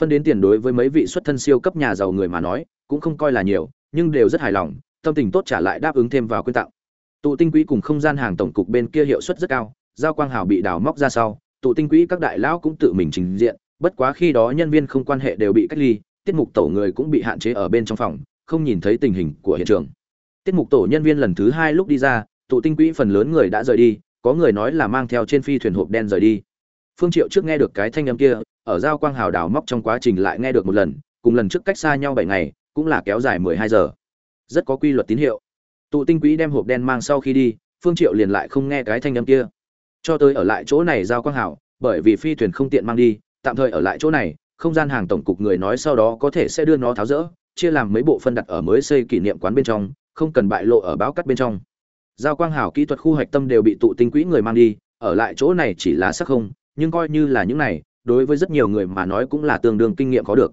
phân đến tiền đối với mấy vị xuất thân siêu cấp nhà giàu người mà nói, cũng không coi là nhiều, nhưng đều rất hài lòng, tâm tình tốt trả lại đáp ứng thêm vào quyên tặng. Tụ tinh quỹ cùng không gian hàng tổng cục bên kia hiệu suất rất cao, giao quang hào bị đào móc ra sau, tụ tinh quỹ các đại lão cũng tự mình trình diện, bất quá khi đó nhân viên không quan hệ đều bị cách ly, tiết mục tổ người cũng bị hạn chế ở bên trong phòng, không nhìn thấy tình hình của hiện trường. Tiết mục tổ nhân viên lần thứ hai lúc đi ra, tụ tinh quỹ phần lớn người đã rời đi, có người nói là mang theo trên phi thuyền hộp đen rời đi. Phương triệu trước nghe được cái thanh âm kia ở giao quang hào đào móc trong quá trình lại nghe được một lần, cùng lần trước cách xa nhau bảy ngày, cũng là kéo dài mười hai giờ. Rất có quy luật tín hiệu. Tụ tinh quỹ đem hộp đen mang sau khi đi, phương triệu liền lại không nghe cái thanh âm kia. Cho tới ở lại chỗ này giao quang hào, bởi vì phi thuyền không tiện mang đi, tạm thời ở lại chỗ này, không gian hàng tổng cục người nói sau đó có thể sẽ đưa nó tháo rỡ, chia làm mấy bộ phân đặt ở mới xây kỷ niệm quán bên trong, không cần bại lộ ở báo cắt bên trong. Giao quang hào kỹ thuật khu hoạch tâm đều bị tụ tinh quỹ người mang đi, ở lại chỗ này chỉ là sắc không, nhưng coi như là những này đối với rất nhiều người mà nói cũng là tương đương kinh nghiệm có được.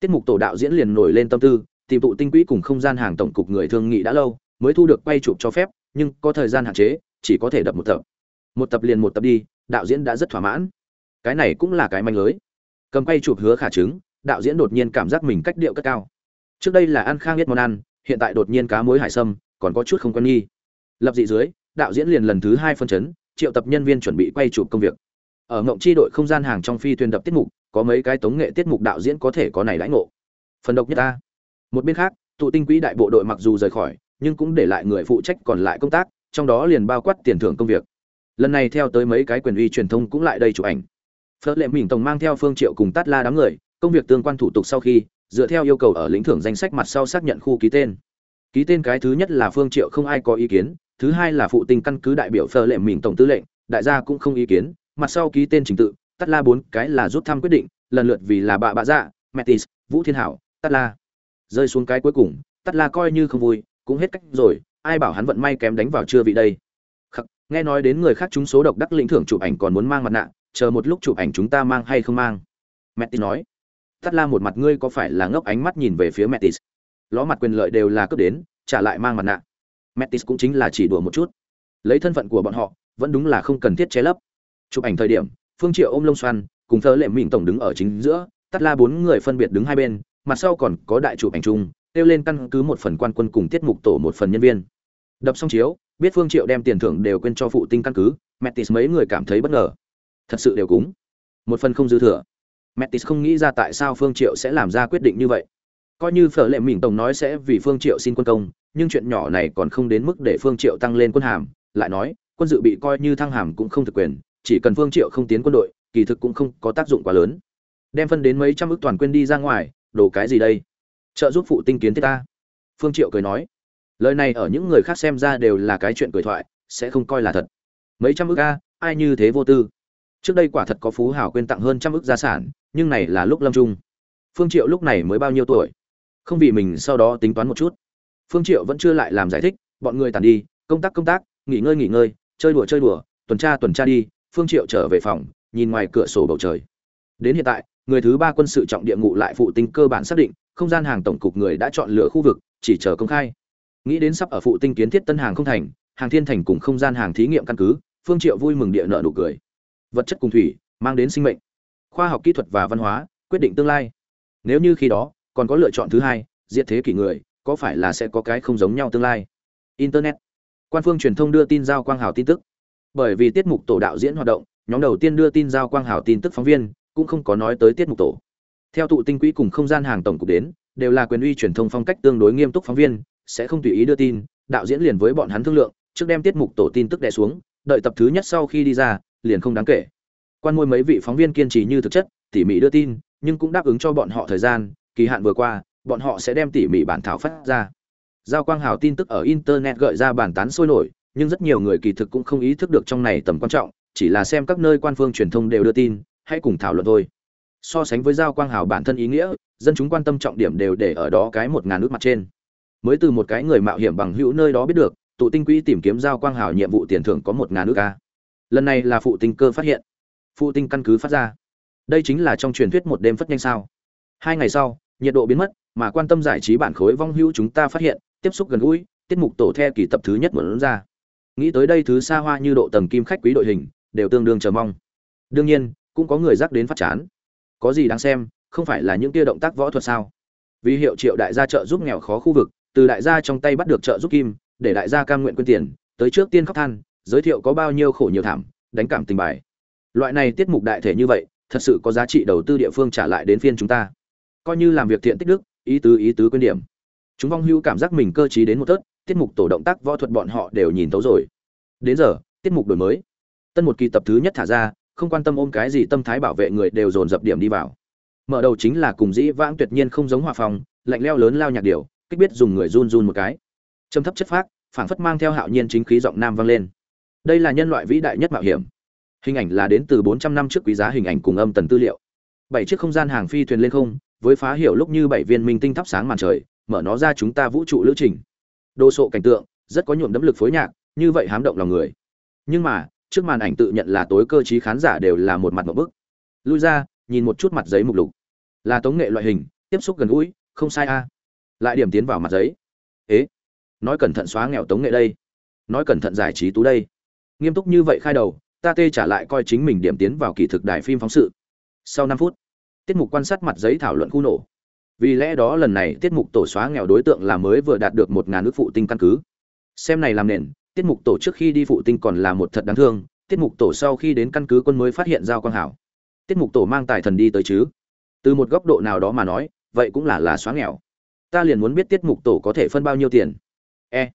Tiết mục tổ đạo diễn liền nổi lên tâm tư, tìm tụ tinh quỹ cùng không gian hàng tổng cục người thương nghị đã lâu, mới thu được quay chụp cho phép, nhưng có thời gian hạn chế, chỉ có thể đập một tập. Một tập liền một tập đi, đạo diễn đã rất thỏa mãn. Cái này cũng là cái manh lưới. Cầm quay chụp hứa khả chứng, đạo diễn đột nhiên cảm giác mình cách điệu cất cao. Trước đây là ăn khang nhất món ăn, hiện tại đột nhiên cá muối hải sâm, còn có chút không quen nghi. Lập dị dưới, đạo diễn liền lần thứ hai phân chấn, triệu tập nhân viên chuẩn bị quay chụp công việc ở ngộng chi đội không gian hàng trong phi tuyên đập tiết mục, có mấy cái tống nghệ tiết mục đạo diễn có thể có này đãi ngộ. Phần độc nhất ta. Một bên khác, tụ tinh quỹ đại bộ đội mặc dù rời khỏi, nhưng cũng để lại người phụ trách còn lại công tác, trong đó liền bao quát tiền thưởng công việc. Lần này theo tới mấy cái quyền uy truyền thông cũng lại đây chụp ảnh. Phớt lệ mình tổng mang theo phương triệu cùng tát la đám người, công việc tương quan thủ tục sau khi, dựa theo yêu cầu ở lĩnh thưởng danh sách mặt sau xác nhận khu ký tên. Ký tên cái thứ nhất là phương triệu không ai có ý kiến, thứ hai là phụ tinh căn cứ đại biểu phở lệ mình tổng tư lệnh, đại gia cũng không ý kiến mặt sau ký tên trình tự tắt la bốn cái là rút thăm quyết định lần lượt vì là bạ bạ dạ metis vũ thiên hảo tắt la. Rơi xuống cái cuối cùng tắt la coi như không vui cũng hết cách rồi ai bảo hắn vận may kém đánh vào chưa vị đây. Khắc, nghe nói đến người khác chúng số độc đắc lĩnh thưởng chụp ảnh còn muốn mang mặt nạ chờ một lúc chụp ảnh chúng ta mang hay không mang? Metis nói. Tắt la một mặt ngươi có phải là ngốc ánh mắt nhìn về phía metis? Ló mặt quyền lợi đều là cướp đến trả lại mang mặt nạ. Metis cũng chính là chỉ đùa một chút. Lấy thân phận của bọn họ vẫn đúng là không cần thiết che lấp chụp ảnh thời điểm, phương triệu ôm lông xoăn, cùng thơ lệ mịn tổng đứng ở chính giữa, tắt la bốn người phân biệt đứng hai bên, mặt sau còn có đại chụp ảnh chung tiêu lên căn cứ một phần quan quân cùng tiết mục tổ một phần nhân viên. Đập xong chiếu, biết phương triệu đem tiền thưởng đều quên cho phụ tinh căn cứ metis mấy người cảm thấy bất ngờ. Thật sự đều cúng. Một phần không dư thừa. Metis không nghĩ ra tại sao phương triệu sẽ làm ra quyết định như vậy. Coi như phở lệ mịn tổng nói sẽ vì phương triệu xin quân công, nhưng chuyện nhỏ này còn không đến mức để phương triệu tăng lên quân hàm, lại nói, quân dự bị coi như thăng hàm cũng không thực quyền chỉ cần phương triệu không tiến quân đội, kỳ thực cũng không có tác dụng quá lớn. Đem phân đến mấy trăm ức toàn quên đi ra ngoài, đồ cái gì đây? Trợ giúp phụ tinh kiến thế ta. Phương triệu cười nói. Lời này ở những người khác xem ra đều là cái chuyện cười thoại, sẽ không coi là thật. Mấy trăm ức a, ai như thế vô tư? Trước đây quả thật có phú hào quên tặng hơn trăm ức gia sản, nhưng này là lúc lâm trung phương triệu lúc này mới bao nhiêu tuổi? Không vì mình sau đó tính toán một chút. Phương triệu vẫn chưa lại làm giải thích, bọn người tản đi, công tác công tác, nghỉ ngơi nghỉ ngơi, chơi đùa chơi đùa, tuần tra tuần tra đi phương triệu trở về phòng, nhìn ngoài cửa sổ bầu trời. Đến hiện tại, người thứ ba quân sự trọng địa ngụ lại phụ tinh cơ bản xác định, không gian hàng tổng cục người đã chọn lựa khu vực, chỉ chờ công khai. Nghĩ đến sắp ở phụ tinh kiến thiết tân hàng không thành, hàng thiên thành cùng không gian hàng thí nghiệm căn cứ, phương triệu vui mừng địa nợ nụ cười. Vật chất cùng thủy, mang đến sinh mệnh. Khoa học kỹ thuật và văn hóa, quyết định tương lai. Nếu như khi đó, còn có lựa chọn thứ hai, diệt thế kỷ người, có phải là sẽ có cái không giống nhau tương lai? Internet. Quan phương truyền thông đưa tin giao quang hào tin tức bởi vì tiết mục tổ đạo diễn hoạt động, nhóm đầu tiên đưa tin giao quang Hảo tin tức phóng viên, cũng không có nói tới tiết mục tổ. Theo tụ tinh quỹ cùng không gian hàng tổng cục đến, đều là quyền uy truyền thông phong cách tương đối nghiêm túc phóng viên, sẽ không tùy ý đưa tin, đạo diễn liền với bọn hắn thương lượng, trước đem tiết mục tổ tin tức đè xuống, đợi tập thứ nhất sau khi đi ra, liền không đáng kể. Quan môi mấy vị phóng viên kiên trì như thực chất, tỉ mỉ đưa tin, nhưng cũng đáp ứng cho bọn họ thời gian, kỳ hạn vừa qua, bọn họ sẽ đem tỉ mỉ bản thảo phát ra. Giao quang hào tin tức ở internet gợi ra bản tán sôi nổi nhưng rất nhiều người kỳ thực cũng không ý thức được trong này tầm quan trọng, chỉ là xem các nơi quan phương truyền thông đều đưa tin, hãy cùng thảo luận thôi. So sánh với giao quang hào bản thân ý nghĩa, dân chúng quan tâm trọng điểm đều để ở đó cái một ngàn nước mặt trên. Mới từ một cái người mạo hiểm bằng hữu nơi đó biết được, tụ tinh quỹ tìm kiếm giao quang hào nhiệm vụ tiền thưởng có một ngàn nước a. lần này là phụ tinh cơ phát hiện. Phụ tinh căn cứ phát ra. Đây chính là trong truyền thuyết một đêm phất nhanh sao. Hai ngày sau, nhiệt độ biến mất, mà quan tâm giải trí bản khối vong hữu chúng ta phát hiện, tiếp xúc gần gũi, tiết mục tổ the kỳ tập thứ nhất mở lớn ra nghĩ tới đây thứ xa hoa như độ tầng kim khách quý đội hình, đều tương đương chờ mong. Đương nhiên, cũng có người rắc đến phát chán. Có gì đáng xem, không phải là những kia động tác võ thuật sao? Vì hiệu triệu đại gia trợ giúp nghèo khó khu vực, từ đại gia trong tay bắt được trợ giúp kim, để đại gia cam nguyện quyên tiền, tới trước tiên khóc than, giới thiệu có bao nhiêu khổ nhiều thảm, đánh cảm tình bài. Loại này tiết mục đại thể như vậy, thật sự có giá trị đầu tư địa phương trả lại đến phiên chúng ta. Coi như làm việc thiện tích đức, ý tứ ý tứ quyên điểm. Chúng vong hưu cảm giác mình cơ trí đến một tớt tiết mục tổ động tác võ thuật bọn họ đều nhìn tấu rồi. Đến giờ, tiết mục đổi mới. Tân một kỳ tập thứ nhất thả ra, không quan tâm ôm cái gì tâm thái bảo vệ người đều dồn dập điểm đi vào. Mở đầu chính là cùng dĩ vãng tuyệt nhiên không giống hòa phòng, lạnh leo lớn lao nhạc điều kích biết dùng người run run một cái. Trầm thấp chất phác, phảng phất mang theo hạo nhiên chính khí giọng nam vang lên. Đây là nhân loại vĩ đại nhất mạo hiểm. Hình ảnh là đến từ 400 năm trước quý giá hình ảnh cùng âm tần tư liệu. Bảy chiếc không gian hàng phi thuyền lên không, với phá hiểu lúc như bảy viên minh tinh thắp sáng màn trời, mở nó ra chúng ta vũ trụ lữ trình đồ sộ cảnh tượng, rất có nhuộm đấm lực phối nhạc, như vậy hám động lòng người. Nhưng mà, trước màn ảnh tự nhận là tối cơ trí khán giả đều là một mặt một bức. Lui ra, nhìn một chút mặt giấy mục lục. Là tống nghệ loại hình, tiếp xúc gần gũi, không sai a. Lại điểm tiến vào mặt giấy. Ế, nói cẩn thận xóa nghèo tống nghệ đây. Nói cẩn thận giải trí tú đây. Nghiêm túc như vậy khai đầu, ta tê trả lại coi chính mình điểm tiến vào kỳ thực đài phim phóng sự. Sau năm phút, tiết mục quan sát mặt giấy thảo luận khu nổ vì lẽ đó lần này tiết mục tổ xóa nghèo đối tượng là mới vừa đạt được một ngàn ước phụ tinh căn cứ. Xem này làm nền, tiết mục tổ trước khi đi phụ tinh còn là một thật đáng thương, tiết mục tổ sau khi đến căn cứ quân mới phát hiện giao quang hảo. Tiết mục tổ mang tài thần đi tới chứ? Từ một góc độ nào đó mà nói, vậy cũng là là xóa nghèo. Ta liền muốn biết tiết mục tổ có thể phân bao nhiêu tiền. E.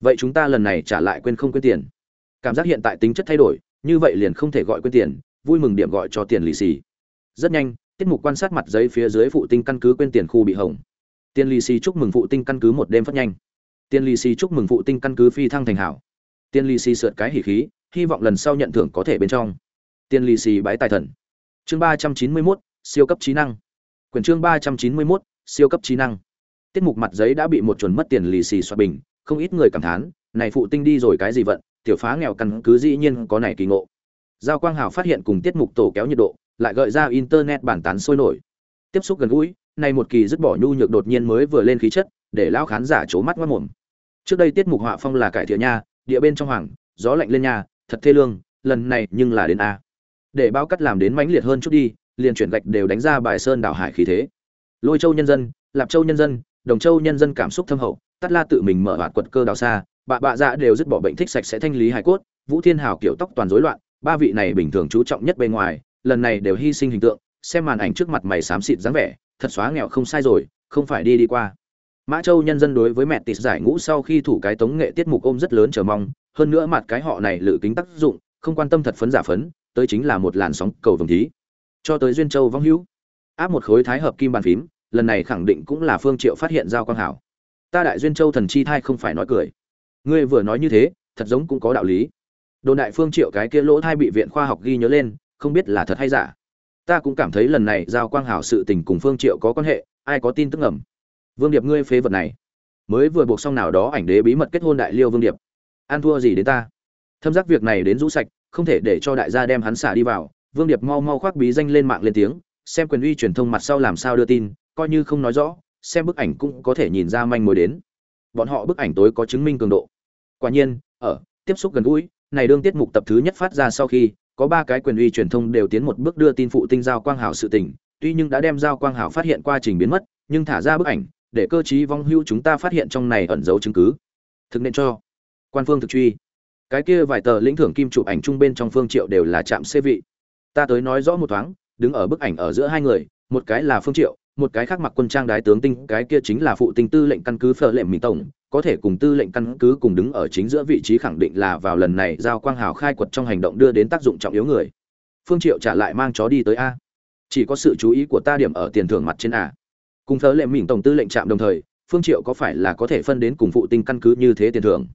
Vậy chúng ta lần này trả lại quên không quên tiền. Cảm giác hiện tại tính chất thay đổi, như vậy liền không thể gọi quên tiền, vui mừng điểm gọi cho tiền lì xì. Rất nhanh tiết mục quan sát mặt giấy phía dưới phụ tinh căn cứ quên tiền khu bị hỏng. Tiền lì xì chúc mừng phụ tinh căn cứ một đêm phát nhanh. Tiền lì xì chúc mừng phụ tinh căn cứ phi thăng thành hảo. Tiền lì xì sượt cái hỉ khí, hy vọng lần sau nhận thưởng có thể bên trong. Tiền lì xì bái tài thần. Chương ba trăm chín mươi mốt, siêu cấp trí năng. Quyển chương ba trăm chín mươi mốt, siêu cấp trí năng. Tiết mục mặt giấy đã bị một chuẩn mất tiền lì xì xoa bình, không ít người cảm thán, này phụ tinh đi rồi cái gì vận, tiểu phá nghèo căn cứ dĩ nhiên có này kỳ ngộ. Giao quang hào phát hiện cùng tiết mục tổ kéo nhiệt độ lại gợi ra internet bản tán sôi nổi. Tiếp xúc gần gũi, này một kỳ dứt bỏ nhu nhược đột nhiên mới vừa lên khí chất, để lao khán giả trố mắt mất mồm. Trước đây tiết mục họa phong là cải thiện nha, địa bên trong hoàng, gió lạnh lên nha, thật thê lương, lần này nhưng là đến a. Để bao cắt làm đến mãnh liệt hơn chút đi, liền chuyển gạch đều đánh ra bài sơn đảo hải khí thế. Lôi châu nhân dân, lạp châu nhân dân, đồng châu nhân dân cảm xúc thâm hậu, tắt la tự mình mở hoạt quật cơ đào xa bạ bạ dạ đều dứt bỏ bệnh thích sạch sẽ thanh lý hải cốt, vũ thiên hào kiểu tóc toàn rối loạn, ba vị này bình thường chú trọng nhất bên ngoài lần này đều hy sinh hình tượng, xem màn ảnh trước mặt mày xám xịt dáng vẻ, thật xóa nghèo không sai rồi, không phải đi đi qua. Mã châu nhân dân đối với mẹ tịt giải ngũ sau khi thủ cái tống nghệ tiết mục ôm rất lớn chờ mong, hơn nữa mặt cái họ này lự kính tác dụng, không quan tâm thật phấn giả phấn, tới chính là một làn sóng cầu vồng thí. Cho tới duyên châu vong hữu, áp một khối thái hợp kim bàn phím, lần này khẳng định cũng là phương triệu phát hiện giao quang hảo. Ta đại duyên châu thần chi thai không phải nói cười. Ngươi vừa nói như thế, thật giống cũng có đạo lý. Đồn đại phương triệu cái kia lỗ thai bị viện khoa học ghi nhớ lên không biết là thật hay giả. Ta cũng cảm thấy lần này giao quang hảo sự tình cùng phương triệu có quan hệ, ai có tin tức ngầm. Vương điệp ngươi phế vật này. Mới vừa buộc xong nào đó ảnh đế bí mật kết hôn đại liêu vương điệp. An thua gì đến ta? Thâm giác việc này đến rũ sạch, không thể để cho đại gia đem hắn xả đi vào. Vương điệp mau mau khoác bí danh lên mạng lên tiếng, xem quyền uy truyền thông mặt sau làm sao đưa tin, coi như không nói rõ, xem bức ảnh cũng có thể nhìn ra manh mối đến. Bọn họ bức ảnh tối có chứng minh cường độ. Quả nhiên, ở, tiếp xúc gần gũi, này đương tiết mục tập thứ nhất phát ra sau khi có ba cái quyền uy truyền thông đều tiến một bước đưa tin phụ tinh giao quang hảo sự tình, tuy nhưng đã đem giao quang hảo phát hiện qua trình biến mất, nhưng thả ra bức ảnh, để cơ chí vong hưu chúng ta phát hiện trong này ẩn dấu chứng cứ. Thực nên cho, quan phương thực truy. Cái kia vài tờ lĩnh thưởng kim chụp ảnh chung bên trong phương triệu đều là chạm xê vị. Ta tới nói rõ một thoáng, đứng ở bức ảnh ở giữa hai người, một cái là phương triệu, một cái khác mặc quân trang đái tướng tinh, cái kia chính là phụ tinh tư lệnh căn cứ phở Lệm mỹ tổng có thể cùng tư lệnh căn cứ cùng đứng ở chính giữa vị trí khẳng định là vào lần này giao quang hào khai quật trong hành động đưa đến tác dụng trọng yếu người. Phương triệu trả lại mang chó đi tới a. Chỉ có sự chú ý của ta điểm ở tiền thưởng mặt trên a. Cùng thớ lệ mình tổng tư lệnh chạm đồng thời, phương triệu có phải là có thể phân đến cùng phụ tinh căn cứ như thế tiền thưởng?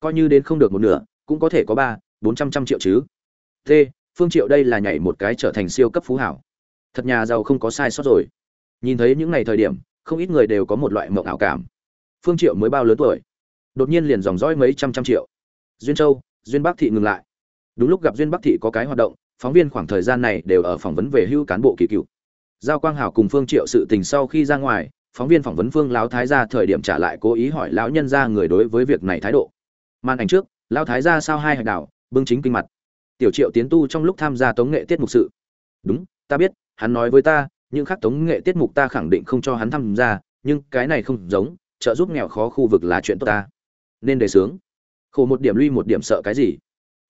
Coi như đến không được một nửa, cũng có thể có ba, bốn trăm trăm triệu chứ. T, phương triệu đây là nhảy một cái trở thành siêu cấp phú hảo. Thật nhà giàu không có sai sót rồi. Nhìn thấy những ngày thời điểm, không ít người đều có một loại mộng ảo cảm phương triệu mới bao lớn tuổi? Đột nhiên liền dòng dõi mấy trăm trăm triệu. Duyên châu, duyên bắc thị ngừng lại. Đúng lúc gặp duyên bắc thị có cái hoạt động, phóng viên khoảng thời gian này đều ở phỏng vấn về hưu cán bộ kỳ cựu. Giao quang hảo cùng phương triệu sự tình sau khi ra ngoài, phóng viên phỏng vấn phương lão thái gia thời điểm trả lại cố ý hỏi lão nhân gia người đối với việc này thái độ. Màn ảnh trước, lão thái gia sao hai hạch đảo, bưng chính kinh mặt. Tiểu triệu tiến tu trong lúc tham gia tống nghệ tiết mục sự. Đúng, ta biết, hắn nói với ta, những khác tống nghệ tiết mục ta khẳng định không cho hắn tham gia, nhưng cái này không giống trợ giúp nghèo khó khu vực là chuyện tốt ta. Nên đề sướng. Khổ một điểm lui một điểm sợ cái gì?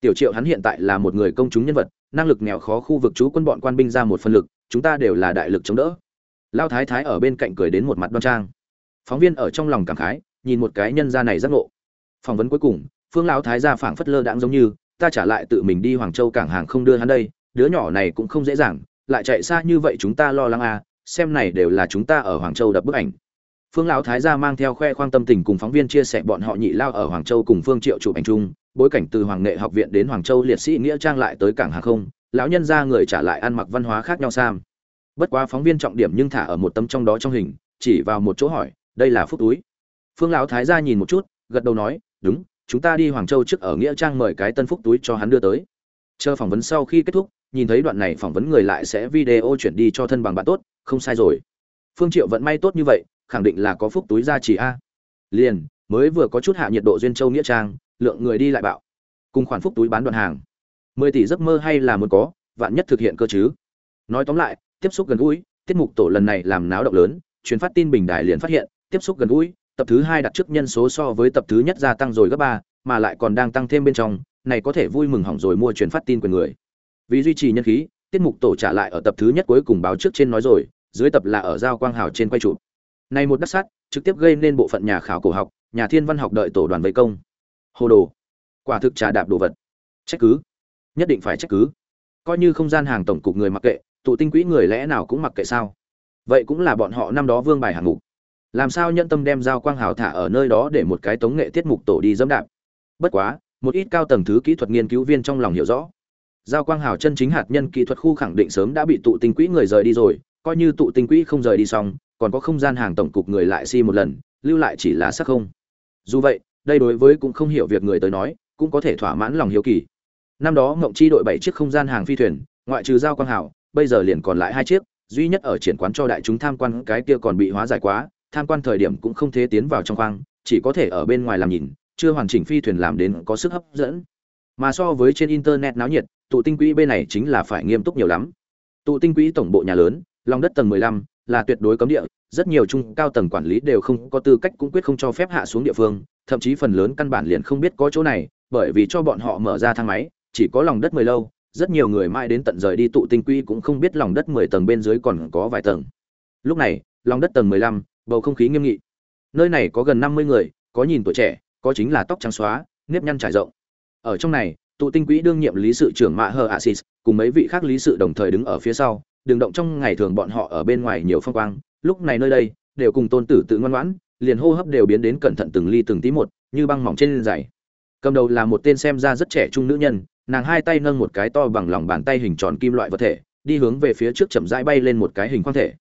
Tiểu triệu hắn hiện tại là một người công chúng nhân vật, năng lực nghèo khó khu vực chú quân bọn quan binh ra một phân lực, chúng ta đều là đại lực chống đỡ. Lao thái thái ở bên cạnh cười đến một mặt đoan trang. Phóng viên ở trong lòng cảm khái, nhìn một cái nhân gia này giác ngộ. Phỏng vấn cuối cùng, phương lão thái gia phảng phất lơ đãng giống như, ta trả lại tự mình đi hoàng châu cảng hàng không đưa hắn đây, đứa nhỏ này cũng không dễ dàng, lại chạy xa như vậy chúng ta lo lắng à xem này đều là chúng ta ở hoàng châu đập bức ảnh phương lão thái gia mang theo khoe khoang tâm tình cùng phóng viên chia sẻ bọn họ nhị lao ở hoàng châu cùng phương triệu chụp ảnh chung, bối cảnh từ hoàng nghệ học viện đến hoàng châu liệt sĩ nghĩa trang lại tới cảng hàng không, lão nhân ra người trả lại ăn mặc văn hóa khác nhau sam. Bất quá phóng viên trọng điểm nhưng thả ở một tấm trong đó trong hình, chỉ vào một chỗ hỏi, đây là phúc túi? Phương lão thái gia nhìn một chút, gật đầu nói, đúng, chúng ta đi hoàng châu trước ở nghĩa trang mời cái tân phúc túi cho hắn đưa tới. Chờ phỏng vấn sau khi kết thúc, nhìn thấy đoạn này phỏng vấn người lại sẽ video chuyển đi cho thân bằng bạn tốt, không sai rồi. Phương triệu vận may tốt như vậy khẳng định là có phúc túi ra chỉ a. Liền, mới vừa có chút hạ nhiệt độ duyên châu nghĩa trang, lượng người đi lại bạo. Cùng khoản phúc túi bán đoạn hàng. Mười tỷ giấc mơ hay là muốn có, vạn nhất thực hiện cơ chứ. Nói tóm lại, tiếp xúc gần gũi, tiết mục tổ lần này làm náo động lớn, truyền phát tin bình đài liền phát hiện, tiếp xúc gần gũi, tập thứ hai đặt trước nhân số so với tập thứ nhất gia tăng rồi gấp ba, mà lại còn đang tăng thêm bên trong, này có thể vui mừng hỏng rồi mua truyền phát tin quyền người. Vì duy trì nhân khí, tiết mục tổ trả lại ở tập thứ nhất cuối cùng báo trước trên nói rồi, dưới tập là ở giao quang hào trên quay chụp này một đắc sát, trực tiếp gây nên bộ phận nhà khảo cổ học, nhà thiên văn học đợi tổ đoàn vây công. Hồ đồ. Quả thực trà đạp đồ vật. Trách cứ. Nhất định phải trách cứ. Coi như không gian hàng tổng cục người mặc kệ, tụ tinh quỹ người lẽ nào cũng mặc kệ sao? Vậy cũng là bọn họ năm đó vương bài hạng mục. Làm sao nhận tâm đem giao quang hào thả ở nơi đó để một cái tống nghệ tiết mục tổ đi dẫm đạp? Bất quá, một ít cao tầng thứ kỹ thuật nghiên cứu viên trong lòng hiểu rõ. Giao quang hào chân chính hạt nhân kỹ thuật khu khẳng định sớm đã bị tụ tinh quỹ người rời đi rồi coi như tụ tinh quỹ không rời đi xong, còn có không gian hàng tổng cục người lại si một lần, lưu lại chỉ là sắc không. Dù vậy, đây đối với cũng không hiểu việc người tới nói, cũng có thể thỏa mãn lòng hiếu kỳ. Năm đó ngộng chi đội bảy chiếc không gian hàng phi thuyền, ngoại trừ giao quang hảo, bây giờ liền còn lại hai chiếc, duy nhất ở triển quán cho đại chúng tham quan cái kia còn bị hóa giải quá, tham quan thời điểm cũng không thể tiến vào trong khoang, chỉ có thể ở bên ngoài làm nhìn, chưa hoàn chỉnh phi thuyền làm đến có sức hấp dẫn. Mà so với trên internet náo nhiệt, tụ tinh quỹ bên này chính là phải nghiêm túc nhiều lắm. Tụ tinh quỹ tổng bộ nhà lớn lòng đất tầng 15, là tuyệt đối cấm địa rất nhiều trung cao tầng quản lý đều không có tư cách cũng quyết không cho phép hạ xuống địa phương thậm chí phần lớn căn bản liền không biết có chỗ này bởi vì cho bọn họ mở ra thang máy chỉ có lòng đất mười lâu rất nhiều người mãi đến tận rời đi tụ tinh quy cũng không biết lòng đất mười tầng bên dưới còn có vài tầng. Lúc này lòng đất tầng mười lăm bầu không khí nghiêm nghị. Nơi này có gần năm mươi người có nhìn tuổi trẻ có chính là tóc trắng xóa nếp nhăn trải rộng. Ở trong này tụ tinh quỹ đương nhiệm lý sự trưởng mạ hờ asis cùng mấy vị khác lý sự đồng thời đứng ở phía sau đường động trong ngày thường bọn họ ở bên ngoài nhiều phong quang, lúc này nơi đây, đều cùng tôn tử tự ngoan ngoãn, liền hô hấp đều biến đến cẩn thận từng ly từng tí một, như băng mỏng trên giày cầm đầu là một tên xem ra rất trẻ trung nữ nhân, nàng hai tay nâng một cái to bằng lòng bàn tay hình tròn kim loại vật thể, đi hướng về phía trước chậm rãi bay lên một cái hình khoang thể.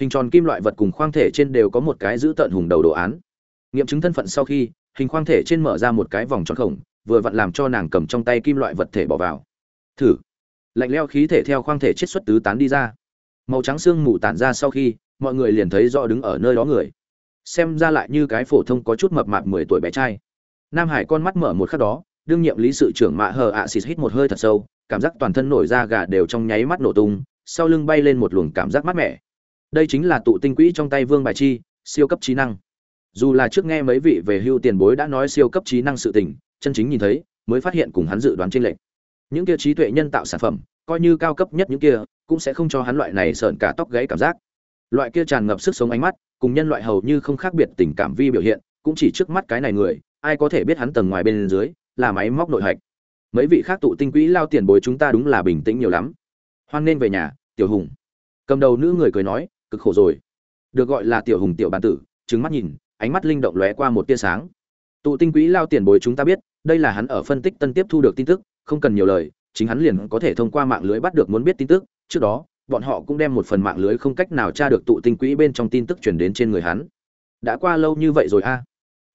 Hình tròn kim loại vật cùng khoang thể trên đều có một cái giữ tận hùng đầu đồ án. Nghiệm chứng thân phận sau khi, hình khoang thể trên mở ra một cái vòng tròn khổng, vừa vặn làm cho nàng cầm trong tay kim loại vật thể bỏ vào. Thử lạnh leo khí thể theo khoang thể chiết xuất tứ tán đi ra. Màu trắng xương mù tản ra sau khi, mọi người liền thấy rõ đứng ở nơi đó người. Xem ra lại như cái phổ thông có chút mập mạp mười tuổi bé trai. Nam hải con mắt mở một khắc đó, đương nhiệm lý sự trưởng mạ hờ ạ xịt hít một hơi thật sâu, cảm giác toàn thân nổi da gà đều trong nháy mắt nổ tung, sau lưng bay lên một luồng cảm giác mát mẻ. Đây chính là tụ tinh quỹ trong tay vương bài chi, siêu cấp trí năng. Dù là trước nghe mấy vị về hưu tiền bối đã nói siêu cấp trí năng sự tình, chân chính nhìn thấy, mới phát hiện cùng hắn dự đoán trên lệnh những kia trí tuệ nhân tạo sản phẩm, coi như cao cấp nhất những kia, cũng sẽ không cho hắn loại này sợn cả tóc gáy cảm giác. Loại kia tràn ngập sức sống ánh mắt, cùng nhân loại hầu như không khác biệt tình cảm vi biểu hiện, cũng chỉ trước mắt cái này người, ai có thể biết hắn tầng ngoài bên dưới, là máy móc nội hạch. Mấy vị khác tụ tinh quỹ lao tiền bối chúng ta đúng là bình tĩnh nhiều lắm. Hoan nên về nhà, tiểu hùng. Cầm đầu nữ người cười nói, cực khổ rồi. Được gọi là tiểu hùng tiểu bản tử trứng mắt nhìn, ánh mắt linh động lóe qua một tia sáng. Tụ tinh quỹ lao tiền bối chúng ta biết, đây là hắn ở phân tích tân tiếp thu được tin tức không cần nhiều lời, chính hắn liền có thể thông qua mạng lưới bắt được muốn biết tin tức. Trước đó, bọn họ cũng đem một phần mạng lưới không cách nào tra được tụ tinh quỹ bên trong tin tức truyền đến trên người hắn. Đã qua lâu như vậy rồi a. À?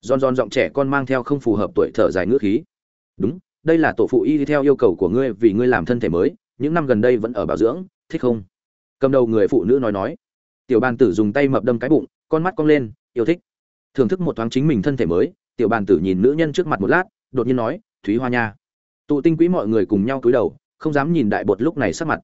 giòn giòn giọng trẻ con mang theo không phù hợp tuổi thở dài ngữ khí. Đúng, đây là tổ phụ y theo yêu cầu của ngươi vì ngươi làm thân thể mới, những năm gần đây vẫn ở bảo dưỡng, thích không? Cầm đầu người phụ nữ nói nói. Tiểu bàn tử dùng tay mập đâm cái bụng, con mắt cong lên, yêu thích. Thưởng thức một thoáng chính mình thân thể mới, tiểu bàn tử nhìn nữ nhân trước mặt một lát, đột nhiên nói, thúy hoa nha tụ tinh quỹ mọi người cùng nhau cúi đầu, không dám nhìn đại bột lúc này sắc mặt.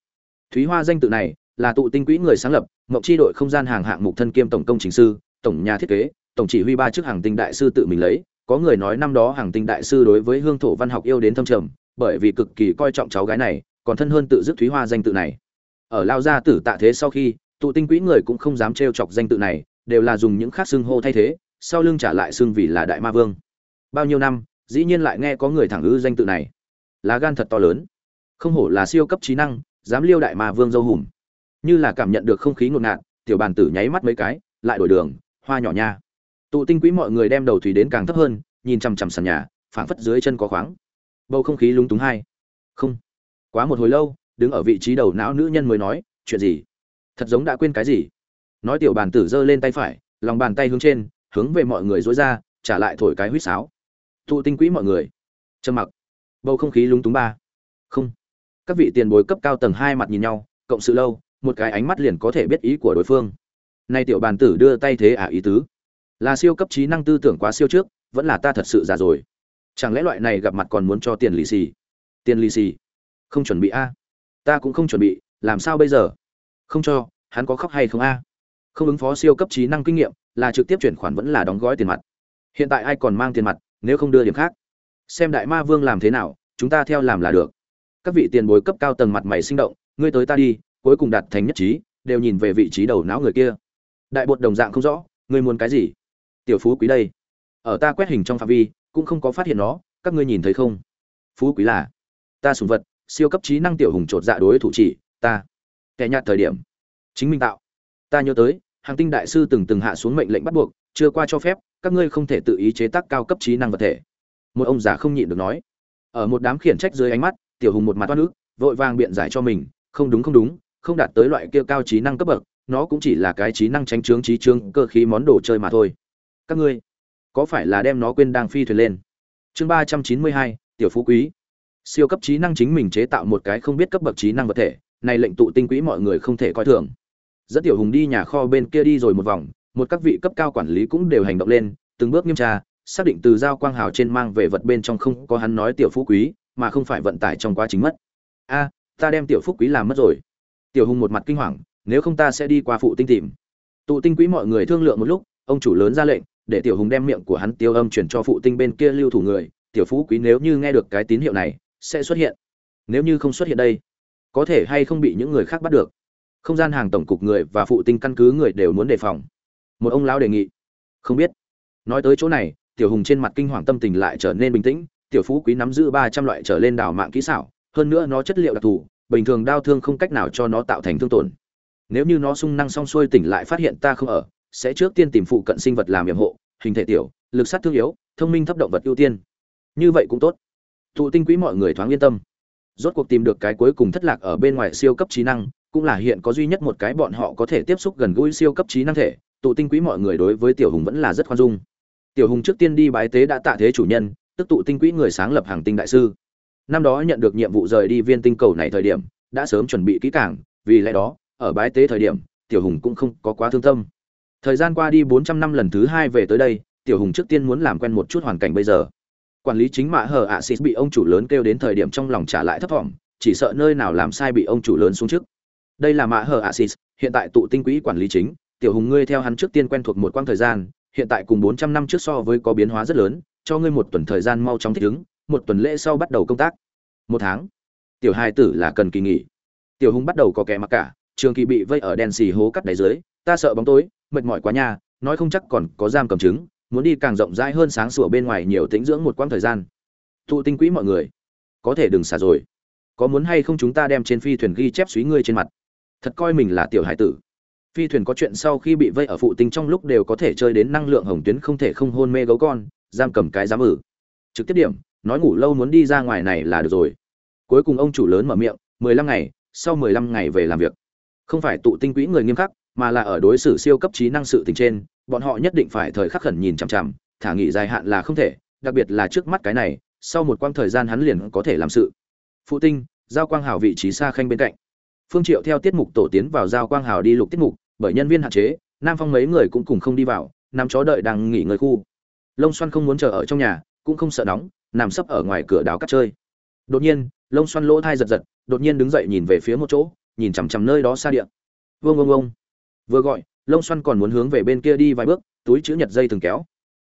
Thúy hoa danh tự này là tụ tinh quỹ người sáng lập mộng chi đội không gian hàng hạng mục thân kiêm tổng công trình sư, tổng nhà thiết kế, tổng chỉ huy ba chức hàng tinh đại sư tự mình lấy. Có người nói năm đó hàng tinh đại sư đối với hương thổ văn học yêu đến thâm trầm, bởi vì cực kỳ coi trọng cháu gái này, còn thân hơn tự dứt thúy hoa danh tự này. Ở lao gia tử tạ thế sau khi, tụ tinh quỹ người cũng không dám trêu chọc danh tự này, đều là dùng những khác xưng hô thay thế, sau lưng trả lại xưng vì là đại ma vương. Bao nhiêu năm, dĩ nhiên lại nghe có người thẳng ư danh tự này lá gan thật to lớn. Không hổ là siêu cấp trí năng, dám liêu đại ma vương dâu hùm. Như là cảm nhận được không khí ngột ngạt, tiểu bàn tử nháy mắt mấy cái, lại đổi đường, hoa nhỏ nha. Tụ tinh quỹ mọi người đem đầu thủy đến càng thấp hơn, nhìn chằm chằm sàn nhà, phảng phất dưới chân có khoáng. Bầu không khí lúng túng hai. Không. Quá một hồi lâu, đứng ở vị trí đầu não nữ nhân mới nói, chuyện gì? Thật giống đã quên cái gì? Nói tiểu bàn tử giơ lên tay phải, lòng bàn tay hướng trên, hướng về mọi người dối ra, trả lại thổi cái huýt sáo. Tụ tinh quỹ mọi người. Trầm mặc bầu không khí lúng túng ba. Không. Các vị tiền bối cấp cao tầng hai mặt nhìn nhau, cộng sự lâu, một cái ánh mắt liền có thể biết ý của đối phương. Nay tiểu bàn tử đưa tay thế à ý tứ? Là siêu cấp trí năng tư tưởng quá siêu trước, vẫn là ta thật sự già rồi. Chẳng lẽ loại này gặp mặt còn muốn cho tiền lì xì? Tiền lì xì? Không chuẩn bị a. Ta cũng không chuẩn bị, làm sao bây giờ? Không cho, hắn có khóc hay không a? Không ứng phó siêu cấp trí năng kinh nghiệm, là trực tiếp chuyển khoản vẫn là đóng gói tiền mặt. Hiện tại ai còn mang tiền mặt, nếu không đưa điểm khác? Xem đại ma vương làm thế nào, chúng ta theo làm là được. Các vị tiền bối cấp cao tầng mặt mày sinh động, ngươi tới ta đi, cuối cùng đạt thành nhất trí, đều nhìn về vị trí đầu não người kia. Đại bột đồng dạng không rõ, ngươi muốn cái gì? Tiểu phú quý đây. Ở ta quét hình trong phạm vi, cũng không có phát hiện nó, các ngươi nhìn thấy không? Phú quý là, ta sùng vật, siêu cấp trí năng tiểu hùng chột dạ đối thủ chỉ, ta. Kẻ nhạt thời điểm. Chính minh tạo. Ta nhớ tới, hàng tinh đại sư từng từng hạ xuống mệnh lệnh bắt buộc, chưa qua cho phép, các ngươi không thể tự ý chế tác cao cấp trí năng vật thể một ông già không nhịn được nói. Ở một đám khiển trách dưới ánh mắt, tiểu hùng một mặt toát nước vội vàng biện giải cho mình, không đúng không đúng, không đạt tới loại kia cao trí năng cấp bậc, nó cũng chỉ là cái trí năng tránh trướng trí trương cơ khí món đồ chơi mà thôi. Các ngươi, có phải là đem nó quên đang phi thuyền lên? Chương ba trăm chín mươi hai, tiểu phú quý. Siêu cấp trí năng chính mình chế tạo một cái không biết cấp bậc trí năng vật thể, này lệnh tụ tinh quỹ mọi người không thể coi thường. Dẫn tiểu hùng đi nhà kho bên kia đi rồi một vòng, một các vị cấp cao quản lý cũng đều hành động lên, từng bước nghiêm tra xác định từ giao quang hào trên mang về vật bên trong không có hắn nói tiểu phú quý, mà không phải vận tải trong quá trình mất. A, ta đem tiểu phú quý làm mất rồi. Tiểu hùng một mặt kinh hoàng, nếu không ta sẽ đi qua phụ tinh tìm. Tụ tinh quý mọi người thương lượng một lúc, ông chủ lớn ra lệnh, để tiểu hùng đem miệng của hắn tiêu âm chuyển cho phụ tinh bên kia lưu thủ người. Tiểu phú quý nếu như nghe được cái tín hiệu này, sẽ xuất hiện. Nếu như không xuất hiện đây, có thể hay không bị những người khác bắt được. Không gian hàng tổng cục người và phụ tinh căn cứ người đều muốn đề phòng. Một ông lão đề nghị. Không biết. Nói tới chỗ này tiểu hùng trên mặt kinh hoàng tâm tình lại trở nên bình tĩnh, tiểu phú quý nắm giữ ba trăm loại trở lên đào mạng kỹ xảo, hơn nữa nó chất liệu đặc thù, bình thường đau thương không cách nào cho nó tạo thành thương tổn. Nếu như nó sung năng xong xuôi tỉnh lại phát hiện ta không ở, sẽ trước tiên tìm phụ cận sinh vật làm nhiệm hộ, hình thể tiểu, lực sát thương yếu, thông minh thấp động vật ưu tiên. Như vậy cũng tốt. Thụ tinh quỹ mọi người thoáng yên tâm. Rốt cuộc tìm được cái cuối cùng thất lạc ở bên ngoài siêu cấp trí năng, cũng là hiện có duy nhất một cái bọn họ có thể tiếp xúc gần gũi siêu cấp trí năng thể tụ tinh quỹ mọi người đối với tiểu hùng vẫn là rất khoan dung tiểu hùng trước tiên đi bái tế đã tạ thế chủ nhân, tức tụ tinh quỹ người sáng lập hàng tinh đại sư. Năm đó nhận được nhiệm vụ rời đi viên tinh cầu này thời điểm, đã sớm chuẩn bị kỹ càng, vì lẽ đó, ở bái tế thời điểm, tiểu hùng cũng không có quá thương tâm. Thời gian qua đi bốn trăm năm lần thứ hai về tới đây, tiểu hùng trước tiên muốn làm quen một chút hoàn cảnh bây giờ. Quản lý chính mạ hờ ạ xịt bị ông chủ lớn kêu đến thời điểm trong lòng trả lại thấp thỏm chỉ sợ nơi nào làm sai bị ông chủ lớn xuống trước. Đây là mạ hờ ạ xịt hiện tại tụ tinh quỹ quản lý chính. Tiểu hùng ngươi theo hắn trước tiên quen thuộc một quãng thời gian hiện tại cùng bốn trăm năm trước so với có biến hóa rất lớn, cho ngươi một tuần thời gian mau chóng thích ứng, một tuần lễ sau bắt đầu công tác. Một tháng. Tiểu hài tử là cần kỳ nghỉ. Tiểu hùng bắt đầu có kẻ mặc cả, trường kỳ bị vây ở đèn xì hố cắt đáy dưới, ta sợ bóng tối, mệt mỏi quá nha, nói không chắc còn có giam cầm chứng, muốn đi càng rộng rãi hơn sáng sủa bên ngoài nhiều tĩnh dưỡng một quãng thời gian. Thu tinh quỹ mọi người. Có thể đừng xả rồi. Có muốn hay không chúng ta đem trên phi thuyền ghi chép suý ngươi trên mặt. Thật coi mình là tiểu hải tử phi thuyền có chuyện sau khi bị vây ở phụ tinh trong lúc đều có thể chơi đến năng lượng hồng tuyến không thể không hôn mê gấu con, giam cầm cái giám ử. Trực tiếp điểm, nói ngủ lâu muốn đi ra ngoài này là được rồi. Cuối cùng ông chủ lớn mở miệng, mười lăm ngày, sau mười lăm ngày về làm việc. Không phải tụ tinh quỹ người nghiêm khắc, mà là ở đối xử siêu cấp trí năng sự tình trên, bọn họ nhất định phải thời khắc khẩn nhìn chằm chằm, thả nghỉ dài hạn là không thể, đặc biệt là trước mắt cái này, sau một quãng thời gian hắn liền có thể làm sự. Phụ tinh, giao quang hào vị trí xa khanh bên cạnh phương triệu theo tiết mục tổ tiến vào giao quang hào đi lục tiết mục, bởi nhân viên hạn chế, nam phong mấy người cũng cùng không đi vào nằm chó đợi đang nghỉ ngơi khu. Lông xoăn không muốn chờ ở trong nhà, cũng không sợ nóng, nằm sấp ở ngoài cửa đào cắt chơi. Đột nhiên, lông xoăn lỗ thai giật giật, đột nhiên đứng dậy nhìn về phía một chỗ, nhìn chằm chằm nơi đó xa điện. vương ông ông vừa gọi, lông xoăn còn muốn hướng về bên kia đi vài bước, túi chữ nhật dây từng kéo.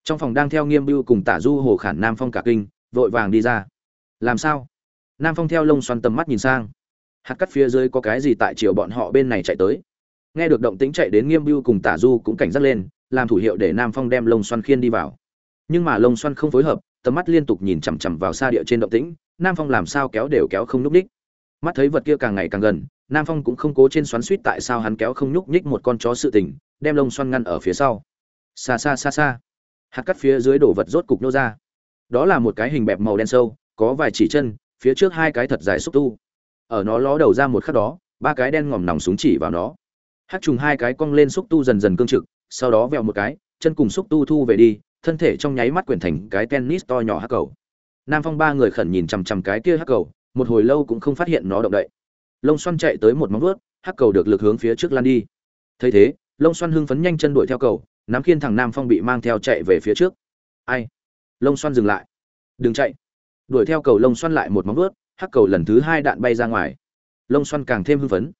Trong phòng đang theo nghiêm bưu cùng tả du hồ khản nam phong cả kinh, vội vàng đi ra. Làm sao? Nam phong theo lông xoăn tầm mắt nhìn sang hạt cắt phía dưới có cái gì tại chiều bọn họ bên này chạy tới. Nghe được động tĩnh chạy đến nghiêm bưu cùng tả du cũng cảnh giác lên, làm thủ hiệu để nam phong đem lông xoăn khiên đi vào. Nhưng mà lông xoăn không phối hợp, tầm mắt liên tục nhìn chằm chằm vào xa địa trên động tĩnh, nam phong làm sao kéo đều kéo không nhúc ních mắt thấy vật kia càng ngày càng gần, nam phong cũng không cố trên xoắn suýt tại sao hắn kéo không nhúc nhích một con chó sự tình, đem lông xoăn ngăn ở phía sau. Xa xa xa xa hạt cắt phía dưới đổ vật rốt cục nô ra. Đó là một cái hình bẹp màu đen sâu, có vài chỉ chân, phía trước hai cái thật dài xúc tu ở nó ló đầu ra một khắc đó, ba cái đen ngòm nòng súng chỉ vào nó. Hát trùng hai cái cong lên xúc tu dần dần cương trực, sau đó vẹo một cái, chân cùng xúc tu thu về đi, thân thể trong nháy mắt quyển thành cái tennis to nhỏ hắc cầu. Nam phong ba người khẩn nhìn chằm chằm cái kia hắc cầu, một hồi lâu cũng không phát hiện nó động đậy. Lông xoăn chạy tới một móng vuốt, hắc cầu được lực hướng phía trước lan đi. Thấy thế, lông xoăn hưng phấn nhanh chân đuổi theo cầu, nắm khiên thằng nam phong bị mang theo chạy về phía trước. Ai? Lông xoăn dừng lại. Đừng chạy. Đuổi theo cầu lông xoăn lại một móng vuốt hắc cầu lần thứ hai đạn bay ra ngoài. Lông xoăn càng thêm hưng phấn.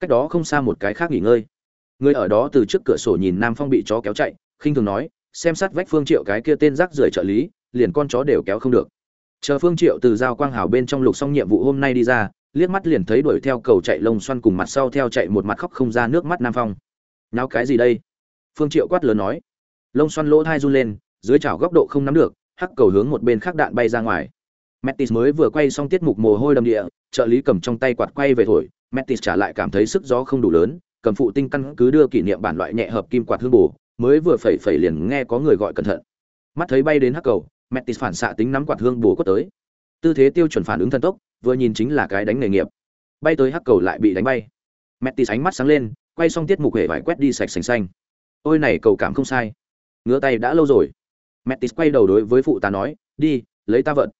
Cách đó không xa một cái khác nghỉ ngơi. Người ở đó từ trước cửa sổ nhìn nam phong bị chó kéo chạy, khinh thường nói, xem sát vách phương triệu cái kia tên rác rưởi trợ lý, liền con chó đều kéo không được. Chờ phương triệu từ giao quang hào bên trong lục xong nhiệm vụ hôm nay đi ra, liếc mắt liền thấy đuổi theo cầu chạy lông xoăn cùng mặt sau theo chạy một mặt khóc không ra nước mắt nam phong. Nào cái gì đây? Phương triệu quát lớn nói. Lông xoăn lỗ thai run lên, dưới chảo góc độ không nắm được, hắc cầu hướng một bên khác đạn bay ra ngoài. Mattis mới vừa quay xong tiết mục mồ hôi đầm địa, trợ lý cầm trong tay quạt quay về thổi. Mattis trả lại cảm thấy sức gió không đủ lớn, cầm phụ tinh căn cứ đưa kỷ niệm bản loại nhẹ hợp kim quạt hương bổ, mới vừa phẩy phẩy liền nghe có người gọi cẩn thận. Mắt thấy bay đến hắc cầu, Mattis phản xạ tính nắm quạt hương bổ quất tới. Tư thế tiêu chuẩn phản ứng thần tốc, vừa nhìn chính là cái đánh nghề nghiệp. Bay tới hắc cầu lại bị đánh bay. Mattis ánh mắt sáng lên, quay xong tiết mục hề vải quét đi sạch sành xanh. Ôi này cầu cảm không sai. Ngứa tay đã lâu rồi. Mattis quay đầu đối với phụ ta nói, đi, lấy ta vận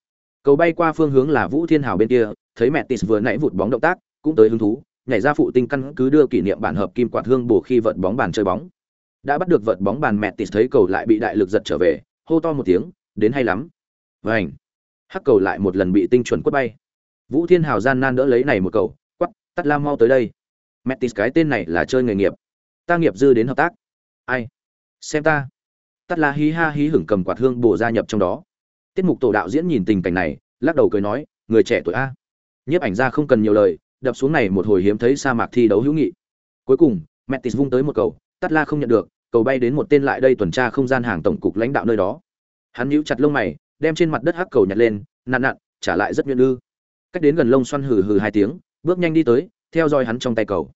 cầu bay qua phương hướng là vũ thiên hào bên kia, thấy Mẹ Tis vừa nãy vụt bóng động tác, cũng tới hứng thú, nhảy ra phụ tinh căn cứ đưa kỷ niệm bản hợp kim quạt hương bổ khi vợt bóng bàn chơi bóng. Đã bắt được vợt bóng bàn Mẹ Tis thấy cầu lại bị đại lực giật trở về, hô to một tiếng, đến hay lắm. Vảnh hắc cầu lại một lần bị tinh chuẩn quất bay. Vũ thiên hào gian nan đỡ lấy này một cầu quắp tắt la mau tới đây. Mẹ Tis cái tên này là chơi nghề nghiệp. Ta nghiệp dư đến hợp tác. Ai? Xem ta. Tắt la hí ha hí hửng cầm quạt hương bổ gia nhập trong đó tiết mục tổ đạo diễn nhìn tình cảnh này, lắc đầu cười nói, người trẻ tuổi a. Nhiếp ảnh ra không cần nhiều lời, đập xuống này một hồi hiếm thấy sa mạc thi đấu hữu nghị. Cuối cùng metis vung tới một cầu, tắt la không nhận được, cầu bay đến một tên lại đây tuần tra không gian hàng tổng cục lãnh đạo nơi đó. Hắn nhíu chặt lông mày, đem trên mặt đất hắc cầu nhặt lên, nặn nặn, trả lại rất nhuyễn ư. Cách đến gần lông xoăn hừ hừ hai tiếng, bước nhanh đi tới, theo dõi hắn trong tay cầu.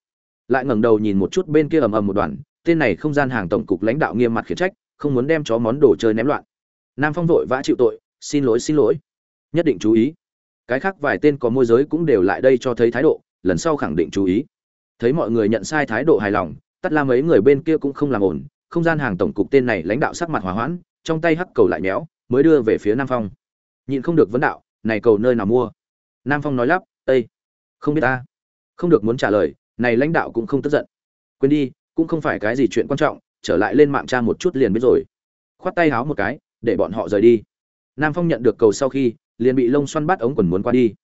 Lại ngẩng đầu nhìn một chút bên kia ầm ầm một đoàn tên này không gian hàng tổng cục lãnh đạo nghiêm mặt khiển trách, không muốn đem chó món đồ chơi ném loạn. Nam phong vội vã chịu tội xin lỗi xin lỗi. Nhất định chú ý. Cái khác vài tên có môi giới cũng đều lại đây cho thấy thái độ, lần sau khẳng định chú ý. Thấy mọi người nhận sai thái độ hài lòng tất la mấy người bên kia cũng không làm ổn, không gian hàng tổng cục tên này lãnh đạo sắc mặt hòa hoãn, trong tay hắc cầu lại méo, mới đưa về phía nam phong. Nhịn không được vấn đạo, này cầu nơi nào mua? Nam phong nói lắp ây không biết ta. Không được muốn trả lời, này lãnh đạo cũng không tức giận. Quên đi, cũng không phải cái gì chuyện quan trọng, trở lại lên mạng tra một chút liền biết rồi. Khoát tay háo một cái, để bọn họ rời đi nam phong nhận được cầu sau khi, liền bị lông xoăn bắt ống quần muốn qua đi.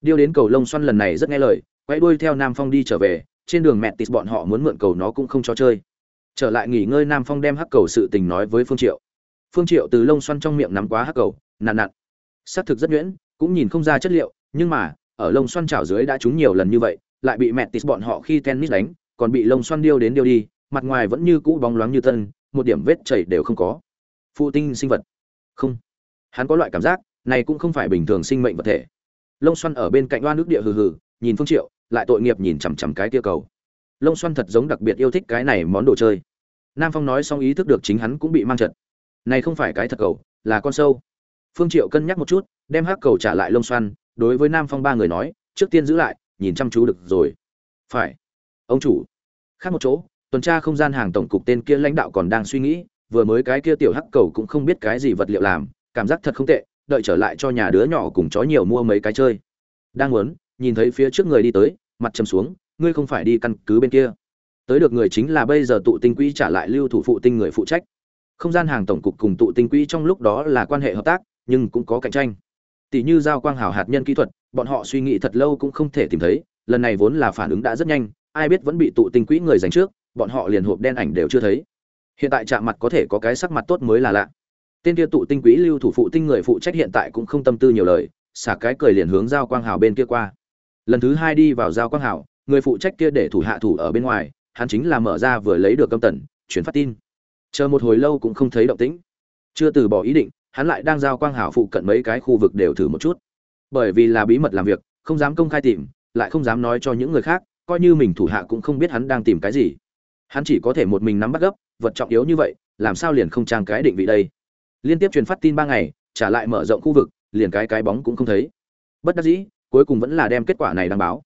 Điêu đến cầu lông xoăn lần này rất nghe lời, quay đuôi theo nam phong đi trở về, trên đường mẹ tịt bọn họ muốn mượn cầu nó cũng không cho chơi. Trở lại nghỉ ngơi, nam phong đem hắc cầu sự tình nói với phương triệu. Phương triệu từ lông xoăn trong miệng nắm quá hắc cầu, nặn nặn. Sắc thực rất nhuyễn, cũng nhìn không ra chất liệu, nhưng mà, ở lông xoăn chảo dưới đã trúng nhiều lần như vậy, lại bị mẹ tịt bọn họ khi tennis đánh, còn bị lông xoăn điêu đến điêu đi, mặt ngoài vẫn như cũ bóng loáng như tân, một điểm vết chảy đều không có. Phụ tinh sinh vật. Không hắn có loại cảm giác, này cũng không phải bình thường sinh mệnh vật thể. Lông xoăn ở bên cạnh oan nước địa hừ hừ, nhìn phương triệu, lại tội nghiệp nhìn chằm chằm cái kia cầu. Lông xoăn thật giống đặc biệt yêu thích cái này món đồ chơi. Nam phong nói xong ý thức được chính hắn cũng bị mang trận này không phải cái thật cầu, là con sâu. Phương triệu cân nhắc một chút, đem hắc cầu trả lại lông xoăn, đối với nam phong ba người nói, trước tiên giữ lại, nhìn chăm chú được rồi. Phải. Ông chủ. Khác một chỗ, tuần tra không gian hàng tổng cục tên kia lãnh đạo còn đang suy nghĩ, vừa mới cái kia tiểu hắc cầu cũng không biết cái gì vật liệu làm cảm giác thật không tệ, đợi trở lại cho nhà đứa nhỏ cùng chó nhiều mua mấy cái chơi. Đang muốn, nhìn thấy phía trước người đi tới, mặt trầm xuống, ngươi không phải đi căn cứ bên kia. Tới được người chính là bây giờ tụ tinh quỹ trả lại lưu thủ phụ tinh người phụ trách. Không gian hàng tổng cục cùng tụ tinh quỹ trong lúc đó là quan hệ hợp tác, nhưng cũng có cạnh tranh. Tỷ như giao quang hào hạt nhân kỹ thuật, bọn họ suy nghĩ thật lâu cũng không thể tìm thấy, lần này vốn là phản ứng đã rất nhanh, ai biết vẫn bị tụ tinh quỹ người giành trước, bọn họ liền hộp đen ảnh đều chưa thấy. Hiện tại chạm mặt có thể có cái sắc mặt tốt mới là lạ tên kia tụ tinh quỹ lưu thủ phụ tinh người phụ trách hiện tại cũng không tâm tư nhiều lời, xả cái cười liền hướng giao quang hào bên kia qua. Lần thứ hai đi vào giao quang hào, người phụ trách kia để thủ hạ thủ ở bên ngoài, hắn chính là mở ra vừa lấy được câm tần, chuyển phát tin. Chờ một hồi lâu cũng không thấy động tĩnh. Chưa từ bỏ ý định, hắn lại đang giao quang hào phụ cận mấy cái khu vực đều thử một chút. Bởi vì là bí mật làm việc, không dám công khai tìm, lại không dám nói cho những người khác, coi như mình thủ hạ cũng không biết hắn đang tìm cái gì. Hắn chỉ có thể một mình nắm bắt gấp, vật trọng yếu như vậy, làm sao liền không trang cái định vị đây? Liên tiếp truyền phát tin ba ngày, trả lại mở rộng khu vực, liền cái cái bóng cũng không thấy. Bất đắc dĩ, cuối cùng vẫn là đem kết quả này đăng báo.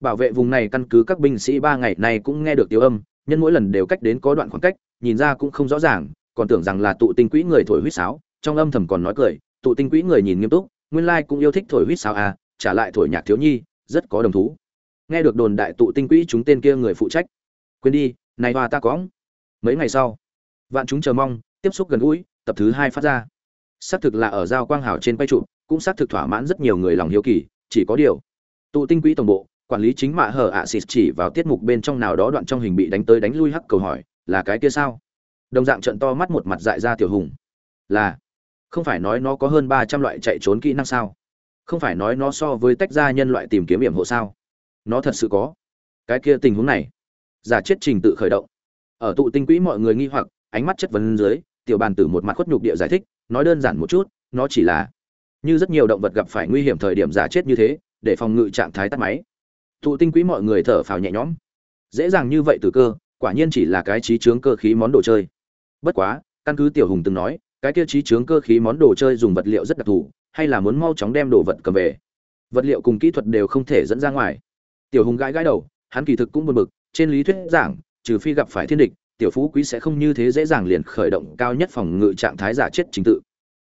Bảo vệ vùng này căn cứ các binh sĩ ba ngày này cũng nghe được tiếng âm, nhân mỗi lần đều cách đến có đoạn khoảng cách, nhìn ra cũng không rõ ràng, còn tưởng rằng là tụ tinh quỹ người thổi huýt sáo, trong âm thầm còn nói cười, tụ tinh quỹ người nhìn nghiêm túc, nguyên lai cũng yêu thích thổi huýt sáo à trả lại thổi nhạc thiếu nhi, rất có đồng thú. Nghe được đồn đại tụ tinh quỹ chúng tên kia người phụ trách, quên đi, này hoa ta có. Mấy ngày sau, vạn chúng chờ mong, tiếp xúc gần gũi tập thứ hai phát ra. Xác thực là ở giao quang hào trên quay trụ, cũng xác thực thỏa mãn rất nhiều người lòng hiếu kỳ, chỉ có điều, tụ tinh quỹ tổng bộ, quản lý chính mạ hở ạ xịt chỉ vào tiết mục bên trong nào đó đoạn trong hình bị đánh tới đánh lui hắc cầu hỏi, là cái kia sao? Đồng dạng trận to mắt một mặt dại ra tiểu hùng, là, không phải nói nó có hơn ba trăm loại chạy trốn kỹ năng sao? Không phải nói nó so với tách ra nhân loại tìm kiếm hiểm hộ sao? Nó thật sự có cái kia tình huống này. Giả chết trình tự khởi động. Ở tụ tinh quỹ mọi người nghi hoặc, ánh mắt chất vấn dưới tiểu bàn tử một mặt khuất nhục địa giải thích, nói đơn giản một chút, nó chỉ là như rất nhiều động vật gặp phải nguy hiểm thời điểm giả chết như thế, để phòng ngự trạng thái tắt máy. Thụ tinh quỹ mọi người thở phào nhẹ nhõm. Dễ dàng như vậy từ cơ, quả nhiên chỉ là cái trí chướng cơ khí món đồ chơi. Bất quá, căn cứ tiểu hùng từng nói, cái tiêu trí chướng cơ khí món đồ chơi dùng vật liệu rất đặc thù, hay là muốn mau chóng đem đồ vật cầm về. Vật liệu cùng kỹ thuật đều không thể dẫn ra ngoài. Tiểu hùng gãi gãi đầu, hắn kỳ thực cũng buồn bực, trên lý thuyết giảng, trừ phi gặp phải thiên địch tiểu phú quý sẽ không như thế dễ dàng liền khởi động cao nhất phòng ngự trạng thái giả chết trình tự.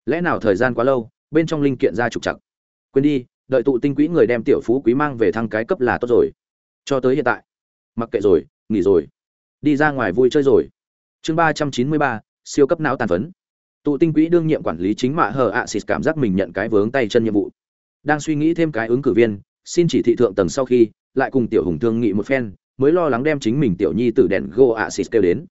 Lẽ nào thời gian quá lâu, bên trong linh kiện ra trục chặt quên đi, đợi tụ tinh quỹ người đem tiểu phú quý mang về thăng cái cấp là tốt rồi. Cho tới hiện tại. Mặc kệ rồi, nghỉ rồi. Đi ra ngoài vui chơi rồi. Chương ba trăm chín mươi ba, siêu cấp não tàn phấn. Tụ tinh quỹ đương nhiệm quản lý chính mạ hờ ạ xịt cảm giác mình nhận cái vướng tay chân nhiệm vụ. Đang suy nghĩ thêm cái ứng cử viên, xin chỉ thị thượng tầng sau khi, lại cùng tiểu hùng thương nghị một phen mới lo lắng đem chính mình tiểu nhi từ đèn gỗ ạ xịt kêu đến.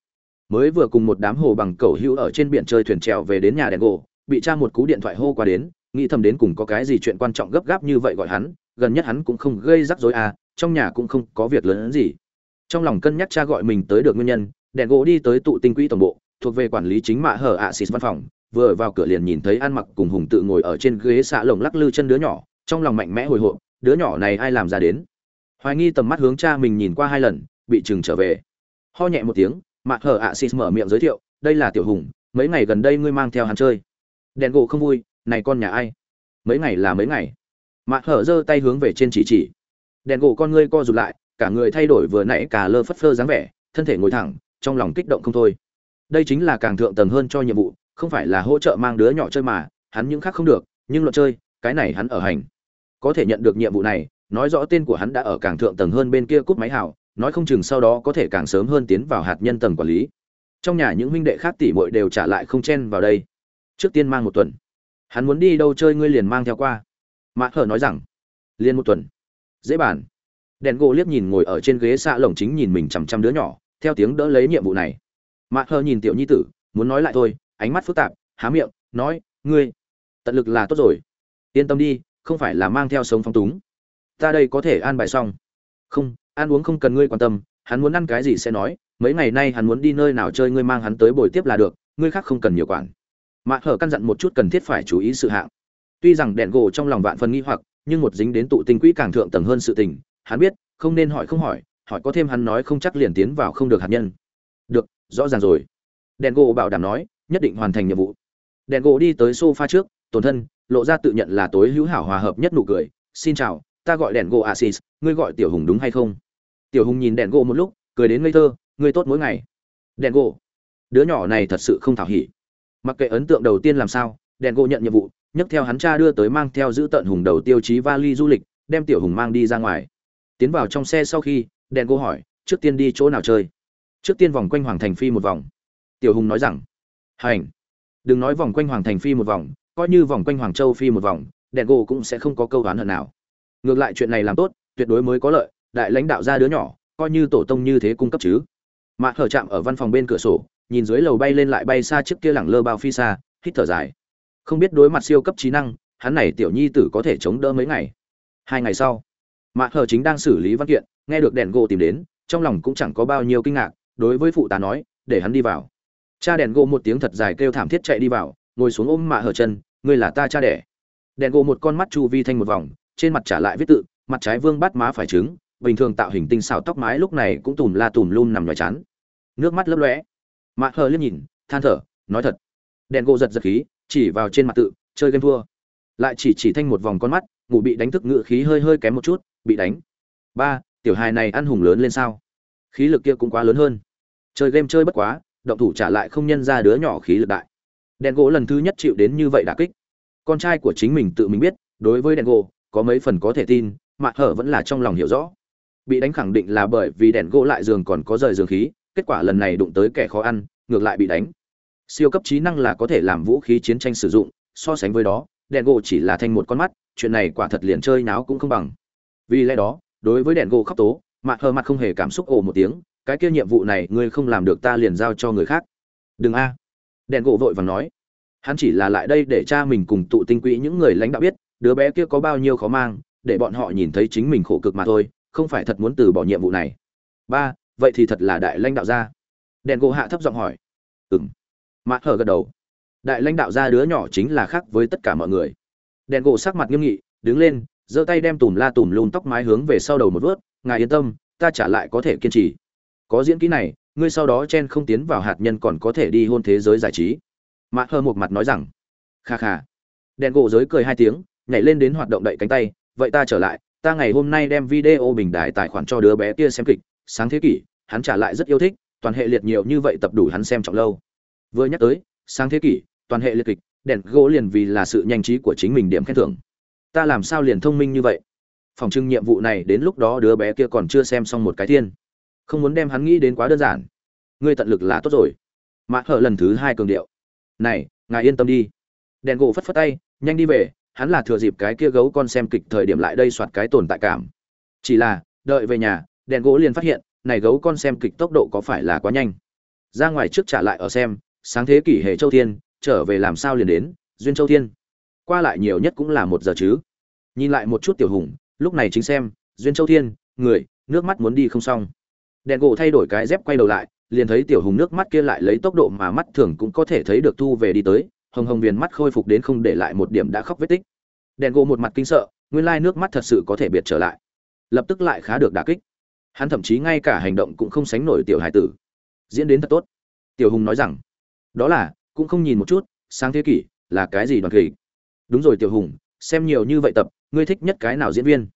Mới vừa cùng một đám hồ bằng cầu hữu ở trên biển chơi thuyền trèo về đến nhà đèn gỗ, bị cha một cú điện thoại hô qua đến, nghĩ thầm đến cùng có cái gì chuyện quan trọng gấp gáp như vậy gọi hắn, gần nhất hắn cũng không gây rắc rối à trong nhà cũng không có việc lớn hơn gì. Trong lòng cân nhắc cha gọi mình tới được nguyên nhân, đèn gỗ đi tới tụ tinh quỹ tổng bộ, thuộc về quản lý chính mạ hở ạ xịt văn phòng, vừa vào cửa liền nhìn thấy ăn mặc cùng hùng tự ngồi ở trên ghế xạ lồng lắc lư chân đứa nhỏ, trong lòng mạnh mẽ hồi hộp, đứa nhỏ này ai làm ra đến? Hoài nghi tầm mắt hướng cha mình nhìn qua hai lần, bị chừng trở về. Ho nhẹ một tiếng, mạc hở ạ xịt mở miệng giới thiệu, đây là tiểu hùng, mấy ngày gần đây ngươi mang theo hắn chơi. Đèn gỗ không vui, này con nhà ai? Mấy ngày là mấy ngày. Mạc hở giơ tay hướng về trên chỉ chỉ. Đèn gỗ con ngươi co rụt lại, cả người thay đổi vừa nãy cả lơ phất phơ dáng vẻ, thân thể ngồi thẳng, trong lòng kích động không thôi. Đây chính là càng thượng tầng hơn cho nhiệm vụ, không phải là hỗ trợ mang đứa nhỏ chơi mà, hắn những khác không được, nhưng luận chơi, cái này hắn ở hành. Có thể nhận được nhiệm vụ này nói rõ tên của hắn đã ở càng thượng tầng hơn bên kia cúp máy hảo, nói không chừng sau đó có thể càng sớm hơn tiến vào hạt nhân tầng quản lý. Trong nhà những huynh đệ khác tỷ muội đều trả lại không chen vào đây. Trước tiên mang một tuần. Hắn muốn đi đâu chơi ngươi liền mang theo qua. Mạ hở nói rằng, liền một tuần. Dễ bàn. Đèn gỗ liếc nhìn ngồi ở trên ghế xạ lồng chính nhìn mình chằm chằm đứa nhỏ, theo tiếng đỡ lấy nhiệm vụ này. Mạ hở nhìn tiểu nhi tử, muốn nói lại thôi, ánh mắt phức tạp, há miệng, nói, ngươi, tận lực là tốt rồi. Yên tâm đi, không phải là mang theo sống phong túng ta đây có thể an bài xong. Không, ăn uống không cần ngươi quan tâm, hắn muốn ăn cái gì sẽ nói, mấy ngày nay hắn muốn đi nơi nào chơi ngươi mang hắn tới bồi tiếp là được, ngươi khác không cần nhiều quản. Mạ hở căn dặn một chút cần thiết phải chú ý sự hạng. Tuy rằng đèn gỗ trong lòng vạn phần nghi hoặc, nhưng một dính đến tụ tinh quỹ càng thượng tầng hơn sự tình, hắn biết, không nên hỏi không hỏi hỏi có thêm hắn nói không chắc liền tiến vào không được hạt nhân. Được, rõ ràng rồi. Đèn gỗ bảo đảm nói, nhất định hoàn thành nhiệm vụ. Đèn gỗ đi tới sofa trước, tổn thân, lộ ra tự nhận là tối hữu hảo hòa hợp nhất nụ cười, xin chào ta gọi đèn gỗ asis, ngươi gọi tiểu hùng đúng hay không? Tiểu hùng nhìn đèn gỗ một lúc, cười đến ngây thơ, ngươi tốt mỗi ngày. Đèn gỗ. Đứa nhỏ này thật sự không thảo hỉ. Mặc kệ ấn tượng đầu tiên làm sao, đèn gỗ nhận nhiệm vụ, nhấc theo hắn cha đưa tới mang theo giữ tận hùng đầu tiêu chí vali du lịch, đem tiểu hùng mang đi ra ngoài. Tiến vào trong xe sau khi, đèn gỗ hỏi, trước tiên đi chỗ nào chơi? Trước tiên vòng quanh hoàng thành phi một vòng. Tiểu hùng nói rằng, hành. Đừng nói vòng quanh hoàng thành phi một vòng, coi như vòng quanh hoàng châu phi một vòng, đèn gỗ cũng sẽ không có câu đoán hận nào ngược lại chuyện này làm tốt, tuyệt đối mới có lợi, đại lãnh đạo ra đứa nhỏ, coi như tổ tông như thế cung cấp chứ. Mạ hở chạm ở văn phòng bên cửa sổ, nhìn dưới lầu bay lên lại bay xa trước kia lẳng lơ bao phi xa, hít thở dài. Không biết đối mặt siêu cấp trí năng, hắn này tiểu nhi tử có thể chống đỡ mấy ngày? Hai ngày sau mạ hở chính đang xử lý văn kiện, nghe được đèn gỗ tìm đến, trong lòng cũng chẳng có bao nhiêu kinh ngạc, đối với phụ tá nói, để hắn đi vào. Cha đèn gỗ một tiếng thật dài kêu thảm thiết chạy đi vào, ngồi xuống ôm mạ hở chân, ngươi là ta cha đẻ. Đèn gỗ một con mắt chu vi thanh một vòng trên mặt trả lại viết tự, mặt trái vương bắt má phải trứng, bình thường tạo hình tinh xảo tóc mái lúc này cũng tùm la tùm lum nằm ngoài chán. Nước mắt lấp lóe. Mạ hờ liếc nhìn, than thở, nói thật. Đèn gỗ giật giật khí, chỉ vào trên mặt tự, chơi game thua. Lại chỉ chỉ thanh một vòng con mắt, ngủ bị đánh thức ngựa khí hơi hơi kém một chút, bị đánh. Ba, tiểu hài này ăn hùng lớn lên sao? Khí lực kia cũng quá lớn hơn. Chơi game chơi bất quá, động thủ trả lại không nhân ra đứa nhỏ khí lực đại. Đèn gỗ lần thứ nhất chịu đến như vậy đả kích. Con trai của chính mình tự mình biết, đối với đèn gỗ có mấy phần có thể tin mạ hở vẫn là trong lòng hiểu rõ. Bị đánh khẳng định là bởi vì đèn gỗ lại giường còn có rời giường khí, kết quả lần này đụng tới kẻ khó ăn, ngược lại bị đánh. Siêu cấp trí năng là có thể làm vũ khí chiến tranh sử dụng, so sánh với đó, đèn gỗ chỉ là thành một con mắt, chuyện này quả thật liền chơi náo cũng không bằng. Vì lẽ đó, đối với đèn gỗ khóc tố mạ hờ mặt không hề cảm xúc ồ một tiếng, cái kia nhiệm vụ này ngươi không làm được ta liền giao cho người khác. Đừng a. Đèn gỗ vội vàng nói. Hắn chỉ là lại đây để cha mình cùng tụ tinh quỹ những người lãnh đạo biết đứa bé kia có bao nhiêu khó mang, để bọn họ nhìn thấy chính mình khổ cực mà thôi, không phải thật muốn từ bỏ nhiệm vụ này. Ba, vậy thì thật là đại lãnh đạo gia. Đèn gỗ hạ thấp giọng hỏi. Ừng mạ hở gật đầu. Đại lãnh đạo gia đứa nhỏ chính là khác với tất cả mọi người. Đèn gỗ sắc mặt nghiêm nghị, đứng lên, giơ tay đem tùm la tùm lùn tóc mái hướng về sau đầu một vớt ngài yên tâm, ta trả lại có thể kiên trì. Có diễn kỹ này, ngươi sau đó chen không tiến vào hạt nhân còn có thể đi hôn thế giới giải trí. Mạ hơ một mặt nói rằng, kha kha. Đèn gỗ giới cười hai tiếng nhảy lên đến hoạt động đậy cánh tay, vậy ta trở lại, ta ngày hôm nay đem video bình đại tài khoản cho đứa bé kia xem kịch, sáng thế kỷ, hắn trả lại rất yêu thích, toàn hệ liệt nhiều như vậy tập đủ hắn xem trọng lâu. Vừa nhắc tới, sáng thế kỷ, toàn hệ liệt kịch, đèn gỗ liền vì là sự nhanh trí của chính mình điểm khen thưởng. Ta làm sao liền thông minh như vậy? Phòng trưng nhiệm vụ này đến lúc đó đứa bé kia còn chưa xem xong một cái thiên. Không muốn đem hắn nghĩ đến quá đơn giản. Ngươi tận lực là tốt rồi. Mạ hở lần thứ hai cường điệu. Này, ngài yên tâm đi. Đèn gỗ phất phất tay, nhanh đi về hắn là thừa dịp cái kia gấu con xem kịch thời điểm lại đây soạt cái tồn tại cảm. Chỉ là, đợi về nhà, đèn gỗ liền phát hiện, này gấu con xem kịch tốc độ có phải là quá nhanh. Ra ngoài trước trả lại ở xem, sáng thế kỷ hệ châu thiên, trở về làm sao liền đến, duyên châu thiên. Qua lại nhiều nhất cũng là một giờ chứ. Nhìn lại một chút tiểu hùng, lúc này chính xem, duyên châu thiên, người, nước mắt muốn đi không xong. Đèn gỗ thay đổi cái dép quay đầu lại, liền thấy tiểu hùng nước mắt kia lại lấy tốc độ mà mắt thường cũng có thể thấy được thu về đi tới hồng hồng viền mắt khôi phục đến không để lại một điểm đã khóc vết tích. Đèn gỗ một mặt kinh sợ, nguyên lai nước mắt thật sự có thể biệt trở lại. Lập tức lại khá được đả kích. Hắn thậm chí ngay cả hành động cũng không sánh nổi tiểu hải tử. Diễn đến thật tốt. Tiểu hùng nói rằng, đó là, cũng không nhìn một chút, sáng thế kỷ, là cái gì đoàn kỳ đúng rồi tiểu hùng, xem nhiều như vậy tập, ngươi thích nhất cái nào diễn viên?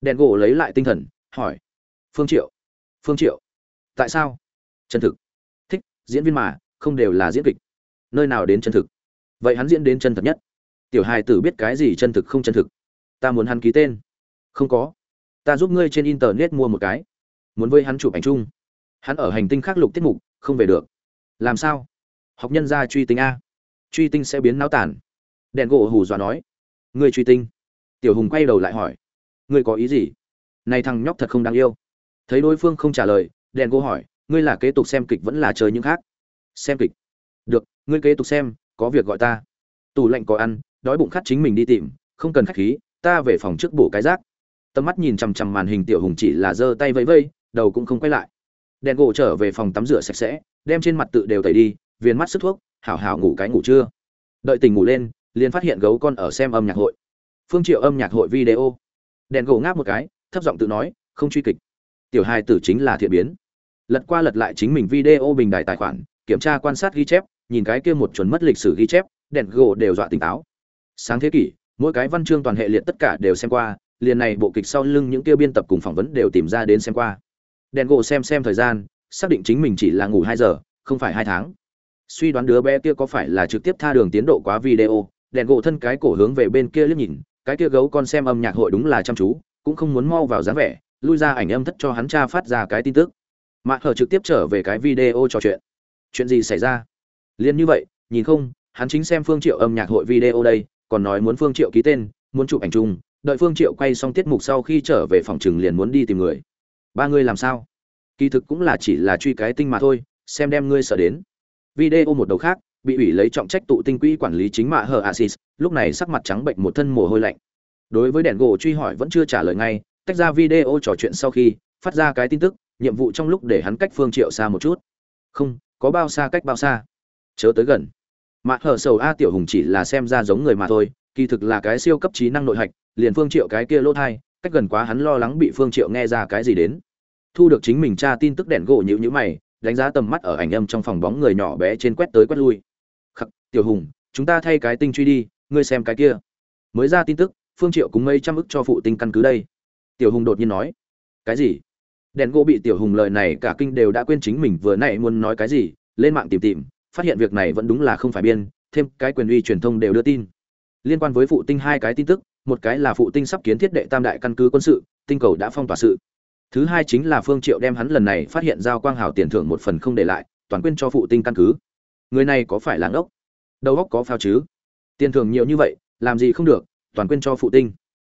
Đèn gỗ lấy lại tinh thần, hỏi. Phương triệu phương triệu, tại sao? Chân thực. Thích, diễn viên mà, không đều là diễn kịch. Nơi nào đến chân thực? Vậy hắn diễn đến chân thật nhất. Tiểu hài tử biết cái gì chân thực không chân thực? Ta muốn hắn ký tên. Không có. Ta giúp ngươi trên internet mua một cái. Muốn với hắn chụp ảnh chung. Hắn ở hành tinh khác lục tiết mục, không về được. Làm sao? Học nhân gia truy tinh a. Truy tinh sẽ biến náo tản đèn gỗ hù dọa nói. Ngươi truy tinh. Tiểu hùng quay đầu lại hỏi. Ngươi có ý gì? Này thằng nhóc thật không đáng yêu. Thấy đối phương không trả lời, đèn gỗ hỏi. Ngươi là kế tục xem kịch vẫn là chơi những khác? Xem kịch. Được, ngươi kế tục xem có việc gọi ta. Tủ lạnh có ăn, đói bụng khát chính mình đi tìm, không cần khách khí, ta về phòng trước bổ cái rác. Tầm mắt nhìn chằm chằm màn hình tiểu hùng chỉ là giơ tay vẫy vây đầu cũng không quay lại. Đèn gỗ trở về phòng tắm rửa sạch sẽ, đem trên mặt tự đều tẩy đi viên mắt sức thuốc, hảo hảo ngủ cái ngủ trưa. Đợi tình ngủ lên, liền phát hiện gấu con ở xem âm nhạc hội. Phương triệu âm nhạc hội video. Đèn gỗ ngáp một cái, thấp giọng tự nói, không truy kịch. Tiểu hai tử chính là thiện biến. Lật qua lật lại chính mình video bình đại tài khoản, kiểm tra quan sát ghi chép nhìn cái kia một chuẩn mất lịch sử ghi chép, đèn gỗ đều dọa tỉnh táo. Sáng thế kỷ, mỗi cái văn chương toàn hệ liệt tất cả đều xem qua, liền này bộ kịch sau lưng những kia biên tập cùng phỏng vấn đều tìm ra đến xem qua. Đèn gỗ xem xem thời gian, xác định chính mình chỉ là ngủ hai giờ, không phải hai tháng. Suy đoán đứa bé kia có phải là trực tiếp tha đường tiến độ quá video, đèn gỗ thân cái cổ hướng về bên kia liếc nhìn, cái kia gấu con xem âm nhạc hội đúng là chăm chú, cũng không muốn mau vào dáng vẻ, lui ra ảnh âm thất cho hắn cha phát ra cái tin tức. Mạ hở trực tiếp trở về cái video trò chuyện. Chuyện gì xảy ra? Liên như vậy, nhìn không, hắn chính xem phương triệu âm nhạc hội video đây, còn nói muốn phương triệu ký tên, muốn chụp ảnh chung, đợi phương triệu quay xong tiết mục sau khi trở về phòng trường liền muốn đi tìm người. Ba người làm sao? Kỳ thực cũng là chỉ là truy cái tinh mà thôi, xem đem ngươi sợ đến. Video một đầu khác, bị ủy lấy trọng trách tụ tinh quỹ quản lý chính mạ hờ asis lúc này sắc mặt trắng bệnh một thân mồ hôi lạnh. Đối với đèn gỗ truy hỏi vẫn chưa trả lời ngay, tách ra video trò chuyện sau khi, phát ra cái tin tức, nhiệm vụ trong lúc để hắn cách phương triệu xa một chút. Không, có bao xa cách bao xa? Chớ tới gần. Mạ hở sầu a tiểu hùng chỉ là xem ra giống người mà thôi, kỳ thực là cái siêu cấp trí năng nội hạch, liền phương triệu cái kia lỗ thai, cách gần quá hắn lo lắng bị phương triệu nghe ra cái gì đến. Thu được chính mình tra tin tức đèn gỗ nhữ nhữ mày, đánh giá tầm mắt ở ảnh âm trong phòng bóng người nhỏ bé trên quét tới quét lui. Khắc, tiểu hùng, chúng ta thay cái tinh truy đi, ngươi xem cái kia. Mới ra tin tức, phương triệu cũng mấy trăm ức cho phụ tinh căn cứ đây. Tiểu hùng đột nhiên nói, cái gì? Đèn gỗ bị tiểu hùng lời này cả kinh đều đã quên chính mình vừa nãy muốn nói cái gì, lên mạng tìm tìm phát hiện việc này vẫn đúng là không phải biên, thêm cái quyền uy truyền thông đều đưa tin. Liên quan với phụ tinh hai cái tin tức, một cái là phụ tinh sắp kiến thiết đệ tam đại căn cứ quân sự, tinh cầu đã phong tỏa sự. Thứ hai chính là phương triệu đem hắn lần này phát hiện giao quang hảo tiền thưởng một phần không để lại, toàn quyên cho phụ tinh căn cứ. Người này có phải là ngốc? Đầu óc có phao chứ? Tiền thưởng nhiều như vậy, làm gì không được, toàn quyên cho phụ tinh.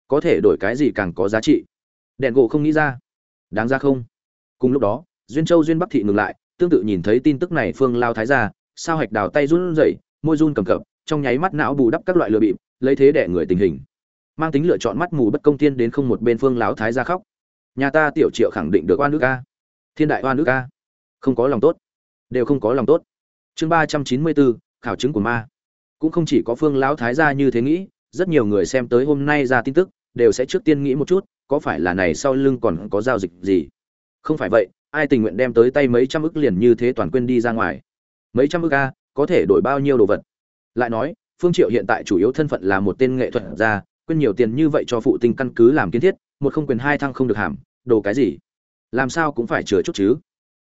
Có thể đổi cái gì càng có giá trị? Đèn gỗ không nghĩ ra. Đáng ra không? Cùng lúc đó, duyên châu duyên bắc thị ngừng lại, tương tự nhìn thấy tin tức này phương lao thái gia sao hạch đào tay run rẩy, môi run cầm cập, trong nháy mắt não bù đắp các loại lừa bịp, lấy thế để người tình hình. Mang tính lựa chọn mắt mù bất công tiên đến không một bên phương lão thái ra khóc. Nhà ta tiểu triệu khẳng định được oan nước ca. Thiên đại oan nước ca. Không có lòng tốt. Đều không có lòng tốt. Chương ba trăm chín mươi bốn, khảo chứng của ma. Cũng không chỉ có phương lão thái gia như thế nghĩ, rất nhiều người xem tới hôm nay ra tin tức, đều sẽ trước tiên nghĩ một chút, có phải là này sau lưng còn có giao dịch gì? Không phải vậy, ai tình nguyện đem tới tay mấy trăm ức liền như thế toàn quên đi ra ngoài mấy trăm ức a, có thể đổi bao nhiêu đồ vật? Lại nói, phương triệu hiện tại chủ yếu thân phận là một tên nghệ thuật gia, quên nhiều tiền như vậy cho phụ tinh căn cứ làm kiến thiết, một không quyền hai thăng không được hàm, đồ cái gì? Làm sao cũng phải chừa chút chứ?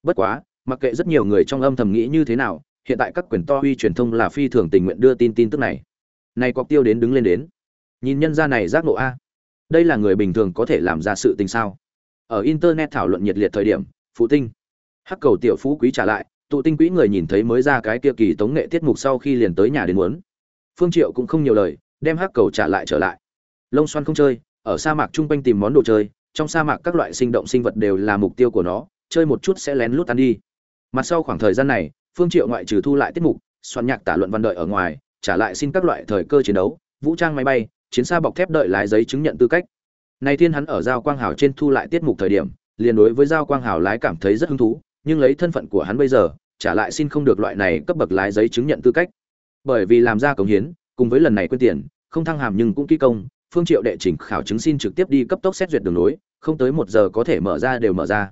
Bất quá, mặc kệ rất nhiều người trong âm thầm nghĩ như thế nào, hiện tại các quyền to uy truyền thông là phi thường tình nguyện đưa tin tin tức này. Này cọc tiêu đến đứng lên đến. Nhìn nhân gia này giác ngộ a. Đây là người bình thường có thể làm ra sự tình sao? Ở internet thảo luận nhiệt liệt thời điểm, phụ tinh. Hắc cầu tiểu phú quý trả lại tụ tinh quỹ người nhìn thấy mới ra cái kia kỳ tống nghệ tiết mục sau khi liền tới nhà đến muốn. Phương triệu cũng không nhiều lời, đem hắc cầu trả lại trở lại. Lông xoăn không chơi, ở sa mạc trung quanh tìm món đồ chơi, trong sa mạc các loại sinh động sinh vật đều là mục tiêu của nó, chơi một chút sẽ lén lút ăn đi. Mặt sau khoảng thời gian này, phương triệu ngoại trừ thu lại tiết mục, soạn nhạc tả luận văn đợi ở ngoài, trả lại xin các loại thời cơ chiến đấu, vũ trang máy bay, chiến xa bọc thép đợi lái giấy chứng nhận tư cách. Này thiên hắn ở giao quang hào trên thu lại tiết mục thời điểm, liền đối với giao quang hào lái cảm thấy rất hứng thú, nhưng lấy thân phận của hắn bây giờ trả lại xin không được loại này cấp bậc lái giấy chứng nhận tư cách. Bởi vì làm ra cống hiến, cùng với lần này quên tiền, không thăng hàm nhưng cũng ký công, phương triệu đệ trình khảo chứng xin trực tiếp đi cấp tốc xét duyệt đường nối, không tới một giờ có thể mở ra đều mở ra.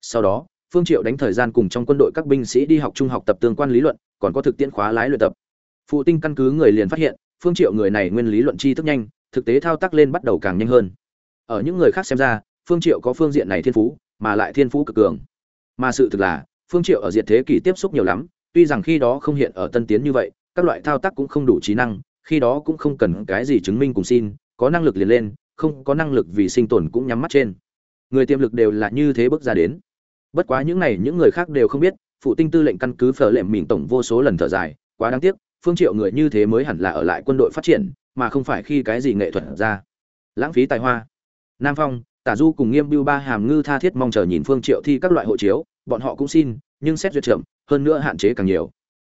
Sau đó, phương triệu đánh thời gian cùng trong quân đội các binh sĩ đi học trung học tập tương quan lý luận, còn có thực tiễn khóa lái luyện tập. Phụ tinh căn cứ người liền phát hiện, phương triệu người này nguyên lý luận chi thức nhanh, thực tế thao tác lên bắt đầu càng nhanh hơn. Ở những người khác xem ra, phương triệu có phương diện này thiên phú, mà lại thiên phú cực cường. Mà sự thực là phương triệu ở diệt thế kỷ tiếp xúc nhiều lắm, tuy rằng khi đó không hiện ở tân tiến như vậy, các loại thao tác cũng không đủ trí năng, khi đó cũng không cần cái gì chứng minh cùng xin, có năng lực liền lên, không có năng lực vì sinh tồn cũng nhắm mắt trên. Người tiềm lực đều là như thế bước ra đến. Bất quá những này những người khác đều không biết, phụ tinh tư lệnh căn cứ phở lệm mình tổng vô số lần thở dài, quá đáng tiếc, phương triệu người như thế mới hẳn là ở lại quân đội phát triển, mà không phải khi cái gì nghệ thuật ra. Lãng phí tài hoa. Nam phong, tả du cùng nghiêm bưu ba hàm ngư tha thiết mong chờ nhìn phương triệu thi các loại hộ chiếu bọn họ cũng xin, nhưng xét duyệt chậm, hơn nữa hạn chế càng nhiều.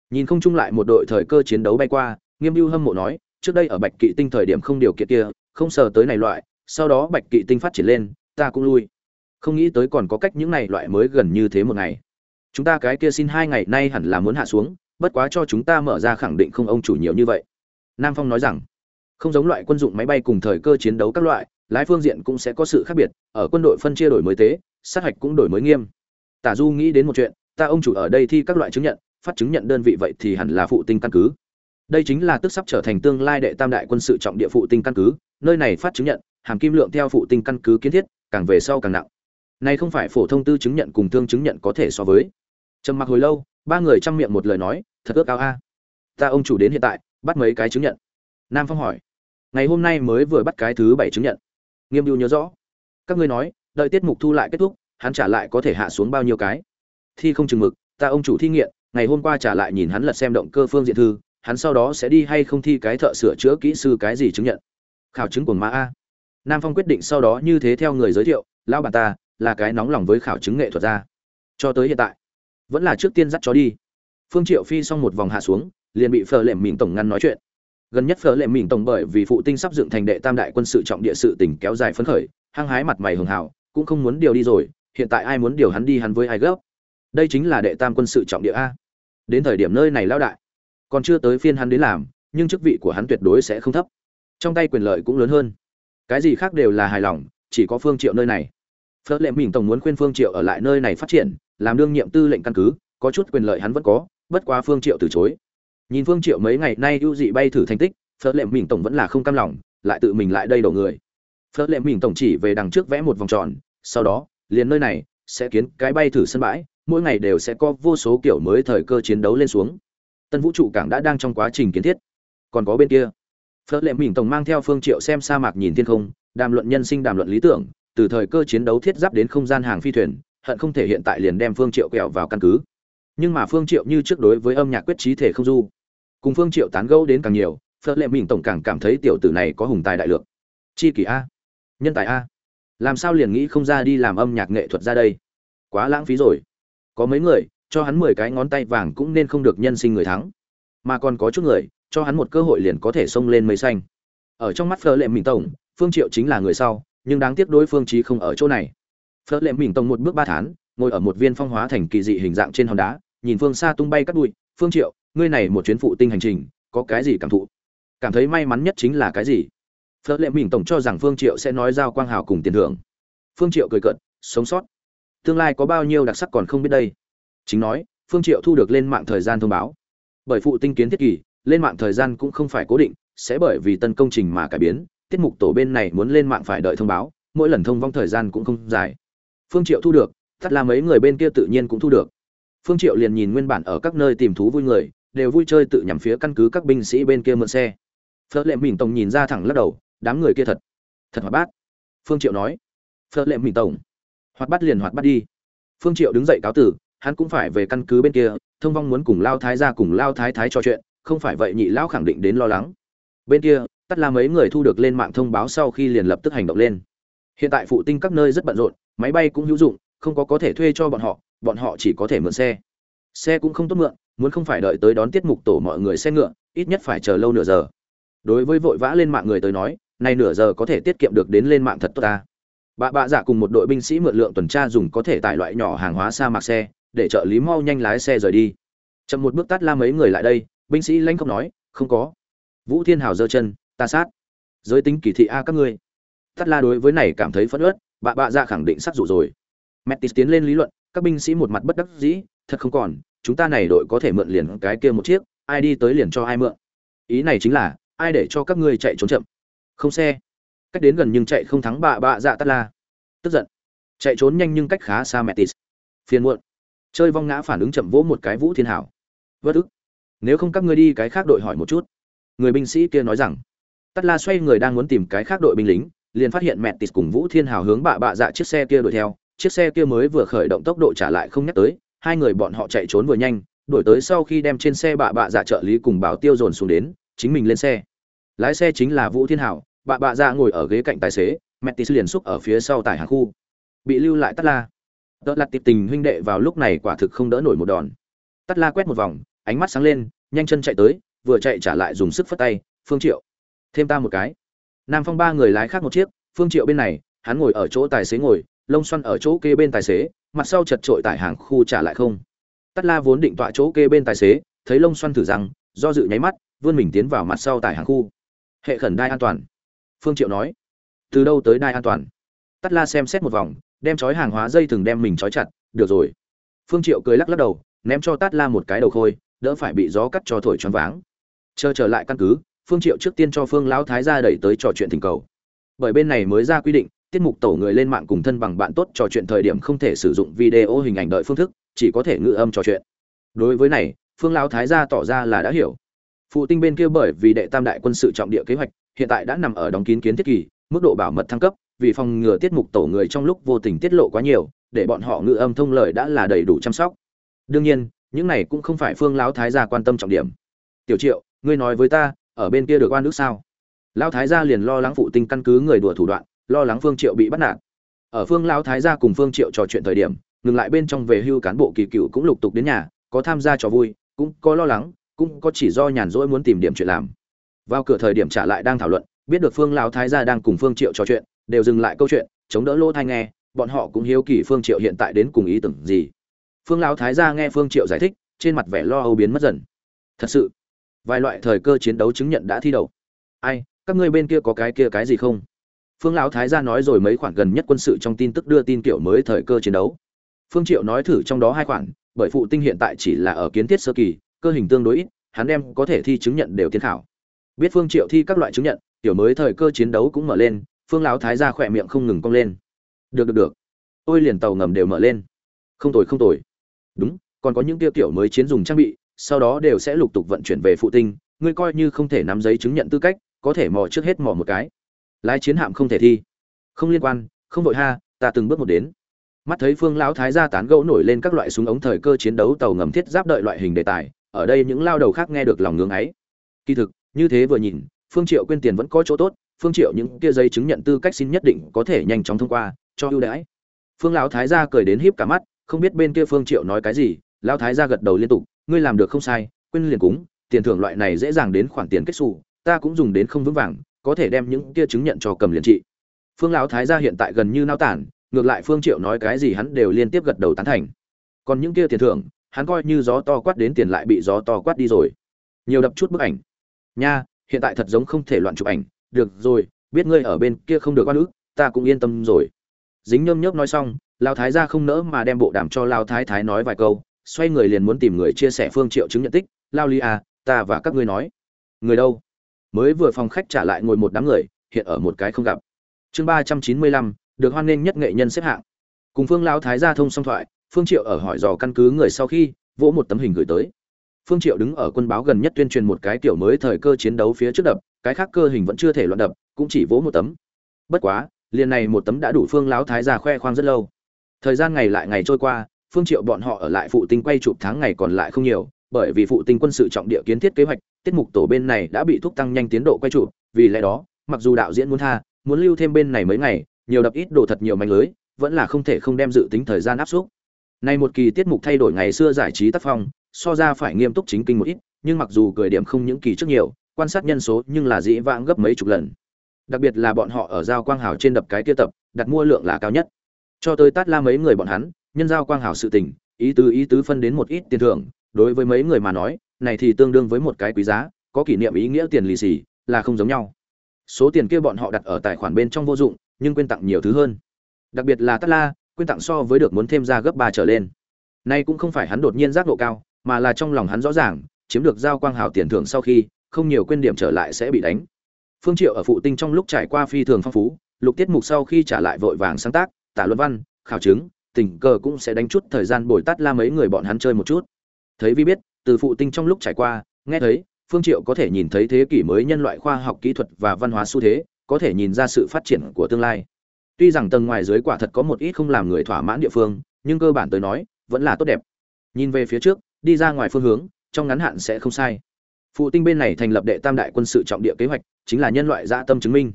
Nhìn không chung lại một đội thời cơ chiến đấu bay qua, nghiêm mưu hâm mộ nói, trước đây ở bạch kỵ tinh thời điểm không điều kiện kia, không sờ tới này loại, sau đó bạch kỵ tinh phát triển lên, ta cũng lui. Không nghĩ tới còn có cách những này loại mới gần như thế một ngày. Chúng ta cái kia xin hai ngày nay hẳn là muốn hạ xuống, bất quá cho chúng ta mở ra khẳng định không ông chủ nhiều như vậy. Nam phong nói rằng, không giống loại quân dụng máy bay cùng thời cơ chiến đấu các loại, lái phương diện cũng sẽ có sự khác biệt, ở quân đội phân chia đổi mới tế, sát hạch cũng đổi mới nghiêm tả du nghĩ đến một chuyện, ta ông chủ ở đây thi các loại chứng nhận, phát chứng nhận đơn vị vậy thì hẳn là phụ tinh căn cứ. Đây chính là tức sắp trở thành tương lai đệ tam đại quân sự trọng địa phụ tinh căn cứ, nơi này phát chứng nhận, hàm kim lượng theo phụ tinh căn cứ kiến thiết, càng về sau càng nặng. Này không phải phổ thông tư chứng nhận cùng thương chứng nhận có thể so với. Trầm mặc hồi lâu, ba người trong miệng một lời nói, thật ước ao a. Ta ông chủ đến hiện tại, bắt mấy cái chứng nhận? Nam phong hỏi. Ngày hôm nay mới vừa bắt cái thứ bảy chứng nhận. Nghiêm Du nhớ rõ. Các ngươi nói, đợi tiết mục thu lại kết thúc hắn trả lại có thể hạ xuống bao nhiêu cái? Thi không chừng mực, ta ông chủ thi nghiện, ngày hôm qua trả lại nhìn hắn lật xem động cơ phương diện thư, hắn sau đó sẽ đi hay không thi cái thợ sửa chữa kỹ sư cái gì chứng nhận? Khảo chứng của mã a. Nam phong quyết định sau đó như thế theo người giới thiệu, lão bà ta là cái nóng lòng với khảo chứng nghệ thuật ra cho tới hiện tại, vẫn là trước tiên dắt chó đi. Phương triệu phi xong một vòng hạ xuống, liền bị phở lệm mỉm tổng ngăn nói chuyện. Gần nhất phở lệm mỉm tổng bởi vì phụ tinh sắp dựng thành đệ tam đại quân sự trọng địa sự tỉnh kéo dài phấn khởi, hăng hái mặt mày hường hào cũng không muốn điều đi rồi hiện tại ai muốn điều hắn đi hắn với ai gấp? Đây chính là đệ tam quân sự trọng địa a. Đến thời điểm nơi này lao đại, còn chưa tới phiên hắn đến làm, nhưng chức vị của hắn tuyệt đối sẽ không thấp. Trong tay quyền lợi cũng lớn hơn. Cái gì khác đều là hài lòng, chỉ có phương triệu nơi này. Phớt lệ mình tổng muốn khuyên phương triệu ở lại nơi này phát triển, làm đương nhiệm tư lệnh căn cứ, có chút quyền lợi hắn vẫn có, bất quá phương triệu từ chối. Nhìn phương triệu mấy ngày nay ưu dị bay thử thành tích, phớt lệ mình tổng vẫn là không cam lòng, lại tự mình lại đây đổ người. Phớt lệ mình tổng chỉ về đằng trước vẽ một vòng tròn, sau đó liền nơi này sẽ kiến cái bay thử sân bãi, mỗi ngày đều sẽ có vô số kiểu mới thời cơ chiến đấu lên xuống. Tân vũ trụ cảng đã đang trong quá trình kiến thiết. Còn có bên kia, phớt lệ mình tổng mang theo phương triệu xem sa mạc nhìn thiên không, đàm luận nhân sinh, đàm luận lý tưởng, từ thời cơ chiến đấu thiết giáp đến không gian hàng phi thuyền, hận không thể hiện tại liền đem phương triệu kẹo vào căn cứ. Nhưng mà phương triệu như trước đối với âm nhạc quyết trí thể không du. Cùng phương triệu tán gẫu đến càng nhiều, phớt lệ mình tổng càng cảm thấy tiểu tử này có hùng tài đại lượng. Chi kỷ a. Nhân tài a làm sao liền nghĩ không ra đi làm âm nhạc nghệ thuật ra đây? Quá lãng phí rồi. Có mấy người, cho hắn mười cái ngón tay vàng cũng nên không được nhân sinh người thắng. Mà còn có chút người, cho hắn một cơ hội liền có thể xông lên mây xanh. Ở trong mắt phở lệ mình tổng, phương triệu chính là người sau, nhưng đáng tiếc đối phương trí không ở chỗ này. Phở lệ mình tổng một bước ba tháng ngồi ở một viên phong hóa thành kỳ dị hình dạng trên hòn đá, nhìn phương xa tung bay cắt bụi. Phương triệu, ngươi này một chuyến phụ tinh hành trình, có cái gì cảm thụ? Cảm thấy may mắn nhất chính là cái gì? Phớt lệ mình tổng cho rằng phương triệu sẽ nói giao quang hào cùng tiền thưởng. Phương triệu cười cợt, sống sót. Tương lai có bao nhiêu đặc sắc còn không biết đây. Chính nói, phương triệu thu được lên mạng thời gian thông báo. Bởi phụ tinh kiến thiết kỳ, lên mạng thời gian cũng không phải cố định, sẽ bởi vì tân công trình mà cải biến, tiết mục tổ bên này muốn lên mạng phải đợi thông báo, mỗi lần thông vong thời gian cũng không dài. Phương triệu thu được tất là mấy người bên kia tự nhiên cũng thu được. Phương triệu liền nhìn nguyên bản ở các nơi tìm thú vui người, đều vui chơi tự nhằm phía căn cứ các binh sĩ bên kia mượn xe. Phớt lệ mình tổng nhìn ra thẳng lắc đầu đám người kia thật thật hoạt bát. Phương triệu nói phật lệ mình tổng, hoạt bát liền hoạt bát đi. Phương triệu đứng dậy cáo tử, hắn cũng phải về căn cứ bên kia, thông vong muốn cùng lao thái ra cùng lao thái thái trò chuyện, không phải vậy nhị lão khẳng định đến lo lắng. Bên kia, tất là mấy người thu được lên mạng thông báo sau khi liền lập tức hành động lên. Hiện tại phụ tinh các nơi rất bận rộn, máy bay cũng hữu dụng, không có có thể thuê cho bọn họ bọn họ chỉ có thể mượn xe. Xe cũng không tốt mượn, muốn không phải đợi tới đón tiết mục tổ mọi người xe ngựa, ít nhất phải chờ lâu nửa giờ. Đối với vội vã lên mạng người tới nói nay nửa giờ có thể tiết kiệm được đến lên mạng thật tốt ta. Bà bạ dạ cùng một đội binh sĩ mượn lượng tuần tra dùng có thể tải loại nhỏ hàng hóa sa mạc xe, để trợ lý mau nhanh lái xe rời đi. Chậm một bước tắt la mấy người lại đây, binh sĩ lãnh không nói, không có. Vũ thiên hào giơ chân, ta sát. Giới tính kỳ thị a các ngươi. Tắt la đối với này cảm thấy phẫn ớt bà bạ dạ khẳng định sắc dụ rồi. Metis tiến lên lý luận, các binh sĩ một mặt bất đắc dĩ, thật không còn, chúng ta này đội có thể mượn liền cái kia một chiếc, ai đi tới liền cho ai mượn. Ý này chính là, ai để cho các ngươi chạy trốn chậm? Không xe. Cách đến gần nhưng chạy không thắng bạ bạ dạ tắt la. Tức giận. Chạy trốn nhanh nhưng cách khá xa mẹ tis phiền muộn. Chơi vong ngã phản ứng chậm vỗ một cái vũ thiên hảo. Vất ức. Nếu không các ngươi đi cái khác đội hỏi một chút. Người binh sĩ kia nói rằng. Tắt la xoay người đang muốn tìm cái khác đội binh lính, liền phát hiện mẹ tịt cùng vũ thiên hảo hướng bạ bạ dạ chiếc xe kia đuổi theo. Chiếc xe kia mới vừa khởi động tốc độ trả lại không nhắc tới, hai người bọn họ chạy trốn vừa nhanh đuổi tới sau khi đem trên xe bạ bạ dạ trợ lý cùng bảo tiêu dồn xuống đến, chính mình lên xe lái xe chính là vũ thiên Hảo, bạ bạ ra ngồi ở ghế cạnh tài xế mẹ tịt liền xúc ở phía sau tải hàng khu. Bị lưu lại tắt la. Tớ lặt tiệp tình huynh đệ vào lúc này quả thực không đỡ nổi một đòn. Tắt la quét một vòng ánh mắt sáng lên nhanh chân chạy tới vừa chạy trả lại dùng sức phất tay phương triệu thêm ta một cái. Nam phong ba người lái khác một chiếc phương triệu bên này hắn ngồi ở chỗ tài xế ngồi lông xoăn ở chỗ kê bên tài xế mặt sau chật trội tải hàng khu trả lại không. Tắt la vốn định tọa chỗ kê bên tài xế thấy lông xoăn thử rằng do dự nháy mắt vươn mình tiến vào mặt sau tải hàng khu hệ khẩn đai an toàn. Phương triệu nói, từ đâu tới đai an toàn? Tắt la xem xét một vòng, đem chói hàng hóa dây thừng đem mình chói chặt, được rồi. Phương triệu cười lắc lắc đầu, ném cho tát la một cái đầu khôi, đỡ phải bị gió cắt cho thổi choáng váng. Chờ trở lại căn cứ, phương triệu trước tiên cho phương lão thái gia đẩy tới trò chuyện thỉnh cầu. Bởi bên này mới ra quy định, tiết mục tổ người lên mạng cùng thân bằng bạn tốt trò chuyện thời điểm không thể sử dụng video hình ảnh đợi phương thức, chỉ có thể ngữ âm trò chuyện. Đối với này, phương lão thái gia tỏ ra là đã hiểu phụ tinh bên kia bởi vì đệ tam đại quân sự trọng địa kế hoạch, hiện tại đã nằm ở đóng kín kiến thiết kỳ, mức độ bảo mật thăng cấp, vì phòng ngừa tiết mục tổ người trong lúc vô tình tiết lộ quá nhiều, để bọn họ ngự âm thông lời đã là đầy đủ chăm sóc. Đương nhiên, những này cũng không phải phương lão thái gia quan tâm trọng điểm. Tiểu triệu, ngươi nói với ta, ở bên kia được oan nước sao? Lão thái gia liền lo lắng phụ tinh căn cứ người đùa thủ đoạn, lo lắng phương triệu bị bắt nạt. Ở phương lão thái gia cùng phương triệu trò chuyện thời điểm, ngừng lại bên trong về hưu cán bộ kỳ cựu cũng lục tục đến nhà, có tham gia trò vui, cũng có lo lắng cũng có chỉ do nhàn rỗi muốn tìm điểm chuyện làm. Vào cửa thời điểm trả lại đang thảo luận, biết được phương lão thái gia đang cùng phương triệu trò chuyện, đều dừng lại câu chuyện, chống đỡ lỗ thai nghe, bọn họ cũng hiếu kỳ phương triệu hiện tại đến cùng ý tưởng gì. Phương lão thái gia nghe phương triệu giải thích, trên mặt vẻ lo âu biến mất dần. Thật sự, vài loại thời cơ chiến đấu chứng nhận đã thi đấu ai, các ngươi bên kia có cái kia cái gì không? Phương lão thái gia nói rồi mấy khoản gần nhất quân sự trong tin tức đưa tin kiểu mới thời cơ chiến đấu. Phương triệu nói thử trong đó hai khoản, bởi phụ tinh hiện tại chỉ là ở kiến thiết sơ kỳ cơ hình tương đối ít, hắn đem có thể thi chứng nhận đều tiến khảo. Biết phương triệu thi các loại chứng nhận, tiểu mới thời cơ chiến đấu cũng mở lên, phương lão thái gia khỏe miệng không ngừng cong lên. Được được được. Ôi liền tàu ngầm đều mở lên. Không tồi không tồi. Đúng, còn có những tiêu tiểu mới chiến dùng trang bị, sau đó đều sẽ lục tục vận chuyển về phụ tinh, ngươi coi như không thể nắm giấy chứng nhận tư cách, có thể mò trước hết mò một cái. Lái chiến hạm không thể thi. Không liên quan, không đội ha, ta từng bước một đến. Mắt thấy phương lão thái gia tán gẫu nổi lên các loại súng ống thời cơ chiến đấu tàu ngầm thiết giáp đợi loại hình đề tài ở đây những lao đầu khác nghe được lòng ngưỡng ấy. Kỳ thực, như thế vừa nhìn, phương triệu quên tiền vẫn có chỗ tốt, phương triệu những kia giấy chứng nhận tư cách xin nhất định có thể nhanh chóng thông qua, cho ưu đãi. Phương lão thái gia cười đến híp cả mắt, không biết bên kia phương triệu nói cái gì, lão thái gia gật đầu liên tục, ngươi làm được không sai, quên liền cúng, tiền thưởng loại này dễ dàng đến khoản tiền kết xù, ta cũng dùng đến không vững vàng, có thể đem những kia chứng nhận cho cầm liền trị. Phương lão thái gia hiện tại gần như nao tản, ngược lại phương triệu nói cái gì hắn đều liên tiếp gật đầu tán thành. Còn những kia tiền thưởng hắn coi như gió to quát đến tiền lại bị gió to quát đi rồi. Nhiều đập chút bức ảnh. Nha, hiện tại thật giống không thể loạn chụp ảnh. Được rồi, biết ngươi ở bên kia không được quan ức, ta cũng yên tâm rồi. Dính nhơm nhớp nói xong, lao thái gia không nỡ mà đem bộ đàm cho lao thái thái nói vài câu, xoay người liền muốn tìm người chia sẻ phương triệu chứng nhận tích. Lao ly à ta và các ngươi nói. Người đâu? Mới vừa phòng khách trả lại ngồi một đám người, hiện ở một cái không gặp. Chương ba trăm chín mươi lăm, được hoan nghênh nhất nghệ nhân xếp hạng. Cùng phương lao thái gia thông song thoại phương triệu ở hỏi dò căn cứ người sau khi, vỗ một tấm hình gửi tới. Phương triệu đứng ở quân báo gần nhất tuyên truyền một cái kiểu mới thời cơ chiến đấu phía trước đập, cái khác cơ hình vẫn chưa thể loạn đập, cũng chỉ vỗ một tấm. Bất quá, liền này một tấm đã đủ phương lão thái già khoe khoang rất lâu. Thời gian ngày lại ngày trôi qua, phương triệu bọn họ ở lại phụ tinh quay chụp tháng ngày còn lại không nhiều, bởi vì phụ tinh quân sự trọng địa kiến thiết kế hoạch, tiết mục tổ bên này đã bị thúc tăng nhanh tiến độ quay chụp, vì lẽ đó, mặc dù đạo diễn muốn tha, muốn lưu thêm bên này mấy ngày, nhiều đập ít đồ thật nhiều manh lưới, vẫn là không thể không đem dự tính thời gian áp suất nay một kỳ tiết mục thay đổi ngày xưa giải trí tác phong, so ra phải nghiêm túc chính kinh một ít, nhưng mặc dù cười điểm không những kỳ trước nhiều, quan sát nhân số nhưng là dĩ vãng gấp mấy chục lần. Đặc biệt là bọn họ ở giao quang hào trên đập cái kia tập, đặt mua lượng là cao nhất. Cho tới tát la mấy người bọn hắn, nhân giao quang hào sự tình, ý tứ ý tứ phân đến một ít tiền thưởng, đối với mấy người mà nói, này thì tương đương với một cái quý giá, có kỷ niệm ý nghĩa tiền lì xì, là không giống nhau. Số tiền kia bọn họ đặt ở tài khoản bên trong vô dụng, nhưng quên tặng nhiều thứ hơn. Đặc biệt là tát la quyên tặng so với được muốn thêm ra gấp ba trở lên. Nay cũng không phải hắn đột nhiên giác độ cao, mà là trong lòng hắn rõ ràng, chiếm được giao quang hào tiền thưởng sau khi, không nhiều quên điểm trở lại sẽ bị đánh. Phương triệu ở phụ tinh trong lúc trải qua phi thường phong phú, lục tiết mục sau khi trả lại vội vàng sáng tác, tả luận văn, khảo chứng, tình cờ cũng sẽ đánh chút thời gian bồi tát la mấy người bọn hắn chơi một chút. Thấy vi biết, từ phụ tinh trong lúc trải qua, nghe thấy, phương triệu có thể nhìn thấy thế kỷ mới nhân loại khoa học kỹ thuật và văn hóa xu thế, có thể nhìn ra sự phát triển của tương lai tuy rằng tầng ngoài dưới quả thật có một ít không làm người thỏa mãn địa phương, nhưng cơ bản tới nói, vẫn là tốt đẹp. Nhìn về phía trước, đi ra ngoài phương hướng, trong ngắn hạn sẽ không sai. Phụ tinh bên này thành lập đệ tam đại quân sự trọng địa kế hoạch, chính là nhân loại dã tâm chứng minh.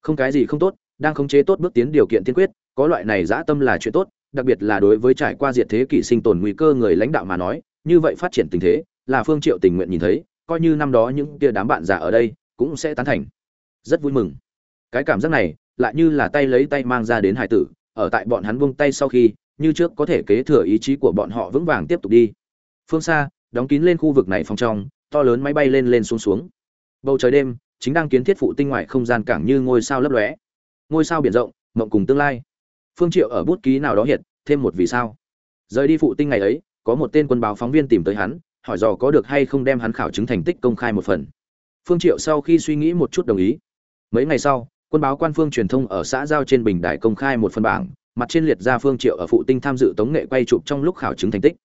Không cái gì không tốt, đang khống chế tốt bước tiến điều kiện tiên quyết, có loại này dã tâm là chuyện tốt, đặc biệt là đối với trải qua diệt thế kỷ sinh tồn nguy cơ người lãnh đạo mà nói, như vậy phát triển tình thế, là phương triệu tình nguyện nhìn thấy, coi như năm đó những kia đám bạn già ở đây, cũng sẽ tán thành. Rất vui mừng. Cái cảm giác này lại như là tay lấy tay mang ra đến hải tử, ở tại bọn hắn buông tay sau khi, như trước có thể kế thừa ý chí của bọn họ vững vàng tiếp tục đi. Phương xa, đóng kín lên khu vực này phòng trong, to lớn máy bay lên lên xuống xuống. Bầu trời đêm, chính đang kiến thiết phụ tinh ngoại không gian cảng như ngôi sao lấp lóe. Ngôi sao biển rộng, mộng cùng tương lai. Phương triệu ở bút ký nào đó hiện, thêm một vì sao. Rời đi phụ tinh ngày ấy, có một tên quân báo phóng viên tìm tới hắn, hỏi dò có được hay không đem hắn khảo chứng thành tích công khai một phần. Phương triệu sau khi suy nghĩ một chút đồng ý. Mấy ngày sau quân báo quan phương truyền thông ở xã giao trên bình đài công khai một phần bảng, mặt trên liệt ra phương triệu ở phụ tinh tham dự tống nghệ quay chụp trong lúc khảo chứng thành tích.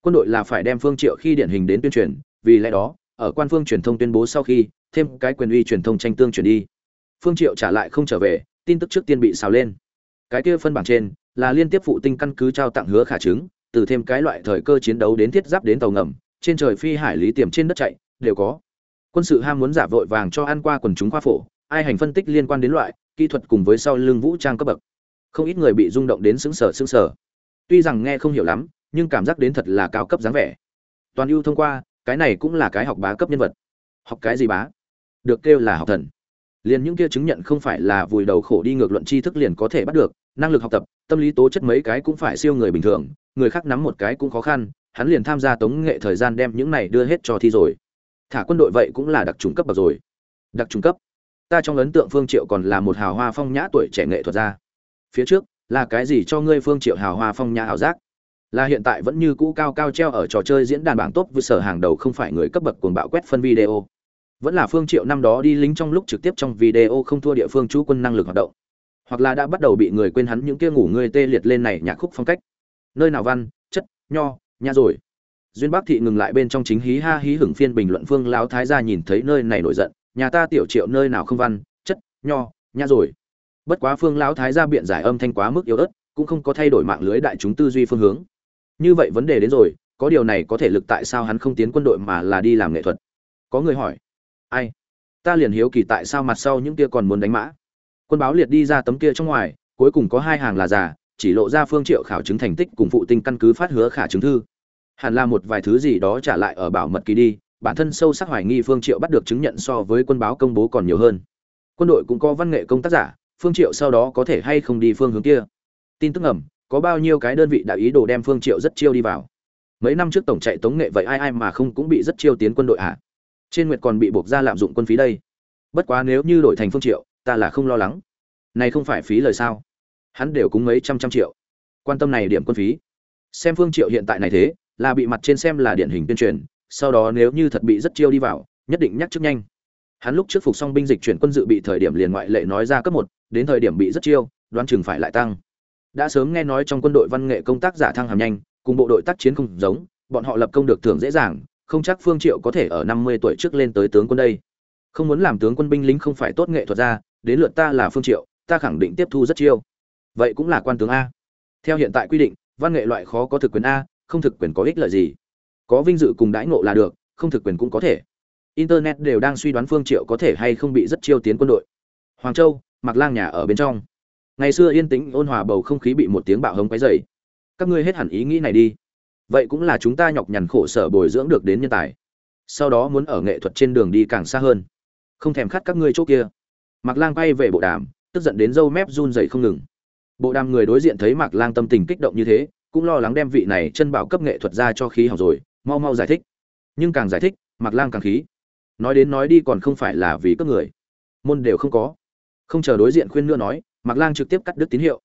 Quân đội là phải đem phương triệu khi điển hình đến tuyên truyền, vì lẽ đó, ở quan phương truyền thông tuyên bố sau khi, thêm cái quyền uy truyền thông tranh tương chuyển đi. Phương triệu trả lại không trở về, tin tức trước tiên bị xào lên. Cái kia phân bảng trên, là liên tiếp phụ tinh căn cứ trao tặng hứa khả chứng, từ thêm cái loại thời cơ chiến đấu đến thiết giáp đến tàu ngầm, trên trời phi hải lý tiềm trên đất chạy, đều có. Quân sự ham muốn giả vội vàng cho ăn qua quần chúng khoa phổ ai hành phân tích liên quan đến loại kỹ thuật cùng với sau lưng vũ trang cấp bậc. Không ít người bị rung động đến xứng sở xứng sở tuy rằng nghe không hiểu lắm, nhưng cảm giác đến thật là cao cấp dáng vẻ. Toàn ưu thông qua, cái này cũng là cái học bá cấp nhân vật. Học cái gì bá? Được kêu là học thần. Liền những kia chứng nhận không phải là vùi đầu khổ đi ngược luận tri thức liền có thể bắt được, năng lực học tập, tâm lý tố chất mấy cái cũng phải siêu người bình thường, người khác nắm một cái cũng khó khăn, hắn liền tham gia tống nghệ thời gian đem những này đưa hết cho thi rồi. Thả quân đội vậy cũng là đặc trùng cấp bậc rồi. Đặc trùng cấp ta trong ấn tượng phương triệu còn là một hào hoa phong nhã tuổi trẻ nghệ thuật gia. Phía trước, là cái gì cho ngươi phương triệu hào hoa phong nhã hào giác? Là hiện tại vẫn như cũ cao cao treo ở trò chơi diễn đàn bảng tốt với sở hàng đầu không phải người cấp bậc cuồng bạo quét phân video. Vẫn là phương triệu năm đó đi lính trong lúc trực tiếp trong video không thua địa phương chú quân năng lực hoạt động. Hoặc là đã bắt đầu bị người quên hắn những kia ngủ ngươi tê liệt lên này nhạc khúc phong cách. Nơi nào văn, chất, nho nha rồi. Duyên bắc thị ngừng lại bên trong chính hí ha hí hửng phiên bình luận phương lão thái gia nhìn thấy nơi này nổi giận nhà ta tiểu triệu nơi nào không văn, chất, nho nha rồi. Bất quá phương lão thái gia biện giải âm thanh quá mức yếu ớt, cũng không có thay đổi mạng lưới đại chúng tư duy phương hướng. Như vậy vấn đề đến rồi, có điều này có thể lực tại sao hắn không tiến quân đội mà là đi làm nghệ thuật? Có người hỏi. Ai? Ta liền hiếu kỳ tại sao mặt sau những kia còn muốn đánh mã. Quân báo liệt đi ra tấm kia trong ngoài, cuối cùng có hai hàng là giả, chỉ lộ ra phương triệu khảo chứng thành tích cùng phụ tinh căn cứ phát hứa khả chứng thư. Hẳn là một vài thứ gì đó trả lại ở bảo mật kỳ đi bản thân sâu sắc hoài nghi phương triệu bắt được chứng nhận so với quân báo công bố còn nhiều hơn. Quân đội cũng có văn nghệ công tác giả, phương triệu sau đó có thể hay không đi phương hướng kia? Tin tức ẩm, có bao nhiêu cái đơn vị đã ý đồ đem phương triệu rất chiêu đi vào? Mấy năm trước tổng chạy tống nghệ vậy ai ai mà không cũng bị rất chiêu tiến quân đội à trên nguyệt còn bị buộc ra lạm dụng quân phí đây. Bất quá nếu như đổi thành phương triệu, ta là không lo lắng. Này không phải phí lời sao? Hắn đều cúng mấy trăm trăm triệu. Quan tâm này điểm quân phí. Xem phương triệu hiện tại này thế, là bị mặt trên xem là điển hình tuyên truyền sau đó nếu như thật bị rất chiêu đi vào, nhất định nhắc trước nhanh. Hắn lúc trước phục xong binh dịch chuyển quân dự bị thời điểm liền ngoại lệ nói ra cấp một, đến thời điểm bị rất chiêu, đoán chừng phải lại tăng. Đã sớm nghe nói trong quân đội văn nghệ công tác giả thăng hàm nhanh, cùng bộ đội tác chiến không giống, bọn họ lập công được thưởng dễ dàng, không chắc phương triệu có thể ở 50 tuổi trước lên tới tướng quân đây. Không muốn làm tướng quân binh lính không phải tốt nghệ thuật ra, đến lượt ta là phương triệu, ta khẳng định tiếp thu rất chiêu. Vậy cũng là quan tướng a. Theo hiện tại quy định, văn nghệ loại khó có thực quyền a, không thực quyền có ích lợi gì có vinh dự cùng đãi ngộ là được, không thực quyền cũng có thể. Internet đều đang suy đoán phương triệu có thể hay không bị rất chiêu tiến quân đội. Hoàng châu mặc lang nhà ở bên trong. Ngày xưa yên tĩnh, ôn hòa bầu không khí bị một tiếng bạo hống quấy dày các ngươi hết hẳn ý nghĩ này đi. Vậy cũng là chúng ta nhọc nhằn khổ sở bồi dưỡng được đến nhân tài. Sau đó muốn ở nghệ thuật trên đường đi càng xa hơn. Không thèm khát các ngươi chỗ kia. Mặc lang quay về bộ đàm, tức giận đến râu mép run rẩy không ngừng. Bộ đàm người đối diện thấy Mặc lang tâm tình kích động như thế, cũng lo lắng đem vị này chân bảo cấp nghệ thuật ra cho khí hỏng rồi mau mau giải thích. Nhưng càng giải thích Mặc lang càng khí. Nói đến nói đi còn không phải là vì các người. Môn đều không có. Không chờ đối diện khuyên nữa nói Mặc lang trực tiếp cắt đứt tín hiệu.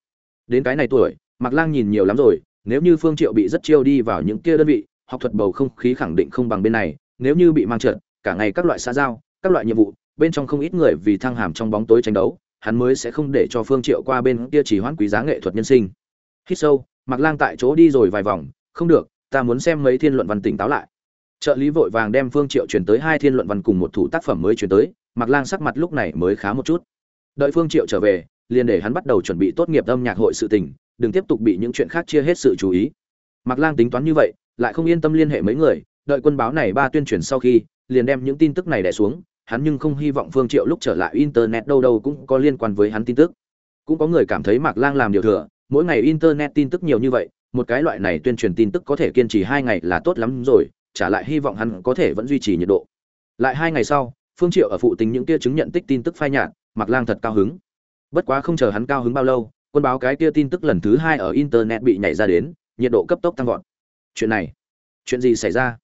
Đến cái này tuổi Mặc lang nhìn nhiều lắm rồi nếu như phương triệu bị rất chiêu đi vào những kia đơn vị học thuật bầu không khí khẳng định không bằng bên này nếu như bị mang trượt, cả ngày các loại xã giao các loại nhiệm vụ bên trong không ít người vì thăng hàm trong bóng tối tranh đấu hắn mới sẽ không để cho phương triệu qua bên kia chỉ hoãn quý giá nghệ thuật nhân sinh. Hít sâu mặc lang tại chỗ đi rồi vài vòng không được ta muốn xem mấy thiên luận văn tỉnh táo lại. Trợ lý vội vàng đem phương triệu chuyển tới hai thiên luận văn cùng một thủ tác phẩm mới chuyển tới mặc lang sắc mặt lúc này mới khá một chút. Đợi phương triệu trở về, liền để hắn bắt đầu chuẩn bị tốt nghiệp âm nhạc hội sự tình, đừng tiếp tục bị những chuyện khác chia hết sự chú ý. Mặc lang tính toán như vậy, lại không yên tâm liên hệ mấy người, đợi quân báo này ba tuyên truyền sau khi, liền đem những tin tức này đẻ xuống, hắn nhưng không hy vọng phương triệu lúc trở lại internet đâu đâu cũng có liên quan với hắn tin tức. Cũng có người cảm thấy mạc lang làm điều thừa, mỗi ngày internet tin tức nhiều như vậy một cái loại này tuyên truyền tin tức có thể kiên trì hai ngày là tốt lắm rồi, trả lại hy vọng hắn có thể vẫn duy trì nhiệt độ. Lại hai ngày sau, phương triệu ở phụ tính những kia chứng nhận tích tin tức phai nhạt Mặc lang thật cao hứng. Bất quá không chờ hắn cao hứng bao lâu, quân báo cái kia tin tức lần thứ hai ở internet bị nhảy ra đến, nhiệt độ cấp tốc tăng vọt. Chuyện này, chuyện gì xảy ra?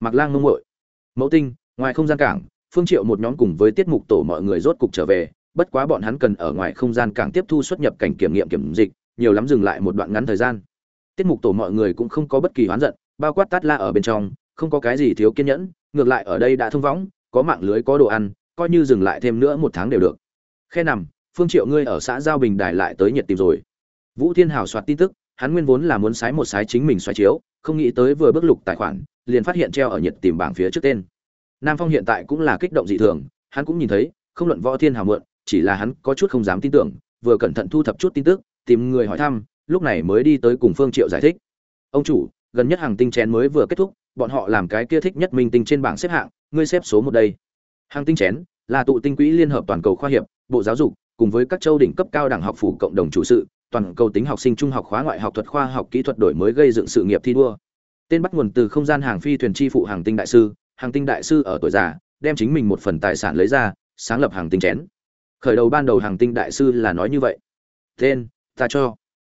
Mặc lang ngông ngội mẫu tinh, ngoài không gian cảng, phương triệu một nhóm cùng với tiết mục tổ mọi người rốt cục trở về, bất quá bọn hắn cần ở ngoài không gian cảng tiếp thu xuất nhập cảnh kiểm nghiệm kiểm dịch, nhiều lắm dừng lại một đoạn ngắn thời gian tiết mục tổ mọi người cũng không có bất kỳ oán giận, bao quát tát la ở bên trong, không có cái gì thiếu kiên nhẫn, ngược lại ở đây đã thông võng có mạng lưới, có đồ ăn, coi như dừng lại thêm nữa một tháng đều được. Khe nằm, phương triệu ngươi ở xã giao bình đài lại tới nhiệt tìm rồi. Vũ thiên hào soạt tin tức, hắn nguyên vốn là muốn sái một sái chính mình xoay chiếu, không nghĩ tới vừa bước lục tài khoản, liền phát hiện treo ở nhiệt tìm bảng phía trước tên. Nam phong hiện tại cũng là kích động dị thường, hắn cũng nhìn thấy, không luận võ thiên hào mượn chỉ là hắn có chút không dám tin tưởng, vừa cẩn thận thu thập chút tin tức, tìm người hỏi thăm lúc này mới đi tới cùng phương triệu giải thích. Ông chủ, gần nhất hàng tinh chén mới vừa kết thúc, bọn họ làm cái kia thích nhất minh tinh trên bảng xếp hạng, ngươi xếp số một đây. Hàng tinh chén là tụ tinh quỹ liên hợp toàn cầu khoa hiệp, bộ giáo dục, cùng với các châu đỉnh cấp cao đẳng học phủ cộng đồng chủ sự, toàn cầu tính học sinh trung học khóa ngoại học thuật khoa học kỹ thuật đổi mới gây dựng sự nghiệp thi đua. Tên bắt nguồn từ không gian hàng phi thuyền chi phụ hàng tinh đại sư, hàng tinh đại sư ở tuổi già, đem chính mình một phần tài sản lấy ra, sáng lập hàng tinh chén. Khởi đầu ban đầu hàng tinh đại sư là nói như vậy. Tên, ta cho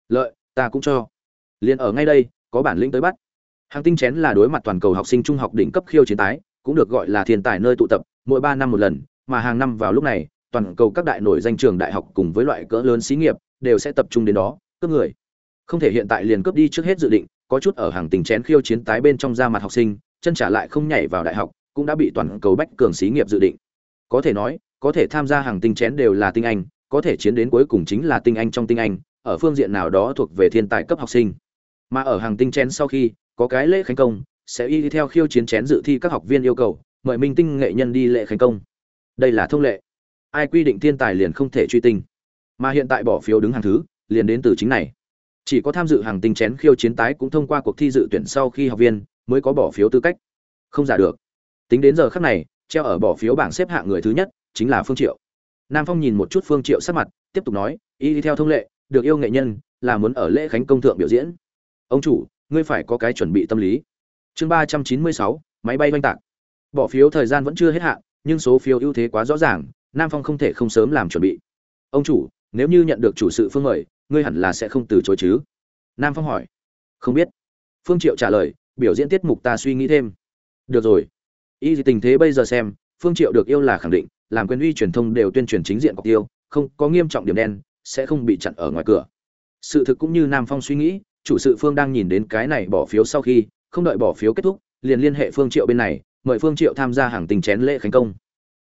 lợi, ta cũng cho. Liền ở ngay đây, có bản lĩnh tới bắt. Hàng tinh chén là đối mặt toàn cầu học sinh trung học đỉnh cấp khiêu chiến tái, cũng được gọi là thiên tài nơi tụ tập, mỗi ba năm một lần, mà hàng năm vào lúc này, toàn cầu các đại nổi danh trường đại học cùng với loại cỡ lớn xí nghiệp đều sẽ tập trung đến đó, cướp người. Không thể hiện tại liền cướp đi trước hết dự định, có chút ở hàng tình chén khiêu chiến tái bên trong ra mặt học sinh, chân trả lại không nhảy vào đại học, cũng đã bị toàn cầu bách cường xí nghiệp dự định. Có thể nói, có thể tham gia hàng tinh chén đều là tinh anh, có thể chiến đến cuối cùng chính là tinh anh trong tinh anh ở phương diện nào đó thuộc về thiên tài cấp học sinh. Mà ở hàng tinh chén sau khi có cái lễ khánh công, sẽ y theo khiêu chiến chén dự thi các học viên yêu cầu, mời minh tinh nghệ nhân đi lễ khánh công. Đây là thông lệ. Ai quy định thiên tài liền không thể truy tinh. Mà hiện tại bỏ phiếu đứng hàng thứ, liền đến từ chính này. Chỉ có tham dự hàng tinh chén khiêu chiến tái cũng thông qua cuộc thi dự tuyển sau khi học viên, mới có bỏ phiếu tư cách. Không giả được. Tính đến giờ khắc này, treo ở bỏ phiếu bảng xếp hạng người thứ nhất, chính là phương triệu. Nam phong nhìn một chút phương triệu sắc mặt, tiếp tục nói, y theo thông lệ được yêu nghệ nhân, là muốn ở lễ khánh công thượng biểu diễn. Ông chủ, ngươi phải có cái chuẩn bị tâm lý. Chương ba trăm chín mươi sáu, máy bay oanh tạc. Bỏ phiếu thời gian vẫn chưa hết hạn, nhưng số phiếu ưu thế quá rõ ràng, nam phong không thể không sớm làm chuẩn bị. Ông chủ, nếu như nhận được chủ sự phương mời, ngươi hẳn là sẽ không từ chối chứ? Nam phong hỏi. Không biết. Phương triệu trả lời, biểu diễn tiết mục ta suy nghĩ thêm. Được rồi. Y tình thế bây giờ xem, phương triệu được yêu là khẳng định, làm quyền uy truyền thông đều tuyên truyền chính diện cọc tiêu không có nghiêm trọng điểm đen sẽ không bị chặn ở ngoài cửa sự thực cũng như nam phong suy nghĩ chủ sự phương đang nhìn đến cái này bỏ phiếu sau khi không đợi bỏ phiếu kết thúc liền liên hệ phương triệu bên này mời phương triệu tham gia hàng tình chén lễ khánh công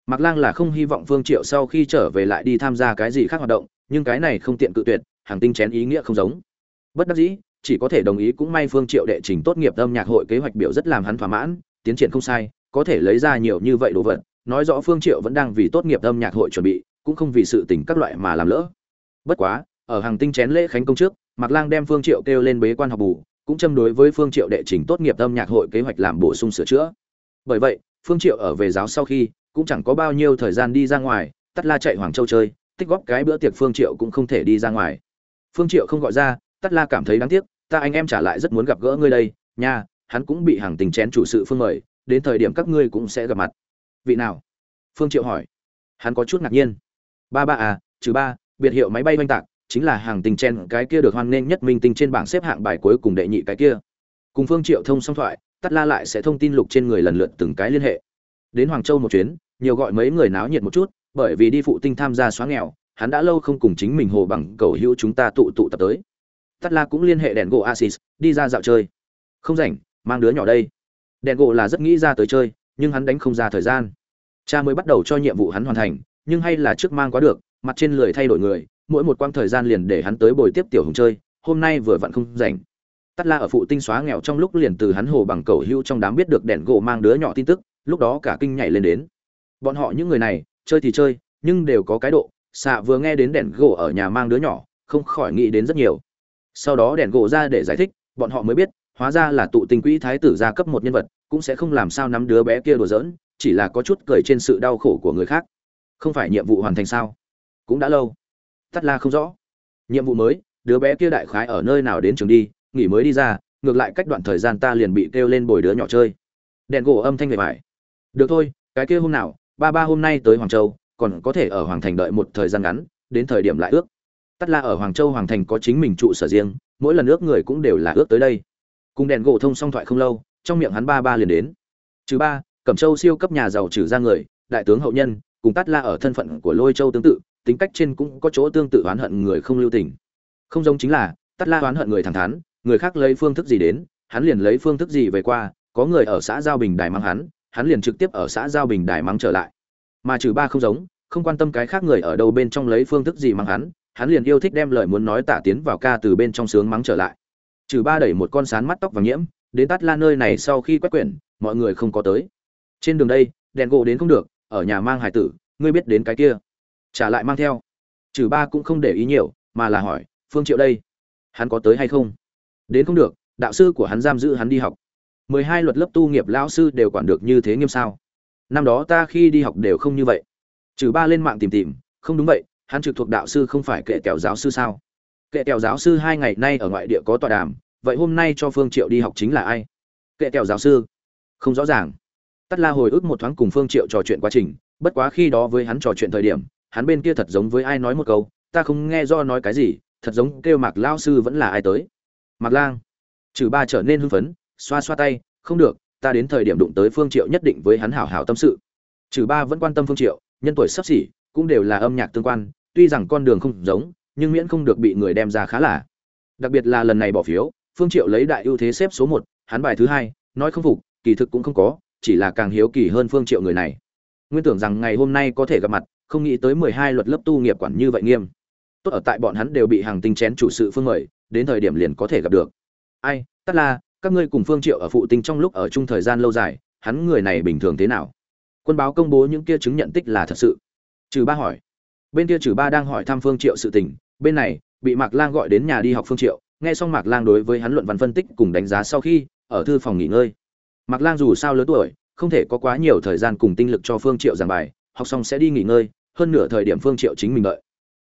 Mạc Lang là không hy vọng Phương Triệu sau khi trở về lại đi tham gia cái gì khác hoạt động, nhưng cái này không tiện cự tuyệt, hàng tinh chén ý nghĩa không giống. Bất đắc dĩ, chỉ có thể đồng ý cũng may Phương Triệu đệ trình tốt nghiệp âm nhạc hội kế hoạch biểu rất làm hắn thỏa mãn, tiến triển không sai, có thể lấy ra nhiều như vậy đồ vật, nói rõ Phương Triệu vẫn đang vì tốt nghiệp âm nhạc hội chuẩn bị, cũng không vì sự tình các loại mà làm lỡ. Bất quá, ở hàng tinh chén lễ khánh công trước, Mạc Lang đem Phương Triệu kêu lên bế quan học bù, cũng châm đối với Phương Triệu đệ trình tốt nghiệp âm nhạc hội kế hoạch làm bổ sung sửa chữa. Bởi vậy, Phương Triệu ở về giáo sau khi, cũng chẳng có bao nhiêu thời gian đi ra ngoài tắt la chạy hoàng châu chơi tích góp cái bữa tiệc phương triệu cũng không thể đi ra ngoài. Phương triệu không gọi ra tắt la cảm thấy đáng tiếc ta anh em trả lại rất muốn gặp gỡ ngươi đây nha hắn cũng bị hàng tình chén chủ sự phương mời đến thời điểm các ngươi cũng sẽ gặp mặt. Vị nào? Phương triệu hỏi. Hắn có chút ngạc nhiên. Ba ba à trừ ba biệt hiệu máy bay oanh tạc, chính là hàng tinh chen cái kia được hoan nghênh nhất minh tinh trên bảng xếp hạng bài cuối cùng đệ nhị cái kia. Cùng phương triệu thông xong thoại, tắt la lại sẽ thông tin lục trên người lần lượt từng cái liên hệ. Đến hoàng châu một chuyến, nhiều gọi mấy người náo nhiệt một chút, bởi vì đi phụ tinh tham gia xóa nghèo, hắn đã lâu không cùng chính mình hồ bằng cầu hữu chúng ta tụ tụ tập tới. Tắt la cũng liên hệ đèn gỗ asis đi ra dạo chơi. Không rảnh, mang đứa nhỏ đây. Đèn gỗ là rất nghĩ ra tới chơi, nhưng hắn đánh không ra thời gian. Cha mới bắt đầu cho nhiệm vụ hắn hoàn thành, nhưng hay là trước mang quá được mặt trên lười thay đổi người, mỗi một quãng thời gian liền để hắn tới bồi tiếp tiểu hùng chơi, hôm nay vừa vặn không rảnh. Tắt la ở phụ tinh xóa nghèo trong lúc liền từ hắn hồ bằng cầu hưu trong đám biết được đèn gỗ mang đứa nhỏ tin tức, lúc đó cả kinh nhảy lên đến. Bọn họ những người này, chơi thì chơi, nhưng đều có cái độ xạ vừa nghe đến đèn gỗ ở nhà mang đứa nhỏ, không khỏi nghĩ đến rất nhiều. Sau đó đèn gỗ ra để giải thích, bọn họ mới biết, hóa ra là tụ tình quỹ thái tử gia cấp một nhân vật, cũng sẽ không làm sao nắm đứa bé kia đùa giỡn, chỉ là có chút cười trên sự đau khổ của người khác. Không phải nhiệm vụ hoàn thành sao? Cũng đã lâu. Tắt la không rõ. Nhiệm vụ mới, đứa bé kia đại khái ở nơi nào đến trường đi, nghỉ mới đi ra, ngược lại cách đoạn thời gian ta liền bị kêu lên bồi đứa nhỏ chơi. Đèn gỗ âm thanh về vải được thôi, cái kia hôm nào, ba ba hôm nay tới hoàng châu, còn có thể ở hoàng thành đợi một thời gian ngắn, đến thời điểm lại ước. Tất la ở hoàng châu hoàng thành có chính mình trụ sở riêng, mỗi lần ước người cũng đều là ước tới đây. Cùng đèn gỗ thông song thoại không lâu, trong miệng hắn ba ba liền đến. Chứ ba, cẩm châu siêu cấp nhà giàu trừ ra người, đại tướng hậu nhân, cùng tắt la ở thân phận của lôi châu tương tự tính cách trên cũng có chỗ tương tự oán hận người không lưu tình. Không giống chính là, tát la oán hận người thẳng thắn, người khác lấy phương thức gì đến, hắn liền lấy phương thức gì về qua, có người ở xã giao bình đài mang hắn hắn liền trực tiếp ở xã giao bình đài mắng trở lại. Mà trừ ba không giống, không quan tâm cái khác người ở đâu bên trong lấy phương thức gì mắng hắn hắn liền yêu thích đem lời muốn nói tả tiến vào ca từ bên trong sướng mắng trở lại. Trừ ba đẩy một con sán mắt tóc vàng nhiễm, đến tắt la nơi này sau khi quét quyển, mọi người không có tới. Trên đường đây, đèn gỗ đến không được, ở nhà mang hải tử, ngươi biết đến cái kia trả lại mang theo. Trừ ba cũng không để ý nhiều, mà là hỏi, phương triệu đây, hắn có tới hay không? Đến không được, đạo sư của hắn giam giữ hắn đi học. Mười hai luật lớp tu nghiệp lão sư đều quản được như thế nghiêm sao. Năm đó ta khi đi học đều không như vậy. Trừ ba lên mạng tìm tìm, không đúng vậy, hắn trực thuộc đạo sư không phải kệ kẹo giáo sư sao? Kệ kẹo giáo sư hai ngày nay ở ngoại địa có tọa đàm, vậy hôm nay cho phương triệu đi học chính là ai? Kệ kẹo giáo sư. Không rõ ràng. Tắt la hồi ức một thoáng cùng phương triệu trò chuyện quá trình, bất quá khi đó với hắn trò chuyện thời điểm hắn bên kia thật giống với ai nói một câu, ta không nghe do nói cái gì, thật giống kêu mạc lao sư vẫn là ai tới. Mạc lang, trừ ba trở nên hưng phấn, xoa xoa tay, không được, ta đến thời điểm đụng tới phương triệu nhất định với hắn hảo hảo tâm sự. Trừ ba vẫn quan tâm phương triệu, nhân tuổi sắp xỉ, cũng đều là âm nhạc tương quan, tuy rằng con đường không giống, nhưng miễn không được bị người đem ra khá là. Đặc biệt là lần này bỏ phiếu, phương triệu lấy đại ưu thế xếp số một, hắn bài thứ hai, nói không phục, kỳ thực cũng không có, chỉ là càng hiếu kỳ hơn phương triệu người này. Nguyên tưởng rằng ngày hôm nay có thể gặp mặt không nghĩ tới mười hai luật lớp tu nghiệp quản như vậy nghiêm. Tốt ở tại bọn hắn đều bị hàng tinh chén chủ sự phương mời, đến thời điểm liền có thể gặp được. Ai, tất là các ngươi cùng phương triệu ở phụ tinh trong lúc ở chung thời gian lâu dài, hắn người này bình thường thế nào? Quân báo công bố những kia chứng nhận tích là thật sự. Trừ ba hỏi. Bên kia trừ ba đang hỏi thăm phương triệu sự tình, bên này, bị mạc lang gọi đến nhà đi học phương triệu, nghe xong mạc lang đối với hắn luận văn phân tích cùng đánh giá sau khi, ở thư phòng nghỉ ngơi. Mạc lang dù sao lớn tuổi, không thể có quá nhiều thời gian cùng tinh lực cho phương triệu giảng bài, học xong sẽ đi nghỉ ngơi hơn nửa thời điểm phương triệu chính mình đợi.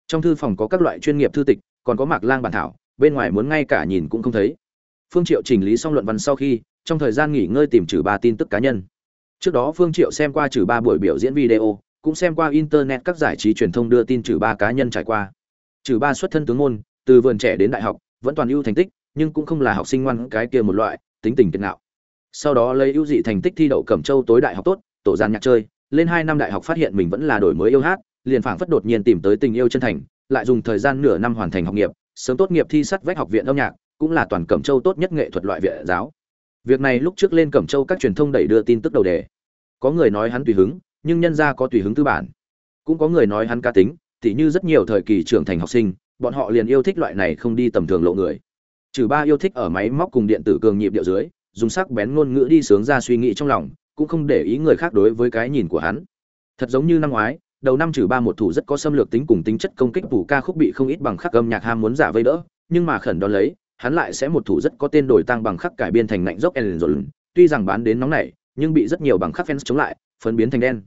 Trong thư phòng có các loại chuyên nghiệp thư tịch, còn có mạc lang bản thảo, bên ngoài muốn ngay cả nhìn cũng không thấy. Phương triệu chỉnh lý xong luận văn sau khi, trong thời gian nghỉ ngơi tìm trừ ba tin tức cá nhân. Trước đó phương triệu xem qua trừ ba buổi biểu diễn video, cũng xem qua internet các giải trí truyền thông đưa tin trừ ba cá nhân trải qua. Trừ ba xuất thân tướng môn, từ vườn trẻ đến đại học, vẫn toàn ưu thành tích, nhưng cũng không là học sinh ngoan cái kia một loại, tính tình kiệt ngạo. Sau đó lấy ưu dị thành tích thi đậu cẩm châu tối đại học tốt, tổ gian nhạc chơi lên hai năm đại học phát hiện mình vẫn là đổi mới yêu hát, liền phảng phất đột nhiên tìm tới tình yêu chân thành, lại dùng thời gian nửa năm hoàn thành học nghiệp, sớm tốt nghiệp thi sắt vách học viện âm nhạc, cũng là toàn cẩm châu tốt nhất nghệ thuật loại viện giáo. Việc này lúc trước lên cẩm châu các truyền thông đẩy đưa tin tức đầu đề. Có người nói hắn tùy hứng, nhưng nhân ra có tùy hứng tư bản. Cũng có người nói hắn cá tính, tỉ như rất nhiều thời kỳ trưởng thành học sinh, bọn họ liền yêu thích loại này không đi tầm thường lộ người. Trừ ba yêu thích ở máy móc cùng điện tử cường nhịp điệu dưới, dùng sắc bén ngôn ngữ đi sướng ra suy nghĩ trong lòng cũng không để ý người khác đối với cái nhìn của hắn. Thật giống như năm ngoái, đầu năm trừ ba một thủ rất có xâm lược tính cùng tính chất công kích phủ ca khúc bị không ít bằng khắc âm nhạc ham muốn giả vây đỡ, nhưng mà khẩn đón lấy, hắn lại sẽ một thủ rất có tên đổi tăng bằng khắc cải biên thành lạnh dốc ellen tuy rằng bán đến nóng này nhưng bị rất nhiều bằng khắc fans chống lại, phấn biến thành đen.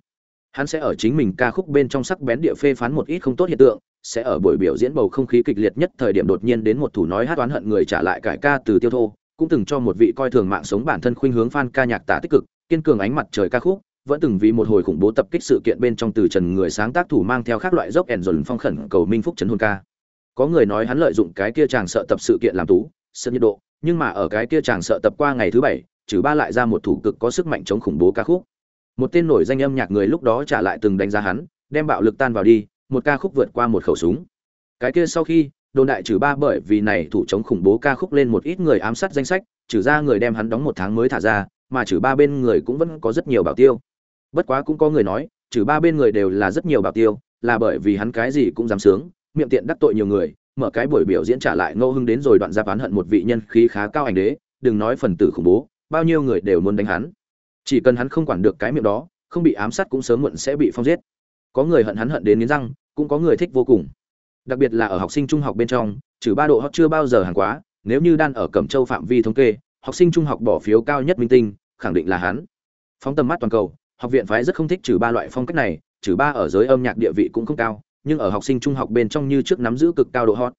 Hắn sẽ ở chính mình ca khúc bên trong sắc bén địa phê phán một ít không tốt hiện tượng, sẽ ở buổi biểu diễn bầu không khí kịch liệt nhất thời điểm đột nhiên đến một thủ nói hát oán hận người trả lại cải ca từ tiêu thô, cũng từng cho một vị coi thường mạng sống bản thân khuynh hướng fan ca nhạc tả tích cực kiên cường ánh mặt trời ca khúc, vẫn từng vì một hồi khủng bố tập kích sự kiện bên trong từ trần người sáng tác thủ mang theo các loại dốc ẻn dồn phong khẩn cầu minh phúc trấn hồn ca. Có người nói hắn lợi dụng cái kia chàng sợ tập sự kiện làm tú, sợ nhiệt độ, nhưng mà ở cái kia chàng sợ tập qua ngày thứ bảy, trừ ba lại ra một thủ cực có sức mạnh chống khủng bố ca khúc. Một tên nổi danh âm nhạc người lúc đó trả lại từng đánh giá hắn, đem bạo lực tan vào đi, một ca khúc vượt qua một khẩu súng. Cái kia sau khi, đồn đại trừ ba bởi vì này thủ chống khủng bố ca khúc lên một ít người ám sát danh sách, trừ ra người đem hắn đóng một tháng mới thả ra mà trừ ba bên người cũng vẫn có rất nhiều bảo tiêu. Bất quá cũng có người nói, trừ ba bên người đều là rất nhiều bảo tiêu, là bởi vì hắn cái gì cũng dám sướng, miệng tiện đắc tội nhiều người, mở cái buổi biểu diễn trả lại ngô hưng đến rồi đoạn ra bán hận một vị nhân khí khá cao ảnh đế, đừng nói phần tử khủng bố, bao nhiêu người đều muốn đánh hắn. Chỉ cần hắn không quản được cái miệng đó, không bị ám sát cũng sớm muộn sẽ bị phong giết. Có người hận hắn hận đến nghiến răng, cũng có người thích vô cùng. Đặc biệt là ở học sinh trung học bên trong, trừ ba độ họ chưa bao giờ hàng quá, nếu như đang ở cẩm châu phạm vi thống kê, học sinh trung học bỏ phiếu cao nhất minh tinh khẳng định là hắn. Phóng tầm mắt toàn cầu, học viện phái rất không thích trừ ba loại phong cách này, trừ ba ở giới âm nhạc địa vị cũng không cao, nhưng ở học sinh trung học bên trong như trước nắm giữ cực cao độ hot.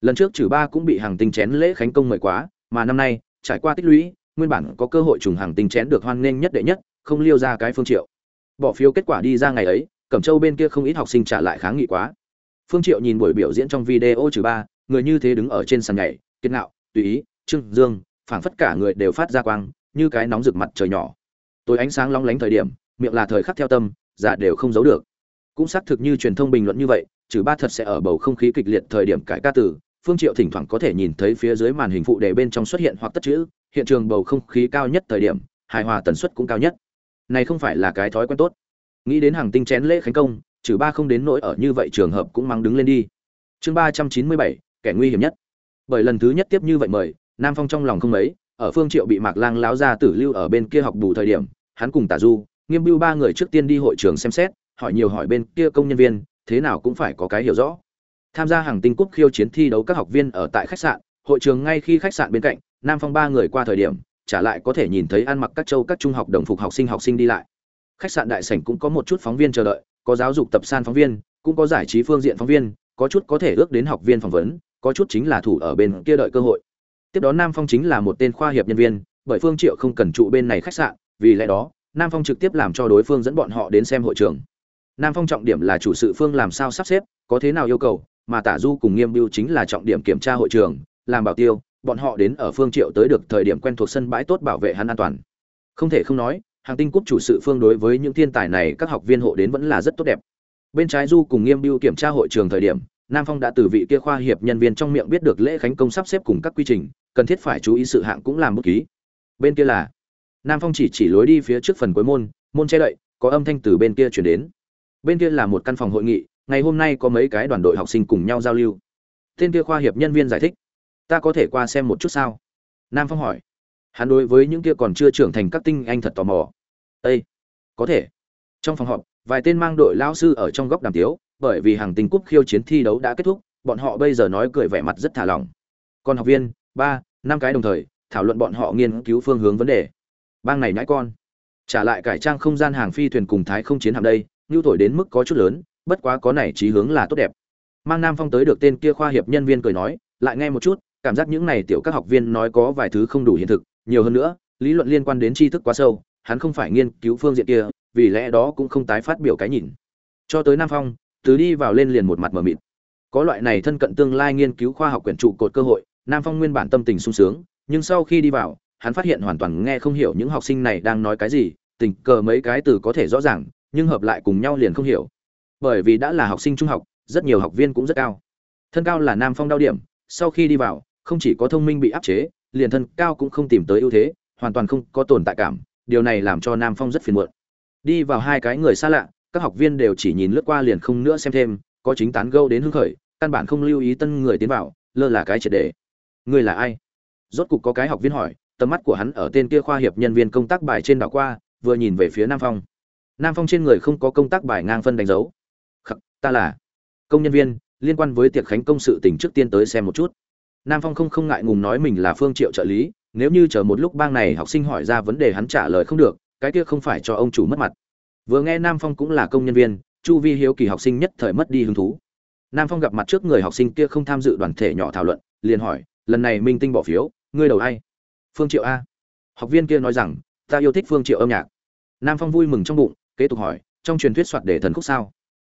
Lần trước trừ ba cũng bị hàng tinh chén lễ khánh công mời quá, mà năm nay, trải qua tích lũy, nguyên bản có cơ hội trùng hàng tinh chén được hoan nghênh nhất đệ nhất, không liêu ra cái phương triệu. Bỏ phiếu kết quả đi ra ngày ấy, cẩm châu bên kia không ít học sinh trả lại kháng nghị quá. Phương triệu nhìn buổi biểu diễn trong video trừ ba, người như thế đứng ở trên sàn nhảy, kiệt ngạo, tùy ý, trương dương, phảng phất cả người đều phát ra quang như cái nóng rực mặt trời nhỏ. Tối ánh sáng long lánh thời điểm, miệng là thời khắc theo tâm dạ đều không giấu được. Cũng xác thực như truyền thông bình luận như vậy, trừ ba thật sẽ ở bầu không khí kịch liệt thời điểm cải ca từ, phương triệu thỉnh thoảng có thể nhìn thấy phía dưới màn hình phụ đề bên trong xuất hiện hoặc tất chữ, hiện trường bầu không khí cao nhất thời điểm, hài hòa tần suất cũng cao nhất. Này không phải là cái thói quen tốt. Nghĩ đến hàng tinh chén lễ khánh công, trừ ba không đến nỗi ở như vậy trường hợp cũng mang đứng lên đi. Chương ba trăm chín mươi bảy, kẻ nguy hiểm nhất. Bởi lần thứ nhất tiếp như vậy mời, nam phong trong lòng không mấy ở phương triệu bị mạc lang láo ra tử lưu ở bên kia học bù thời điểm, hắn cùng tả du, nghiêm bưu ba người trước tiên đi hội trường xem xét, hỏi nhiều hỏi bên kia công nhân viên, thế nào cũng phải có cái hiểu rõ. Tham gia hàng tinh cúp khiêu chiến thi đấu các học viên ở tại khách sạn, hội trường ngay khi khách sạn bên cạnh, nam phong ba người qua thời điểm trả lại có thể nhìn thấy ăn mặc các châu các trung học đồng phục học sinh học sinh đi lại. Khách sạn đại sảnh cũng có một chút phóng viên chờ đợi, có giáo dục tập san phóng viên, cũng có giải trí phương diện phóng viên, có chút có thể ước đến học viên phỏng vấn, có chút chính là thủ ở bên kia đợi cơ hội tiếp đó nam phong chính là một tên khoa hiệp nhân viên, bởi phương triệu không cần trụ bên này khách sạn, vì lẽ đó, nam phong trực tiếp làm cho đối phương dẫn bọn họ đến xem hội trường. Nam phong trọng điểm là chủ sự phương làm sao sắp xếp, có thế nào yêu cầu, mà tả du cùng nghiêm biêu chính là trọng điểm kiểm tra hội trường, làm bảo tiêu, bọn họ đến ở phương triệu tới được thời điểm quen thuộc sân bãi tốt bảo vệ hắn an toàn. Không thể không nói, hàng tinh cúp chủ sự phương đối với những thiên tài này các học viên hộ đến vẫn là rất tốt đẹp. Bên trái du cùng nghiêm biêu kiểm tra hội trường thời điểm nam phong đã từ vị kia khoa hiệp nhân viên trong miệng biết được lễ khánh công sắp xếp cùng các quy trình cần thiết phải chú ý sự hạng cũng làm bút ký. Bên kia là nam phong chỉ chỉ lối đi phía trước phần cuối môn môn che đậy có âm thanh từ bên kia chuyển đến. Bên kia là một căn phòng hội nghị ngày hôm nay có mấy cái đoàn đội học sinh cùng nhau giao lưu. Tên kia khoa hiệp nhân viên giải thích ta có thể qua xem một chút sao? Nam phong hỏi. Hắn đối với những kia còn chưa trưởng thành các tinh anh thật tò mò. Ê, có thể. Trong phòng họp vài tên mang đội lao sư ở trong góc đàm tiếu bởi vì hàng tinh cúp khiêu chiến thi đấu đã kết thúc, bọn họ bây giờ nói cười vẻ mặt rất thả lỏng. Còn học viên, ba, năm cái đồng thời, thảo luận bọn họ nghiên cứu phương hướng vấn đề. Bang này nhãi con. Trả lại cải trang không gian hàng phi thuyền cùng thái không chiến hạm đây nhu thổi đến mức có chút lớn, bất quá có này trí hướng là tốt đẹp. Mang nam phong tới được tên kia khoa hiệp nhân viên cười nói, lại nghe một chút, cảm giác những này tiểu các học viên nói có vài thứ không đủ hiện thực, nhiều hơn nữa, lý luận liên quan đến tri thức quá sâu, hắn không phải nghiên cứu phương diện kia, vì lẽ đó cũng không tái phát biểu cái nhìn. Cho tới nam phong từ đi vào lên liền một mặt mờ mịt. Có loại này thân cận tương lai nghiên cứu khoa học quyển trụ cột cơ hội, nam phong nguyên bản tâm tình sung sướng, nhưng sau khi đi vào, hắn phát hiện hoàn toàn nghe không hiểu những học sinh này đang nói cái gì, tình cờ mấy cái từ có thể rõ ràng, nhưng hợp lại cùng nhau liền không hiểu. Bởi vì đã là học sinh trung học, rất nhiều học viên cũng rất cao. Thân cao là nam phong đau điểm, sau khi đi vào, không chỉ có thông minh bị áp chế, liền thân cao cũng không tìm tới ưu thế, hoàn toàn không có tồn tại cảm, điều này làm cho nam phong rất phiền muộn. Đi vào hai cái người xa lạ các học viên đều chỉ nhìn lướt qua liền không nữa xem thêm, có chính tán gâu đến hưng khởi, căn bản không lưu ý tân người tiến vào, lơ là cái triệt đề. Người là ai? Rốt cục có cái học viên hỏi, tầm mắt của hắn ở tên kia khoa hiệp nhân viên công tác bài trên đảo qua, vừa nhìn về phía nam phong. Nam phong trên người không có công tác bài ngang phân đánh dấu. Khắc, ta là công nhân viên, liên quan với tiệc khánh công sự tỉnh trước tiên tới xem một chút. Nam phong không không ngại ngùng nói mình là phương triệu trợ lý, nếu như chờ một lúc bang này học sinh hỏi ra vấn đề hắn trả lời không được, cái kia không phải cho ông chủ mất mặt vừa nghe nam phong cũng là công nhân viên, chu vi hiếu kỳ học sinh nhất thời mất đi hứng thú. Nam phong gặp mặt trước người học sinh kia không tham dự đoàn thể nhỏ thảo luận, liền hỏi, lần này minh tinh bỏ phiếu, ngươi đầu ai? Phương triệu a. Học viên kia nói rằng, ta yêu thích phương triệu âm nhạc. Nam phong vui mừng trong bụng, kế tục hỏi, trong truyền thuyết soạt đề thần khúc sao?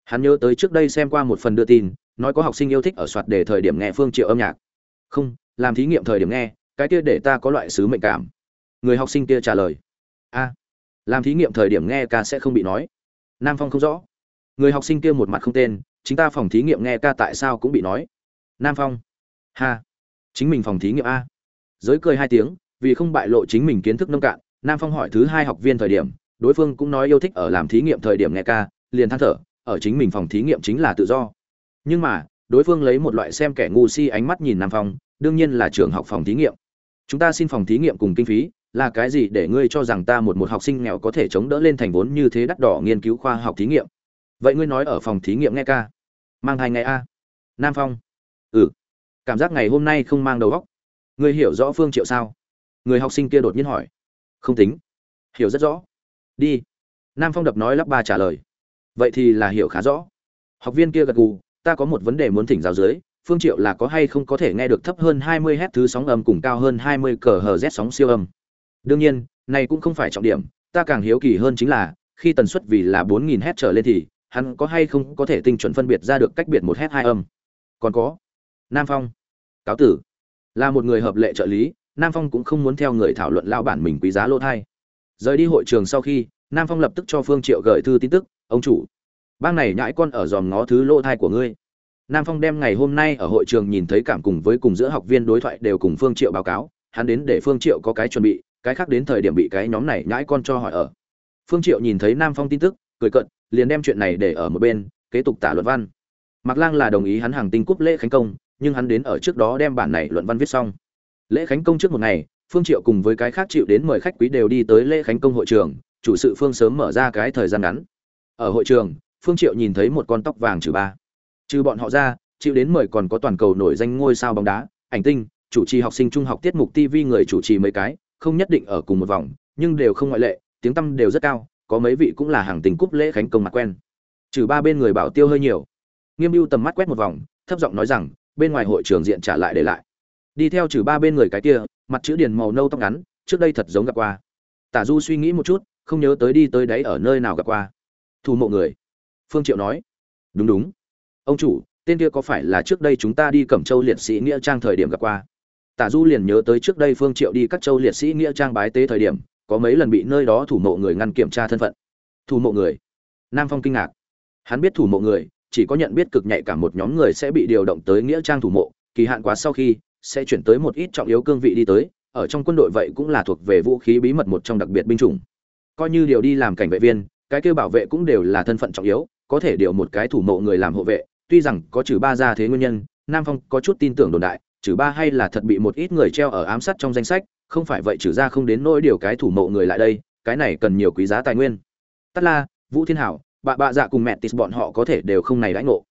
Hắn nhớ tới trước đây xem qua một phần đưa tin, nói có học sinh yêu thích ở soạt đề thời điểm nghe phương triệu âm nhạc. Không, làm thí nghiệm thời điểm nghe, cái kia để ta có loại sứ mệnh cảm. Người học sinh kia trả lời, a làm thí nghiệm thời điểm nghe ca sẽ không bị nói. Nam phong không rõ. Người học sinh kia một mặt không tên, chính ta phòng thí nghiệm nghe ca tại sao cũng bị nói. Nam phong. Ha. Chính mình phòng thí nghiệm a. Giới cười hai tiếng, vì không bại lộ chính mình kiến thức nông cạn, nam phong hỏi thứ hai học viên thời điểm, đối phương cũng nói yêu thích ở làm thí nghiệm thời điểm nghe ca, liền than thở, ở chính mình phòng thí nghiệm chính là tự do. Nhưng mà, đối phương lấy một loại xem kẻ ngu si ánh mắt nhìn nam phong, đương nhiên là trường học phòng thí nghiệm. Chúng ta xin phòng thí nghiệm cùng kinh phí là cái gì để ngươi cho rằng ta một một học sinh nghèo có thể chống đỡ lên thành vốn như thế đắt đỏ nghiên cứu khoa học thí nghiệm? Vậy ngươi nói ở phòng thí nghiệm nghe ca. Mang hai ngày a. Nam phong. Ừ. Cảm giác ngày hôm nay không mang đầu óc. Ngươi hiểu rõ phương triệu sao? Người học sinh kia đột nhiên hỏi. Không tính. Hiểu rất rõ. Đi. Nam phong đập nói lắp ba trả lời. Vậy thì là hiểu khá rõ. Học viên kia gật gù, ta có một vấn đề muốn thỉnh giáo dưới. Phương triệu là có hay không có thể nghe được thấp hơn 20 Hz thứ sóng âm cùng cao hơn 20 cờ hờ z sóng siêu âm? Đương nhiên, này cũng không phải trọng điểm, ta càng hiếu kỳ hơn chính là, khi tần suất vì là 4.000 Hz trở lên thì, hắn có hay không có thể tinh chuẩn phân biệt ra được cách biệt một Hz hai âm? Còn có, nam phong, cáo tử. Là một người hợp lệ trợ lý, nam phong cũng không muốn theo người thảo luận lao bản mình quý giá lô thai. Rời đi hội trường sau khi, nam phong lập tức cho phương triệu gửi thư tin tức, ông chủ, bang này nhãi con ở dòm ngó thứ lô thai của ngươi. Nam phong đem ngày hôm nay ở hội trường nhìn thấy cảm cùng với cùng giữa học viên đối thoại đều cùng phương triệu báo cáo, hắn đến để phương triệu có cái chuẩn bị cái khác đến thời điểm bị cái nhóm này nhãi con cho hỏi ở. Phương triệu nhìn thấy nam phong tin tức, cười cận liền đem chuyện này để ở một bên, kế tục tả luận văn. Mạc lang là đồng ý hắn hàng tinh cúp lễ khánh công, nhưng hắn đến ở trước đó đem bản này luận văn viết xong. Lễ khánh công trước một ngày, phương triệu cùng với cái khác chịu đến mời khách quý đều đi tới lễ khánh công hội trường, chủ sự phương sớm mở ra cái thời gian ngắn. Ở hội trường, phương triệu nhìn thấy một con tóc vàng trừ ba. Trừ bọn họ ra, chịu đến mời còn có toàn cầu nổi danh ngôi sao bóng đá, ảnh tinh, chủ trì học sinh trung học tiết mục tv người chủ trì mấy cái không nhất định ở cùng một vòng, nhưng đều không ngoại lệ, tiếng tăm đều rất cao, có mấy vị cũng là hàng tình cúp lễ khánh công mặt quen. Trừ ba bên người bảo tiêu hơi nhiều. Nghiêm mưu tầm mắt quét một vòng, thấp giọng nói rằng, bên ngoài hội trường diện trả lại để lại. Đi theo trừ ba bên người cái kia, mặt chữ điền màu nâu tóc ngắn, trước đây thật giống gặp qua. Tả du suy nghĩ một chút, không nhớ tới đi tới đấy ở nơi nào gặp qua. Thủ mộ người. Phương triệu nói. Đúng đúng. Ông chủ, tên kia có phải là trước đây chúng ta đi cẩm châu liệt sĩ nghĩa trang thời điểm gặp qua? Tả du liền nhớ tới trước đây phương triệu đi các châu liệt sĩ nghĩa trang bái tế thời điểm, có mấy lần bị nơi đó thủ mộ người ngăn kiểm tra thân phận. Thủ mộ người? Nam phong kinh ngạc. Hắn biết thủ mộ người, chỉ có nhận biết cực nhạy cả một nhóm người sẽ bị điều động tới nghĩa trang thủ mộ, kỳ hạn quá sau khi, sẽ chuyển tới một ít trọng yếu cương vị đi tới, ở trong quân đội vậy cũng là thuộc về vũ khí bí mật một trong đặc biệt binh chủng. Coi như điều đi làm cảnh vệ viên, cái kêu bảo vệ cũng đều là thân phận trọng yếu, có thể điều một cái thủ mộ người làm hộ vệ, tuy rằng có trừ ba gia thế nguyên nhân, nam phong có chút tin tưởng đồn đại trừ ba hay là thật bị một ít người treo ở ám sát trong danh sách, không phải vậy trừ ra không đến nỗi điều cái thủ mộ người lại đây, cái này cần nhiều quý giá tài nguyên. Tất la, vũ thiên hảo, bà bạ dạ cùng mẹ tịt bọn họ có thể đều không này đãi ngộ.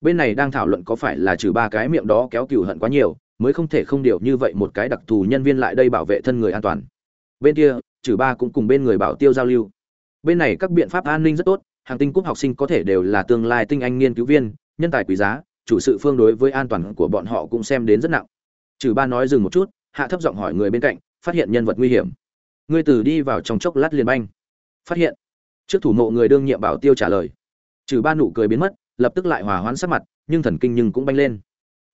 Bên này đang thảo luận có phải là trừ ba cái miệng đó kéo cừu hận quá nhiều, mới không thể không điều như vậy một cái đặc thù nhân viên lại đây bảo vệ thân người an toàn. Bên kia, trừ ba cũng cùng bên người bảo tiêu giao lưu. Bên này các biện pháp an ninh rất tốt, hàng tinh cúp học sinh có thể đều là tương lai tinh anh nghiên cứu viên, nhân tài quý giá chủ sự phương đối với an toàn của bọn họ cũng xem đến rất nặng. Trừ ba nói dừng một chút, hạ thấp giọng hỏi người bên cạnh, phát hiện nhân vật nguy hiểm. Ngươi từ đi vào trong chốc lát liền banh. Phát hiện. Trước thủ mộ người đương nhiệm bảo tiêu trả lời. Trừ ba nụ cười biến mất, lập tức lại hòa hoãn sắc mặt, nhưng thần kinh nhưng cũng banh lên.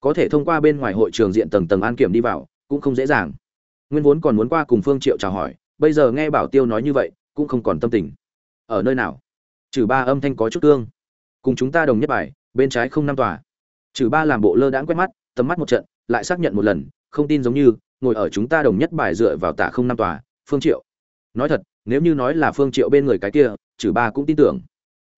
Có thể thông qua bên ngoài hội trường diện tầng tầng an kiểm đi vào, cũng không dễ dàng. Nguyên vốn còn muốn qua cùng phương triệu chào hỏi, bây giờ nghe bảo tiêu nói như vậy, cũng không còn tâm tình. Ở nơi nào? Trừ ba âm thanh có chút tương. Cùng chúng ta đồng nhất bài, bên trái không năm tòa trừ ba làm bộ lơ đãng quét mắt, tầm mắt một trận, lại xác nhận một lần, không tin giống như, ngồi ở chúng ta đồng nhất bài dựa vào tạ không năm tòa, phương triệu. Nói thật, nếu như nói là phương triệu bên người cái kia, trừ ba cũng tin tưởng.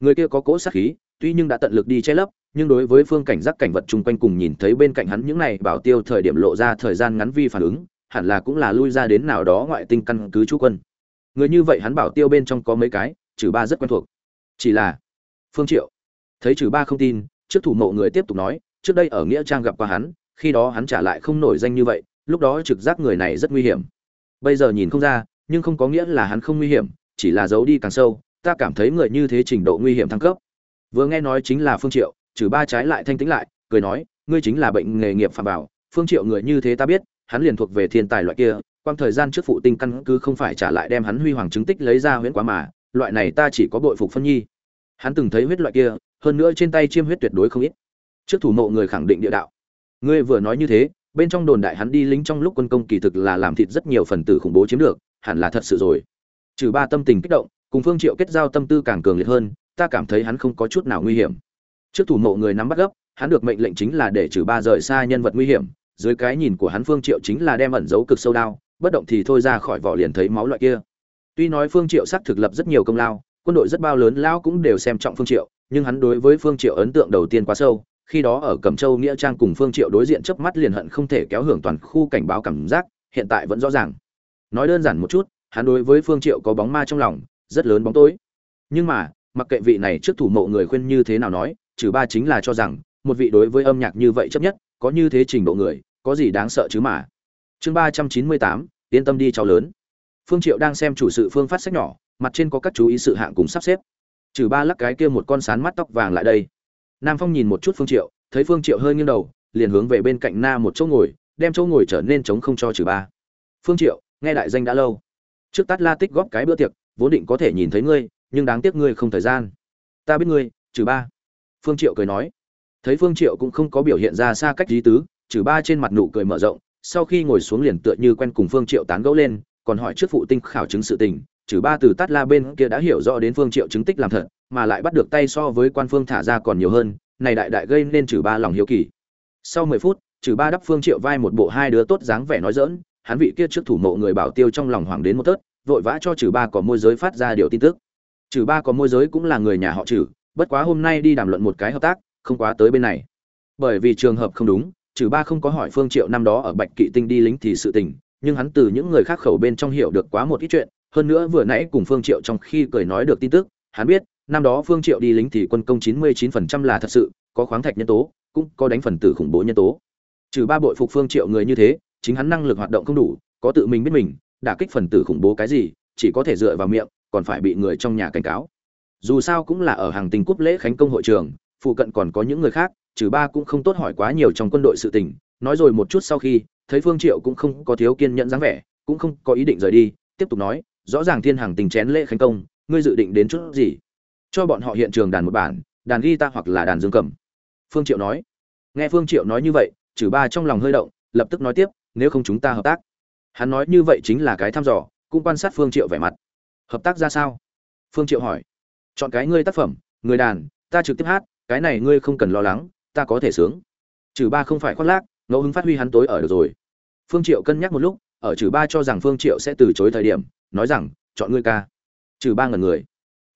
Người kia có cỗ sát khí, tuy nhưng đã tận lực đi che lấp, nhưng đối với phương cảnh giác cảnh vật chung quanh cùng nhìn thấy bên cạnh hắn những này bảo tiêu thời điểm lộ ra thời gian ngắn vi phản ứng, hẳn là cũng là lui ra đến nào đó ngoại tinh căn cứ chú quân. Người như vậy hắn bảo tiêu bên trong có mấy cái, trừ ba rất quen thuộc. Chỉ là phương triệu. Thấy trừ ba không tin, trước thủ mộ người tiếp tục nói trước đây ở nghĩa trang gặp qua hắn, khi đó hắn trả lại không nổi danh như vậy, lúc đó trực giác người này rất nguy hiểm. Bây giờ nhìn không ra, nhưng không có nghĩa là hắn không nguy hiểm, chỉ là giấu đi càng sâu, ta cảm thấy người như thế trình độ nguy hiểm thăng cấp. Vừa nghe nói chính là phương triệu, trừ ba trái lại thanh tĩnh lại, cười nói, ngươi chính là bệnh nghề nghiệp phạm bảo, phương triệu người như thế ta biết, hắn liền thuộc về thiên tài loại kia, quang thời gian trước phụ tinh căn cứ không phải trả lại đem hắn huy hoàng chứng tích lấy ra huyễn quá mà, loại này ta chỉ có bội phục phân nhi. Hắn từng thấy huyết loại kia, hơn nữa trên tay chiêm huyết tuyệt đối không ít trước thủ mộ người khẳng định địa đạo. Ngươi vừa nói như thế, bên trong đồn đại hắn đi lính trong lúc quân công kỳ thực là làm thịt rất nhiều phần tử khủng bố chiếm được, hẳn là thật sự rồi. Trừ ba tâm tình kích động, cùng phương triệu kết giao tâm tư càng cường liệt hơn, ta cảm thấy hắn không có chút nào nguy hiểm. Trước thủ mộ người nắm bắt gấp, hắn được mệnh lệnh chính là để trừ ba rời xa nhân vật nguy hiểm, dưới cái nhìn của hắn phương triệu chính là đem ẩn giấu cực sâu đao, bất động thì thôi ra khỏi vỏ liền thấy máu loại kia. Tuy nói phương triệu xác thực lập rất nhiều công lao, quân đội rất bao lớn lao cũng đều xem trọng phương triệu, nhưng hắn đối với phương triệu ấn tượng đầu tiên quá sâu khi đó ở cẩm châu nghĩa trang cùng phương triệu đối diện chớp mắt liền hận không thể kéo hưởng toàn khu cảnh báo cảm giác, hiện tại vẫn rõ ràng. Nói đơn giản một chút, hắn đối với phương triệu có bóng ma trong lòng, rất lớn bóng tối. Nhưng mà, mặc kệ vị này trước thủ mộ người khuyên như thế nào nói, trừ ba chính là cho rằng, một vị đối với âm nhạc như vậy chấp nhất, có như thế trình độ người, có gì đáng sợ chứ mà. Chương ba trăm chín mươi tám, yên tâm đi cháu lớn. Phương triệu đang xem chủ sự phương phát sách nhỏ, mặt trên có các chú ý sự hạng cùng sắp xếp. Trừ ba lắc cái kia một con sán mắt tóc vàng lại đây nam phong nhìn một chút phương triệu, thấy phương triệu hơi nghiêng đầu, liền hướng về bên cạnh na một chỗ ngồi, đem chỗ ngồi trở nên trống không cho trừ ba. Phương triệu, nghe đại danh đã lâu. Trước tát la tích góp cái bữa tiệc, vốn định có thể nhìn thấy ngươi, nhưng đáng tiếc ngươi không thời gian. Ta biết ngươi, trừ ba. Phương triệu cười nói. Thấy phương triệu cũng không có biểu hiện ra xa cách lý tứ, trừ ba trên mặt nụ cười mở rộng, sau khi ngồi xuống liền tựa như quen cùng phương triệu tán gẫu lên, còn hỏi trước phụ tinh khảo chứng sự tình trừ ba từ tát la bên kia đã hiểu rõ đến phương triệu chứng tích làm thật, mà lại bắt được tay so với quan phương thả ra còn nhiều hơn, này đại đại gây nên trừ ba lòng hiếu kỳ. Sau 10 phút, trừ ba đắp phương triệu vai một bộ hai đứa tốt dáng vẻ nói dỡn hắn vị kia trước thủ mộ người bảo tiêu trong lòng hoàng đến một tớt, vội vã cho trừ ba có môi giới phát ra điều tin tức. Trừ ba có môi giới cũng là người nhà họ trừ, bất quá hôm nay đi đàm luận một cái hợp tác, không quá tới bên này. Bởi vì trường hợp không đúng, trừ ba không có hỏi phương triệu năm đó ở bạch kỵ tinh đi lính thì sự tình, nhưng hắn từ những người khác khẩu bên trong hiểu được quá một ít chuyện hơn nữa vừa nãy cùng phương triệu trong khi cười nói được tin tức, hắn biết, năm đó phương triệu đi lính thì quân công 99% là thật sự, có khoáng thạch nhân tố, cũng có đánh phần tử khủng bố nhân tố. Trừ ba bội phục phương triệu người như thế, chính hắn năng lực hoạt động không đủ, có tự mình biết mình, đả kích phần tử khủng bố cái gì, chỉ có thể dựa vào miệng, còn phải bị người trong nhà cảnh cáo. Dù sao cũng là ở hàng tình quốc lễ khánh công hội trường, phụ cận còn có những người khác, trừ ba cũng không tốt hỏi quá nhiều trong quân đội sự tình. Nói rồi một chút sau khi, thấy phương triệu cũng không có thiếu kiên nhẫn dáng vẻ, cũng không có ý định rời đi, tiếp tục nói rõ ràng thiên hàng tình chén lễ khánh công, ngươi dự định đến chút gì? Cho bọn họ hiện trường đàn một bản, đàn guitar hoặc là đàn dương cầm. Phương triệu nói. Nghe phương triệu nói như vậy, Chử ba trong lòng hơi động, lập tức nói tiếp, nếu không chúng ta hợp tác. Hắn nói như vậy chính là cái thăm dò, cũng quan sát phương triệu vẻ mặt. Hợp tác ra sao? Phương triệu hỏi. Chọn cái ngươi tác phẩm, người đàn, ta trực tiếp hát, cái này ngươi không cần lo lắng, ta có thể sướng. Trừ ba không phải khoác lác, ngẫu hứng phát huy hắn tối ở được rồi. Phương triệu cân nhắc một lúc, ở trừ ba cho rằng phương triệu sẽ từ chối thời điểm nói rằng, chọn ngươi ca. Trừ ba ngần người.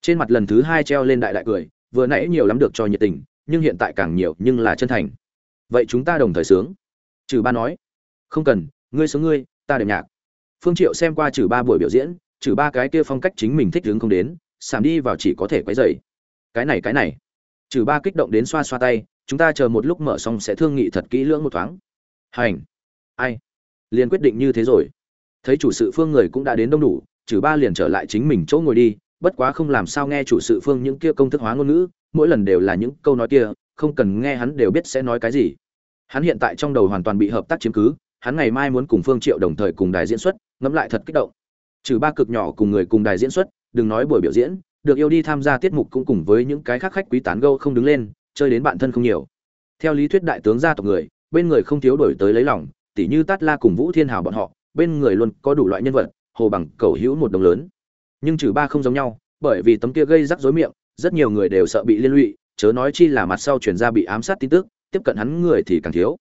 Trên mặt lần thứ hai treo lên đại đại cười, vừa nãy nhiều lắm được cho nhiệt tình, nhưng hiện tại càng nhiều, nhưng là chân thành. Vậy chúng ta đồng thời sướng. Trừ ba nói. Không cần, ngươi sướng ngươi, ta đệm nhạc. Phương triệu xem qua trừ ba buổi biểu diễn, trừ ba cái kia phong cách chính mình thích hướng không đến, sảm đi vào chỉ có thể quấy rầy. Cái này cái này. Trừ ba kích động đến xoa xoa tay, chúng ta chờ một lúc mở xong sẽ thương nghị thật kỹ lưỡng một thoáng. Hành. Ai? Liền quyết định như thế rồi thấy chủ sự phương người cũng đã đến đông đủ, trừ ba liền trở lại chính mình chỗ ngồi đi, bất quá không làm sao nghe chủ sự phương những kia công thức hóa ngôn ngữ, mỗi lần đều là những câu nói kia, không cần nghe hắn đều biết sẽ nói cái gì. Hắn hiện tại trong đầu hoàn toàn bị hợp tác chiếm cứ, hắn ngày mai muốn cùng phương triệu đồng thời cùng đài diễn xuất, ngẫm lại thật kích động. Trừ ba cực nhỏ cùng người cùng đài diễn xuất, đừng nói buổi biểu diễn, được yêu đi tham gia tiết mục cũng cùng với những cái khác khách quý tán gâu không đứng lên, chơi đến bạn thân không nhiều. Theo lý thuyết đại tướng gia tộc người, bên người không thiếu đổi tới lấy lòng, tỉ như tát la cùng vũ thiên hào bọn họ bên người luôn có đủ loại nhân vật, hồ bằng cầu hữu một đồng lớn. Nhưng trừ ba không giống nhau, bởi vì tấm kia gây rắc rối miệng, rất nhiều người đều sợ bị liên lụy, chớ nói chi là mặt sau chuyển ra bị ám sát tin tức, tiếp cận hắn người thì càng thiếu.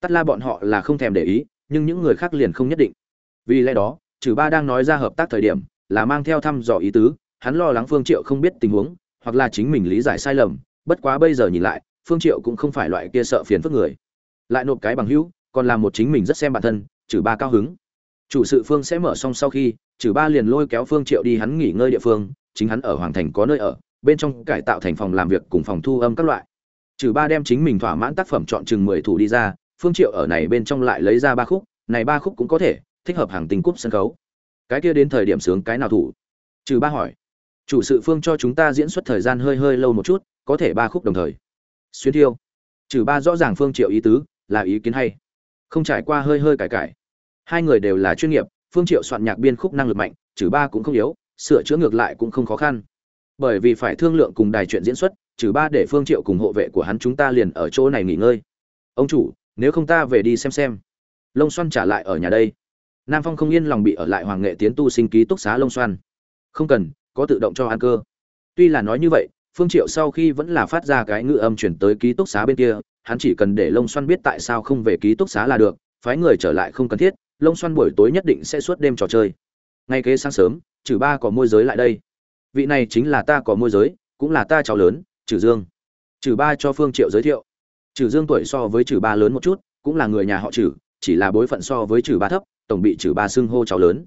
Tất la bọn họ là không thèm để ý, nhưng những người khác liền không nhất định. Vì lẽ đó, trừ ba đang nói ra hợp tác thời điểm, là mang theo thăm dò ý tứ, hắn lo lắng phương triệu không biết tình huống, hoặc là chính mình lý giải sai lầm. Bất quá bây giờ nhìn lại, phương triệu cũng không phải loại kia sợ phiền phức người. Lại nộp cái bằng hữu, còn làm một chính mình rất xem bản thân, trừ ba cao hứng chủ sự phương sẽ mở xong sau khi, trừ ba liền lôi kéo phương triệu đi hắn nghỉ ngơi địa phương, chính hắn ở hoàng thành có nơi ở, bên trong cải tạo thành phòng làm việc cùng phòng thu âm các loại. Trừ ba đem chính mình thỏa mãn tác phẩm chọn chừng mười thủ đi ra, phương triệu ở này bên trong lại lấy ra ba khúc, này ba khúc cũng có thể, thích hợp hàng tình cúp sân khấu. Cái kia đến thời điểm sướng cái nào thủ? Trừ ba hỏi. Chủ sự phương cho chúng ta diễn xuất thời gian hơi hơi lâu một chút, có thể ba khúc đồng thời. Xuyên thiêu. Trừ ba rõ ràng phương triệu ý tứ, là ý kiến hay. Không trải qua hơi hơi cải cải hai người đều là chuyên nghiệp, phương triệu soạn nhạc biên khúc năng lực mạnh trừ ba cũng không yếu, sửa chữa ngược lại cũng không khó khăn. Bởi vì phải thương lượng cùng đài chuyện diễn xuất trừ ba để phương triệu cùng hộ vệ của hắn chúng ta liền ở chỗ này nghỉ ngơi. Ông chủ, nếu không ta về đi xem xem. Lông xoăn trả lại ở nhà đây. Nam phong không yên lòng bị ở lại hoàng nghệ tiến tu sinh ký túc xá lông xoăn không cần, có tự động cho ăn cơ tuy là nói như vậy, phương triệu sau khi vẫn là phát ra cái ngữ âm chuyển tới ký túc xá bên kia, hắn chỉ cần để lông xoăn biết tại sao không về ký túc xá là được, phái người trở lại không cần thiết lông xoăn buổi tối nhất định sẽ suốt đêm trò chơi. Ngay kế sáng sớm, trừ ba có môi giới lại đây. Vị này chính là ta có môi giới, cũng là ta cháu lớn trừ dương. Trừ ba cho phương triệu giới thiệu. Trừ dương tuổi so với trừ ba lớn một chút, cũng là người nhà họ trừ chỉ là bối phận so với trừ ba thấp, tổng bị trừ ba xưng hô cháu lớn.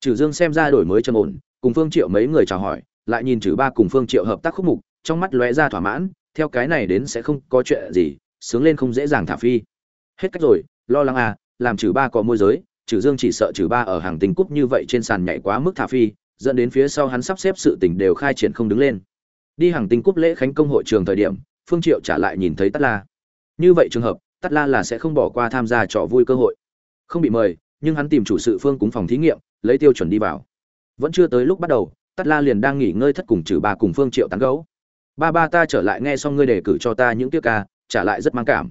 Trừ dương xem ra đổi mới trầm ổn, cùng phương triệu mấy người chào hỏi, lại nhìn trừ ba cùng phương triệu hợp tác khúc mục, trong mắt lóe ra thỏa mãn, theo cái này đến sẽ không có chuyện gì, sướng lên không dễ dàng thả phi. Hết cách rồi, lo lắng à làm trừ ba có môi giới trừ dương chỉ sợ trừ ba ở hàng tình cúp như vậy trên sàn nhảy quá mức thả phi, dẫn đến phía sau hắn sắp xếp sự tình đều khai triển không đứng lên. Đi hàng tình cúp lễ khánh công hội trường thời điểm, phương triệu trả lại nhìn thấy tát la. Như vậy trường hợp, tát la là sẽ không bỏ qua tham gia trò vui cơ hội. Không bị mời, nhưng hắn tìm chủ sự phương cúng phòng thí nghiệm, lấy tiêu chuẩn đi vào. Vẫn chưa tới lúc bắt đầu, tát la liền đang nghỉ ngơi thất cùng trừ ba cùng phương triệu tán gấu ba ba ta trở lại nghe xong ngươi đề cử cho ta những tiếc ca, trả lại rất mang cảm.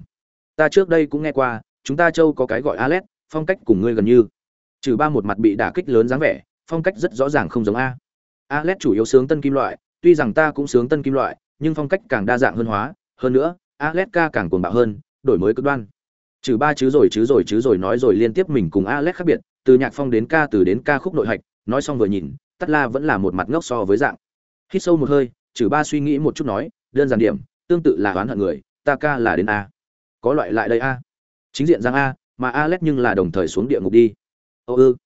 Ta trước đây cũng nghe qua, chúng ta châu có cái gọi alet phong cách cùng ngươi gần như. Trừ ba một mặt bị đả kích lớn dáng vẻ, phong cách rất rõ ràng không giống a. Alex chủ yếu sướng tân kim loại, tuy rằng ta cũng sướng tân kim loại, nhưng phong cách càng đa dạng hơn hóa. Hơn nữa Alex ca càng cuồng bạo hơn, đổi mới cực đoan. Trừ ba chứ rồi chứ rồi chứ rồi nói rồi liên tiếp mình cùng Alex khác biệt, từ nhạc phong đến ca, từ đến ca khúc nội hạch, nói xong vừa nhìn tắt la vẫn là một mặt ngốc so với dạng. Hít sâu một hơi, trừ ba suy nghĩ một chút nói, đơn giản điểm, tương tự là oán hận người, ta ca là đến a. Có loại lại đây a. Chính diện giang a mà Alex nhưng là đồng thời xuống địa ngục đi. Ô ư.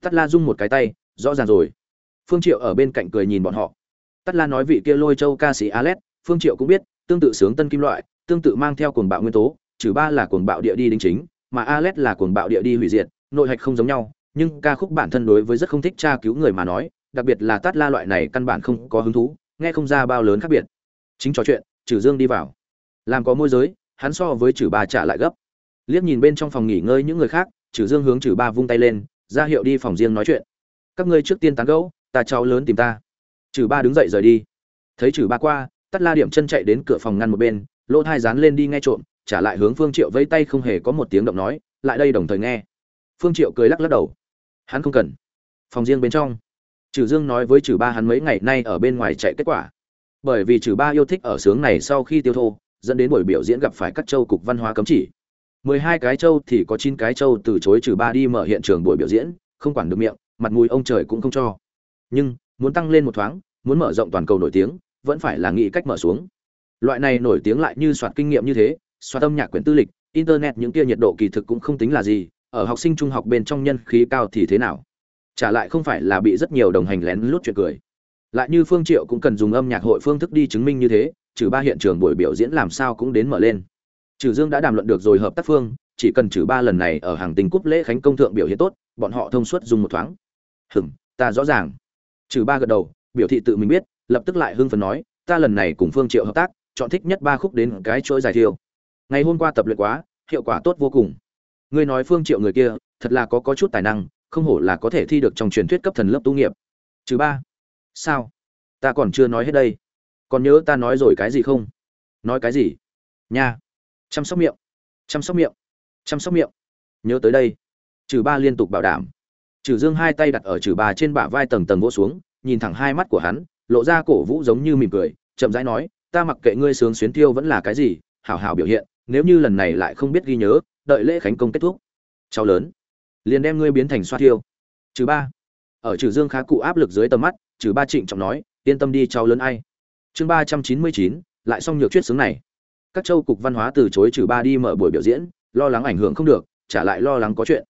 Tát la rung một cái tay rõ ràng rồi. Phương triệu ở bên cạnh cười nhìn bọn họ. Tát la nói vị kia lôi châu ca sĩ Alex, phương triệu cũng biết tương tự sướng tân kim loại tương tự mang theo cuồng bạo nguyên tố trừ ba là cuồng bạo địa đi đính chính mà Alex là cuồng bạo địa đi hủy diệt nội hạch không giống nhau nhưng ca khúc bản thân đối với rất không thích tra cứu người mà nói đặc biệt là tát la loại này căn bản không có hứng thú nghe không ra bao lớn khác biệt. Chính trò chuyện trừ dương đi vào. Làm có môi giới hắn so với trừ ba trả lại gấp liếc nhìn bên trong phòng nghỉ ngơi những người khác trừ dương hướng trừ ba vung tay lên, ra hiệu đi phòng riêng nói chuyện. Các ngươi trước tiên tán gẫu, ta cháu lớn tìm ta. Trừ ba đứng dậy rời đi. Thấy trừ ba qua, tắt la điểm chân chạy đến cửa phòng ngăn một bên, lỗ thai dán lên đi nghe trộm, trả lại hướng phương triệu vẫy tay không hề có một tiếng động nói, lại đây đồng thời nghe. Phương triệu cười lắc lắc đầu. Hắn không cần. Phòng riêng bên trong. Trừ dương nói với trừ ba hắn mấy ngày nay ở bên ngoài chạy kết quả. Bởi vì trừ ba yêu thích ở sướng này sau khi tiêu thô, dẫn đến buổi biểu diễn gặp phải các châu cục văn hóa cấm chỉ mười hai cái châu thì có chín cái châu từ chối trừ ba đi mở hiện trường buổi biểu diễn, không quản được miệng, mặt mũi ông trời cũng không cho. Nhưng, muốn tăng lên một thoáng, muốn mở rộng toàn cầu nổi tiếng, vẫn phải là nghĩ cách mở xuống. Loại này nổi tiếng lại như soạt kinh nghiệm như thế, soạt âm nhạc quyển tư lịch, internet những kia nhiệt độ kỳ thực cũng không tính là gì, ở học sinh trung học bên trong nhân khí cao thì thế nào? Trả lại không phải là bị rất nhiều đồng hành lén lút chuyện cười. Lại như phương triệu cũng cần dùng âm nhạc hội phương thức đi chứng minh như thế, trừ ba hiện trường buổi biểu diễn làm sao cũng đến mở lên trừ dương đã đàm luận được rồi hợp tác phương, chỉ cần trừ ba lần này ở hàng tình cúp lễ khánh công thượng biểu hiện tốt, bọn họ thông suốt dùng một thoáng. Hừm ta rõ ràng. Trừ ba gật đầu, biểu thị tự mình biết, lập tức lại hưng phấn nói, ta lần này cùng phương triệu hợp tác, chọn thích nhất ba khúc đến cái chuỗi giải thiêu ngày hôm qua tập luyện quá, hiệu quả tốt vô cùng. Ngươi nói phương triệu người kia, thật là có có chút tài năng, không hổ là có thể thi được trong truyền thuyết cấp thần lớp tu nghiệp. Trừ ba? Sao? Ta còn chưa nói hết đây. Còn nhớ ta nói rồi cái gì không? Nói cái gì? Nha chăm sóc miệng. Chăm sóc miệng. Chăm sóc miệng. Nhớ tới đây. Trừ ba liên tục bảo đảm. Trừ dương hai tay đặt ở trừ ba trên bả vai tầng tầng vỗ xuống, nhìn thẳng hai mắt của hắn, lộ ra cổ vũ giống như mỉm cười, chậm rãi nói, ta mặc kệ ngươi sướng xuyến tiêu vẫn là cái gì, hảo hảo biểu hiện, nếu như lần này lại không biết ghi nhớ, đợi lễ khánh công kết thúc. Cháu lớn, liền đem ngươi biến thành xoa tiêu trừ ba. Ở trừ dương khá cụ áp lực dưới tầm mắt, trừ ba trịnh trọng nói, yên tâm đi, cháu lớn ai. Chương ba trăm chín mươi chín, lại xong nhược chuyết sướng này các châu cục văn hóa từ chối trừ ba đi mở buổi biểu diễn, lo lắng ảnh hưởng không được, trả lại lo lắng có chuyện.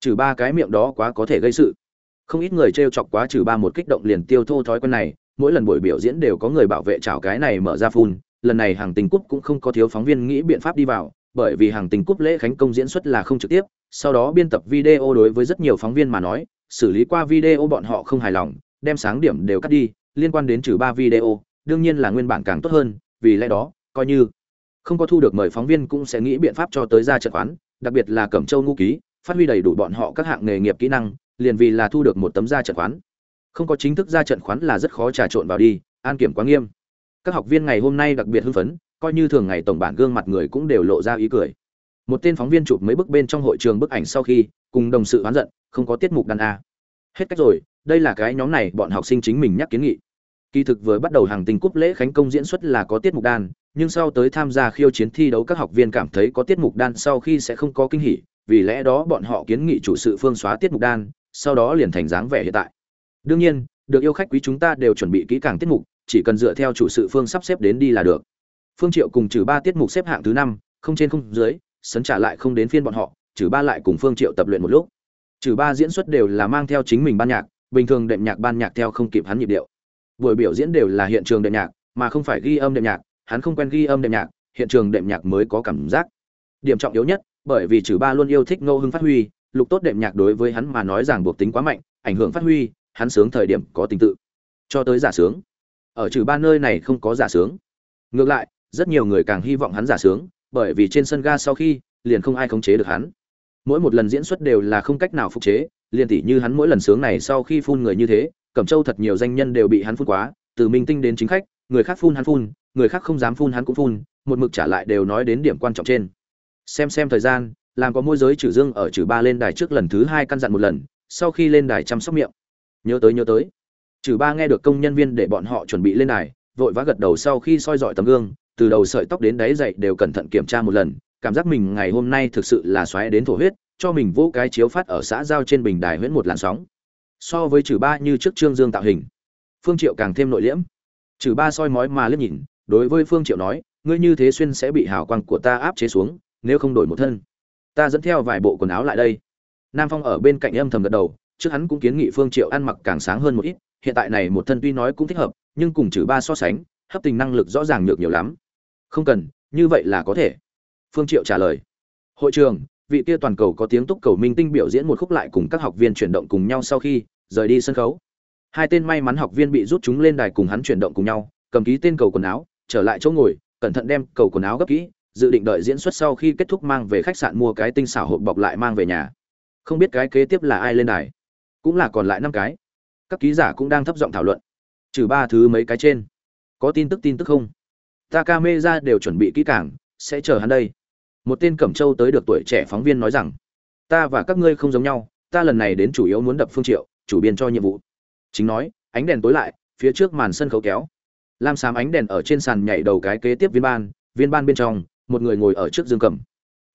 Trừ ba cái miệng đó quá có thể gây sự. Không ít người t chọc quá trừ ba một kích động liền tiêu thô thói quen này, mỗi lần buổi biểu diễn đều có người bảo vệ chảo cái này mở ra phun, lần này hàng tình cúp cũng không có thiếu phóng viên nghĩ biện pháp đi vào, bởi vì hàng tình cúp lễ khánh công diễn xuất là không trực tiếp, sau đó biên tập video đối với rất nhiều phóng viên mà nói, xử lý qua video bọn họ không hài lòng, đem sáng điểm đều cắt đi, liên quan đến trừ ba video, đương nhiên là nguyên bản càng tốt hơn, vì lẽ đó, coi như không có thu được mời phóng viên cũng sẽ nghĩ biện pháp cho tới ra trận khoán, đặc biệt là cẩm châu ngũ ký, phát huy đầy đủ bọn họ các hạng nghề nghiệp kỹ năng, liền vì là thu được một tấm ra trận khoán. Không có chính thức ra trận khoán là rất khó trà trộn vào đi, an kiểm quá nghiêm. Các học viên ngày hôm nay đặc biệt hưng phấn, coi như thường ngày tổng bản gương mặt người cũng đều lộ ra ý cười. Một tên phóng viên chụp mấy bức bên trong hội trường bức ảnh sau khi, cùng đồng sự oán giận, không có tiết mục đàn a. Hết cách rồi, đây là cái nhóm này bọn học sinh chính mình nhắc kiến nghị kỳ thực vừa bắt đầu hàng tình cúp lễ khánh công diễn xuất là có tiết mục đan, nhưng sau tới tham gia khiêu chiến thi đấu các học viên cảm thấy có tiết mục đan sau khi sẽ không có kinh hỉ, vì lẽ đó bọn họ kiến nghị chủ sự phương xóa tiết mục đan, sau đó liền thành dáng vẻ hiện tại. Đương nhiên, được yêu khách quý chúng ta đều chuẩn bị kỹ càng tiết mục, chỉ cần dựa theo chủ sự phương sắp xếp đến đi là được. Phương triệu cùng trừ ba tiết mục xếp hạng thứ năm, không trên không dưới, sấn trả lại không đến phiên bọn họ, trừ ba lại cùng phương triệu tập luyện một lúc. Trừ ba diễn xuất đều là mang theo chính mình ban nhạc, bình thường đệm nhạc ban nhạc theo không kịp hắn nhịp điệu buổi biểu diễn đều là hiện trường đệm nhạc, mà không phải ghi âm đệm nhạc, hắn không quen ghi âm đệm nhạc, hiện trường đệm nhạc mới có cảm giác. Điểm trọng yếu nhất, bởi vì trừ ba luôn yêu thích ngô hưng phát huy, lục tốt đệm nhạc đối với hắn mà nói rằng buộc tính quá mạnh, ảnh hưởng phát huy, hắn sướng thời điểm có tình tự. Cho tới giả sướng. Ở trừ ba nơi này không có giả sướng. Ngược lại, rất nhiều người càng hy vọng hắn giả sướng, bởi vì trên sân ga sau khi, liền không ai khống chế được hắn. Mỗi một lần diễn xuất đều là không cách nào phục chế, liền tỷ như hắn mỗi lần sướng này sau khi phun người như thế cẩm châu thật nhiều danh nhân đều bị hắn phun quá, từ minh tinh đến chính khách, người khác phun hắn phun, người khác không dám phun hắn cũng phun, một mực trả lại đều nói đến điểm quan trọng trên. Xem xem thời gian, làm có môi giới trừ dương ở trừ ba lên đài trước lần thứ hai căn dặn một lần, sau khi lên đài chăm sóc miệng. Nhớ tới nhớ tới. Trừ ba nghe được công nhân viên để bọn họ chuẩn bị lên đài, vội vã gật đầu sau khi soi dọi tấm gương, từ đầu sợi tóc đến đáy dậy đều cẩn thận kiểm tra một lần, cảm giác mình ngày hôm nay thực sự là xoáy đến thổ huyết, cho mình vô cái chiếu phát ở xã giao trên bình đài huyễn một làn sóng so với trừ ba như trước trương dương tạo hình. Phương triệu càng thêm nội liễm. Trừ ba soi mói mà liếc nhìn, đối với phương triệu nói, ngươi như thế xuyên sẽ bị hào quang của ta áp chế xuống, nếu không đổi một thân. Ta dẫn theo vài bộ quần áo lại đây. Nam phong ở bên cạnh âm thầm gật đầu, trước hắn cũng kiến nghị phương triệu ăn mặc càng sáng hơn một ít, hiện tại này một thân tuy nói cũng thích hợp, nhưng cùng trừ ba so sánh, hấp tình năng lực rõ ràng nhược nhiều lắm. Không cần, như vậy là có thể. Phương triệu trả lời. Hội trường vị kia toàn cầu có tiếng túc cầu minh tinh biểu diễn một khúc lại cùng các học viên chuyển động cùng nhau sau khi, rời đi sân khấu. Hai tên may mắn học viên bị rút chúng lên đài cùng hắn chuyển động cùng nhau, cầm ký tên cầu quần áo, trở lại chỗ ngồi, cẩn thận đem cầu quần áo gấp kỹ, dự định đợi diễn xuất sau khi kết thúc mang về khách sạn mua cái tinh xảo hộp bọc lại mang về nhà. Không biết cái kế tiếp là ai lên đài, cũng là còn lại năm cái. Các ký giả cũng đang thấp giọng thảo luận. Trừ ba thứ mấy cái trên, có tin tức tin tức không? Ta ca mê ra đều chuẩn bị kỹ cảng sẽ chờ hắn đây một tên cẩm châu tới được tuổi trẻ phóng viên nói rằng, ta và các ngươi không giống nhau, ta lần này đến chủ yếu muốn đập phương triệu, chủ biên cho nhiệm vụ. Chính nói, ánh đèn tối lại, phía trước màn sân khấu kéo. Lam xám ánh đèn ở trên sàn nhảy đầu cái kế tiếp viên ban viên ban bên trong, một người ngồi ở trước dương cầm.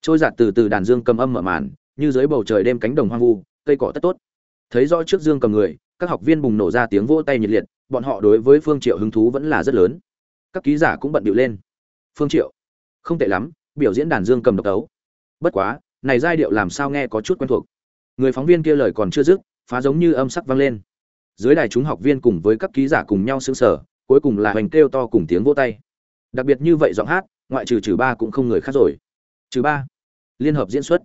Trôi giạt từ từ đàn dương cầm âm mở màn, như dưới bầu trời đêm cánh đồng hoang vu, cây cỏ tất tốt. Thấy rõ trước dương cầm người, các học viên bùng nổ ra tiếng vỗ tay nhiệt liệt, bọn họ đối với phương triệu hứng thú vẫn là rất lớn. Các ký giả cũng bận điệu lên. Phương triệu, không tệ lắm biểu diễn đàn dương cầm độc tấu bất quá, này giai điệu làm sao nghe có chút quen thuộc. Người phóng viên kia lời còn chưa dứt, phá giống như âm sắc vang lên. Dưới đài chúng học viên cùng với các ký giả cùng nhau sững sờ, cuối cùng là hoành kêu to cùng tiếng vỗ tay. Đặc biệt như vậy giọng hát, ngoại trừ trừ ba cũng không người khác rồi. Trừ ba, liên hợp diễn xuất.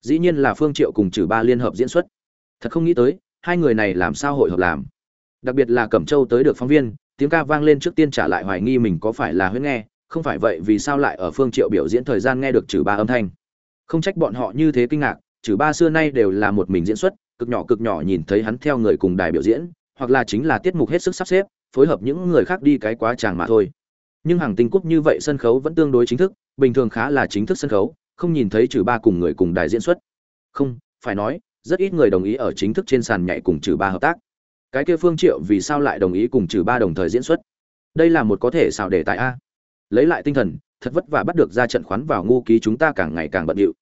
Dĩ nhiên là phương triệu cùng trừ ba liên hợp diễn xuất. Thật không nghĩ tới, hai người này làm sao hội hợp làm. Đặc biệt là cẩm châu tới được phóng viên, tiếng ca vang lên trước tiên trả lại hoài nghi mình có phải là huyễn nghe không phải vậy vì sao lại ở phương triệu biểu diễn thời gian nghe được trừ ba âm thanh? Không trách bọn họ như thế kinh ngạc, trừ ba xưa nay đều là một mình diễn xuất, cực nhỏ cực nhỏ nhìn thấy hắn theo người cùng đài biểu diễn, hoặc là chính là tiết mục hết sức sắp xếp, phối hợp những người khác đi cái quá tràng mà thôi. Nhưng hàng tinh cúp như vậy sân khấu vẫn tương đối chính thức, bình thường khá là chính thức sân khấu, không nhìn thấy trừ ba cùng người cùng đài diễn xuất. Không, phải nói, rất ít người đồng ý ở chính thức trên sàn nhảy cùng trừ ba hợp tác. Cái kia phương triệu vì sao lại đồng ý cùng trừ ba đồng thời diễn xuất? Đây là một có thể xào đề tại a lấy lại tinh thần, thật vất vả bắt được ra trận khoán vào ngu ký chúng ta càng ngày càng bận điệu.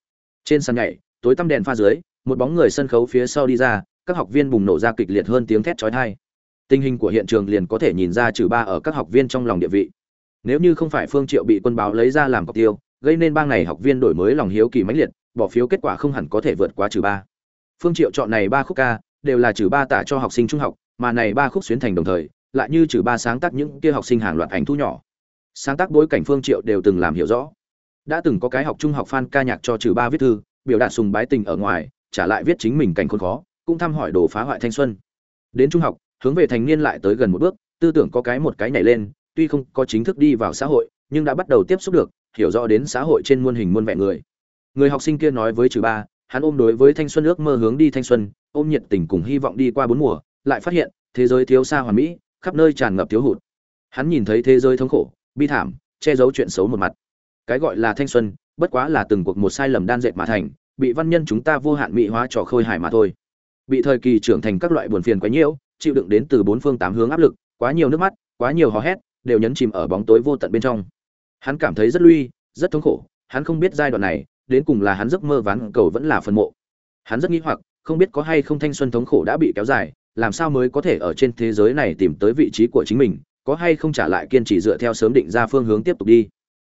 Trên sàn nhảy, tối tăm đèn pha dưới, một bóng người sân khấu phía sau đi ra, các học viên bùng nổ ra kịch liệt hơn tiếng thét chói tai. Tình hình của hiện trường liền có thể nhìn ra trừ ba ở các học viên trong lòng địa vị. Nếu như không phải phương triệu bị quân báo lấy ra làm cọc tiêu, gây nên bang này học viên đổi mới lòng hiếu kỳ mãnh liệt, bỏ phiếu kết quả không hẳn có thể vượt qua trừ ba. Phương triệu chọn này ba khúc ca, đều là trừ ba tả cho học sinh trung học, mà này ba khúc xuyến thành đồng thời, lại như trừ ba sáng tác những kia học sinh hàng loạt ảnh thu nhỏ sáng tác bối cảnh phương triệu đều từng làm hiểu rõ. Đã từng có cái học trung học fan ca nhạc cho trừ ba viết thư, biểu đạt sùng bái tình ở ngoài, trả lại viết chính mình cảnh khốn khó, cũng thăm hỏi đồ phá hoại thanh xuân. Đến trung học, hướng về thành niên lại tới gần một bước, tư tưởng có cái một cái nhảy lên, tuy không có chính thức đi vào xã hội, nhưng đã bắt đầu tiếp xúc được, hiểu rõ đến xã hội trên muôn hình muôn vẻ người. Người học sinh kia nói với trừ ba, hắn ôm đối với thanh xuân ước mơ hướng đi thanh xuân, ôm nhiệt tình cùng hy vọng đi qua bốn mùa, lại phát hiện, thế giới thiếu xa hoàn mỹ, khắp nơi tràn ngập thiếu hụt. Hắn nhìn thấy thế giới thống khổ bi thảm, che giấu chuyện xấu một mặt. Cái gọi là thanh xuân, bất quá là từng cuộc một sai lầm đan dệt mà thành, bị văn nhân chúng ta vô hạn mỹ hóa trò khôi hài mà thôi. Bị thời kỳ trưởng thành các loại buồn phiền quá nhiễu, chịu đựng đến từ bốn phương tám hướng áp lực, quá nhiều nước mắt, quá nhiều hò hét, đều nhấn chìm ở bóng tối vô tận bên trong. Hắn cảm thấy rất lui, rất thống khổ, hắn không biết giai đoạn này, đến cùng là hắn giấc mơ ván cầu vẫn là phân mộ. Hắn rất nghĩ hoặc, không biết có hay không thanh xuân thống khổ đã bị kéo dài, làm sao mới có thể ở trên thế giới này tìm tới vị trí của chính mình có hay không trả lại kiên trì dựa theo sớm định ra phương hướng tiếp tục đi.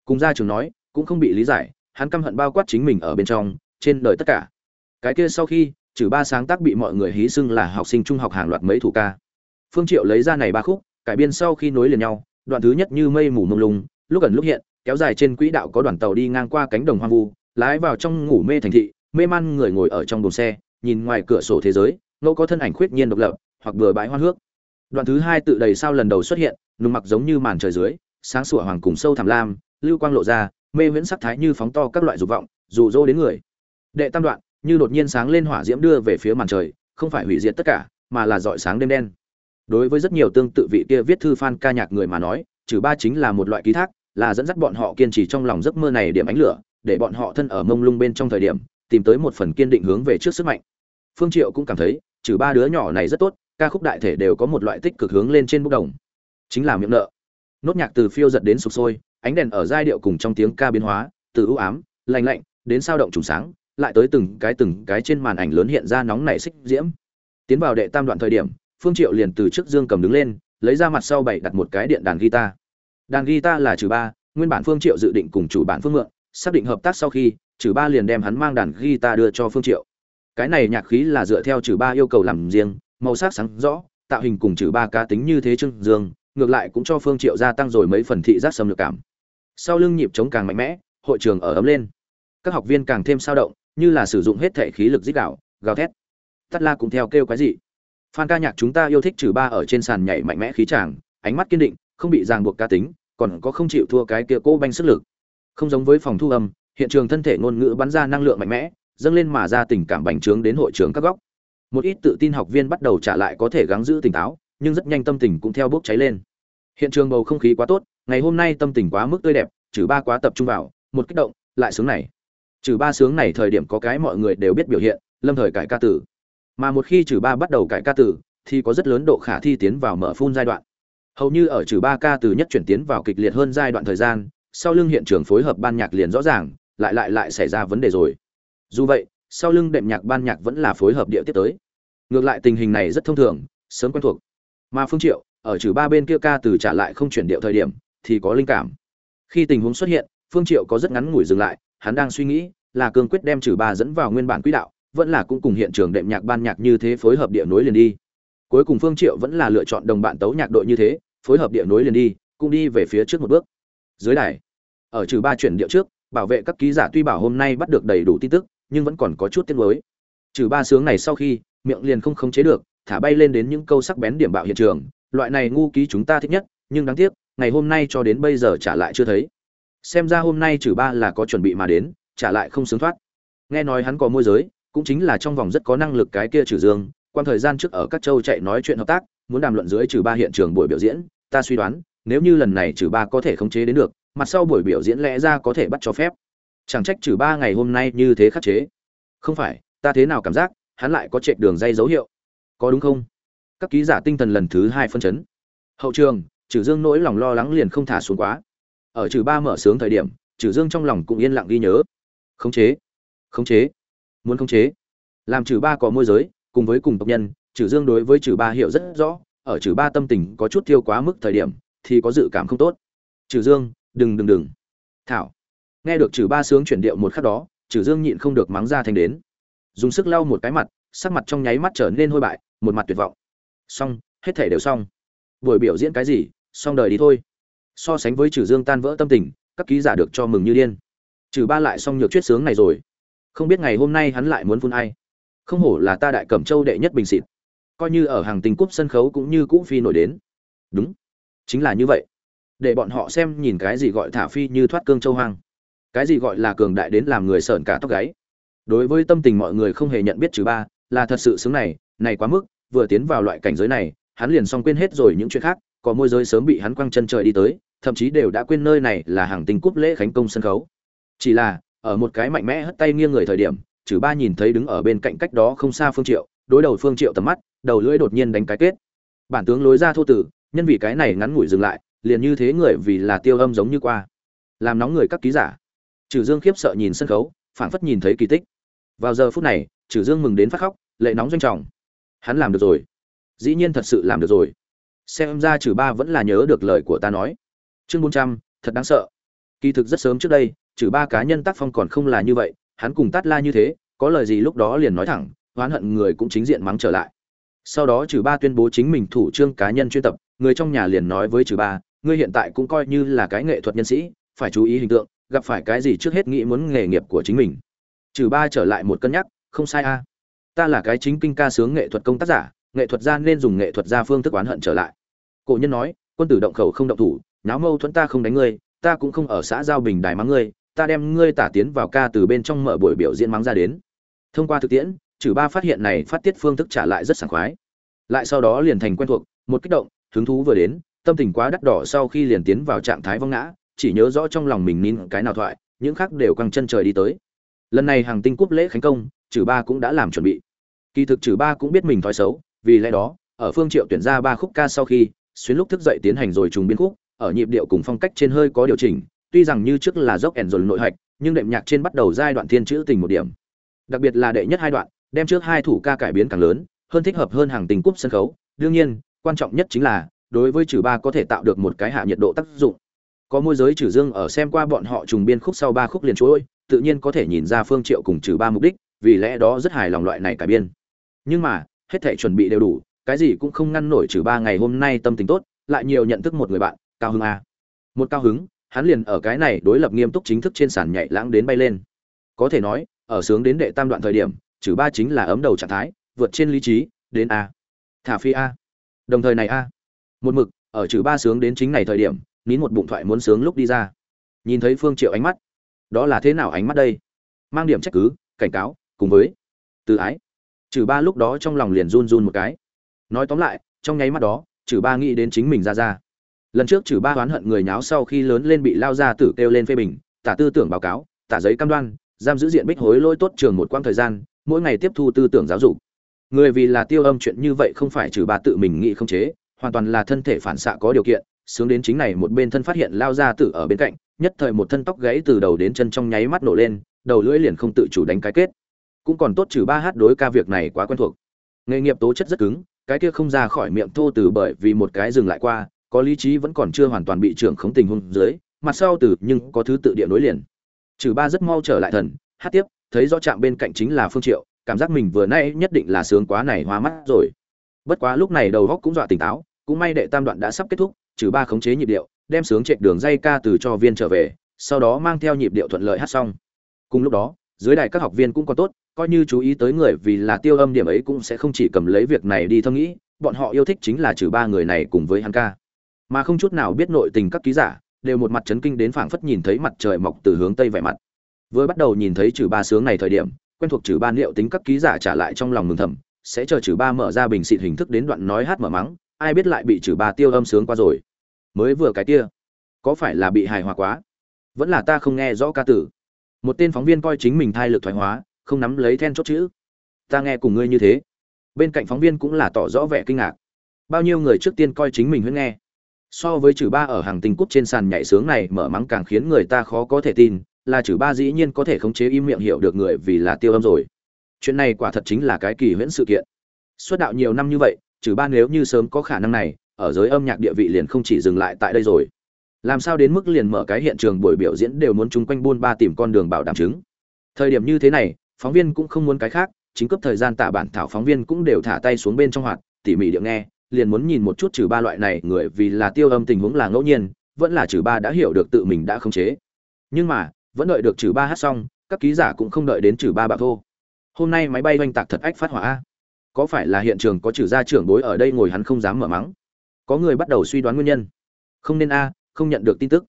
Cùng gia trường nói, cũng không bị lý giải, hắn căm hận bao quát chính mình ở bên trong, trên đời tất cả. Cái kia sau khi, trừ ba sáng tác bị mọi người hí xưng là học sinh trung học hàng loạt mấy thủ ca. Phương triệu lấy ra này ba khúc, cải biên sau khi nối liền nhau, đoạn thứ nhất như mây mù mông lung, lúc ẩn lúc hiện, kéo dài trên quỹ đạo có đoàn tàu đi ngang qua cánh đồng hoang vu, lái vào trong ngủ mê thành thị, mê man người ngồi ở trong đồn xe, nhìn ngoài cửa sổ thế giới, ngẫu có thân ảnh khuyết nhiên độc lập, hoặc bừa bãi hoan hước đoạn thứ hai tự đầy sao lần đầu xuất hiện, nùng mặc giống như màn trời dưới, sáng sủa hoàng cùng sâu thẳm lam, lưu quang lộ ra, mê viễn sắc thái như phóng to các loại dục vọng rụ rỗ đến người. Đệ tam đoạn, như đột nhiên sáng lên hỏa diễm đưa về phía màn trời, không phải hủy diệt tất cả, mà là dọi sáng đêm đen. Đối với rất nhiều tương tự vị kia viết thư fan ca nhạc người mà nói, trừ ba chính là một loại ký thác, là dẫn dắt bọn họ kiên trì trong lòng giấc mơ này điểm ánh lửa, để bọn họ thân ở mông lung bên trong thời điểm, tìm tới một phần kiên định hướng về trước sức mạnh. Phương triệu cũng cảm thấy, trừ ba đứa nhỏ này rất tốt ca khúc đại thể đều có một loại tích cực hướng lên trên bốc đồng. Chính là miệng nợ. Nốt nhạc từ phiêu giật đến sụp sôi, ánh đèn ở giai điệu cùng trong tiếng ca biến hóa, từ ưu ám, lạnh lạnh, đến sao động trùng sáng, lại tới từng cái từng cái trên màn ảnh lớn hiện ra nóng nảy xích diễm. Tiến vào đệ tam đoạn thời điểm, phương triệu liền từ trước dương cầm đứng lên, lấy ra mặt sau bảy đặt một cái điện đàn guitar. Đàn guitar là trừ ba, nguyên bản phương triệu dự định cùng chủ bản phương mượn, xác định hợp tác sau khi, trừ ba liền đem hắn mang đàn guitar đưa cho phương triệu. Cái này nhạc khí là dựa theo trừ ba yêu cầu làm riêng màu sắc sáng rõ, tạo hình cùng trừ ba cá tính như thế trưng dương, ngược lại cũng cho phương triệu gia tăng rồi mấy phần thị giác xâm lược cảm. Sau lưng nhịp chống càng mạnh mẽ, hội trường ở ấm lên. Các học viên càng thêm sao động, như là sử dụng hết thể khí lực dích đạo, gào thét. Tắt la cũng theo kêu cái gì phan ca nhạc chúng ta yêu thích trừ ba ở trên sàn nhảy mạnh mẽ khí tràng ánh mắt kiên định, không bị ràng buộc cá tính, còn có không chịu thua cái kia cô banh sức lực. Không giống với phòng thu âm, hiện trường thân thể ngôn ngữ bắn ra năng lượng mạnh mẽ, dâng lên mà ra tình cảm bành trướng đến hội trường các góc một ít tự tin học viên bắt đầu trả lại có thể gắng giữ tỉnh táo, nhưng rất nhanh tâm tình cũng theo bốc cháy lên. Hiện trường bầu không khí quá tốt, ngày hôm nay tâm tình quá mức tươi đẹp, trừ ba quá tập trung vào, một kích động, lại sướng này. Trừ ba sướng này thời điểm có cái mọi người đều biết biểu hiện, lâm thời cải ca tử. Mà một khi trừ ba bắt đầu cải ca tử, thì có rất lớn độ khả thi tiến vào mở phun giai đoạn. Hầu như ở trừ ba ca từ nhất chuyển tiến vào kịch liệt hơn giai đoạn thời gian, sau lưng hiện trường phối hợp ban nhạc liền rõ ràng, lại lại lại xảy ra vấn đề rồi. Dù vậy sau lưng đệm nhạc ban nhạc vẫn là phối hợp địa tiếp tới. Ngược lại tình hình này rất thông thường, sớm quen thuộc. Mà phương triệu, ở trừ ba bên kia ca từ trả lại không chuyển điệu thời điểm, thì có linh cảm. Khi tình huống xuất hiện, phương triệu có rất ngắn ngủi dừng lại, hắn đang suy nghĩ là cương quyết đem trừ ba dẫn vào nguyên bản quỹ đạo, vẫn là cũng cùng hiện trường đệm nhạc ban nhạc như thế phối hợp địa nối liền đi. Cuối cùng phương triệu vẫn là lựa chọn đồng bạn tấu nhạc đội như thế, phối hợp địa nối liền đi, cũng đi về phía trước một bước. Dưới đài, ở trừ ba chuyển điệu trước, bảo vệ các ký giả tuy bảo hôm nay bắt được đầy đủ tin tức nhưng vẫn còn có chút tiếc nuối. Trừ ba sướng này sau khi, miệng liền không khống chế được, thả bay lên đến những câu sắc bén điểm bạo hiện trường. Loại này ngu ký chúng ta thích nhất, nhưng đáng tiếc, ngày hôm nay cho đến bây giờ trả lại chưa thấy. Xem ra hôm nay trừ ba là có chuẩn bị mà đến, trả lại không sướng thoát. Nghe nói hắn có môi giới, cũng chính là trong vòng rất có năng lực cái kia trừ dương quan thời gian trước ở các châu chạy nói chuyện hợp tác, muốn đàm luận dưới trừ ba hiện trường buổi biểu diễn, ta suy đoán, nếu như lần này trừ ba có thể khống chế đến được, mặt sau buổi biểu diễn lẽ ra có thể bắt cho phép chẳng trách trừ ba ngày hôm nay như thế khắc chế. Không phải, ta thế nào cảm giác, hắn lại có trệ đường dây dấu hiệu. Có đúng không? Các ký giả tinh thần lần thứ hai phân chấn. Hậu trường trừ dương nỗi lòng lo lắng liền không thả xuống quá. Ở trừ ba mở sướng thời điểm trừ dương trong lòng cũng yên lặng ghi nhớ. Khống chế. Khống chế. Muốn khống chế. Làm trừ ba có môi giới, cùng với cùng tộc nhân trừ dương đối với trừ ba hiểu rất rõ, ở trừ ba tâm tình có chút tiêu quá mức thời điểm, thì có dự cảm không tốt. Trừ dương, đừng đừng đừng. Thảo nghe được trừ ba sướng chuyển điệu một khắc đó, trừ dương nhịn không được mắng ra thành đến. Dùng sức lau một cái mặt, sắc mặt trong nháy mắt trở nên hôi bại, một mặt tuyệt vọng. Xong, hết thể đều xong. Buổi biểu diễn cái gì, xong đời đi thôi. So sánh với trừ dương tan vỡ tâm tình, các ký giả được cho mừng như điên. Trừ ba lại xong nhược chuyết sướng này rồi. Không biết ngày hôm nay hắn lại muốn phun ai. Không hổ là ta đại cẩm châu đệ nhất bình xịt. Coi như ở hàng tình cúp sân khấu cũng như cũ phi nổi đến. Đúng, chính là như vậy. Để bọn họ xem nhìn cái gì gọi thả phi như thoát cương châu hoang cái gì gọi là cường đại đến làm người sợn cả tóc gáy? Đối với tâm tình mọi người không hề nhận biết trừ ba, là thật sự xứng này này quá mức, vừa tiến vào loại cảnh giới này, hắn liền xong quên hết rồi những chuyện khác, có môi giới sớm bị hắn quăng chân trời đi tới, thậm chí đều đã quên nơi này là hàng tinh cúp lễ khánh công sân khấu. Chỉ là, ở một cái mạnh mẽ hất tay nghiêng người thời điểm, trừ ba nhìn thấy đứng ở bên cạnh cách đó không xa phương triệu, đối đầu phương triệu tầm mắt, đầu lưỡi đột nhiên đánh cái kết. Bản tướng lối ra thô tử, nhân vì cái này ngắn ngủi dừng lại, liền như thế người vì là tiêu âm giống như qua. Làm nóng người các ký giả trừ dương khiếp sợ nhìn sân khấu, phảng phất nhìn thấy kỳ tích. Vào giờ phút này, trừ dương mừng đến phát khóc, lệ nóng doanh trọng. Hắn làm được rồi. Dĩ nhiên thật sự làm được rồi. Xem ra trừ ba vẫn là nhớ được lời của ta nói. Chương bốn trăm, thật đáng sợ. Kỳ thực rất sớm trước đây, trừ ba cá nhân tác phong còn không là như vậy, hắn cùng tát la như thế, có lời gì lúc đó liền nói thẳng, oán hận người cũng chính diện mắng trở lại. Sau đó trừ ba tuyên bố chính mình thủ trương cá nhân chuyên tập, người trong nhà liền nói với trừ ba, ngươi hiện tại cũng coi như là cái nghệ thuật nhân sĩ, phải chú ý hình tượng gặp phải cái gì trước hết nghĩ muốn nghề nghiệp của chính mình. Trừ ba trở lại một cân nhắc, không sai a. Ta là cái chính kinh ca sướng nghệ thuật công tác giả, nghệ thuật gia nên dùng nghệ thuật gia phương thức oán hận trở lại. Cổ nhân nói, quân tử động khẩu không động thủ náo mâu thuẫn ta không đánh ngươi, ta cũng không ở xã giao bình đài mắng ngươi, ta đem ngươi tả tiến vào ca từ bên trong mở buổi biểu diễn mắng ra đến. Thông qua thực tiễn, trừ ba phát hiện này phát tiết phương thức trả lại rất sảng khoái. Lại sau đó liền thành quen thuộc, một kích động, hứng thú vừa đến, tâm tình quá đắt đỏ sau khi liền tiến vào trạng thái vong ngã chỉ nhớ rõ trong lòng mình nín cái nào thoại, những khác đều căng chân trời đi tới. Lần này hàng tinh cúp lễ khánh công trừ ba cũng đã làm chuẩn bị. Kỳ thực trừ ba cũng biết mình thói xấu, vì lẽ đó, ở phương triệu tuyển ra ba khúc ca sau khi xuyên lúc thức dậy tiến hành rồi trùng biên khúc, ở nhịp điệu cùng phong cách trên hơi có điều chỉnh, tuy rằng như trước là dốc ẻn dồn nội hạch, nhưng đệm nhạc trên bắt đầu giai đoạn thiên chữ tình một điểm. Đặc biệt là đệ nhất hai đoạn, đem trước hai thủ ca cải biến càng lớn, hơn thích hợp hơn hàng tình cúp sân khấu. Đương nhiên, quan trọng nhất chính là, đối với trừ ba có thể tạo được một cái hạ nhiệt độ tác dụng có môi giới trừ dương ở xem qua bọn họ trùng biên khúc sau ba khúc liền chuỗi, tự nhiên có thể nhìn ra phương triệu cùng trừ ba mục đích, vì lẽ đó rất hài lòng loại này cải biên. Nhưng mà, hết thể chuẩn bị đều đủ, cái gì cũng không ngăn nổi trừ ba ngày hôm nay tâm tình tốt, lại nhiều nhận thức một người bạn, cao hứng a. Một cao hứng, hắn liền ở cái này đối lập nghiêm túc chính thức trên sàn nhảy lãng đến bay lên. Có thể nói, ở sướng đến đệ tam đoạn thời điểm, trừ ba chính là ấm đầu trạng thái, vượt trên lý trí, đến a. Thả phi a. Đồng thời này a. Một mực, ở trừ ba sướng đến chính này thời điểm nín một bụng thoại muốn sướng lúc đi ra. Nhìn thấy phương triệu ánh mắt, đó là thế nào ánh mắt đây? Mang điểm trách cứ, cảnh cáo, cùng với từ ái. Trừ ba lúc đó trong lòng liền run run một cái. Nói tóm lại, trong nháy mắt đó, trừ ba nghĩ đến chính mình ra ra. Lần trước trừ ba oán hận người nháo sau khi lớn lên bị lao ra tử kêu lên phê bình, tả tư tưởng báo cáo, tả giấy cam đoan, giam giữ diện bích hối lôi tốt trường một quãng thời gian, mỗi ngày tiếp thu tư tưởng giáo dục. Người vì là tiêu âm chuyện như vậy không phải trừ ba tự mình nghĩ không chế, hoàn toàn là thân thể phản xạ có điều kiện sướng đến chính này một bên thân phát hiện lao ra tử ở bên cạnh, nhất thời một thân tóc gãy từ đầu đến chân trong nháy mắt nổ lên, đầu lưỡi liền không tự chủ đánh cái kết. Cũng còn tốt trừ ba hát đối ca việc này quá quen thuộc. Nghề nghiệp tố chất rất cứng, cái kia không ra khỏi miệng thô từ bởi vì một cái dừng lại qua, có lý trí vẫn còn chưa hoàn toàn bị trưởng khống tình hung dưới, mặt sau từ nhưng có thứ tự địa nối liền. Trừ ba rất mau trở lại thần, hát tiếp, thấy rõ chạm bên cạnh chính là phương triệu, cảm giác mình vừa nay nhất định là sướng quá này hoa mắt rồi. Bất quá lúc này đầu góc cũng dọa tỉnh táo, cũng may đệ tam đoạn đã sắp kết thúc trừ ba khống chế nhịp điệu, đem sướng chạy đường dây ca từ cho viên trở về, sau đó mang theo nhịp điệu thuận lợi hát xong. Cùng lúc đó, dưới đài các học viên cũng có tốt, coi như chú ý tới người vì là tiêu âm điểm ấy cũng sẽ không chỉ cầm lấy việc này đi thâm nghĩ, bọn họ yêu thích chính là trừ ba người này cùng với hắn ca. Mà không chút nào biết nội tình các ký giả, đều một mặt chấn kinh đến phảng phất nhìn thấy mặt trời mọc từ hướng tây vẻ mặt. Vừa bắt đầu nhìn thấy trừ ba sướng này thời điểm, quen thuộc trừ ba liệu tính các ký giả trả lại trong lòng mừng thầm, sẽ chờ trừ ba mở ra bình xịt hình thức đến đoạn nói hát mở mắng, ai biết lại bị trừ ba tiêu âm sướng qua rồi mới vừa cái kia. Có phải là bị hài hòa quá? Vẫn là ta không nghe rõ ca tử. Một tên phóng viên coi chính mình thai lực thoái hóa, không nắm lấy then chốt chữ. Ta nghe cùng ngươi như thế. Bên cạnh phóng viên cũng là tỏ rõ vẻ kinh ngạc. Bao nhiêu người trước tiên coi chính mình huyễn nghe? So với chữ ba ở hàng tình cúp trên sàn nhảy sướng này mở mắng càng khiến người ta khó có thể tin, là chữ ba dĩ nhiên có thể khống chế im miệng hiểu được người vì là tiêu âm rồi. Chuyện này quả thật chính là cái kỳ huyễn sự kiện. Xuất đạo nhiều năm như vậy, chữ ba nếu như sớm có khả năng này ở giới âm nhạc địa vị liền không chỉ dừng lại tại đây rồi. Làm sao đến mức liền mở cái hiện trường buổi biểu diễn đều muốn chung quanh buôn ba tìm con đường bảo đảm chứng? Thời điểm như thế này, phóng viên cũng không muốn cái khác, chính cấp thời gian tả bản thảo phóng viên cũng đều thả tay xuống bên trong hoạt, tỉ mỉ điệu nghe, liền muốn nhìn một chút trừ ba loại này, người vì là tiêu âm tình huống là ngẫu nhiên, vẫn là trừ ba đã hiểu được tự mình đã khống chế. Nhưng mà, vẫn đợi được trừ ba hát xong, các ký giả cũng không đợi đến trừ ba bạo thô. Hôm nay máy bay oanh tạc thật ách phát hỏa có phải là hiện trường có trừ gia trưởng bối ở đây ngồi hắn không dám mở mắng? Có người bắt đầu suy đoán nguyên nhân. Không nên a, không nhận được tin tức.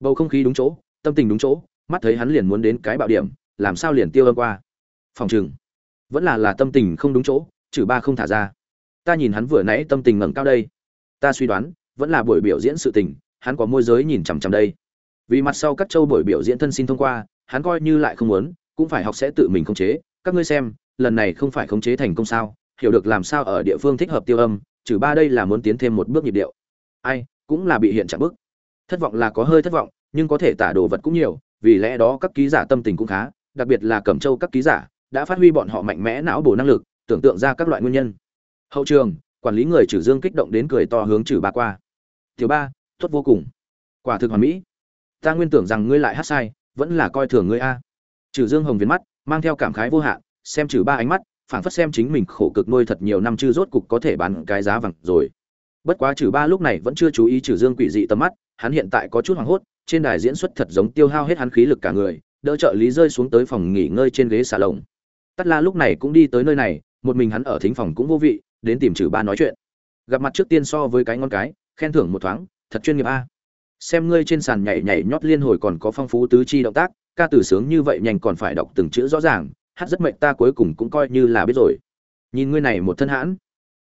Bầu không khí đúng chỗ, tâm tình đúng chỗ, mắt thấy hắn liền muốn đến cái bạo điểm, làm sao liền tiêu âm qua. Phòng chừng vẫn là là tâm tình không đúng chỗ, trừ ba không thả ra. Ta nhìn hắn vừa nãy tâm tình ngẩng cao đây. Ta suy đoán, vẫn là buổi biểu diễn sự tình, hắn có môi giới nhìn chằm chằm đây. Vì mặt sau các châu buổi biểu diễn thân xin thông qua, hắn coi như lại không muốn, cũng phải học sẽ tự mình khống chế. Các ngươi xem, lần này không phải khống chế thành công sao? Hiểu được làm sao ở địa phương thích hợp tiêu âm trừ ba đây là muốn tiến thêm một bước nhịp điệu. Ai, cũng là bị hiện trạng bức. Thất vọng là có hơi thất vọng, nhưng có thể tả đồ vật cũng nhiều, vì lẽ đó các ký giả tâm tình cũng khá, đặc biệt là cẩm châu các ký giả đã phát huy bọn họ mạnh mẽ não bổ năng lực, tưởng tượng ra các loại nguyên nhân. Hậu trường, quản lý người trừ dương kích động đến cười to hướng trừ ba qua. Thiếu ba, tốt vô cùng. Quả thực hoàn mỹ. Ta nguyên tưởng rằng ngươi lại hát sai, vẫn là coi thường ngươi a. Trừ dương hồng viến mắt, mang theo cảm khái vô hạn, xem trừ ba ánh mắt phảng phất xem chính mình khổ cực nuôi thật nhiều năm chưa rốt cục có thể bán cái giá vàng rồi. Bất quá trừ ba lúc này vẫn chưa chú ý trừ dương quỷ dị tầm mắt, hắn hiện tại có chút hoảng hốt, trên đài diễn xuất thật giống tiêu hao hết hắn khí lực cả người, đỡ trợ lý rơi xuống tới phòng nghỉ ngơi trên ghế xà lồng. Tắt la lúc này cũng đi tới nơi này, một mình hắn ở thính phòng cũng vô vị, đến tìm trừ ba nói chuyện. Gặp mặt trước tiên so với cái ngon cái, khen thưởng một thoáng, thật chuyên nghiệp a. Xem ngươi trên sàn nhảy nhảy nhót liên hồi còn có phong phú tứ chi động tác, ca từ sướng như vậy nhanh còn phải đọc từng chữ rõ ràng hát rất mệnh ta cuối cùng cũng coi như là biết rồi. Nhìn ngươi này một thân hãn.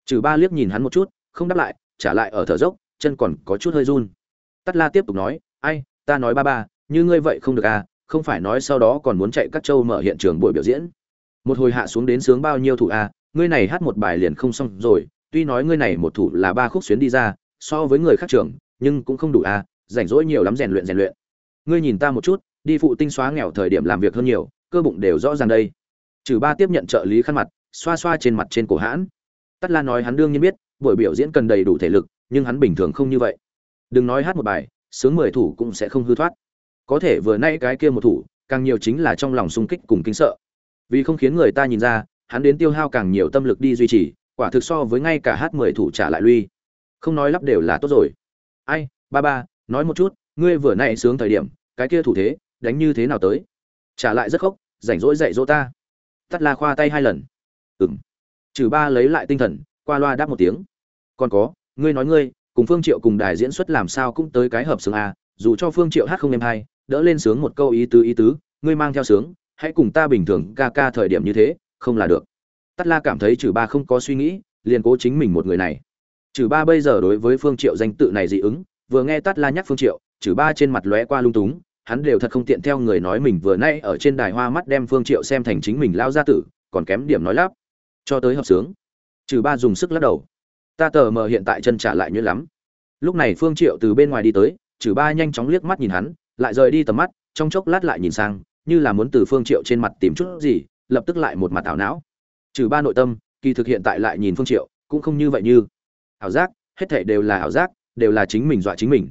Trừ ba liếc nhìn hắn một chút, không đáp lại, trả lại ở thở dốc, chân còn có chút hơi run. Tắt la tiếp tục nói, ai, ta nói ba ba, như ngươi vậy không được à không phải nói sau đó còn muốn chạy các châu mở hiện trường buổi biểu diễn. Một hồi hạ xuống đến sướng bao nhiêu thủ à ngươi này hát một bài liền không xong rồi, tuy nói ngươi này một thủ là ba khúc xuyến đi ra, so với người khác trường, nhưng cũng không đủ à rảnh rỗi nhiều lắm rèn luyện rèn luyện. Ngươi nhìn ta một chút, đi phụ tinh xóa nghèo thời điểm làm việc hơn nhiều cơ bụng đều rõ ràng đây. Trừ ba tiếp nhận trợ lý khăn mặt, xoa xoa trên mặt trên cổ hãn. Tất la nói hắn đương nhiên biết, buổi biểu diễn cần đầy đủ thể lực, nhưng hắn bình thường không như vậy. Đừng nói hát một bài, sướng mười thủ cũng sẽ không hư thoát. Có thể vừa nay cái kia một thủ, càng nhiều chính là trong lòng sung kích cùng kính sợ. Vì không khiến người ta nhìn ra, hắn đến tiêu hao càng nhiều tâm lực đi duy trì, quả thực so với ngay cả hát mười thủ trả lại lui. Không nói lắp đều là tốt rồi. Ai, ba ba, nói một chút, ngươi vừa nay sướng thời điểm, cái kia thủ thế, đánh như thế nào tới? Trả lại rất khóc, rảnh rỗi dạy dỗ ta. Tắt la khoa tay hai lần. Ừng trừ ba lấy lại tinh thần, qua loa đáp một tiếng. Còn có, ngươi nói ngươi, cùng phương triệu cùng đài diễn xuất làm sao cũng tới cái hợp xướng a, dù cho phương triệu hát không em hay, đỡ lên sướng một câu ý tứ ý tứ, ngươi mang theo sướng, hãy cùng ta bình thường ca ca thời điểm như thế, không là được. Tắt la cảm thấy trừ ba không có suy nghĩ, liền cố chính mình một người này. Trừ ba bây giờ đối với phương triệu danh tự này dị ứng, vừa nghe tắt la nhắc phương triệu, trừ ba trên mặt lóe qua lung túng hắn đều thật không tiện theo người nói mình vừa nay ở trên đài hoa mắt đem phương triệu xem thành chính mình lao gia tử, còn kém điểm nói lắp. Cho tới hợp sướng. Trừ ba dùng sức lắc đầu. Ta tờ mờ hiện tại chân trả lại như lắm. Lúc này phương triệu từ bên ngoài đi tới, trừ ba nhanh chóng liếc mắt nhìn hắn, lại rời đi tầm mắt, trong chốc lát lại nhìn sang, như là muốn từ phương triệu trên mặt tìm chút gì, lập tức lại một mặt ảo não. Trừ ba nội tâm, kỳ thực hiện tại lại nhìn phương triệu, cũng không như vậy như. Ảo giác, hết thảy đều là ảo giác, đều là chính mình dọa chính mình.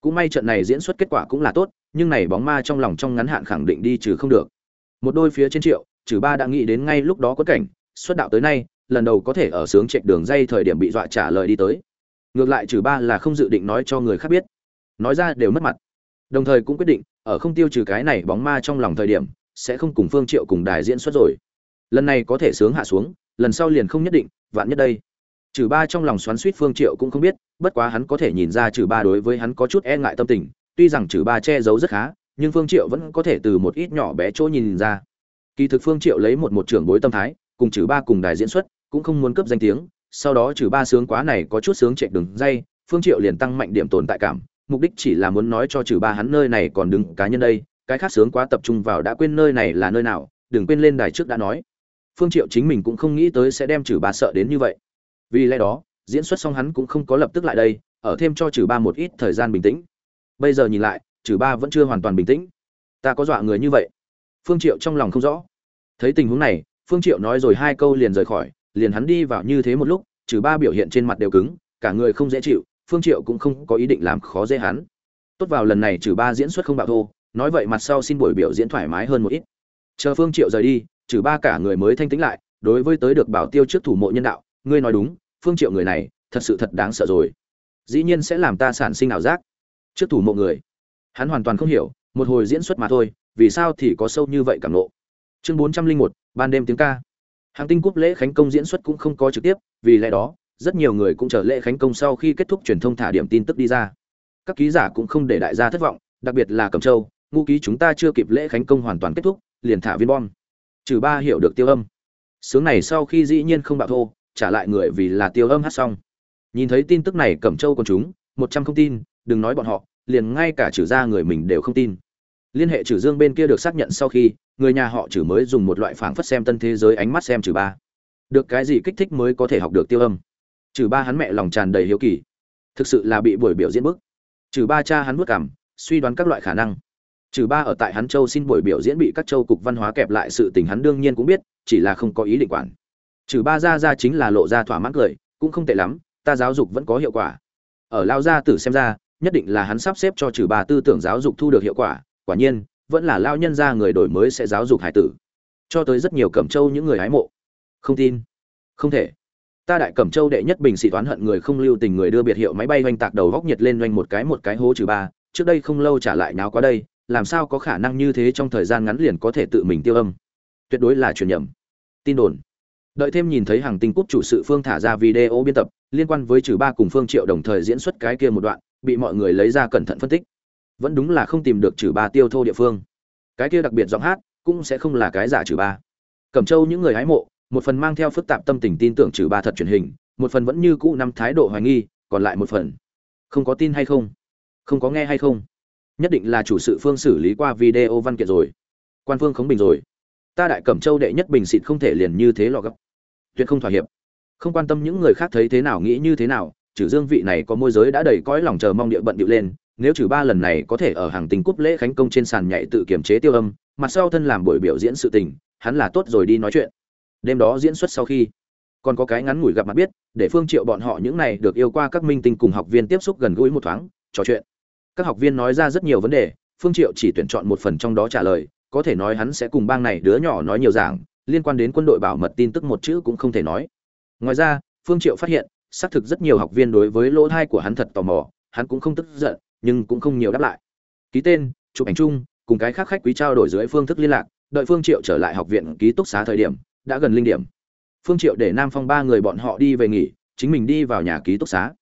Cũng may trận này diễn xuất kết quả cũng là tốt nhưng này bóng ma trong lòng trong ngắn hạn khẳng định đi trừ không được. Một đôi phía trên triệu, trừ ba đã nghĩ đến ngay lúc đó có cảnh, xuất đạo tới nay, lần đầu có thể ở sướng chạy đường dây thời điểm bị dọa trả lời đi tới. Ngược lại trừ ba là không dự định nói cho người khác biết. Nói ra đều mất mặt. Đồng thời cũng quyết định, ở không tiêu trừ cái này bóng ma trong lòng thời điểm, sẽ không cùng phương triệu cùng đài diễn xuất rồi. Lần này có thể sướng hạ xuống, lần sau liền không nhất định, vạn nhất đây. Trừ ba trong lòng xoắn xuýt phương triệu cũng không biết, bất quá hắn có thể nhìn ra trừ ba đối với hắn có chút e ngại tâm tình tuy rằng trừ ba che giấu rất khá, nhưng phương triệu vẫn có thể từ một ít nhỏ bé chỗ nhìn ra. Kỳ thực phương triệu lấy một một trưởng bối tâm thái, cùng trừ ba cùng đài diễn xuất, cũng không muốn cấp danh tiếng, sau đó trừ ba sướng quá này có chút sướng chạy đường dây, phương triệu liền tăng mạnh điểm tồn tại cảm, mục đích chỉ là muốn nói cho trừ ba hắn nơi này còn đứng cá nhân đây, cái khác sướng quá tập trung vào đã quên nơi này là nơi nào, đừng quên lên đài trước đã nói. Phương triệu chính mình cũng không nghĩ tới sẽ đem trừ ba sợ đến như vậy. Vì lẽ đó, diễn xuất xong hắn cũng không có lập tức lại đây, ở thêm cho trừ ba một ít thời gian bình tĩnh bây giờ nhìn lại, trừ ba vẫn chưa hoàn toàn bình tĩnh. Ta có dọa người như vậy? Phương triệu trong lòng không rõ. Thấy tình huống này, phương triệu nói rồi hai câu liền rời khỏi, liền hắn đi vào như thế một lúc, trừ ba biểu hiện trên mặt đều cứng, cả người không dễ chịu, phương triệu cũng không có ý định làm khó dễ hắn. Tốt vào lần này trừ ba diễn xuất không bạo thô, nói vậy mặt sau xin buổi biểu diễn thoải mái hơn một ít. Chờ phương triệu rời đi, trừ ba cả người mới thanh tĩnh lại, đối với tới được bảo tiêu trước thủ mộ nhân đạo, ngươi nói đúng, phương triệu người này thật sự thật đáng sợ rồi. Dĩ nhiên sẽ làm ta sản sinh ảo giác trước thủ mộ người. Hắn hoàn toàn không hiểu, một hồi diễn xuất mà thôi, vì sao thì có sâu như vậy cảm nộ. Chương bốn trăm linh một, ban đêm tiếng ca. Hàng tinh cúp lễ khánh công diễn xuất cũng không có trực tiếp, vì lẽ đó, rất nhiều người cũng chờ lễ khánh công sau khi kết thúc truyền thông thả điểm tin tức đi ra. Các ký giả cũng không để đại gia thất vọng, đặc biệt là cẩm châu ngũ ký chúng ta chưa kịp lễ khánh công hoàn toàn kết thúc, liền thả viên bom. Trừ ba hiểu được tiêu âm. Sướng này sau khi dĩ nhiên không bạo thô, trả lại người vì là tiêu âm hát xong. Nhìn thấy tin tức này cẩm châu còn chúng, một trăm không tin đừng nói bọn họ, liền ngay cả trừ ra người mình đều không tin. Liên hệ trừ dương bên kia được xác nhận sau khi, người nhà họ trừ mới dùng một loại phảng phất xem tân thế giới ánh mắt xem trừ ba. Được cái gì kích thích mới có thể học được tiêu âm? Trừ ba hắn mẹ lòng tràn đầy hiếu kỳ. Thực sự là bị buổi biểu diễn bức. Trừ ba cha hắn bước cảm, suy đoán các loại khả năng. Trừ ba ở tại hắn châu xin buổi biểu diễn bị các châu cục văn hóa kẹp lại sự tình hắn đương nhiên cũng biết, chỉ là không có ý định quản. Trừ ba ra ra chính là lộ ra thỏa mãn cười, cũng không tệ lắm, ta giáo dục vẫn có hiệu quả. Ở lao gia tử xem ra nhất định là hắn sắp xếp cho trừ ba tư tưởng giáo dục thu được hiệu quả quả nhiên, vẫn là lao nhân ra người đổi mới sẽ giáo dục hải tử. Cho tới rất nhiều cẩm châu những người hái mộ. Không tin. Không thể. Ta đại cẩm châu đệ nhất bình sĩ toán hận người không lưu tình người đưa biệt hiệu máy bay oanh tạc đầu góc nhiệt lên oanh một cái một cái hố trừ ba, trước đây không lâu trả lại nháo qua đây, làm sao có khả năng như thế trong thời gian ngắn liền có thể tự mình tiêu âm? Tuyệt đối là truyền nhầm. Tin đồn. Đợi thêm nhìn thấy hàng tinh cúp chủ sự phương thả ra video biên tập, liên quan với trừ ba cùng phương triệu đồng thời diễn xuất cái kia một đoạn bị mọi người lấy ra cẩn thận phân tích. Vẫn đúng là không tìm được trừ ba tiêu thô địa phương. Cái kia đặc biệt giọng hát cũng sẽ không là cái giả trừ ba. Cẩm châu những người hái mộ, một phần mang theo phức tạp tâm tình tin tưởng trừ ba thật truyền hình, một phần vẫn như cũ năm thái độ hoài nghi, còn lại một phần. Không có tin hay không? Không có nghe hay không? Nhất định là chủ sự phương xử lý qua video văn kiện rồi. Quan phương khống bình rồi. Ta đại cẩm châu đệ nhất bình xịt không thể liền như thế lọ gấp. Tuyệt không thỏa hiệp. Không quan tâm những người khác thấy thế nào nghĩ như thế nào trừ dương vị này có môi giới đã đầy cõi lòng chờ mong địa bận điệu lên, nếu trừ ba lần này có thể ở hàng tình cúp lễ khánh công trên sàn nhảy tự kiểm chế tiêu âm, mặt sau thân làm buổi biểu diễn sự tình, hắn là tốt rồi đi nói chuyện. Đêm đó diễn xuất sau khi, còn có cái ngắn ngủi gặp mặt biết, để phương triệu bọn họ những này được yêu qua các minh tinh cùng học viên tiếp xúc gần gũi một thoáng, trò chuyện. Các học viên nói ra rất nhiều vấn đề, phương triệu chỉ tuyển chọn một phần trong đó trả lời, có thể nói hắn sẽ cùng bang này đứa nhỏ nói nhiều giảng, liên quan đến quân đội bảo mật tin tức một chữ cũng không thể nói. Ngoài ra, phương triệu phát hiện xác thực rất nhiều học viên đối với lỗ thai của hắn thật tò mò, hắn cũng không tức giận, nhưng cũng không nhiều đáp lại. Ký tên, chụp ảnh chung, cùng cái khác khách quý trao đổi dưới phương thức liên lạc, đợi phương triệu trở lại học viện ký túc xá thời điểm, đã gần linh điểm. Phương triệu để nam phong ba người bọn họ đi về nghỉ, chính mình đi vào nhà ký túc xá.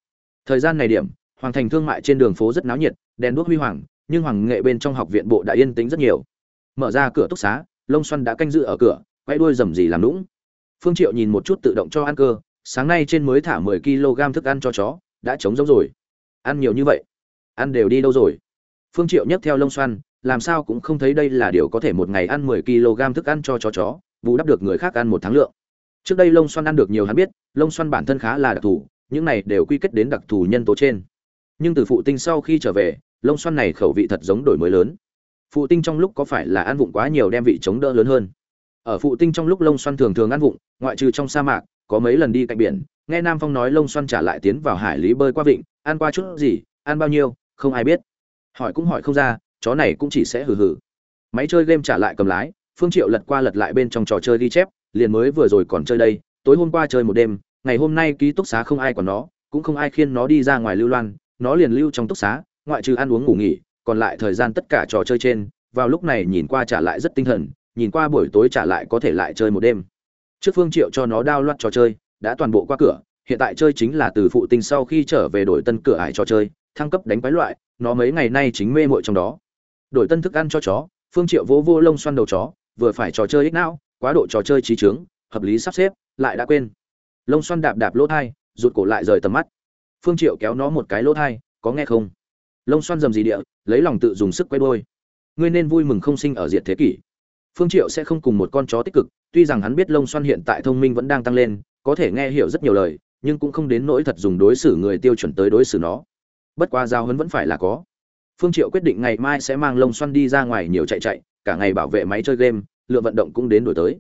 Thời gian này điểm, hoàng thành thương mại trên đường phố rất náo nhiệt, đèn đuốc huy hoàng, nhưng hoàng nghệ bên trong học viện bộ đã yên tĩnh rất nhiều. Mở ra cửa túc xá, lông xoăn đã canh giữ ở cửa, quay đuôi rầm rì làm lũng phương triệu nhìn một chút tự động cho ăn cơ sáng nay trên mới thả 10 kg thức ăn cho chó, đã trống rỗng rồi. Ăn nhiều như vậy, ăn đều đi đâu rồi? Phương triệu nhấc theo lông xoăn, làm sao cũng không thấy đây là điều có thể một ngày ăn 10 kg thức ăn cho chó chó, bù đắp được người khác ăn một tháng lượng. Trước đây lông xoăn ăn được nhiều hắn biết, lông xoăn bản thân khá là đặc thù, những này đều quy kết đến đặc thù nhân tố trên. Nhưng từ phụ tinh sau khi trở về, lông xoăn này khẩu vị thật giống đổi mới lớn. Phụ tinh trong lúc có phải là ăn vụng quá nhiều đem vị chống đỡ lớn hơn? Ở phụ tinh trong lúc lông xoăn thường thường ăn vụng, ngoại trừ trong sa mạc có mấy lần đi cạnh biển, nghe nam phong nói lông xoăn trả lại tiến vào hải lý bơi qua vịnh, ăn qua chút gì, ăn bao nhiêu, không ai biết. Hỏi cũng hỏi không ra, chó này cũng chỉ sẽ hừ hừ. Máy chơi game trả lại cầm lái, phương triệu lật qua lật lại bên trong trò chơi ghi chép, liền mới vừa rồi còn chơi đây, tối hôm qua chơi một đêm, ngày hôm nay ký túc xá không ai còn nó, cũng không ai khiên nó đi ra ngoài lưu loan, nó liền lưu trong túc xá, ngoại trừ ăn uống ngủ nghỉ, còn lại thời gian tất cả trò chơi trên, vào lúc này nhìn qua trả lại rất tinh thần, nhìn qua buổi tối trả lại có thể lại chơi một đêm trước phương triệu cho nó đao loạt trò chơi, đã toàn bộ qua cửa, hiện tại chơi chính là từ phụ tinh sau khi trở về đổi tân cửa ải trò chơi, thăng cấp đánh quái loại, nó mấy ngày nay chính mê mội trong đó. Đổi tân thức ăn cho chó, phương triệu vô vô lông xoăn đầu chó, vừa phải trò chơi ích não, quá độ trò chơi trí trướng hợp lý sắp xếp, lại đã quên. Lông xoăn đạp đạp lỗ thai, rụt cổ lại rời tầm mắt. Phương triệu kéo nó một cái lỗ thai, có nghe không? Lông xoăn dầm gì địa, lấy lòng tự dùng sức quay đôi ngươi nên vui mừng không sinh ở diệt thế kỷ phương triệu sẽ không cùng một con chó tích cực, tuy rằng hắn biết Long xoăn hiện tại thông minh vẫn đang tăng lên, có thể nghe hiểu rất nhiều lời, nhưng cũng không đến nỗi thật dùng đối xử người tiêu chuẩn tới đối xử nó. Bất qua giao hấn vẫn phải là có. Phương triệu quyết định ngày mai sẽ mang Long xoăn đi ra ngoài nhiều chạy chạy, cả ngày bảo vệ máy chơi game, lựa vận động cũng đến đổi tới.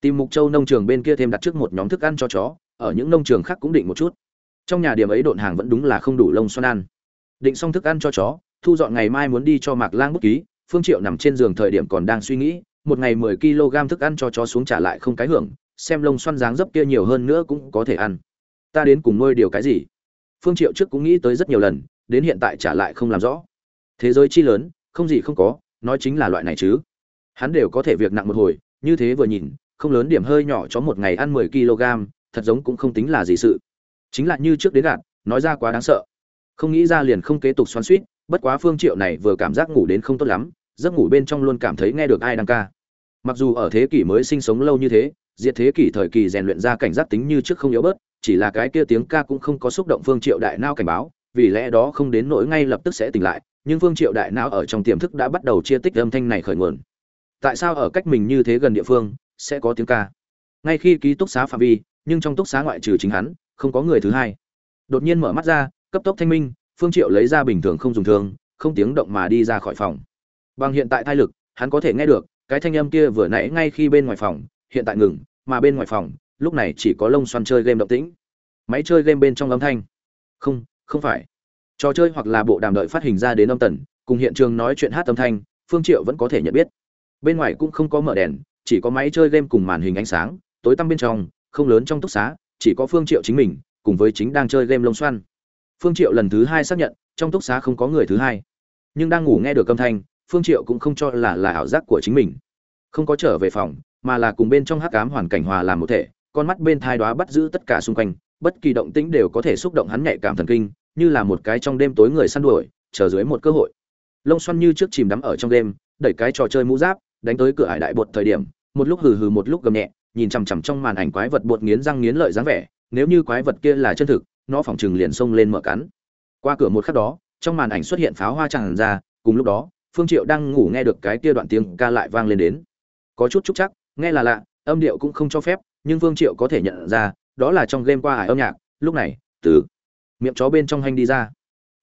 Tìm mục châu nông trường bên kia thêm đặt trước một nhóm thức ăn cho chó, ở những nông trường khác cũng định một chút. Trong nhà điểm ấy độn hàng vẫn đúng là không đủ Long xoăn ăn. Định xong thức ăn cho chó, thu dọn ngày mai muốn đi cho mạc lang bút ký, phương triệu nằm trên giường thời điểm còn đang suy nghĩ một ngày 10 kg thức ăn cho chó xuống trả lại không cái hưởng xem lông xoăn dáng dấp kia nhiều hơn nữa cũng có thể ăn. Ta đến cùng nuôi điều cái gì? Phương triệu trước cũng nghĩ tới rất nhiều lần đến hiện tại trả lại không làm rõ. Thế giới chi lớn không gì không có nói chính là loại này chứ. Hắn đều có thể việc nặng một hồi như thế vừa nhìn không lớn điểm hơi nhỏ chó một ngày ăn 10 kg thật giống cũng không tính là gì sự. Chính là như trước đến gạt nói ra quá đáng sợ. Không nghĩ ra liền không kế tục xoắn xuýt, bất quá phương triệu này vừa cảm giác ngủ đến không tốt lắm giấc ngủ bên trong luôn cảm thấy nghe được ai đang ca. Mặc dù ở thế kỷ mới sinh sống lâu như thế diệt thế kỷ thời kỳ rèn luyện ra cảnh giác tính như trước không yếu bớt chỉ là cái kia tiếng ca cũng không có xúc động phương triệu đại não cảnh báo vì lẽ đó không đến nỗi ngay lập tức sẽ tỉnh lại nhưng phương triệu đại não ở trong tiềm thức đã bắt đầu chia tích âm thanh này khởi nguồn. Tại sao ở cách mình như thế gần địa phương sẽ có tiếng ca? Ngay khi ký túc xá phạm vi nhưng trong túc xá ngoại trừ chính hắn không có người thứ hai. Đột nhiên mở mắt ra cấp tốc thanh minh phương triệu lấy ra bình thường không dùng thường, không tiếng động mà đi ra khỏi phòng bằng hiện tại thai lực, hắn có thể nghe được, cái thanh âm kia vừa nãy ngay khi bên ngoài phòng, hiện tại ngừng, mà bên ngoài phòng, lúc này chỉ có lông xoăn chơi game động tĩnh. Máy chơi game bên trong âm thanh. Không không phải. Trò chơi hoặc là bộ đàm đợi phát hình ra đến âm tần, cùng hiện trường nói chuyện hát âm thanh, phương triệu vẫn có thể nhận biết. Bên ngoài cũng không có mở đèn, chỉ có máy chơi game cùng màn hình ánh sáng, tối tăm bên trong, không lớn trong túc xá, chỉ có phương triệu chính mình, cùng với chính đang chơi game lông xoăn. Phương triệu lần thứ hai xác nhận, trong túc xá không có người thứ hai. Nhưng đang ngủ nghe được âm thanh phương triệu cũng không cho là là ảo giác của chính mình. Không có trở về phòng, mà là cùng bên trong hắc ám hoàn cảnh hòa làm một thể, con mắt bên thai đoá bắt giữ tất cả xung quanh, bất kỳ động tĩnh đều có thể xúc động hắn nhạy cảm thần kinh, như là một cái trong đêm tối người săn đuổi, chờ dưới một cơ hội. Lông xoăn như trước chìm đắm ở trong đêm, đẩy cái trò chơi mũ giáp, đánh tới cửa hải đại bột thời điểm, một lúc hừ hừ một lúc gầm nhẹ, nhìn chằm chằm trong màn ảnh quái vật bột nghiến răng nghiến lợi dáng vẻ, nếu như quái vật kia là chân thực, nó phỏng chừng liền xông lên mở cắn. Qua cửa một khắc đó, trong màn ảnh xuất hiện pháo hoa tràn ra, cùng lúc đó phương triệu đang ngủ nghe được cái kia đoạn tiếng ca lại vang lên đến. Có chút trúc chắc, nghe là lạ, âm điệu cũng không cho phép, nhưng phương triệu có thể nhận ra, đó là trong game qua hải âm nhạc, lúc này, từ miệng chó bên trong hành đi ra.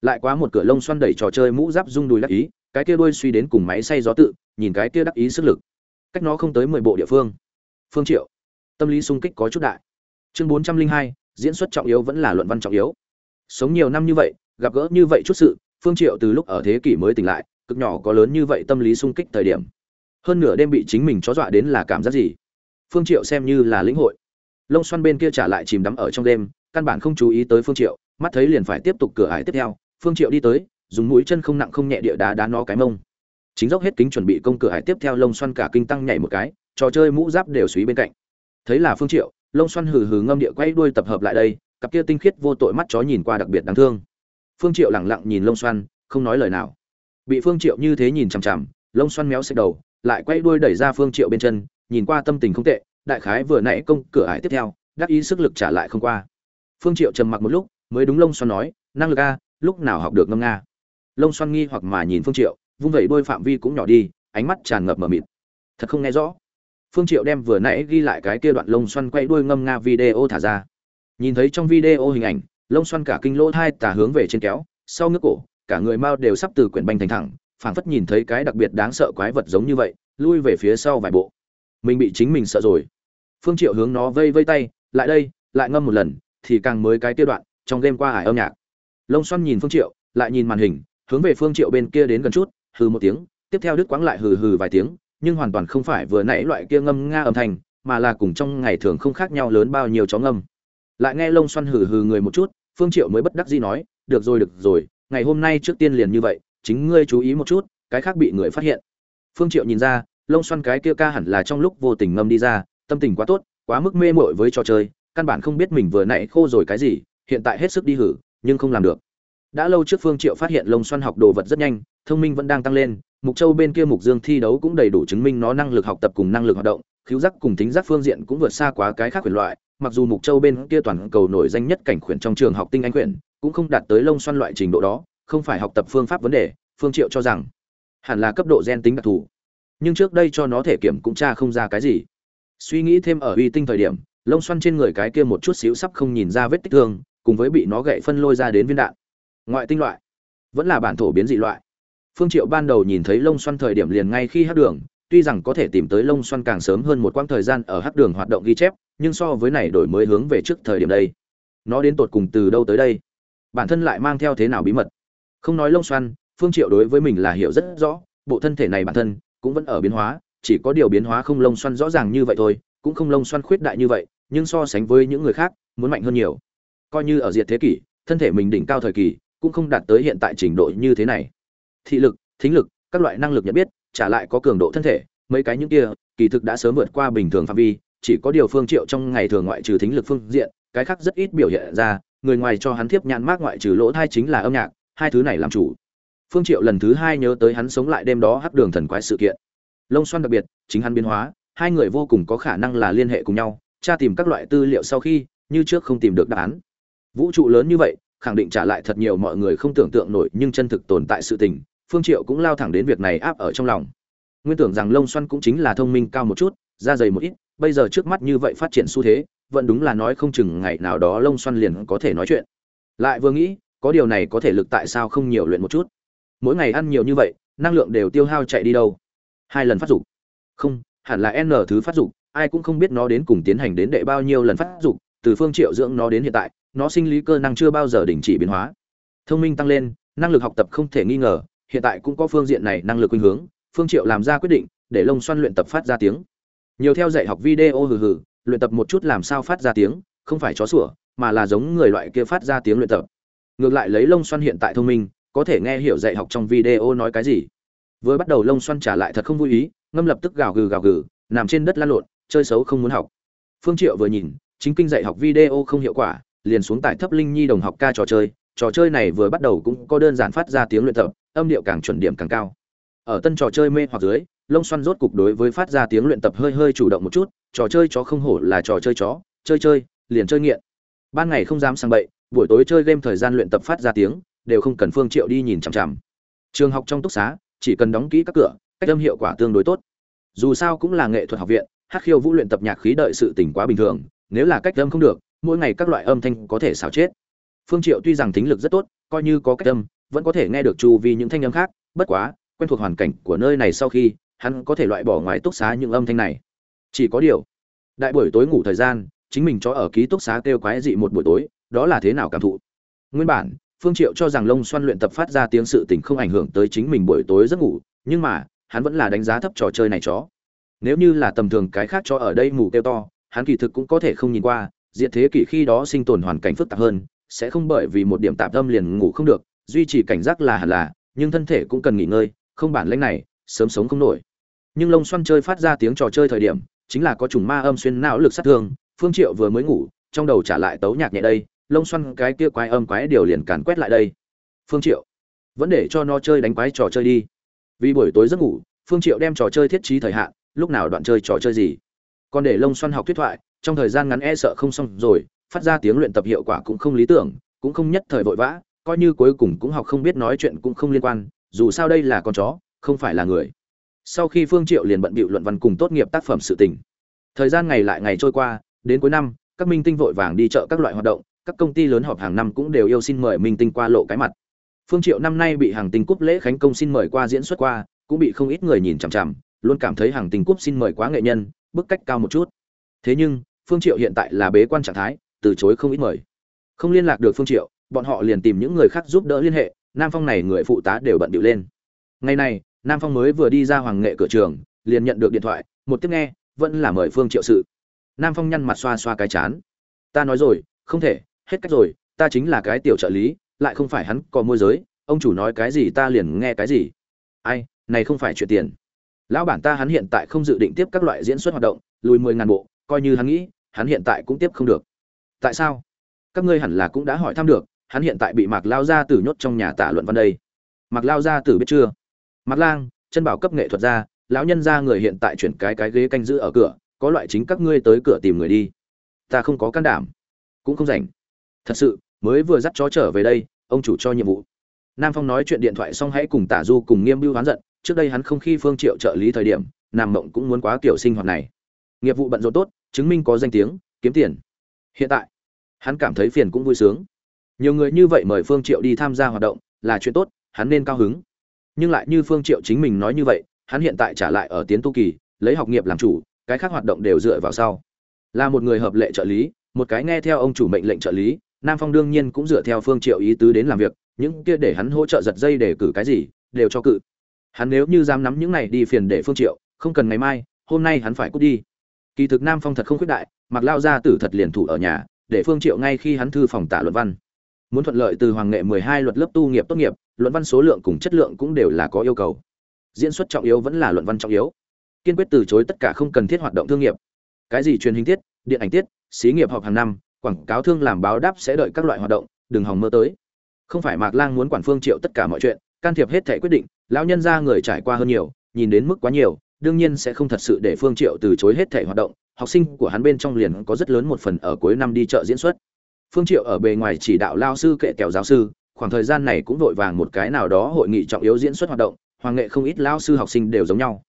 Lại quá một cửa lông xoăn đẩy trò chơi mũ giáp rung đùi đắc ý, cái kia đuôi suy đến cùng máy xay gió tự, nhìn cái kia đắc ý sức lực. Cách nó không tới mười bộ địa phương. Phương triệu, tâm lý sung kích có chút đại. Chương bốn trăm linh hai, diễn xuất trọng yếu vẫn là luận văn trọng yếu. Sống nhiều năm như vậy, gặp gỡ như vậy chút sự, phương triệu từ lúc ở thế kỷ mới tỉnh lại cực nhỏ có lớn như vậy tâm lý sung kích thời điểm. Hơn nửa đêm bị chính mình chó dọa đến là cảm giác gì? Phương triệu xem như là lĩnh hội. Lông xoăn bên kia trả lại chìm đắm ở trong đêm, căn bản không chú ý tới phương triệu, mắt thấy liền phải tiếp tục cửa ải tiếp theo. Phương triệu đi tới, dùng mũi chân không nặng không nhẹ địa đá đá nó cái mông. Chính dốc hết kính chuẩn bị công cửa ải tiếp theo, lông xoăn cả kinh tăng nhảy một cái, trò chơi mũ giáp đều suy bên cạnh. Thấy là phương triệu, lông xoăn hừ hừ ngâm địa quay đuôi tập hợp lại đây, cặp kia tinh khiết vô tội mắt chó nhìn qua đặc biệt đáng thương. Phương triệu lặng lặng nhìn lông xoăn, không nói lời nào bị phương triệu như thế nhìn chằm chằm, lông xoăn méo xẹt đầu, lại quay đuôi đẩy ra phương triệu bên chân, nhìn qua tâm tình không tệ, đại khái vừa nãy công cửa ải tiếp theo, đắc ý sức lực trả lại không qua. Phương triệu trầm mặc một lúc, mới đúng lông xoăn nói, năng lực a, lúc nào học được ngâm nga? Lông xoăn nghi hoặc mà nhìn phương triệu, vung vẩy đôi phạm vi cũng nhỏ đi, ánh mắt tràn ngập mờ mịt. Thật không nghe rõ. Phương triệu đem vừa nãy ghi lại cái kia đoạn lông xoăn quay đuôi ngâm nga video thả ra. Nhìn thấy trong video hình ảnh, lông xoăn cả kinh lỗ thai tả hướng về trên kéo, sau ngước cổ cả người mao đều sắp từ quyển banh thành thẳng, phảng phất nhìn thấy cái đặc biệt đáng sợ quái vật giống như vậy, lui về phía sau vài bộ. Mình bị chính mình sợ rồi. Phương triệu hướng nó vây vây tay, lại đây, lại ngâm một lần, thì càng mới cái tiêu đoạn, trong game qua ải âm nhạc. Lông xoăn nhìn phương triệu, lại nhìn màn hình, hướng về phương triệu bên kia đến gần chút, hừ một tiếng, tiếp theo đứt quãng lại hừ hừ vài tiếng, nhưng hoàn toàn không phải vừa nãy loại kia ngâm nga âm thanh, mà là cùng trong ngày thường không khác nhau lớn bao nhiêu chó ngâm. Lại nghe lông xoăn hừ hừ người một chút, phương triệu mới bất đắc dĩ nói, được rồi được rồi ngày hôm nay trước tiên liền như vậy, chính ngươi chú ý một chút, cái khác bị người phát hiện. Phương triệu nhìn ra, lông xoăn cái kia ca hẳn là trong lúc vô tình ngâm đi ra, tâm tình quá tốt, quá mức mê mội với trò chơi, căn bản không biết mình vừa nãy khô rồi cái gì, hiện tại hết sức đi hử, nhưng không làm được. Đã lâu trước phương triệu phát hiện lông xoăn học đồ vật rất nhanh, thông minh vẫn đang tăng lên, mục châu bên kia mục dương thi đấu cũng đầy đủ chứng minh nó năng lực học tập cùng năng lực hoạt động, khiếu giác cùng tính giác phương diện cũng vượt xa quá cái khác quyền loại, mặc dù mục châu bên kia toàn cầu nổi danh nhất cảnh khuyển trong trường học tinh anh quyển cũng không đạt tới lông xoăn loại trình độ đó, không phải học tập phương pháp vấn đề, phương triệu cho rằng, hẳn là cấp độ gen tính đặc thù. Nhưng trước đây cho nó thể kiểm cũng tra không ra cái gì. Suy nghĩ thêm ở uy tinh thời điểm, lông xoăn trên người cái kia một chút xíu sắp không nhìn ra vết tích thương, cùng với bị nó gậy phân lôi ra đến viên đạn. Ngoại tinh loại, vẫn là bản thổ biến dị loại. Phương triệu ban đầu nhìn thấy lông xoăn thời điểm liền ngay khi hát đường, tuy rằng có thể tìm tới lông xoăn càng sớm hơn một quãng thời gian ở hát đường hoạt động ghi chép, nhưng so với này đổi mới hướng về trước thời điểm đây, nó đến tột cùng từ đâu tới đây? Bản thân lại mang theo thế nào bí mật. Không nói lông xoăn, phương triệu đối với mình là hiểu rất rõ, bộ thân thể này bản thân cũng vẫn ở biến hóa, chỉ có điều biến hóa không lông xoăn rõ ràng như vậy thôi, cũng không lông xoăn khuyết đại như vậy, nhưng so sánh với những người khác, muốn mạnh hơn nhiều. Coi như ở diệt thế kỷ, thân thể mình đỉnh cao thời kỳ, cũng không đạt tới hiện tại trình độ như thế này. Thị lực, thính lực, các loại năng lực nhận biết, trả lại có cường độ thân thể, mấy cái những kia, kỳ thực đã sớm vượt qua bình thường phạm vi, chỉ có điều phương triệu trong ngày thường ngoại trừ thính lực phương diện, cái khác rất ít biểu hiện ra người ngoài cho hắn thiếp nhãn mát ngoại trừ lỗ thai chính là âm nhạc, hai thứ này làm chủ. Phương triệu lần thứ hai nhớ tới hắn sống lại đêm đó hắc đường thần quái sự kiện. Lông xoăn đặc biệt, chính hắn biến hóa, hai người vô cùng có khả năng là liên hệ cùng nhau, tra tìm các loại tư liệu sau khi, như trước không tìm được đáp án. Vũ trụ lớn như vậy, khẳng định trả lại thật nhiều mọi người không tưởng tượng nổi nhưng chân thực tồn tại sự tình, phương triệu cũng lao thẳng đến việc này áp ở trong lòng. Nguyên tưởng rằng lông xoăn cũng chính là thông minh cao một chút, da dày một ít, bây giờ trước mắt như vậy phát triển xu thế vẫn đúng là nói không chừng ngày nào đó lông xoăn liền có thể nói chuyện. Lại vừa nghĩ, có điều này có thể lực tại sao không nhiều luyện một chút? Mỗi ngày ăn nhiều như vậy, năng lượng đều tiêu hao chạy đi đâu? Hai lần phát dục. Không, hẳn là n thứ phát dục, ai cũng không biết nó đến cùng tiến hành đến đệ bao nhiêu lần phát dục, từ phương triệu dưỡng nó đến hiện tại, nó sinh lý cơ năng chưa bao giờ đình chỉ biến hóa. Thông minh tăng lên, năng lực học tập không thể nghi ngờ, hiện tại cũng có phương diện này năng lực khuynh hướng, phương triệu làm ra quyết định, để lông xoăn luyện tập phát ra tiếng. Nhiều theo dạy học video hừ hừ luyện tập một chút làm sao phát ra tiếng, không phải chó sủa, mà là giống người loại kia phát ra tiếng luyện tập. Ngược lại lấy lông xoăn hiện tại thông minh, có thể nghe hiểu dạy học trong video nói cái gì. Vừa bắt đầu lông xoăn trả lại thật không vui ý, ngâm lập tức gào gừ gào gừ, nằm trên đất lăn lộn, chơi xấu không muốn học. Phương triệu vừa nhìn, chính kinh dạy học video không hiệu quả, liền xuống tải thấp linh nhi đồng học ca trò chơi trò chơi này vừa bắt đầu cũng có đơn giản phát ra tiếng luyện tập, âm điệu càng chuẩn điểm càng cao. Ở tân trò chơi mê hoặc dưới lông xoăn rốt cục đối với phát ra tiếng luyện tập hơi hơi chủ động một chút, trò chơi chó không hổ là trò chơi chó, chơi chơi, liền chơi nghiện. Ban ngày không dám sang bậy, buổi tối chơi game thời gian luyện tập phát ra tiếng, đều không cần phương triệu đi nhìn chằm chằm. Trường học trong túc xá, chỉ cần đóng kỹ các cửa, cách âm hiệu quả tương đối tốt. Dù sao cũng là nghệ thuật học viện, hát khiêu vũ luyện tập nhạc khí đợi sự tỉnh quá bình thường, nếu là cách âm không được, mỗi ngày các loại âm thanh có thể xào chết. Phương triệu tuy rằng thính lực rất tốt, coi như có cách âm, vẫn có thể nghe được chu vi những thanh âm khác, bất quá, quen thuộc hoàn cảnh của nơi này sau khi hắn có thể loại bỏ ngoài túc xá những âm thanh này. Chỉ có điều, đại buổi tối ngủ thời gian, chính mình cho ở ký túc xá kêu quái dị một buổi tối, đó là thế nào cảm thụ? Nguyên bản, phương triệu cho rằng lông xoăn luyện tập phát ra tiếng sự tình không ảnh hưởng tới chính mình buổi tối giấc ngủ, nhưng mà, hắn vẫn là đánh giá thấp trò chơi này chó. Nếu như là tầm thường cái khác cho ở đây ngủ kêu to, hắn kỳ thực cũng có thể không nhìn qua, diệt thế kỷ khi đó sinh tồn hoàn cảnh phức tạp hơn, sẽ không bởi vì một điểm tạm tâm liền ngủ không được, duy trì cảnh giác là hẳn là, nhưng thân thể cũng cần nghỉ ngơi, không bản lĩnh này, sớm sống không nổi nhưng lông xoăn chơi phát ra tiếng trò chơi thời điểm, chính là có trùng ma âm xuyên não lực sát thương, phương triệu vừa mới ngủ, trong đầu trả lại tấu nhạc nhẹ đây, lông xoăn cái kia quái âm quái điều liền càn quét lại đây. Phương triệu, vẫn để cho nó chơi đánh quái trò chơi đi. Vì buổi tối giấc ngủ, phương triệu đem trò chơi thiết trí thời hạn, lúc nào đoạn chơi trò chơi gì. Còn để lông xoăn học thuyết thoại, trong thời gian ngắn e sợ không xong rồi, phát ra tiếng luyện tập hiệu quả cũng không lý tưởng, cũng không nhất thời vội vã, coi như cuối cùng cũng học không biết nói chuyện cũng không liên quan, dù sao đây là con chó, không phải là người sau khi phương triệu liền bận bịu luận văn cùng tốt nghiệp tác phẩm sự tình. Thời gian ngày lại ngày trôi qua, đến cuối năm, các minh tinh vội vàng đi chợ các loại hoạt động, các công ty lớn họp hàng năm cũng đều yêu xin mời minh tinh qua lộ cái mặt. Phương triệu năm nay bị hàng tinh cúp lễ khánh công xin mời qua diễn xuất qua, cũng bị không ít người nhìn chằm chằm, luôn cảm thấy hàng tinh cúp xin mời quá nghệ nhân, bức cách cao một chút. Thế nhưng, phương triệu hiện tại là bế quan trạng thái, từ chối không ít mời. Không liên lạc được phương triệu, bọn họ liền tìm những người khác giúp đỡ liên hệ, nam phong này người phụ tá đều bận điệu lên. Ngày này nam phong mới vừa đi ra hoàng nghệ cửa trường, liền nhận được điện thoại, một tiếp nghe, vẫn là mời phương triệu sự. Nam phong nhăn mặt xoa xoa cái chán. Ta nói rồi, không thể, hết cách rồi, ta chính là cái tiểu trợ lý, lại không phải hắn có môi giới, ông chủ nói cái gì ta liền nghe cái gì. Ai, này không phải chuyện tiền. Lão bản ta hắn hiện tại không dự định tiếp các loại diễn xuất hoạt động, lùi mười ngàn bộ, coi như hắn nghĩ, hắn hiện tại cũng tiếp không được. Tại sao? Các ngươi hẳn là cũng đã hỏi thăm được, hắn hiện tại bị mạc lao gia tử nhốt trong nhà tả luận văn đây. Mạc lao gia tử biết chưa? Mạc lang, chân bảo cấp nghệ thuật ra, lão nhân gia người hiện tại chuyển cái cái ghế canh giữ ở cửa, có loại chính các ngươi tới cửa tìm người đi. Ta không có can đảm, cũng không rảnh. Thật sự, mới vừa dắt chó trở về đây, ông chủ cho nhiệm vụ. Nam phong nói chuyện điện thoại xong hãy cùng tả du cùng nghiêm bưu hoán giận, trước đây hắn không khi phương triệu trợ lý thời điểm, nam mộng cũng muốn quá kiểu sinh hoạt này. Nghiệp vụ bận rộn tốt, chứng minh có danh tiếng, kiếm tiền. Hiện tại, hắn cảm thấy phiền cũng vui sướng. Nhiều người như vậy mời phương triệu đi tham gia hoạt động, là chuyện tốt, hắn nên cao hứng nhưng lại như phương triệu chính mình nói như vậy, hắn hiện tại trả lại ở tiến tu kỳ, lấy học nghiệp làm chủ, cái khác hoạt động đều dựa vào sau. Là một người hợp lệ trợ lý, một cái nghe theo ông chủ mệnh lệnh trợ lý, nam phong đương nhiên cũng dựa theo phương triệu ý tứ đến làm việc, những kia để hắn hỗ trợ giật dây để cử cái gì, đều cho cự. Hắn nếu như dám nắm những này đi phiền để phương triệu, không cần ngày mai, hôm nay hắn phải cút đi. Kỳ thực nam phong thật không khuyết đại, mặc lao ra tử thật liền thủ ở nhà, để phương triệu ngay khi hắn thư phòng tả luận văn muốn thuận lợi từ hoàng nghệ 12 luật lớp tu nghiệp tốt nghiệp, luận văn số lượng cùng chất lượng cũng đều là có yêu cầu. Diễn xuất trọng yếu vẫn là luận văn trọng yếu. Kiên quyết từ chối tất cả không cần thiết hoạt động thương nghiệp. Cái gì truyền hình tiết, điện ảnh tiết, xí nghiệp họp hàng năm, quảng cáo thương làm báo đáp sẽ đợi các loại hoạt động, đừng hòng mơ tới. Không phải mạc lang muốn quản phương triệu tất cả mọi chuyện, can thiệp hết thể quyết định, lão nhân ra người trải qua hơn nhiều, nhìn đến mức quá nhiều, đương nhiên sẽ không thật sự để phương triệu từ chối hết thể hoạt động, học sinh của hắn bên trong liền có rất lớn một phần ở cuối năm đi chợ diễn xuất phương triệu ở bề ngoài chỉ đạo lao sư kệ kẹo giáo sư, khoảng thời gian này cũng vội vàng một cái nào đó hội nghị trọng yếu diễn xuất hoạt động, hoàng nghệ không ít lao sư học sinh đều giống nhau.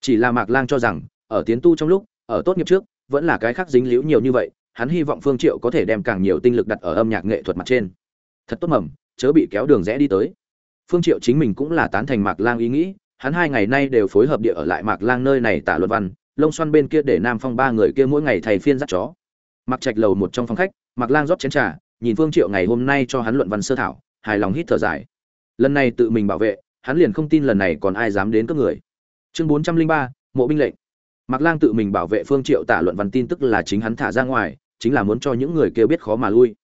Chỉ là mạc lang cho rằng, ở tiến tu trong lúc, ở tốt nghiệp trước, vẫn là cái khác dính liễu nhiều như vậy, hắn hy vọng phương triệu có thể đem càng nhiều tinh lực đặt ở âm nhạc nghệ thuật mặt trên. Thật tốt mầm, chớ bị kéo đường rẽ đi tới. Phương triệu chính mình cũng là tán thành mạc lang ý nghĩ, hắn hai ngày nay đều phối hợp địa ở lại mạc lang nơi này tả luật văn, lông xoăn bên kia để nam phong ba người kia mỗi ngày thầy phiên dắt chó mặc trạch lầu một trong phòng khách mạc lang rót chén trà nhìn phương triệu ngày hôm nay cho hắn luận văn sơ thảo hài lòng hít thở dài. Lần này tự mình bảo vệ hắn liền không tin lần này còn ai dám đến cướp người. Chương bốn trăm linh ba mộ binh lệnh. Mạc lang tự mình bảo vệ phương triệu tả luận văn tin tức là chính hắn thả ra ngoài chính là muốn cho những người kia biết khó mà lui.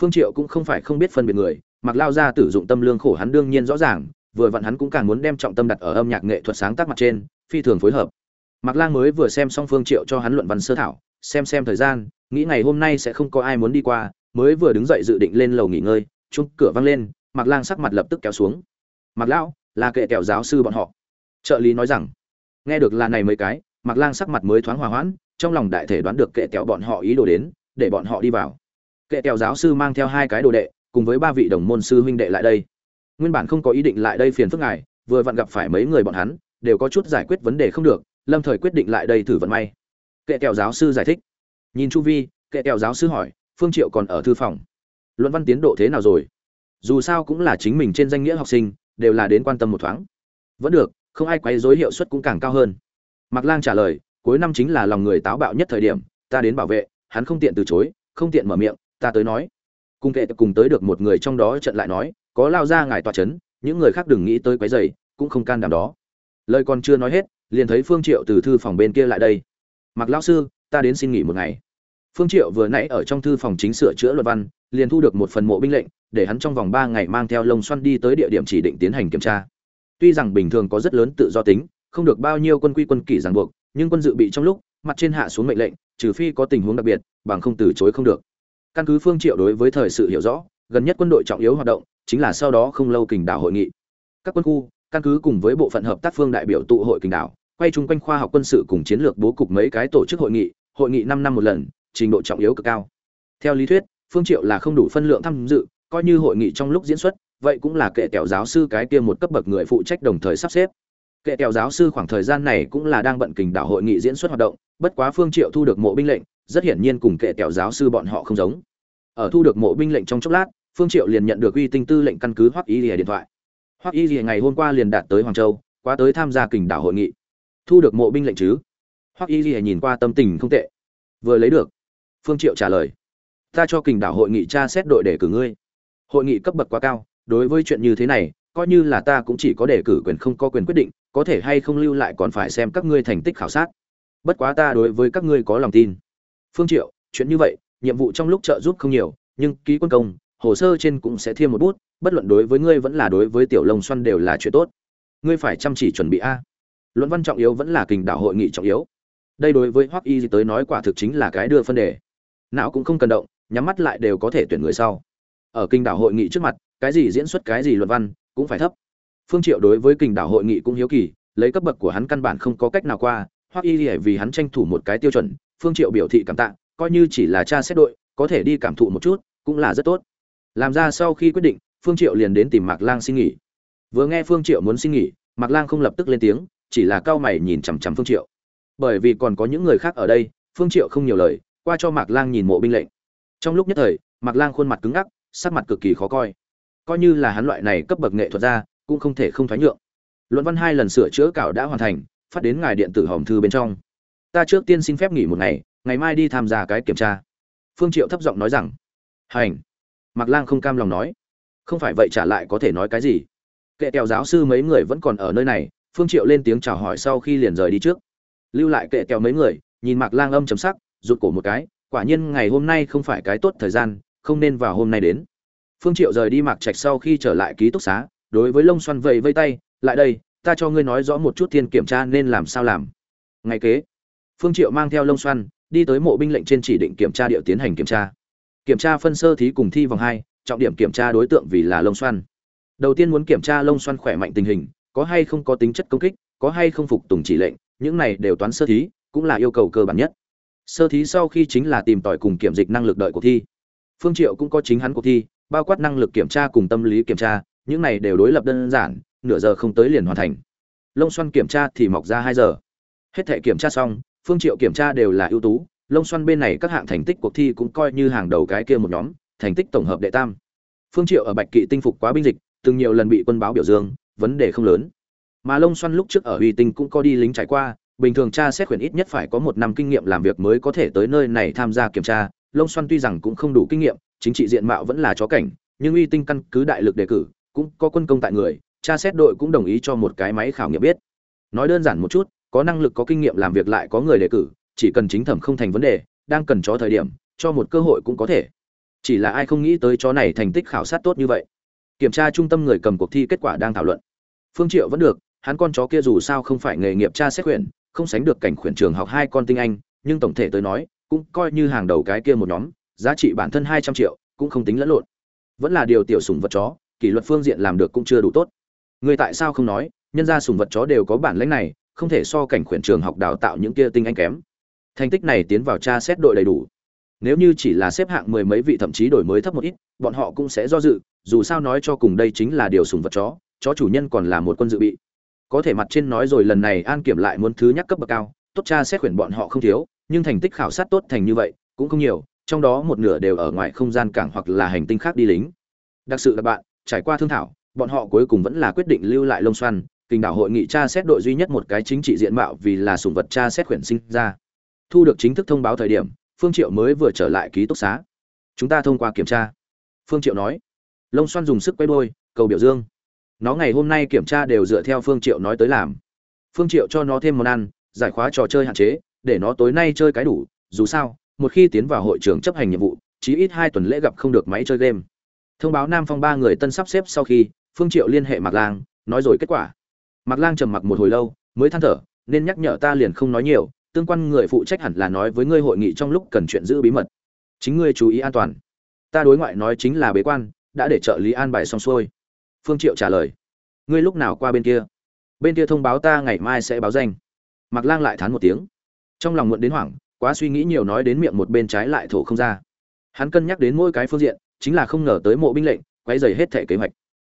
Phương triệu cũng không phải không biết phân biệt người mặc lao ra tử dụng tâm lương khổ hắn đương nhiên rõ ràng vừa vặn hắn cũng càng muốn đem trọng tâm đặt ở âm nhạc nghệ thuật sáng tác mặt trên phi thường phối hợp. Mạc Lang mới vừa xem xong Phương Triệu cho hắn luận văn sơ thảo, xem xem thời gian, nghĩ ngày hôm nay sẽ không có ai muốn đi qua, mới vừa đứng dậy dự định lên lầu nghỉ ngơi, chuông cửa vang lên, Mạc Lang sắc mặt lập tức kéo xuống. "Mạc lão, là kệ kẹo giáo sư bọn họ." Trợ lý nói rằng. Nghe được là này mấy cái, Mạc Lang sắc mặt mới thoáng hòa hoãn, trong lòng đại thể đoán được kệ kẹo bọn họ ý đồ đến, để bọn họ đi vào. Kệ kẹo giáo sư mang theo hai cái đồ đệ, cùng với ba vị đồng môn sư huynh đệ lại đây. Nguyên bản không có ý định lại đây phiền phức ngài, vừa vặn gặp phải mấy người bọn hắn, đều có chút giải quyết vấn đề không được, lâm thời quyết định lại đây thử vận may kệ kẹo giáo sư giải thích nhìn chu vi, kệ kẹo giáo sư hỏi, phương triệu còn ở thư phòng? Luận văn tiến độ thế nào rồi? Dù sao cũng là chính mình trên danh nghĩa học sinh, đều là đến quan tâm một thoáng. Vẫn được, không ai quấy rối hiệu suất cũng càng cao hơn. Mạc lang trả lời, cuối năm chính là lòng người táo bạo nhất thời điểm, ta đến bảo vệ, hắn không tiện từ chối, không tiện mở miệng, ta tới nói. Cùng kệ cùng tới được một người trong đó trận lại nói, có lao ra ngài tòa chấn, những người khác đừng nghĩ tới quấy rầy, cũng không can đảm đó. Lời còn chưa nói hết, liền thấy phương triệu từ thư phòng bên kia lại đây. Mặc lão sư ta đến xin nghỉ một ngày. Phương triệu vừa nãy ở trong thư phòng chính sửa chữa luật văn, liền thu được một phần mộ binh lệnh, để hắn trong vòng 3 ngày mang theo lông xoăn đi tới địa điểm chỉ định tiến hành kiểm tra. Tuy rằng bình thường có rất lớn tự do tính, không được bao nhiêu quân quy quân kỷ ràng buộc, nhưng quân dự bị trong lúc, mặt trên hạ xuống mệnh lệnh, trừ phi có tình huống đặc biệt, bằng không từ chối không được. Căn cứ phương triệu đối với thời sự hiểu rõ, gần nhất quân đội trọng yếu hoạt động, chính là sau đó không lâu kình đảo hội nghị. Các quân khu, căn cứ cùng với bộ phận hợp tác phương đại biểu tụ hội kình đảo, quay chung quanh khoa học quân sự cùng chiến lược bố cục mấy cái tổ chức hội nghị hội nghị năm năm một lần, trình độ trọng yếu cực cao. Theo lý thuyết, phương triệu là không đủ phân lượng tham dự, coi như hội nghị trong lúc diễn xuất, vậy cũng là kệ kẹo giáo sư cái kia một cấp bậc người phụ trách đồng thời sắp xếp. Kệ kẹo giáo sư khoảng thời gian này cũng là đang bận kình đảo hội nghị diễn xuất hoạt động, bất quá phương triệu thu được mộ binh lệnh, rất hiển nhiên cùng kệ kẹo giáo sư bọn họ không giống. Ở thu được mộ binh lệnh trong chốc lát, phương triệu liền nhận được uy tinh tư lệnh căn cứ hoắc y lìa điện thoại. Hoắc y lìa ngày hôm qua liền đạt tới hoàng châu, qua tới tham gia kình đảo hội nghị. Thu được mộ binh lệnh chứ? Hoắc y lìa nhìn qua tâm tình không tệ. Vừa lấy được. Phương triệu trả lời. Ta cho kình đảo hội nghị tra xét đội để cử ngươi. Hội nghị cấp bậc quá cao, đối với chuyện như thế này, coi như là ta cũng chỉ có đề cử quyền không có quyền quyết định, có thể hay không lưu lại còn phải xem các ngươi thành tích khảo sát. Bất quá ta đối với các ngươi có lòng tin. Phương triệu, chuyện như vậy, nhiệm vụ trong lúc trợ giúp không nhiều, nhưng ký quân công, hồ sơ trên cũng sẽ thêm một bút, bất luận đối với ngươi vẫn là đối với tiểu Long xoăn đều là chuyện tốt. Ngươi phải chăm chỉ chuẩn bị a. Luận văn trọng yếu vẫn là kình đảo hội nghị trọng yếu đây đối với hoắc y tới nói quả thực chính là cái đưa phân đề. Não cũng không cần động, nhắm mắt lại đều có thể tuyển người sau. Ở kinh đảo hội nghị trước mặt, cái gì diễn xuất, cái gì luận văn cũng phải thấp. Phương triệu đối với kinh đảo hội nghị cũng hiếu kỳ, lấy cấp bậc của hắn căn bản không có cách nào qua, Hoắc y vì hắn tranh thủ một cái tiêu chuẩn, phương triệu biểu thị cảm tạ, coi như chỉ là cha xét đội, có thể đi cảm thụ một chút, cũng là rất tốt. Làm ra sau khi quyết định, phương triệu liền đến tìm mạc lang xin nghỉ. Vừa nghe phương triệu muốn xin nghỉ, mạc lang không lập tức lên tiếng, chỉ là cao mày nhìn chằm chằm phương triệu bởi vì còn có những người khác ở đây, phương triệu không nhiều lời, qua cho mạc lang nhìn mộ binh lệnh. Trong lúc nhất thời, mạc lang khuôn mặt cứng ngắc, sắc mặt cực kỳ khó coi. Coi như là hắn loại này cấp bậc nghệ thuật ra, cũng không thể không thoái nhượng. Luận văn hai lần sửa chữa cảo đã hoàn thành, phát đến ngài điện tử hòm thư bên trong. Ta trước tiên xin phép nghỉ một ngày ngày mai đi tham gia cái kiểm tra. Phương triệu thấp giọng nói rằng, hành. Mạc lang không cam lòng nói. Không phải vậy trả lại có thể nói cái gì. Kệ kèo giáo sư mấy người vẫn còn ở nơi này, phương triệu lên tiếng chào hỏi sau khi liền rời đi trước lưu lại kệ kèo mấy người, nhìn mạc lang âm chấm sắc, rụt cổ một cái, quả nhiên ngày hôm nay không phải cái tốt thời gian, không nên vào hôm nay đến. Phương triệu rời đi mạc trạch sau khi trở lại ký túc xá, đối với lông xoăn vầy vây tay, lại đây, ta cho ngươi nói rõ một chút thiên kiểm tra nên làm sao làm. Ngày kế. Phương triệu mang theo lông xoăn, đi tới mộ binh lệnh trên chỉ định kiểm tra điệu tiến hành kiểm tra. Kiểm tra phân sơ thí cùng thi vòng hai, trọng điểm kiểm tra đối tượng vì là lông xoăn. Đầu tiên muốn kiểm tra lông xoăn khỏe mạnh tình hình, có hay không có tính chất công kích, có hay không phục tùng chỉ lệnh những này đều toán sơ thí, cũng là yêu cầu cơ bản nhất. Sơ thí sau khi chính là tìm tòi cùng kiểm dịch năng lực đợi cuộc thi. Phương triệu cũng có chính hắn cuộc thi, bao quát năng lực kiểm tra cùng tâm lý kiểm tra, những này đều đối lập đơn giản, nửa giờ không tới liền hoàn thành. Lông xoăn kiểm tra thì mọc ra hai giờ. Hết thể kiểm tra xong, phương triệu kiểm tra đều là ưu tú, lông xoăn bên này các hạng thành tích cuộc thi cũng coi như hàng đầu cái kia một nhóm, thành tích tổng hợp đệ tam. Phương triệu ở bạch kỵ tinh phục quá binh dịch, từng nhiều lần bị quân báo biểu dương, vấn đề không lớn mà lông xoăn lúc trước ở uy tinh cũng có đi lính trải qua, bình thường tra xét quyền ít nhất phải có một năm kinh nghiệm làm việc mới có thể tới nơi này tham gia kiểm tra. Lông xoăn tuy rằng cũng không đủ kinh nghiệm, chính trị diện mạo vẫn là chó cảnh, nhưng uy tinh căn cứ đại lực đề cử, cũng có quân công tại người, tra xét đội cũng đồng ý cho một cái máy khảo nghiệm biết. Nói đơn giản một chút, có năng lực có kinh nghiệm làm việc lại có người đề cử, chỉ cần chính thẩm không thành vấn đề, đang cần chó thời điểm, cho một cơ hội cũng có thể. Chỉ là ai không nghĩ tới chó này thành tích khảo sát tốt như vậy. Kiểm tra trung tâm người cầm cuộc thi kết quả đang thảo luận. Phương triệu vẫn được hắn con chó kia dù sao không phải nghề nghiệp tra xét quyển không sánh được cảnh khuyển trường học hai con tinh anh, nhưng tổng thể tới nói, cũng coi như hàng đầu cái kia một nhóm, giá trị bản thân hai trăm triệu, cũng không tính lẫn lộn. Vẫn là điều tiểu sủng vật chó, kỷ luật phương diện làm được cũng chưa đủ tốt. Người tại sao không nói, nhân ra sủng vật chó đều có bản lĩnh này, không thể so cảnh khuyển trường học đào tạo những kia tinh anh kém. Thành tích này tiến vào tra xét đội đầy đủ. Nếu như chỉ là xếp hạng mười mấy vị thậm chí đổi mới thấp một ít, bọn họ cũng sẽ do dự, dù sao nói cho cùng đây chính là điều sủng vật chó chó chủ nhân còn là một quân dự bị có thể mặt trên nói rồi lần này an kiểm lại muốn thứ nhắc cấp bậc cao, tốt tra xét khuyển bọn họ không thiếu, nhưng thành tích khảo sát tốt thành như vậy, cũng không nhiều, trong đó một nửa đều ở ngoài không gian cảng hoặc là hành tinh khác đi lính. Đặc sự là bạn, trải qua thương thảo, bọn họ cuối cùng vẫn là quyết định lưu lại lông xoăn kinh đảo hội nghị tra xét đội duy nhất một cái chính trị diện mạo vì là sủng vật tra xét khuyển sinh ra. Thu được chính thức thông báo thời điểm, phương triệu mới vừa trở lại ký túc xá. Chúng ta thông qua kiểm tra. Phương triệu nói. Lông xoăn dùng sức quay đôi cầu biểu dương nó ngày hôm nay kiểm tra đều dựa theo phương triệu nói tới làm. Phương triệu cho nó thêm món ăn, giải khóa trò chơi hạn chế, để nó tối nay chơi cái đủ. Dù sao, một khi tiến vào hội trường chấp hành nhiệm vụ, chí ít hai tuần lễ gặp không được máy chơi game. Thông báo nam phong ba người tân sắp xếp sau khi, phương triệu liên hệ mạc lang, nói rồi kết quả. Mạc lang trầm mặc một hồi lâu, mới than thở, nên nhắc nhở ta liền không nói nhiều, tương quan người phụ trách hẳn là nói với ngươi hội nghị trong lúc cần chuyện giữ bí mật. Chính ngươi chú ý an toàn. Ta đối ngoại nói chính là bế quan, đã để trợ lý an bài xong xuôi phương triệu trả lời, ngươi lúc nào qua bên kia? Bên kia thông báo ta ngày mai sẽ báo danh. Mặc lang lại thán một tiếng. Trong lòng muộn đến hoảng, quá suy nghĩ nhiều nói đến miệng một bên trái lại thổ không ra. Hắn cân nhắc đến mỗi cái phương diện, chính là không ngờ tới mộ binh lệnh quay dày hết thể kế hoạch.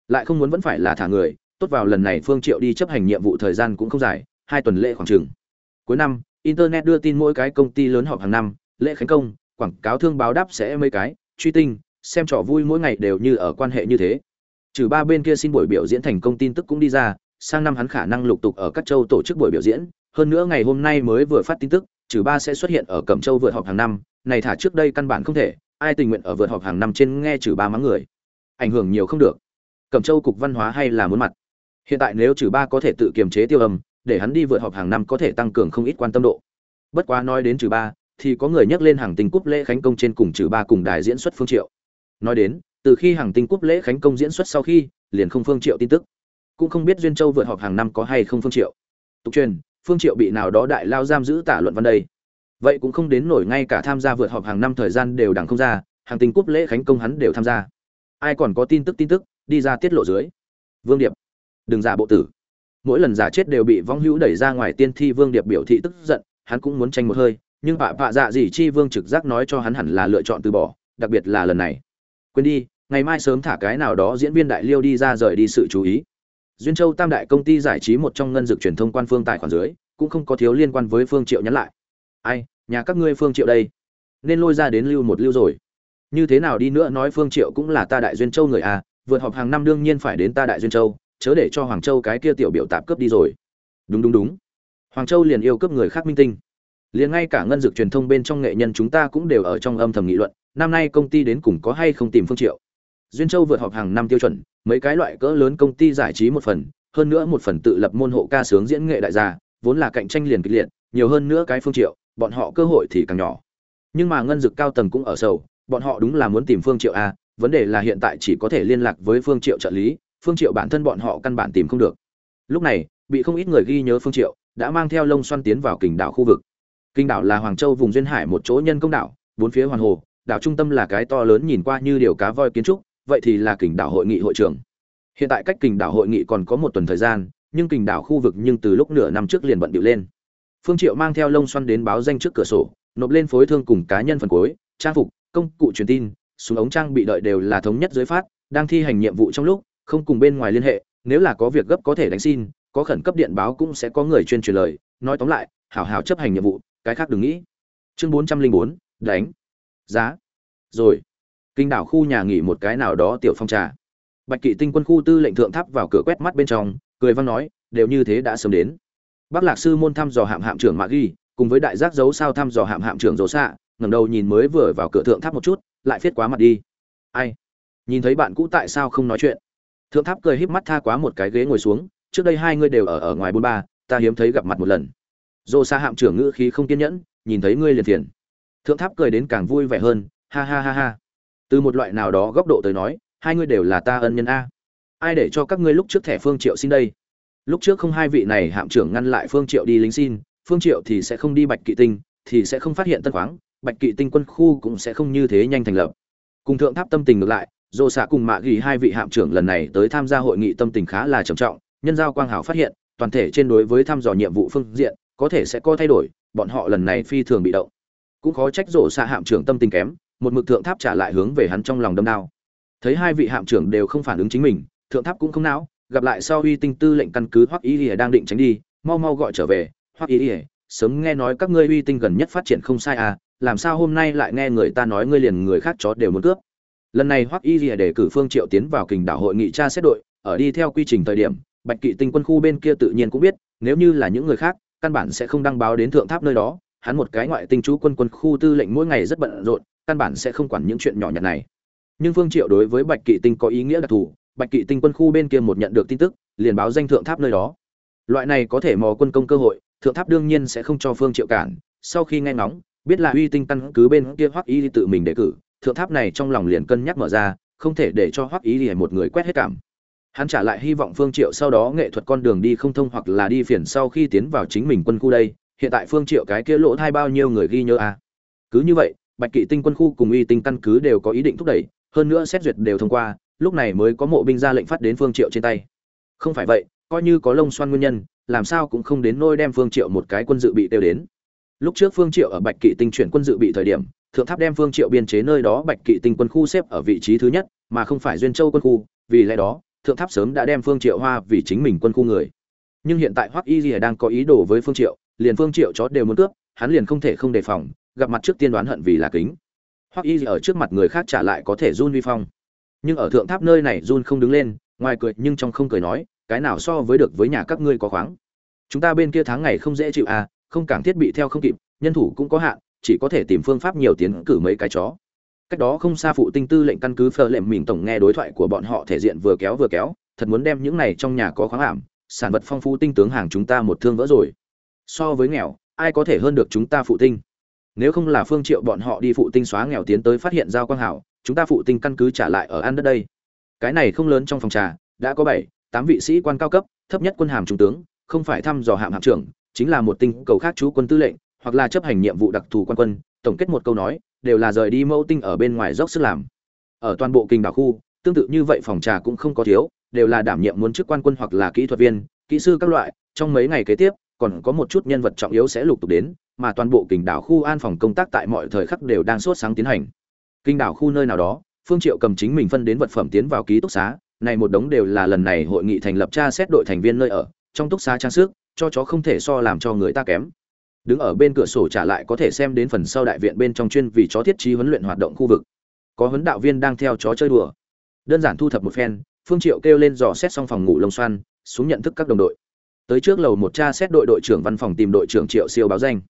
Lại không muốn vẫn phải là thả người, tốt vào lần này phương triệu đi chấp hành nhiệm vụ thời gian cũng không dài, hai tuần lễ khoảng chừng. Cuối năm, internet đưa tin mỗi cái công ty lớn họp hàng năm, lễ khánh công, quảng cáo thương báo đáp sẽ mấy cái, truy tinh, xem trò vui mỗi ngày đều như ở quan hệ như thế trừ ba bên kia xin buổi biểu diễn thành công tin tức cũng đi ra, sang năm hắn khả năng lục tục ở các châu tổ chức buổi biểu diễn. Hơn nữa ngày hôm nay mới vừa phát tin tức, trừ ba sẽ xuất hiện ở cẩm châu vượt họp hàng năm. Này thả trước đây căn bản không thể, ai tình nguyện ở vượt họp hàng năm trên nghe trừ ba mắng người? Ảnh hưởng nhiều không được. Cẩm châu cục văn hóa hay là muốn mặt? Hiện tại nếu trừ ba có thể tự kiềm chế tiêu âm, để hắn đi vượt họp hàng năm có thể tăng cường không ít quan tâm độ. Bất quá nói đến trừ ba, thì có người nhắc lên hàng tình cúp lễ khánh công trên cùng trừ ba cùng đài diễn xuất phương triệu. Nói đến từ khi hàng tinh cúp lễ khánh công diễn xuất sau khi, liền không phương triệu tin tức. Cũng không biết duyên châu vượt họp hàng năm có hay không phương triệu. Tục truyền, phương triệu bị nào đó đại lao giam giữ tả luận văn đây. Vậy cũng không đến nổi ngay cả tham gia vượt họp hàng năm thời gian đều đằng không ra hàng tinh cúp lễ khánh công hắn đều tham gia. Ai còn có tin tức tin tức, đi ra tiết lộ dưới. Vương điệp, đừng giả bộ tử. Mỗi lần giả chết đều bị vong hữu đẩy ra ngoài tiên thi vương điệp biểu thị tức giận, hắn cũng muốn tranh một hơi, nhưng bạ bạ dạ gì chi vương trực giác nói cho hắn hẳn là lựa chọn từ bỏ, đặc biệt là lần này. Quên đi ngày mai sớm thả cái nào đó diễn viên đại liêu đi ra rời đi sự chú ý. Duyên châu tam đại công ty giải trí một trong ngân dược truyền thông quan phương tài khoản dưới, cũng không có thiếu liên quan với phương triệu nhắn lại. Ai, nhà các ngươi phương triệu đây? Nên lôi ra đến lưu một lưu rồi. Như thế nào đi nữa nói phương triệu cũng là ta đại duyên châu người à vượt họp hàng năm đương nhiên phải đến ta đại duyên châu, chớ để cho hoàng châu cái kia tiểu biểu tạp cướp đi rồi. Đúng đúng đúng. Hoàng châu liền yêu cướp người khác minh tinh. Liền ngay cả ngân dược truyền thông bên trong nghệ nhân chúng ta cũng đều ở trong âm thầm nghị luận, năm nay công ty đến cùng có hay không tìm phương triệu? Duyên châu vượt họp hàng năm tiêu chuẩn, mấy cái loại cỡ lớn công ty giải trí một phần, hơn nữa một phần tự lập môn hộ ca sướng diễn nghệ đại gia, vốn là cạnh tranh liền kịch liệt, nhiều hơn nữa cái phương triệu, bọn họ cơ hội thì càng nhỏ. Nhưng mà ngân dược cao tầng cũng ở sầu, bọn họ đúng là muốn tìm phương triệu a, vấn đề là hiện tại chỉ có thể liên lạc với phương triệu trợ lý, phương triệu bản thân bọn họ căn bản tìm không được. Lúc này, bị không ít người ghi nhớ phương triệu, đã mang theo lông xoăn tiến vào kình đảo khu vực. Kinh đảo là hoàng châu vùng duyên hải một chỗ nhân công đảo, bốn phía hoàn hồ, đảo trung tâm là cái to lớn nhìn qua như điều cá voi kiến trúc vậy thì là kình đảo hội nghị hội trưởng hiện tại cách kình đảo hội nghị còn có một tuần thời gian, nhưng kình đảo khu vực nhưng từ lúc nửa năm trước liền bận điệu lên. Phương triệu mang theo lông xoăn đến báo danh trước cửa sổ, nộp lên phối thương cùng cá nhân phần cuối, trang phục, công cụ truyền tin, súng ống trang bị đợi đều là thống nhất dưới phát, đang thi hành nhiệm vụ trong lúc, không cùng bên ngoài liên hệ, nếu là có việc gấp có thể đánh xin, có khẩn cấp điện báo cũng sẽ có người chuyên truyền lời. Nói tóm lại, hảo hảo chấp hành nhiệm vụ, cái khác đừng nghĩ. Chương bốn trăm linh bốn, đánh. Giá. Rồi kinh đảo khu nhà nghỉ một cái nào đó tiểu phong trà. Bạch kỵ tinh quân khu tư lệnh thượng tháp vào cửa quét mắt bên trong, cười văn nói, đều như thế đã sớm đến. Bác lạc sư môn thăm dò hạm hạm trưởng mạc ghi, cùng với đại giác dấu sao thăm dò hạm hạm trưởng dỗ xạ ngẩng đầu nhìn mới vừa vào cửa thượng tháp một chút, lại viết quá mặt đi. Ai? Nhìn thấy bạn cũ tại sao không nói chuyện? Thượng tháp cười híp mắt tha quá một cái ghế ngồi xuống, trước đây hai ngươi đều ở ở ngoài bôn ba, ta hiếm thấy gặp mặt một lần. Dỗ xạ hạm trưởng ngữ khí không kiên nhẫn, nhìn thấy ngươi liền thiền thượng tháp cười đến càng vui vẻ hơn, ha ha ha ha từ một loại nào đó góc độ tới nói, hai ngươi đều là ta ân nhân a. Ai để cho các ngươi lúc trước thẻ phương triệu xin đây? Lúc trước không hai vị này hạm trưởng ngăn lại phương triệu đi lính xin, phương triệu thì sẽ không đi bạch kỵ tinh, thì sẽ không phát hiện tân khoáng, bạch kỵ tinh quân khu cũng sẽ không như thế nhanh thành lập. Cùng thượng tháp tâm tình ngược lại dồ xạ cùng mạ ghi hai vị hạm trưởng lần này tới tham gia hội nghị tâm tình khá là trầm trọng, nhân giao quang hảo phát hiện, toàn thể trên đối với thăm dò nhiệm vụ phương diện, có thể sẽ có thay đổi, bọn họ lần này phi thường bị động. Cũng khó trách rổ xạ hạm trưởng tâm tình kém một mực thượng tháp trả lại hướng về hắn trong lòng đâm đao. Thấy hai vị hạm trưởng đều không phản ứng chính mình thượng tháp cũng không não gặp lại sau uy tinh tư lệnh căn cứ hoắc y lìa đang định tránh đi mau mau gọi trở về hoắc y lìa, sớm nghe nói các ngươi uy tinh gần nhất phát triển không sai à làm sao hôm nay lại nghe người ta nói ngươi liền người khác chó đều muốn cướp? Lần này hoắc y lìa để cử phương triệu tiến vào kình đảo hội nghị tra xét đội ở đi theo quy trình thời điểm bạch kỵ tinh quân khu bên kia tự nhiên cũng biết nếu như là những người khác căn bản sẽ không đăng báo đến thượng tháp nơi đó hắn một cái ngoại tinh chú quân quân khu tư lệnh mỗi ngày rất bận rộn căn bản sẽ không quản những chuyện nhỏ nhặt này. Nhưng phương triệu đối với bạch kỵ tinh có ý nghĩa đặc thù. Bạch kỵ tinh quân khu bên kia một nhận được tin tức, liền báo danh thượng tháp nơi đó. Loại này có thể mò quân công cơ hội, thượng tháp đương nhiên sẽ không cho phương triệu cản. Sau khi nghe ngóng, biết là uy tinh căn cứ bên kia hoắc y tự mình đề cử, thượng tháp này trong lòng liền cân nhắc mở ra, không thể để cho hoắc ý thì một người quét hết cảm. Hắn trả lại hy vọng phương triệu sau đó nghệ thuật con đường đi không thông hoặc là đi phiền sau khi tiến vào chính mình quân khu đây. Hiện tại phương triệu cái kia lỗ thay bao nhiêu người ghi nhớ à? Cứ như vậy bạch kỵ tinh quân khu cùng uy tinh căn cứ đều có ý định thúc đẩy, hơn nữa xét duyệt đều thông qua, lúc này mới có mộ binh ra lệnh phát đến phương triệu trên tay. Không phải vậy, coi như có lông xoan nguyên nhân, làm sao cũng không đến nôi đem phương triệu một cái quân dự bị tiêu đến. Lúc trước phương triệu ở bạch kỵ tinh chuyển quân dự bị thời điểm, thượng tháp đem phương triệu biên chế nơi đó bạch kỵ tinh quân khu xếp ở vị trí thứ nhất, mà không phải duyên châu quân khu, vì lẽ đó, thượng tháp sớm đã đem phương triệu hoa vì chính mình quân khu người. Nhưng hiện tại hoắc y lìa đang có ý đồ với phương triệu, liền phương triệu chó đều muốn cướp, hắn liền không thể không đề phòng gặp mặt trước tiên đoán hận vì là kính. Hoặc y ở trước mặt người khác trả lại có thể run vi phong. Nhưng ở thượng tháp nơi này run không đứng lên, ngoài cười nhưng trong không cười nói, cái nào so với được với nhà các ngươi có khoáng. Chúng ta bên kia tháng ngày không dễ chịu à không cảng thiết bị theo không kịp, nhân thủ cũng có hạn, chỉ có thể tìm phương pháp nhiều tiến cử mấy cái chó. Cách đó không xa phụ tinh tư lệnh căn cứ phờ lệm mình tổng nghe đối thoại của bọn họ thể diện vừa kéo vừa kéo, thật muốn đem những này trong nhà có khoáng ảm, sản vật phong phú tinh tướng hàng chúng ta một thương vỡ rồi. So với nghèo, ai có thể hơn được chúng ta phụ tinh? Nếu không là phương triệu bọn họ đi phụ tinh xóa nghèo tiến tới phát hiện giao quang hảo, chúng ta phụ tinh căn cứ trả lại ở ăn đất đây. Cái này không lớn trong phòng trà, đã có bảy, tám vị sĩ quan cao cấp, thấp nhất quân hàm trung tướng, không phải thăm dò hạm hạm trưởng, chính là một tinh cầu khác chú quân tư lệnh, hoặc là chấp hành nhiệm vụ đặc thù quan quân, tổng kết một câu nói, đều là rời đi mẫu tinh ở bên ngoài dốc sức làm. Ở toàn bộ kinh đảo khu, tương tự như vậy phòng trà cũng không có thiếu, đều là đảm nhiệm muốn chức quan quân hoặc là kỹ thuật viên, kỹ sư các loại, trong mấy ngày kế tiếp còn có một chút nhân vật trọng yếu sẽ lục tục đến, mà toàn bộ kinh đảo khu an phòng công tác tại mọi thời khắc đều đang sốt sáng tiến hành. Kinh đảo khu nơi nào đó, phương triệu cầm chính mình phân đến vật phẩm tiến vào ký túc xá, này một đống đều là lần này hội nghị thành lập tra xét đội thành viên nơi ở, trong túc xá trang sức, cho chó không thể so làm cho người ta kém. Đứng ở bên cửa sổ trả lại có thể xem đến phần sau đại viện bên trong chuyên vì chó thiết trí huấn luyện hoạt động khu vực. Có huấn đạo viên đang theo chó chơi đùa. Đơn giản thu thập một phen, phương triệu kêu lên dò xét xong phòng ngủ lông xoan, xuống nhận thức các đồng đội tới trước lầu một tra xét đội đội trưởng văn phòng tìm đội trưởng triệu siêu báo danh.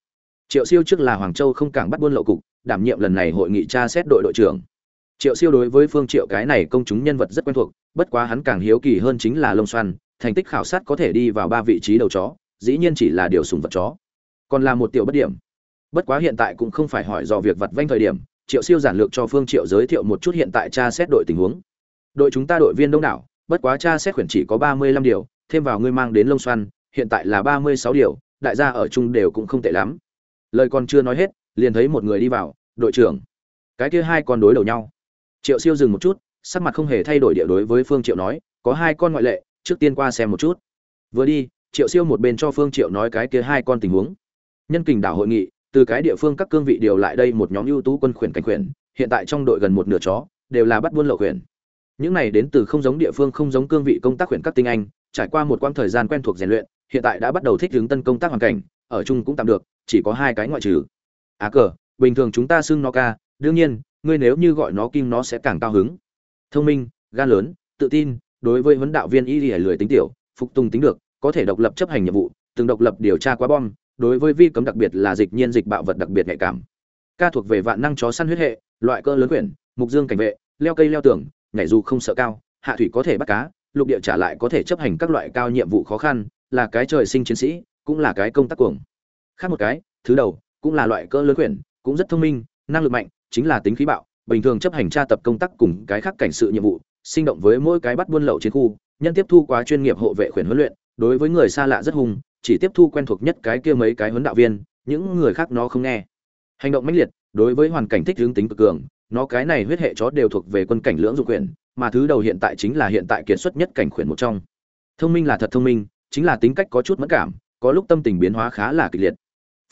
Triệu siêu trước là hoàng châu không cảng bắt buôn lậu cục, đảm nhiệm lần này hội nghị tra xét đội đội trưởng. Triệu siêu đối với phương triệu cái này công chúng nhân vật rất quen thuộc, bất quá hắn càng hiếu kỳ hơn chính là lông xoan thành tích khảo sát có thể đi vào ba vị trí đầu chó, dĩ nhiên chỉ là điều sùng vật chó. Còn là một tiểu bất điểm. Bất quá hiện tại cũng không phải hỏi do việc vặt vanh thời điểm, triệu siêu giản lược cho phương triệu giới thiệu một chút hiện tại tra xét đội tình huống. Đội chúng ta đội viên đông đảo, bất quá tra xét khuyển chỉ có ba mươi lăm điều thêm vào ngươi mang đến lông xoăn, hiện tại là ba mươi sáu điều, đại gia ở chung đều cũng không tệ lắm. Lời còn chưa nói hết, liền thấy một người đi vào, đội trưởng. Cái kia hai con đối đầu nhau. Triệu siêu dừng một chút, sắc mặt không hề thay đổi địa đối với phương triệu nói, có hai con ngoại lệ, trước tiên qua xem một chút. Vừa đi, triệu siêu một bên cho phương triệu nói cái kia hai con tình huống. Nhân kình đảo hội nghị, từ cái địa phương các cương vị điều lại đây một nhóm ưu tú quân khuyển cảnh khuyển, hiện tại trong đội gần một nửa chó, đều là bắt buôn lậu khuyển. Những này đến từ không giống địa phương, không giống cương vị công tác khuyển các tinh anh trải qua một quãng thời gian quen thuộc rèn luyện, hiện tại đã bắt đầu thích ứng tân công tác hoàn cảnh, ở chung cũng tạm được, chỉ có hai cái ngoại trừ. Á à cờ, bình thường chúng ta xưng nó ca, đương nhiên, ngươi nếu như gọi nó kim nó sẽ càng cao hứng. Thông minh gan lớn, tự tin, đối với huấn đạo viên y lìa lười tính tiểu, phục tùng tính được, có thể độc lập chấp hành nhiệm vụ, từng độc lập điều tra quá bom, đối với vi cấm đặc biệt là dịch nhiên dịch bạo vật đặc biệt nhạy cảm. Ca thuộc về vạn năng chó săn huyết hệ, loại cơ lớn quyển, mục dương cảnh vệ, leo cây leo tường, nhảy dù không sợ cao, hạ thủy có thể bắt cá lục địa trả lại có thể chấp hành các loại cao nhiệm vụ khó khăn, là cái trời sinh chiến sĩ, cũng là cái công tác cuồng. Khác một cái, thứ đầu, cũng là loại cơ lớn quyển cũng rất thông minh, năng lực mạnh, chính là tính khí bạo, bình thường chấp hành tra tập công tác cùng cái khác cảnh sự nhiệm vụ, sinh động với mỗi cái bắt buôn lậu chiến khu, nhân tiếp thu quá chuyên nghiệp hộ vệ khuyển huấn luyện, đối với người xa lạ rất hung chỉ tiếp thu quen thuộc nhất cái kia mấy cái huấn đạo viên, những người khác nó không nghe. Hành động mãnh liệt, đối với hoàn cảnh thích hướng tính cực cường, nó cái này huyết hệ chó đều thuộc về quân cảnh lưỡng dụng quyền mà thứ đầu hiện tại chính là hiện tại kiệt xuất nhất cảnh khuyển một trong. Thông minh là thật thông minh, chính là tính cách có chút mẫn cảm, có lúc tâm tình biến hóa khá là kịch liệt.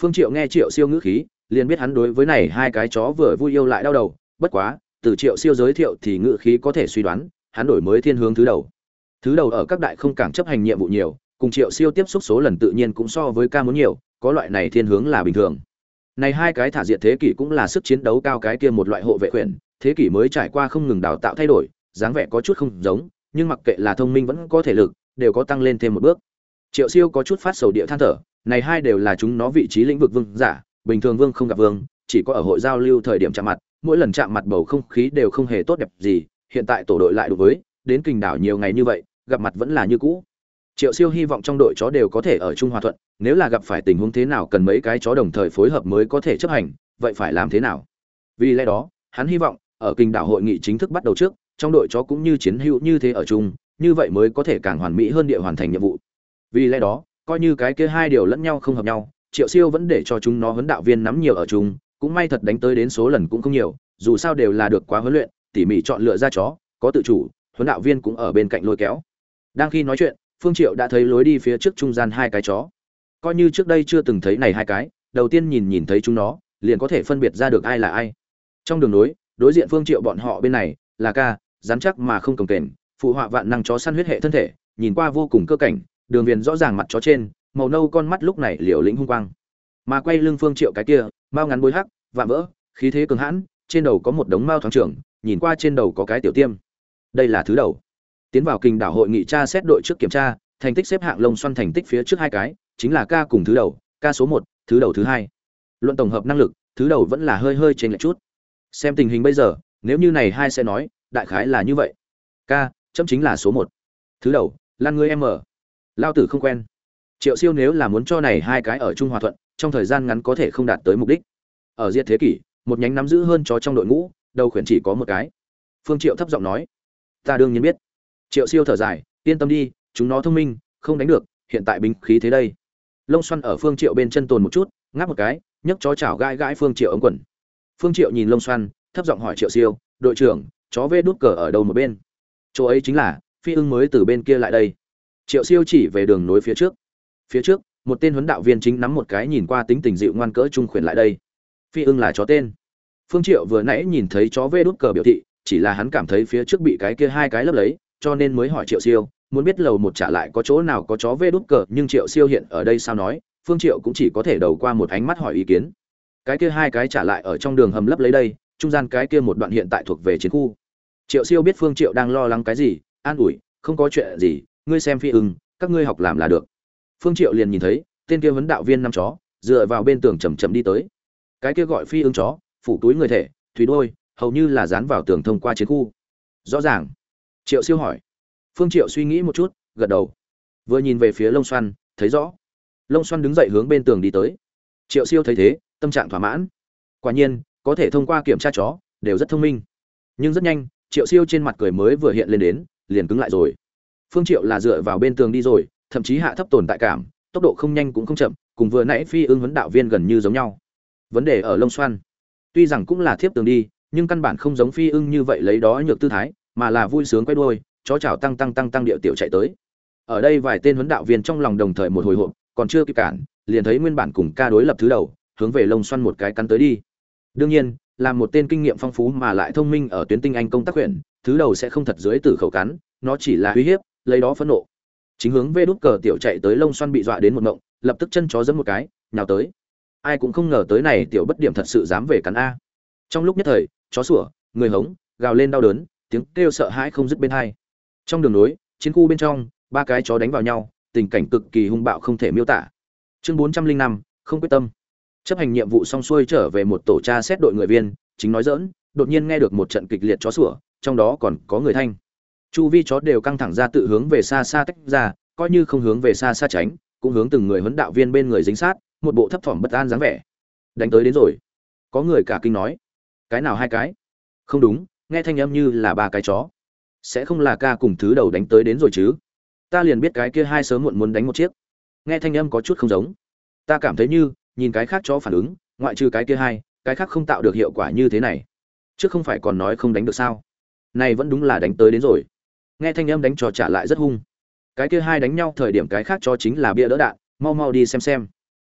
Phương triệu nghe triệu siêu ngữ khí, liền biết hắn đối với này hai cái chó vừa vui yêu lại đau đầu, bất quá, từ triệu siêu giới thiệu thì ngữ khí có thể suy đoán, hắn đổi mới thiên hướng thứ đầu. Thứ đầu ở các đại không cảng chấp hành nhiệm vụ nhiều, cùng triệu siêu tiếp xúc số lần tự nhiên cũng so với ca muốn nhiều, có loại này thiên hướng là bình thường. Này hai cái thả diệt thế kỷ cũng là sức chiến đấu cao cái kia một loại hộ vệ quyền thế kỷ mới trải qua không ngừng đào tạo thay đổi dáng vẻ có chút không giống, nhưng mặc kệ là thông minh vẫn có thể lực, đều có tăng lên thêm một bước. Triệu siêu có chút phát sầu địa than thở, này hai đều là chúng nó vị trí lĩnh vực vương giả, bình thường vương không gặp vương, chỉ có ở hội giao lưu thời điểm chạm mặt, mỗi lần chạm mặt bầu không khí đều không hề tốt đẹp gì, hiện tại tổ đội lại đối với, đến kình đảo nhiều ngày như vậy, gặp mặt vẫn là như cũ. Triệu siêu hy vọng trong đội chó đều có thể ở chung hòa thuận, nếu là gặp phải tình huống thế nào cần mấy cái chó đồng thời phối hợp mới có thể chấp hành, vậy phải làm thế nào? Vì lẽ đó, hắn hy vọng, ở kinh đảo hội nghị chính thức bắt đầu trước trong đội chó cũng như chiến hữu như thế ở chung, như vậy mới có thể càng hoàn mỹ hơn địa hoàn thành nhiệm vụ. Vì lẽ đó, coi như cái kia hai điều lẫn nhau không hợp nhau, triệu siêu vẫn để cho chúng nó huấn đạo viên nắm nhiều ở chung, cũng may thật đánh tới đến số lần cũng không nhiều, dù sao đều là được quá huấn luyện, tỉ mỉ chọn lựa ra chó, có tự chủ, huấn đạo viên cũng ở bên cạnh lôi kéo. Đang khi nói chuyện, phương triệu đã thấy lối đi phía trước trung gian hai cái chó. Coi như trước đây chưa từng thấy này hai cái, đầu tiên nhìn nhìn thấy chúng nó, liền có thể phân biệt ra được ai là ai. Trong đường nối đối diện phương triệu bọn họ bên này, là ca rắn chắc mà không cồng kềnh, phụ họa vạn năng chó săn huyết hệ thân thể, nhìn qua vô cùng cơ cảnh, đường viền rõ ràng mặt chó trên, màu nâu con mắt lúc này liều lĩnh hung quang. Mà quay lưng phương triệu cái kia mao ngắn bối hắc, vạm vỡ, khí thế cường hãn, trên đầu có một đống mao thoáng trưởng, nhìn qua trên đầu có cái tiểu tiêm. Đây là thứ đầu. Tiến vào kinh đảo hội nghị tra xét đội trước kiểm tra, thành tích xếp hạng lông xoăn thành tích phía trước hai cái, chính là ca cùng thứ đầu, ca số một, thứ đầu thứ hai. Luận tổng hợp năng lực, thứ đầu vẫn là hơi hơi trên lệch chút. Xem tình hình bây giờ, nếu như này hai sẽ nói đại khái là như vậy. Ca chấm chính là số một. Thứ đầu lan ngươi em ở, lao tử không quen. Triệu siêu nếu là muốn cho này hai cái ở trung hòa thuận trong thời gian ngắn có thể không đạt tới mục đích. Ở diệt thế kỷ một nhánh nắm giữ hơn chó trong đội ngũ đầu khuyển chỉ có một cái. Phương triệu thấp giọng nói. Ta đương nhiên biết. Triệu siêu thở dài yên tâm đi chúng nó thông minh không đánh được hiện tại binh khí thế đây. Lông xoăn ở phương triệu bên chân tồn một chút ngáp một cái nhấc chó chảo gãi gãi phương triệu ống quần. Phương triệu nhìn lông xoăn thấp giọng hỏi triệu siêu đội trưởng chó vê đút cờ ở đâu một bên. Chỗ ấy chính là, phi ưng mới từ bên kia lại đây. Triệu siêu chỉ về đường nối phía trước. Phía trước, một tên huấn đạo viên chính nắm một cái nhìn qua tính tình dịu ngoan cỡ trung khuyển lại đây. Phi ưng là chó tên. Phương triệu vừa nãy nhìn thấy chó vê đút cờ biểu thị, chỉ là hắn cảm thấy phía trước bị cái kia hai cái lấp lấy, cho nên mới hỏi triệu siêu, muốn biết lầu một trả lại có chỗ nào có chó vê đút cờ, nhưng triệu siêu hiện ở đây sao nói, phương triệu cũng chỉ có thể đầu qua một ánh mắt hỏi ý kiến. Cái kia hai cái trả lại ở trong đường hầm lấp lấy đây, trung gian cái kia một đoạn hiện tại thuộc về chiến khu triệu siêu biết phương triệu đang lo lắng cái gì, an ủi, không có chuyện gì, ngươi xem phi ưng, các ngươi học làm là được. Phương triệu liền nhìn thấy, tên kia vấn đạo viên năm chó, dựa vào bên tường chầm chậm đi tới. Cái kia gọi phi ưng chó, phủ túi người thể, thủy đôi, hầu như là dán vào tường thông qua chiến khu. Rõ ràng. Triệu siêu hỏi. Phương triệu suy nghĩ một chút, gật đầu. Vừa nhìn về phía lông xoăn thấy rõ. Lông xoăn đứng dậy hướng bên tường đi tới. Triệu siêu thấy thế, tâm trạng thỏa mãn. Quả nhiên, có thể thông qua kiểm tra chó, đều rất thông minh. Nhưng rất nhanh triệu siêu trên mặt cười mới vừa hiện lên đến, liền cứng lại rồi. Phương triệu là dựa vào bên tường đi rồi, thậm chí hạ thấp tồn tại cảm, tốc độ không nhanh cũng không chậm, cùng vừa nãy phi ưng huấn đạo viên gần như giống nhau. Vấn đề ở lông xoan tuy rằng cũng là thiếp tường đi, nhưng căn bản không giống phi ưng như vậy lấy đó nhược tư thái, mà là vui sướng quay đuôi, chó chảo tăng tăng tăng tăng điệu tiểu chạy tới. Ở đây vài tên huấn đạo viên trong lòng đồng thời một hồi hộp, còn chưa kịp cản, liền thấy nguyên bản cùng ca đối lập thứ đầu, hướng về lông xoăn một cái cắn tới đi. Đương nhiên là một tên kinh nghiệm phong phú mà lại thông minh ở tuyến tinh anh công tác huyện, thứ đầu sẽ không thật dưới từ khẩu cắn nó chỉ là uy hiếp, lấy đó phẫn nộ. Chính hướng về đút cờ tiểu chạy tới lông xoăn bị dọa đến một ngộng, lập tức chân chó giẫm một cái, nhào tới. Ai cũng không ngờ tới này tiểu bất điểm thật sự dám về cắn a. Trong lúc nhất thời, chó sủa, người hống, gào lên đau đớn, tiếng kêu sợ hãi không dứt bên hai. Trong đường núi chiến khu bên trong, ba cái chó đánh vào nhau, tình cảnh cực kỳ hung bạo không thể miêu tả. Chương bốn trăm linh năm, không quyết tâm chấp hành nhiệm vụ xong xuôi trở về một tổ tra xét đội người viên, chính nói dỡn đột nhiên nghe được một trận kịch liệt chó sủa, trong đó còn có người thanh. Chu vi chó đều căng thẳng ra tự hướng về xa xa tách ra, coi như không hướng về xa xa tránh, cũng hướng từng người huấn đạo viên bên người dính sát, một bộ thấp thỏm bất an dáng vẻ. Đánh tới đến rồi. Có người cả kinh nói. Cái nào hai cái? Không đúng, nghe thanh âm như là ba cái chó. Sẽ không là ca cùng thứ đầu đánh tới đến rồi chứ? Ta liền biết cái kia hai sớm muộn muốn đánh một chiếc. Nghe thanh âm có chút không giống. Ta cảm thấy như nhìn cái khác chó phản ứng, ngoại trừ cái kia hai, cái khác không tạo được hiệu quả như thế này. Chứ không phải còn nói không đánh được sao? Này vẫn đúng là đánh tới đến rồi. Nghe thanh âm đánh trò trả lại rất hung. Cái kia hai đánh nhau thời điểm cái khác cho chính là bia đỡ đạn, mau mau đi xem xem.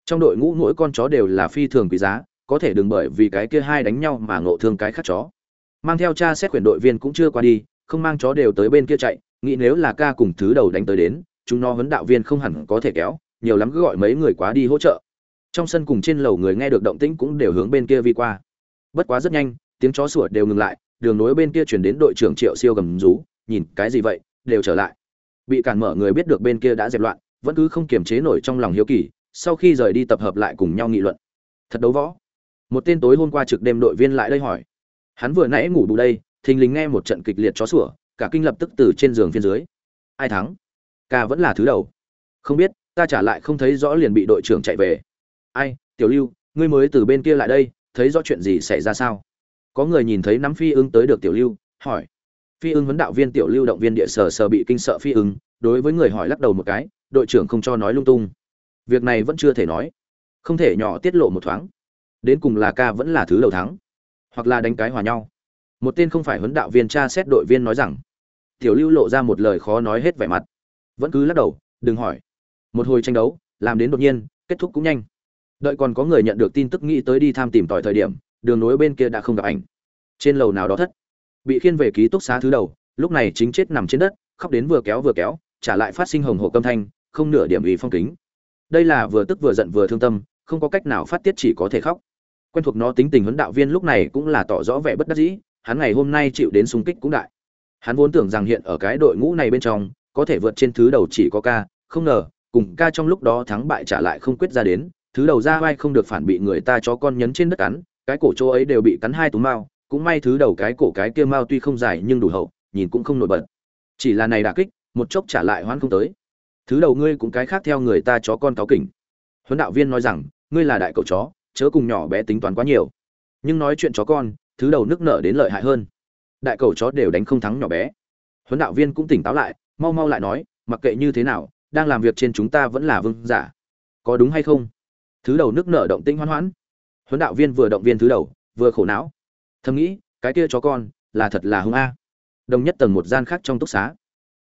Trong đội ngũ mỗi con chó đều là phi thường quý giá, có thể đừng bởi vì cái kia hai đánh nhau mà ngộ thương cái khác chó. Mang theo cha xét quyền đội viên cũng chưa qua đi, không mang chó đều tới bên kia chạy, nghĩ nếu là ca cùng thứ đầu đánh tới đến, chúng nó huấn đạo viên không hẳn có thể kéo, nhiều lắm cứ gọi mấy người quá đi hỗ trợ trong sân cùng trên lầu người nghe được động tĩnh cũng đều hướng bên kia vi qua. Bất quá rất nhanh, tiếng chó sủa đều ngừng lại, đường nối bên kia chuyển đến đội trưởng triệu siêu gầm rú, nhìn, cái gì vậy? Đều trở lại. Bị cản mở người biết được bên kia đã dẹp loạn, vẫn cứ không kiềm chế nổi trong lòng hiếu kỳ, sau khi rời đi tập hợp lại cùng nhau nghị luận. Thật đấu võ. Một tên tối hôm qua trực đêm đội viên lại đây hỏi. Hắn vừa nãy ngủ bù đây, thình lình nghe một trận kịch liệt chó sủa, cả kinh lập tức từ trên giường phía dưới. Ai thắng? Ca vẫn là thứ đầu. Không biết, ta trả lại không thấy rõ liền bị đội trưởng chạy về ai, tiểu lưu, ngươi mới từ bên kia lại đây, thấy rõ chuyện gì xảy ra sao? Có người nhìn thấy nắm phi ưng tới được tiểu lưu, hỏi. Phi ưng huấn đạo viên tiểu lưu động viên địa sở sở bị kinh sợ phi ưng, đối với người hỏi lắc đầu một cái, đội trưởng không cho nói lung tung. Việc này vẫn chưa thể nói. Không thể nhỏ tiết lộ một thoáng. Đến cùng là ca vẫn là thứ đầu thắng, hoặc là đánh cái hòa nhau. Một tên không phải huấn đạo viên tra xét đội viên nói rằng. Tiểu lưu lộ ra một lời khó nói hết vẻ mặt. Vẫn cứ lắc đầu, đừng hỏi. Một hồi tranh đấu, làm đến đột nhiên, kết thúc cũng nhanh đợi còn có người nhận được tin tức nghĩ tới đi tham tìm tòi thời điểm, đường nối bên kia đã không gặp ảnh. Trên lầu nào đó thất. Bị khiên về ký túc xá thứ đầu, lúc này chính chết nằm trên đất, khóc đến vừa kéo vừa kéo, trả lại phát sinh hồng hộ câm thanh, không nửa điểm ý phong kính. Đây là vừa tức vừa giận vừa thương tâm, không có cách nào phát tiết chỉ có thể khóc. Quen thuộc nó tính tình huấn đạo viên lúc này cũng là tỏ rõ vẻ bất đắc dĩ, hắn ngày hôm nay chịu đến xung kích cũng đại. Hắn vốn tưởng rằng hiện ở cái đội ngũ này bên trong, có thể vượt trên thứ đầu chỉ có ca, không ngờ, cùng ca trong lúc đó thắng bại trả lại không quyết ra đến thứ đầu ra vai không được phản bị người ta cho con nhấn trên đất cắn, cái cổ chỗ ấy đều bị cắn hai túm mao, cũng may thứ đầu cái cổ cái kia mao tuy không dài nhưng đủ hậu, nhìn cũng không nổi bật. Chỉ là này đả kích, một chốc trả lại hoãn không tới. Thứ đầu ngươi cũng cái khác theo người ta chó con cáo kỉnh. Huấn đạo viên nói rằng, ngươi là đại cậu chó, chớ cùng nhỏ bé tính toán quá nhiều. Nhưng nói chuyện chó con, thứ đầu nước nở đến lợi hại hơn. Đại cậu chó đều đánh không thắng nhỏ bé. Huấn đạo viên cũng tỉnh táo lại, mau mau lại nói, mặc kệ như thế nào, đang làm việc trên chúng ta vẫn là vương giả. Có đúng hay không? Thứ đầu nước nở động tĩnh hoan hoãn. Huấn đạo viên vừa động viên thứ đầu, vừa khổ não. Thầm nghĩ, cái kia chó con, là thật là hung a. Đồng nhất tầng một gian khác trong túc xá.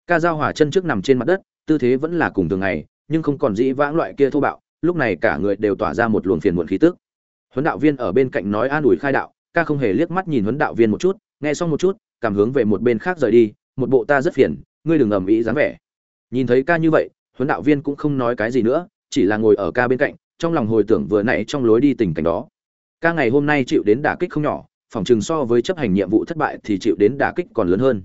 Ca dao hỏa chân trước nằm trên mặt đất, tư thế vẫn là cùng thường ngày, nhưng không còn dĩ vãng loại kia thô bạo, lúc này cả người đều tỏa ra một luồng phiền muộn khí tức. Huấn đạo viên ở bên cạnh nói an ủi khai đạo, ca không hề liếc mắt nhìn huấn đạo viên một chút, nghe xong một chút, cảm hướng về một bên khác rời đi, một bộ ta rất phiền, ngươi đừng ầm ĩ dáng vẻ. Nhìn thấy ca như vậy, huấn đạo viên cũng không nói cái gì nữa, chỉ là ngồi ở ca bên cạnh trong lòng hồi tưởng vừa nãy trong lối đi tình cảnh đó. Ca ngày hôm nay chịu đến đả kích không nhỏ, phòng chừng so với chấp hành nhiệm vụ thất bại thì chịu đến đả kích còn lớn hơn.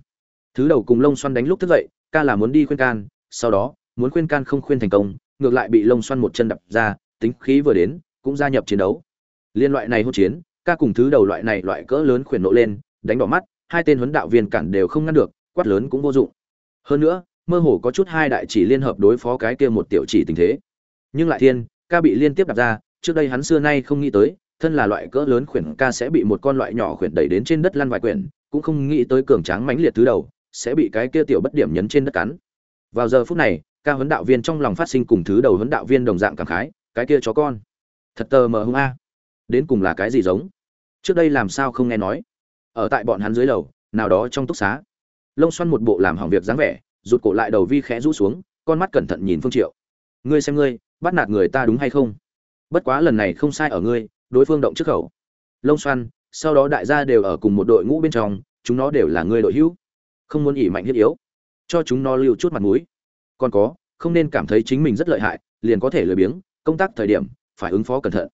Thứ đầu cùng lông xoăn đánh lúc thức dậy, ca là muốn đi khuyên can, sau đó, muốn khuyên can không khuyên thành công, ngược lại bị lông xoăn một chân đập ra, tính khí vừa đến, cũng gia nhập chiến đấu. Liên loại này hỗn chiến, ca cùng thứ đầu loại này loại cỡ lớn khuyển nộ lên, đánh đỏ mắt, hai tên huấn đạo viên cản đều không ngăn được, quát lớn cũng vô dụng. Hơn nữa, mơ hồ có chút hai đại chỉ liên hợp đối phó cái kia một tiểu chỉ tình thế. Nhưng lại thiên ca bị liên tiếp đặt ra, trước đây hắn xưa nay không nghĩ tới, thân là loại cỡ lớn khuyển ca sẽ bị một con loại nhỏ khuyển đẩy đến trên đất lăn vài quyển, cũng không nghĩ tới cường tráng mãnh liệt thứ đầu, sẽ bị cái kia tiểu bất điểm nhấn trên đất cắn. Vào giờ phút này, ca huấn đạo viên trong lòng phát sinh cùng thứ đầu huấn đạo viên đồng dạng cảm khái, cái kia chó con. Thật tờ mờ hung a. Đến cùng là cái gì giống? Trước đây làm sao không nghe nói? Ở tại bọn hắn dưới lầu, nào đó trong túc xá. Lông xoăn một bộ làm hỏng việc dáng vẻ, rụt cổ lại đầu vi khẽ rũ xuống, con mắt cẩn thận nhìn phương triệu. Ngươi xem ngươi bắt nạt người ta đúng hay không? Bất quá lần này không sai ở ngươi, đối phương động trước khẩu. Lông xoăn sau đó đại gia đều ở cùng một đội ngũ bên trong, chúng nó đều là ngươi đội hữu. Không muốn ỉ mạnh hiếp yếu, cho chúng nó lưu chút mặt mũi. Còn có, không nên cảm thấy chính mình rất lợi hại, liền có thể lười biếng, công tác thời điểm, phải ứng phó cẩn thận.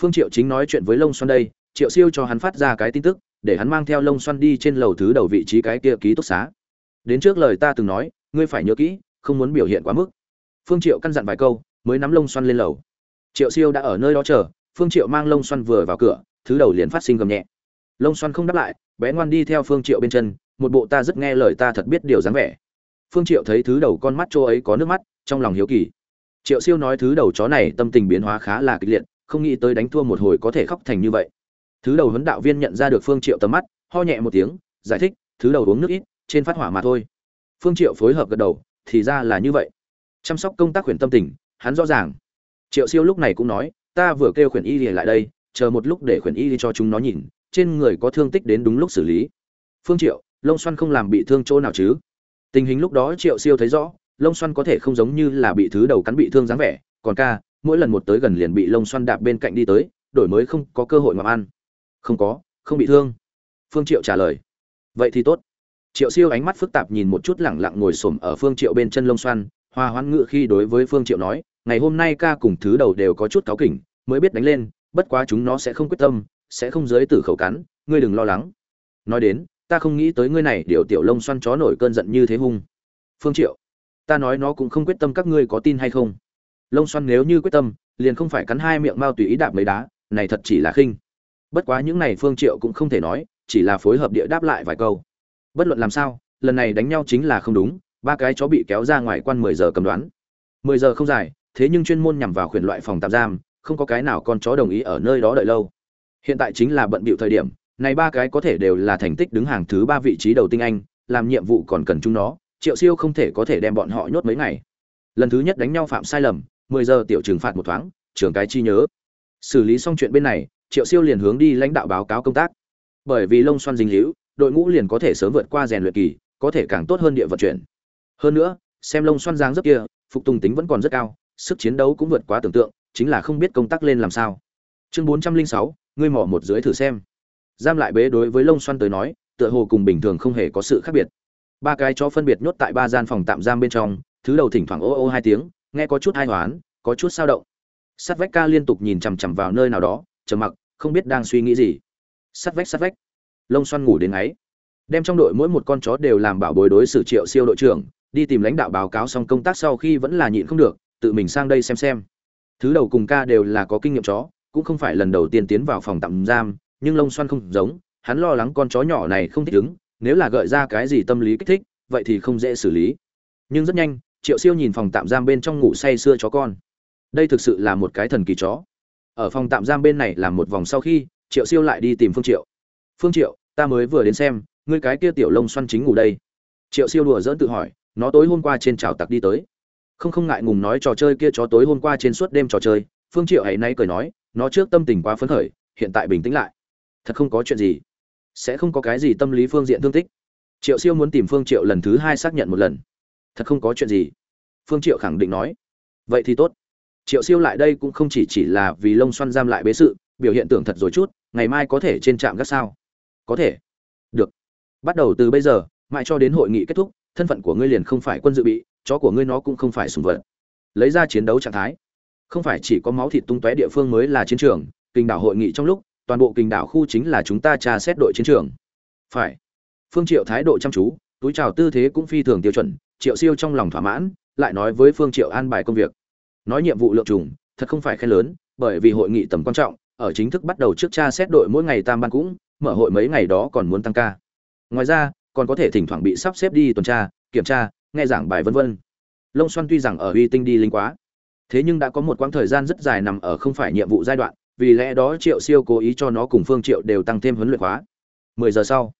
Phương triệu chính nói chuyện với lông xoăn đây, triệu siêu cho hắn phát ra cái tin tức, để hắn mang theo lông xoăn đi trên lầu thứ đầu vị trí cái kia ký túc xá. Đến trước lời ta từng nói, ngươi phải nhớ kỹ, không muốn biểu hiện quá mức. Phương triệu căn dặn vài câu mới nắm lông xoăn lên lầu. Triệu siêu đã ở nơi đó chờ, phương triệu mang lông xoăn vừa vào cửa, thứ đầu liền phát sinh gầm nhẹ. Lông xoăn không đáp lại, bé ngoan đi theo phương triệu bên chân, một bộ ta rất nghe lời ta thật biết điều dáng vẻ. Phương triệu thấy thứ đầu con mắt chỗ ấy có nước mắt, trong lòng hiếu kỳ. Triệu siêu nói thứ đầu chó này tâm tình biến hóa khá là kịch liệt, không nghĩ tới đánh thua một hồi có thể khóc thành như vậy. Thứ đầu huấn đạo viên nhận ra được phương triệu tầm mắt, ho nhẹ một tiếng, giải thích, thứ đầu uống nước ít, trên phát hỏa mà thôi. Phương triệu phối hợp gật đầu, thì ra là như vậy. Chăm sóc công tác huyền tâm tình hắn rõ ràng. Triệu siêu lúc này cũng nói, ta vừa kêu khuyển y thì lại đây, chờ một lúc để khuyển y cho chúng nó nhìn, trên người có thương tích đến đúng lúc xử lý. Phương triệu, lông xoăn không làm bị thương chỗ nào chứ? Tình hình lúc đó triệu siêu thấy rõ, lông xoăn có thể không giống như là bị thứ đầu cắn bị thương dáng vẻ, còn ca, mỗi lần một tới gần liền bị lông xoăn đạp bên cạnh đi tới, đổi mới không có cơ hội mà ăn. Không có, không bị thương. Phương triệu trả lời. Vậy thì tốt. Triệu siêu ánh mắt phức tạp nhìn một chút lẳng lặng ngồi xổm ở phương triệu bên chân lông xoăn hoa hoãn ngự khi đối với phương triệu nói, ngày hôm nay ca cùng thứ đầu đều có chút cáo kỉnh, mới biết đánh lên, bất quá chúng nó sẽ không quyết tâm, sẽ không giới tử khẩu cắn, ngươi đừng lo lắng. Nói đến, ta không nghĩ tới ngươi này, điều tiểu lông xoăn chó nổi cơn giận như thế hung. Phương triệu, ta nói nó cũng không quyết tâm các ngươi có tin hay không? Lông xoăn nếu như quyết tâm, liền không phải cắn hai miệng mao tùy ý đạp mấy đá, này thật chỉ là khinh. Bất quá những này phương triệu cũng không thể nói, chỉ là phối hợp địa đáp lại vài câu. Bất luận làm sao, lần này đánh nhau chính là không đúng ba cái chó bị kéo ra ngoài quan 10 giờ cầm đoán. 10 giờ không dài, thế nhưng chuyên môn nhằm vào khuyển loại phòng tạm giam, không có cái nào con chó đồng ý ở nơi đó đợi lâu. Hiện tại chính là bận bịu thời điểm, này ba cái có thể đều là thành tích đứng hàng thứ ba vị trí đầu tinh anh, làm nhiệm vụ còn cần chúng nó, triệu siêu không thể có thể đem bọn họ nhốt mấy ngày. Lần thứ nhất đánh nhau phạm sai lầm 10 giờ tiểu trừng phạt một thoáng trưởng cái chi nhớ. Xử lý xong chuyện bên này, triệu siêu liền hướng đi lãnh đạo báo cáo công tác. Bởi vì lông xoăn dính hữu đội ngũ liền có thể sớm vượt qua rèn luyện kỳ, có thể càng tốt hơn địa vận chuyển hơn nữa, xem lông xoăn dáng rất kia, phục tùng tính vẫn còn rất cao, sức chiến đấu cũng vượt quá tưởng tượng, chính là không biết công tác lên làm sao. Chương bốn trăm linh sáu, ngươi mỏ một dưới thử xem. Giam lại bế đối với lông xoăn tới nói, tựa hồ cùng bình thường không hề có sự khác biệt. Ba cái chó phân biệt nhốt tại ba gian phòng tạm giam bên trong, thứ đầu thỉnh thoảng ô ô hai tiếng, nghe có chút hai hoán, có chút sao động. Sắt vách ca liên tục nhìn chằm chằm vào nơi nào đó, trầm mặc, không biết đang suy nghĩ gì. Sắt vách sắt vách. Lông xoăn ngủ đến ấy đem trong đội mỗi một con chó đều làm bảo bối đối xử triệu siêu đội trưởng đi tìm lãnh đạo báo cáo xong công tác sau khi vẫn là nhịn không được, tự mình sang đây xem xem. Thứ đầu cùng ca đều là có kinh nghiệm chó, cũng không phải lần đầu tiên tiến vào phòng tạm giam, nhưng lông xoăn không giống, hắn lo lắng con chó nhỏ này không thích ứng, nếu là gợi ra cái gì tâm lý kích thích, vậy thì không dễ xử lý. Nhưng rất nhanh, triệu siêu nhìn phòng tạm giam bên trong ngủ say sưa chó con. Đây thực sự là một cái thần kỳ chó. Ở phòng tạm giam bên này làm một vòng sau khi, triệu siêu lại đi tìm phương triệu. Phương triệu, ta mới vừa đến xem, ngươi cái kia tiểu lông xoăn chính ngủ đây. Triệu siêu đùa dỡn tự hỏi nó tối hôm qua trên trào tặc đi tới. Không không ngại ngùng nói trò chơi kia chó tối hôm qua trên suốt đêm trò chơi, phương triệu hãy nay cười nói, nó trước tâm tình quá phấn khởi, hiện tại bình tĩnh lại. Thật không có chuyện gì. Sẽ không có cái gì tâm lý phương diện thương tích. Triệu siêu muốn tìm phương triệu lần thứ hai xác nhận một lần. Thật không có chuyện gì. Phương triệu khẳng định nói. Vậy thì tốt. Triệu siêu lại đây cũng không chỉ chỉ là vì lông xoăn giam lại bế sự, biểu hiện tưởng thật rồi chút, ngày mai có thể trên trạm gác sao? Có thể. Được. Bắt đầu từ bây giờ, mãi cho đến hội nghị kết thúc thân phận của ngươi liền không phải quân dự bị, chó của ngươi nó cũng không phải sùng vật. Lấy ra chiến đấu trạng thái. Không phải chỉ có máu thịt tung tóe địa phương mới là chiến trường, kinh đảo hội nghị trong lúc, toàn bộ kinh đảo khu chính là chúng ta tra xét đội chiến trường. Phải. Phương triệu thái độ chăm chú, túi chào tư thế cũng phi thường tiêu chuẩn, triệu siêu trong lòng thỏa mãn, lại nói với phương triệu an bài công việc. Nói nhiệm vụ lượng trùng, thật không phải khen lớn, bởi vì hội nghị tầm quan trọng, ở chính thức bắt đầu trước tra xét đội mỗi ngày tam ban cũng, mở hội mấy ngày đó còn muốn tăng ca. Ngoài ra còn có thể thỉnh thoảng bị sắp xếp đi tuần tra, kiểm tra, nghe giảng bài vân vân. Lông xoăn tuy rằng ở uy tinh đi linh quá, thế nhưng đã có một quãng thời gian rất dài nằm ở không phải nhiệm vụ giai đoạn, vì lẽ đó triệu siêu cố ý cho nó cùng phương triệu đều tăng thêm huấn luyện khóa. Mười giờ sau,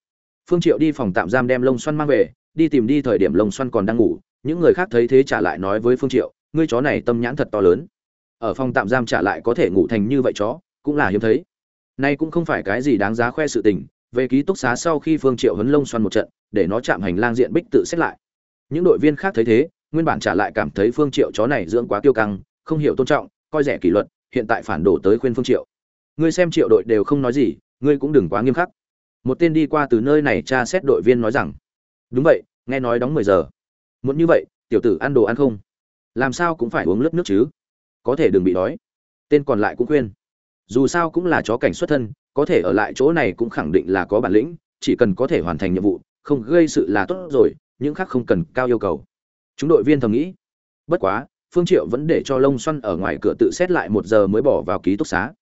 phương triệu đi phòng tạm giam đem lông xoăn mang về, đi tìm đi thời điểm lông xoăn còn đang ngủ, những người khác thấy thế trả lại nói với phương triệu, ngươi chó này tâm nhãn thật to lớn. Ở phòng tạm giam trả lại có thể ngủ thành như vậy chó, cũng là hiếm thấy. Nay cũng không phải cái gì đáng giá khoe sự tình về ký túc xá sau khi phương triệu huấn lông xoăn một trận, để nó chạm hành lang diện bích tự xét lại. Những đội viên khác thấy thế, nguyên bản trả lại cảm thấy phương triệu chó này dưỡng quá tiêu căng, không hiểu tôn trọng, coi rẻ kỷ luật, hiện tại phản đổ tới khuyên phương triệu. Ngươi xem triệu đội đều không nói gì, ngươi cũng đừng quá nghiêm khắc. Một tên đi qua từ nơi này tra xét đội viên nói rằng. Đúng vậy, nghe nói đóng mười giờ. Muốn như vậy, tiểu tử ăn đồ ăn không? Làm sao cũng phải uống lớp nước chứ? Có thể đừng bị đói. Tên còn lại cũng khuyên. Dù sao cũng là chó cảnh xuất thân có thể ở lại chỗ này cũng khẳng định là có bản lĩnh, chỉ cần có thể hoàn thành nhiệm vụ, không gây sự là tốt rồi, những khác không cần cao yêu cầu. Chúng đội viên thầm nghĩ. Bất quá, phương triệu vẫn để cho lông xoăn ở ngoài cửa tự xét lại một giờ mới bỏ vào ký túc xá.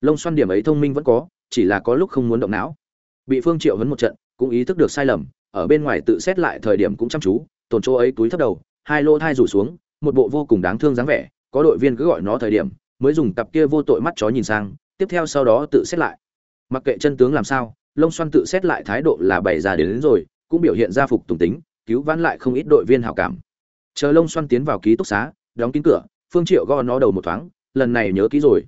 Lông xoăn điểm ấy thông minh vẫn có, chỉ là có lúc không muốn động não. Bị phương triệu vấn một trận, cũng ý thức được sai lầm, ở bên ngoài tự xét lại thời điểm cũng chăm chú, tổn chỗ ấy túi thấp đầu, hai lỗ thai rủ xuống, một bộ vô cùng đáng thương dáng vẻ, có đội viên cứ gọi nó thời điểm, mới dùng cặp kia vô tội mắt chó nhìn sang, tiếp theo sau đó tự xét lại mặc kệ chân tướng làm sao lông xoăn tự xét lại thái độ là bày ra đến, đến rồi cũng biểu hiện ra phục tùng tính cứu vãn lại không ít đội viên hảo cảm. Chờ lông xoăn tiến vào ký túc xá đóng kín cửa phương triệu gõ nó đầu một thoáng lần này nhớ kỹ rồi.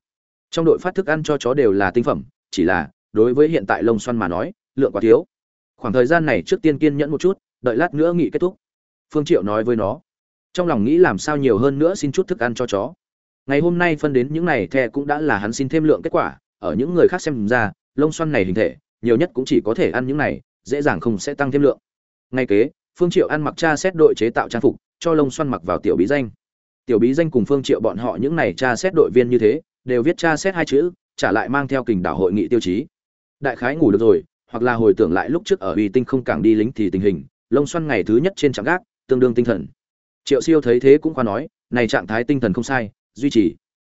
Trong đội phát thức ăn cho chó đều là tinh phẩm chỉ là đối với hiện tại lông xoăn mà nói lượng quá thiếu. Khoảng thời gian này trước tiên kiên nhẫn một chút đợi lát nữa nghỉ kết thúc. Phương triệu nói với nó trong lòng nghĩ làm sao nhiều hơn nữa xin chút thức ăn cho chó. Ngày hôm nay phân đến những này the cũng đã là hắn xin thêm lượng kết quả ở những người khác xem ra lông xoăn này hình thể, nhiều nhất cũng chỉ có thể ăn những này, dễ dàng không sẽ tăng thêm lượng. Ngay kế, phương triệu ăn mặc cha xét đội chế tạo trang phục, cho lông xoăn mặc vào tiểu bí danh. Tiểu bí danh cùng phương triệu bọn họ những này tra xét đội viên như thế, đều viết tra xét hai chữ, trả lại mang theo kình đảo hội nghị tiêu chí. Đại khái ngủ được rồi, hoặc là hồi tưởng lại lúc trước ở uy tinh không càng đi lính thì tình hình, lông xoăn ngày thứ nhất trên trạm gác, tương đương tinh thần. Triệu siêu thấy thế cũng qua nói, này trạng thái tinh thần không sai, duy trì.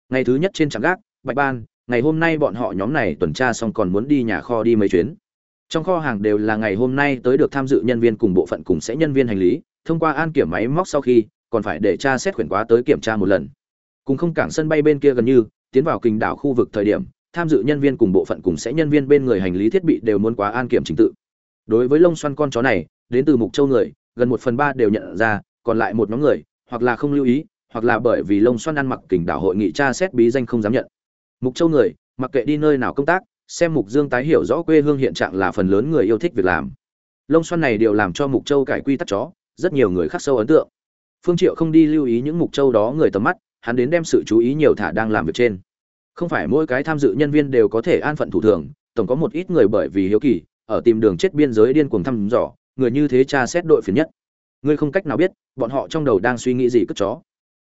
Ngày thứ nhất trên trạm gác, bạch ban ngày hôm nay bọn họ nhóm này tuần tra xong còn muốn đi nhà kho đi mấy chuyến. Trong kho hàng đều là ngày hôm nay tới được tham dự nhân viên cùng bộ phận cùng sẽ nhân viên hành lý, thông qua an kiểm máy móc sau khi, còn phải để tra xét khuyển quá tới kiểm tra một lần. Cùng không cảng sân bay bên kia gần như, tiến vào kinh đảo khu vực thời điểm, tham dự nhân viên cùng bộ phận cùng sẽ nhân viên bên người hành lý thiết bị đều muốn quá an kiểm trình tự. Đối với lông xoăn con chó này, đến từ mục châu người, gần một phần ba đều nhận ra, còn lại một nhóm người, hoặc là không lưu ý, hoặc là bởi vì lông xoăn ăn mặc kình đảo hội nghị tra xét bí danh không dám nhận mục châu người, mặc kệ đi nơi nào công tác, xem mục dương tái hiểu rõ quê hương hiện trạng là phần lớn người yêu thích việc làm. Lông xoăn này đều làm cho mục châu cải quy tắc chó, rất nhiều người khắc sâu ấn tượng. Phương triệu không đi lưu ý những mục châu đó người tầm mắt, hắn đến đem sự chú ý nhiều thả đang làm việc trên. Không phải mỗi cái tham dự nhân viên đều có thể an phận thủ thường, tổng có một ít người bởi vì hiếu kỳ, ở tìm đường chết biên giới điên cuồng thăm dò, người như thế tra xét đội phiền nhất. Ngươi không cách nào biết, bọn họ trong đầu đang suy nghĩ gì cất chó.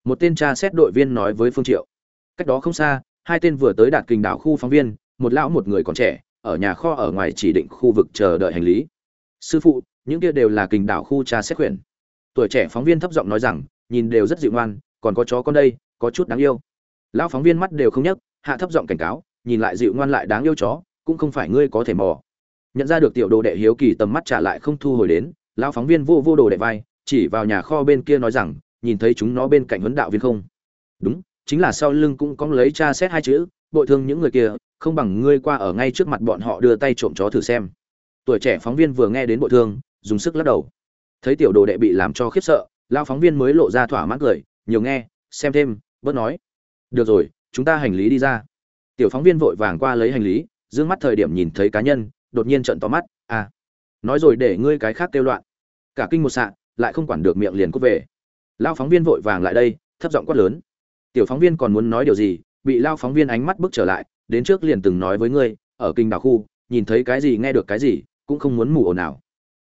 Một tên tra xét đội viên nói với phương triệu, cách đó không xa hai tên vừa tới đạt kinh đảo khu phóng viên, một lão một người còn trẻ, ở nhà kho ở ngoài chỉ định khu vực chờ đợi hành lý. Sư phụ, những kia đều là kình đảo khu trà xét quyển tuổi trẻ phóng viên thấp giọng nói rằng, nhìn đều rất dịu ngoan, còn có chó con đây, có chút đáng yêu. Lão phóng viên mắt đều không nhấc, hạ thấp giọng cảnh cáo, nhìn lại dịu ngoan lại đáng yêu chó, cũng không phải ngươi có thể mò. Nhận ra được tiểu đồ đệ hiếu kỳ tầm mắt trả lại không thu hồi đến, lão phóng viên vô vô đồ đệ vai, chỉ vào nhà kho bên kia nói rằng, nhìn thấy chúng nó bên cạnh huấn đạo viên không? Đúng chính là sau lưng cũng có lấy tra xét hai chữ, bội thương những người kia, không bằng ngươi qua ở ngay trước mặt bọn họ đưa tay trộm chó thử xem. Tuổi trẻ phóng viên vừa nghe đến bội thương, dùng sức lắc đầu. Thấy tiểu đồ đệ bị làm cho khiếp sợ lao phóng viên mới lộ ra thỏa mãn cười, nhiều nghe, xem thêm, bớt nói. Được rồi, chúng ta hành lý đi ra. Tiểu phóng viên vội vàng qua lấy hành lý d ư ơ n g mắt thời điểm nhìn thấy cá nhân, đột nhiên trận to mắt à nói rồi để ngươi cái khác kêu loạn. Cả kinh một sạ lại không quản được miệng liền cút về. Lao phóng viên vội vàng lại đây, thấp giọng quát lớn tiểu phóng viên còn muốn nói điều gì, bị lao phóng viên ánh mắt bước trở lại, đến trước liền từng nói với ngươi, ở kinh đảo khu, nhìn thấy cái gì, nghe được cái gì, cũng không muốn mù ồn nào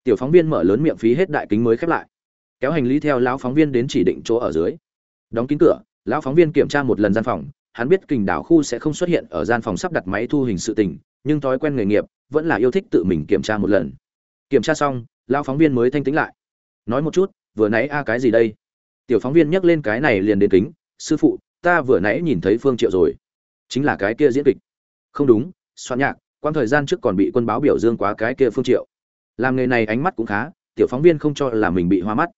tiểu phóng viên mở lớn miệng phí hết đại kính mới khép lại. Kéo hành lý theo lão phóng viên đến chỉ định chỗ ở dưới. Đóng kín cửa lão phóng viên kiểm tra một lần gian phòng, hắn biết kình đảo khu sẽ không xuất hiện ở gian phòng sắp đặt máy thu hình sự tình, nhưng thói quen nghề nghiệp, vẫn là yêu thích tự mình kiểm tra một lần. Kiểm tra xong lão phóng viên mới thanh tĩnh lại. Nói một chút, vừa nãy a, cái gì đây? Tiểu phóng viên nhắc lên cái này liền đến kính sư phụ, ta vừa nãy nhìn thấy phương triệu rồi. Chính là cái kia diễn kịch. Không đúng, soạn nhạc quan thời gian trước còn bị quân báo biểu dương quá cái kia phương triệu. Làm nghề này ánh mắt cũng khá, tiểu phóng viên không cho là mình bị hoa mắt.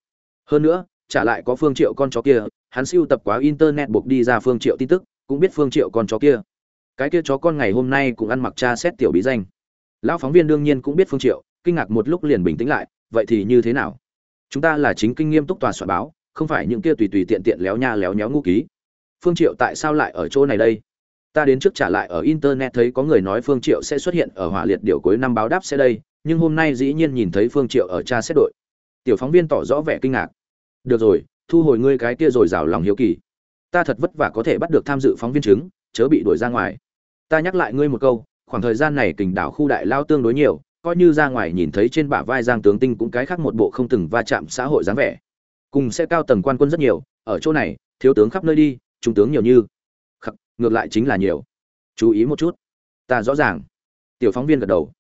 Hơn nữa trả lại có phương triệu con chó kia, hắn siêu tập quá internet buộc đi ra phương triệu tin tức, cũng biết phương triệu con chó kia. Cái kia chó con ngày hôm nay cũng ăn mặc cha xét tiểu bí danh. Lão phóng viên đương nhiên cũng biết phương triệu, kinh ngạc một lúc liền bình tĩnh lại, vậy thì như thế nào? Chúng ta là chính kinh nghiêm túc tòa soạn báo không phải những kia tùy tùy tiện tiện léo nha léo nhéo ngu ký. Phương triệu tại sao lại ở chỗ này đây? Ta đến trước trả lại ở internet thấy có người nói phương triệu sẽ xuất hiện ở hỏa liệt điều cuối năm báo đáp sẽ đây, nhưng hôm nay dĩ nhiên nhìn thấy phương triệu ở tra xét đội. Tiểu phóng viên tỏ rõ vẻ kinh ngạc. Được rồi, thu hồi ngươi cái kia rồi rào lòng hiếu kỳ. Ta thật vất vả có thể bắt được tham dự phóng viên chứng, chớ bị đuổi ra ngoài. Ta nhắc lại ngươi một câu, khoảng thời gian này kình đảo khu đại lao tương đối nhiều, coi như ra ngoài nhìn thấy trên bả vai giang tướng tinh cũng cái khác một bộ không từng va chạm xã hội dáng vẻ cùng sẽ cao tầng quan quân rất nhiều, ở chỗ này, thiếu tướng khắp nơi đi, trung tướng nhiều như. Khắc, ngược lại chính là nhiều. Chú ý một chút. Ta rõ ràng. Tiểu phóng viên gật đầu.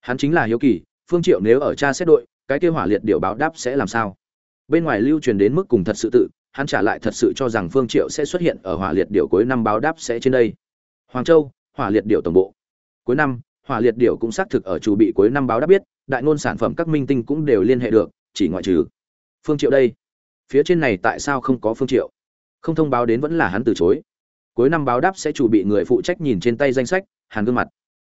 Hắn chính là hiếu kỳ, phương triệu nếu ở cha xét đội, cái kia hỏa liệt điệu báo đáp sẽ làm sao? Bên ngoài lưu truyền đến mức cùng thật sự tự, hắn trả lại thật sự cho rằng phương triệu sẽ xuất hiện ở hỏa liệt điệu cuối năm báo đáp sẽ trên đây. Hoàng châu, hỏa liệt điệu tổng bộ. Cuối năm, hỏa liệt điệu cũng xác thực ở chủ bị cuối năm báo đáp biết, đại ngôn sản phẩm các minh tinh cũng đều liên hệ được, chỉ ngoại trừ. Phương triệu đây phía trên này tại sao không có phương triệu? Không thông báo đến vẫn là hắn từ chối. Cuối năm báo đáp sẽ chủ bị người phụ trách nhìn trên tay danh sách, hàn gương mặt.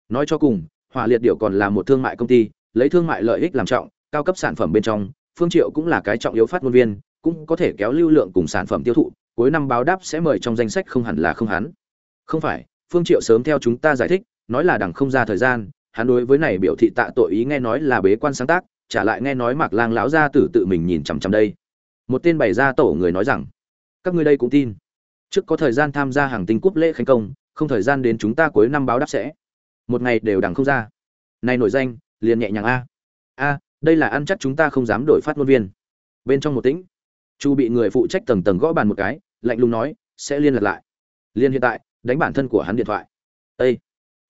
Nói cho cùng, hỏa liệt điệu còn là một thương mại công ty, lấy thương mại lợi ích làm trọng, cao cấp sản phẩm bên trong, phương triệu cũng là cái trọng yếu phát ngôn viên, cũng có thể kéo lưu lượng cùng sản phẩm tiêu thụ, cuối năm báo đáp sẽ mời trong danh sách không hẳn là không hắn. Không phải, phương triệu sớm theo chúng ta giải thích, nói là đằng không ra thời gian, hắn đối với này biểu thị tạ tội ý nghe nói là bế quan sáng tác, trả lại nghe nói mạc lang lão gia tử tự mình nhìn chằm chằm đây một tên bày ra tổ người nói rằng, các ngươi đây cũng tin. Trước có thời gian tham gia hàng tinh cúp lễ khánh công, không thời gian đến chúng ta cuối năm báo đáp sẽ. Một ngày đều đằng không ra. Này nổi danh, liền nhẹ nhàng a. A, đây là ăn chắc chúng ta không dám đổi phát ngôn viên. Bên trong một tĩnh, chu bị người phụ trách tầng tầng gõ bàn một cái, lạnh lùng nói, sẽ liên lạc lại. Liên hiện tại, đánh bản thân của hắn điện thoại. Ây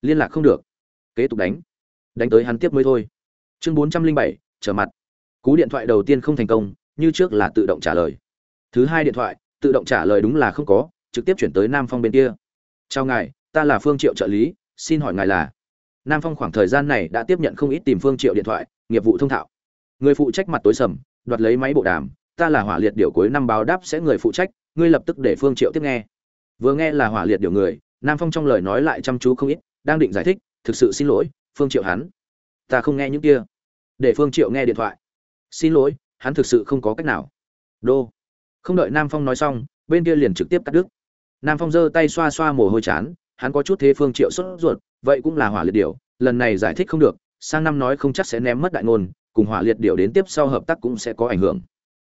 liên lạc không được. Kế tục đánh. Đánh tới hắn tiếp mới thôi. Chương bốn trăm linh bảy, trở mặt. Cú điện thoại đầu tiên không thành công như trước là tự động trả lời. Thứ hai điện thoại, tự động trả lời đúng là không có, trực tiếp chuyển tới nam phong bên kia. Chào ngài, ta là phương triệu trợ lý, xin hỏi ngài là? Nam phong khoảng thời gian này đã tiếp nhận không ít tìm phương triệu điện thoại, nghiệp vụ thông thạo. Người phụ trách mặt tối sầm, đoạt lấy máy bộ đàm, ta là hỏa liệt điều cuối năm báo đáp sẽ người phụ trách, ngươi lập tức để phương triệu tiếp nghe. Vừa nghe là hỏa liệt điều người, nam phong trong lời nói lại chăm chú không ít, đang định giải thích, thực sự xin lỗi, phương triệu hắn. Ta không nghe những kia. Để phương triệu nghe điện thoại. Xin lỗi hắn thực sự không có cách nào. Đô. Không đợi nam phong nói xong, bên kia liền trực tiếp cắt đứt. Nam phong giơ tay xoa xoa mồ hôi chán, hắn có chút thế phương triệu sốt ruột, vậy cũng là hỏa liệt điều, lần này giải thích không được, sang năm nói không chắc sẽ ném mất đại ngôn, cùng hỏa liệt điều đến tiếp sau hợp tác cũng sẽ có ảnh hưởng.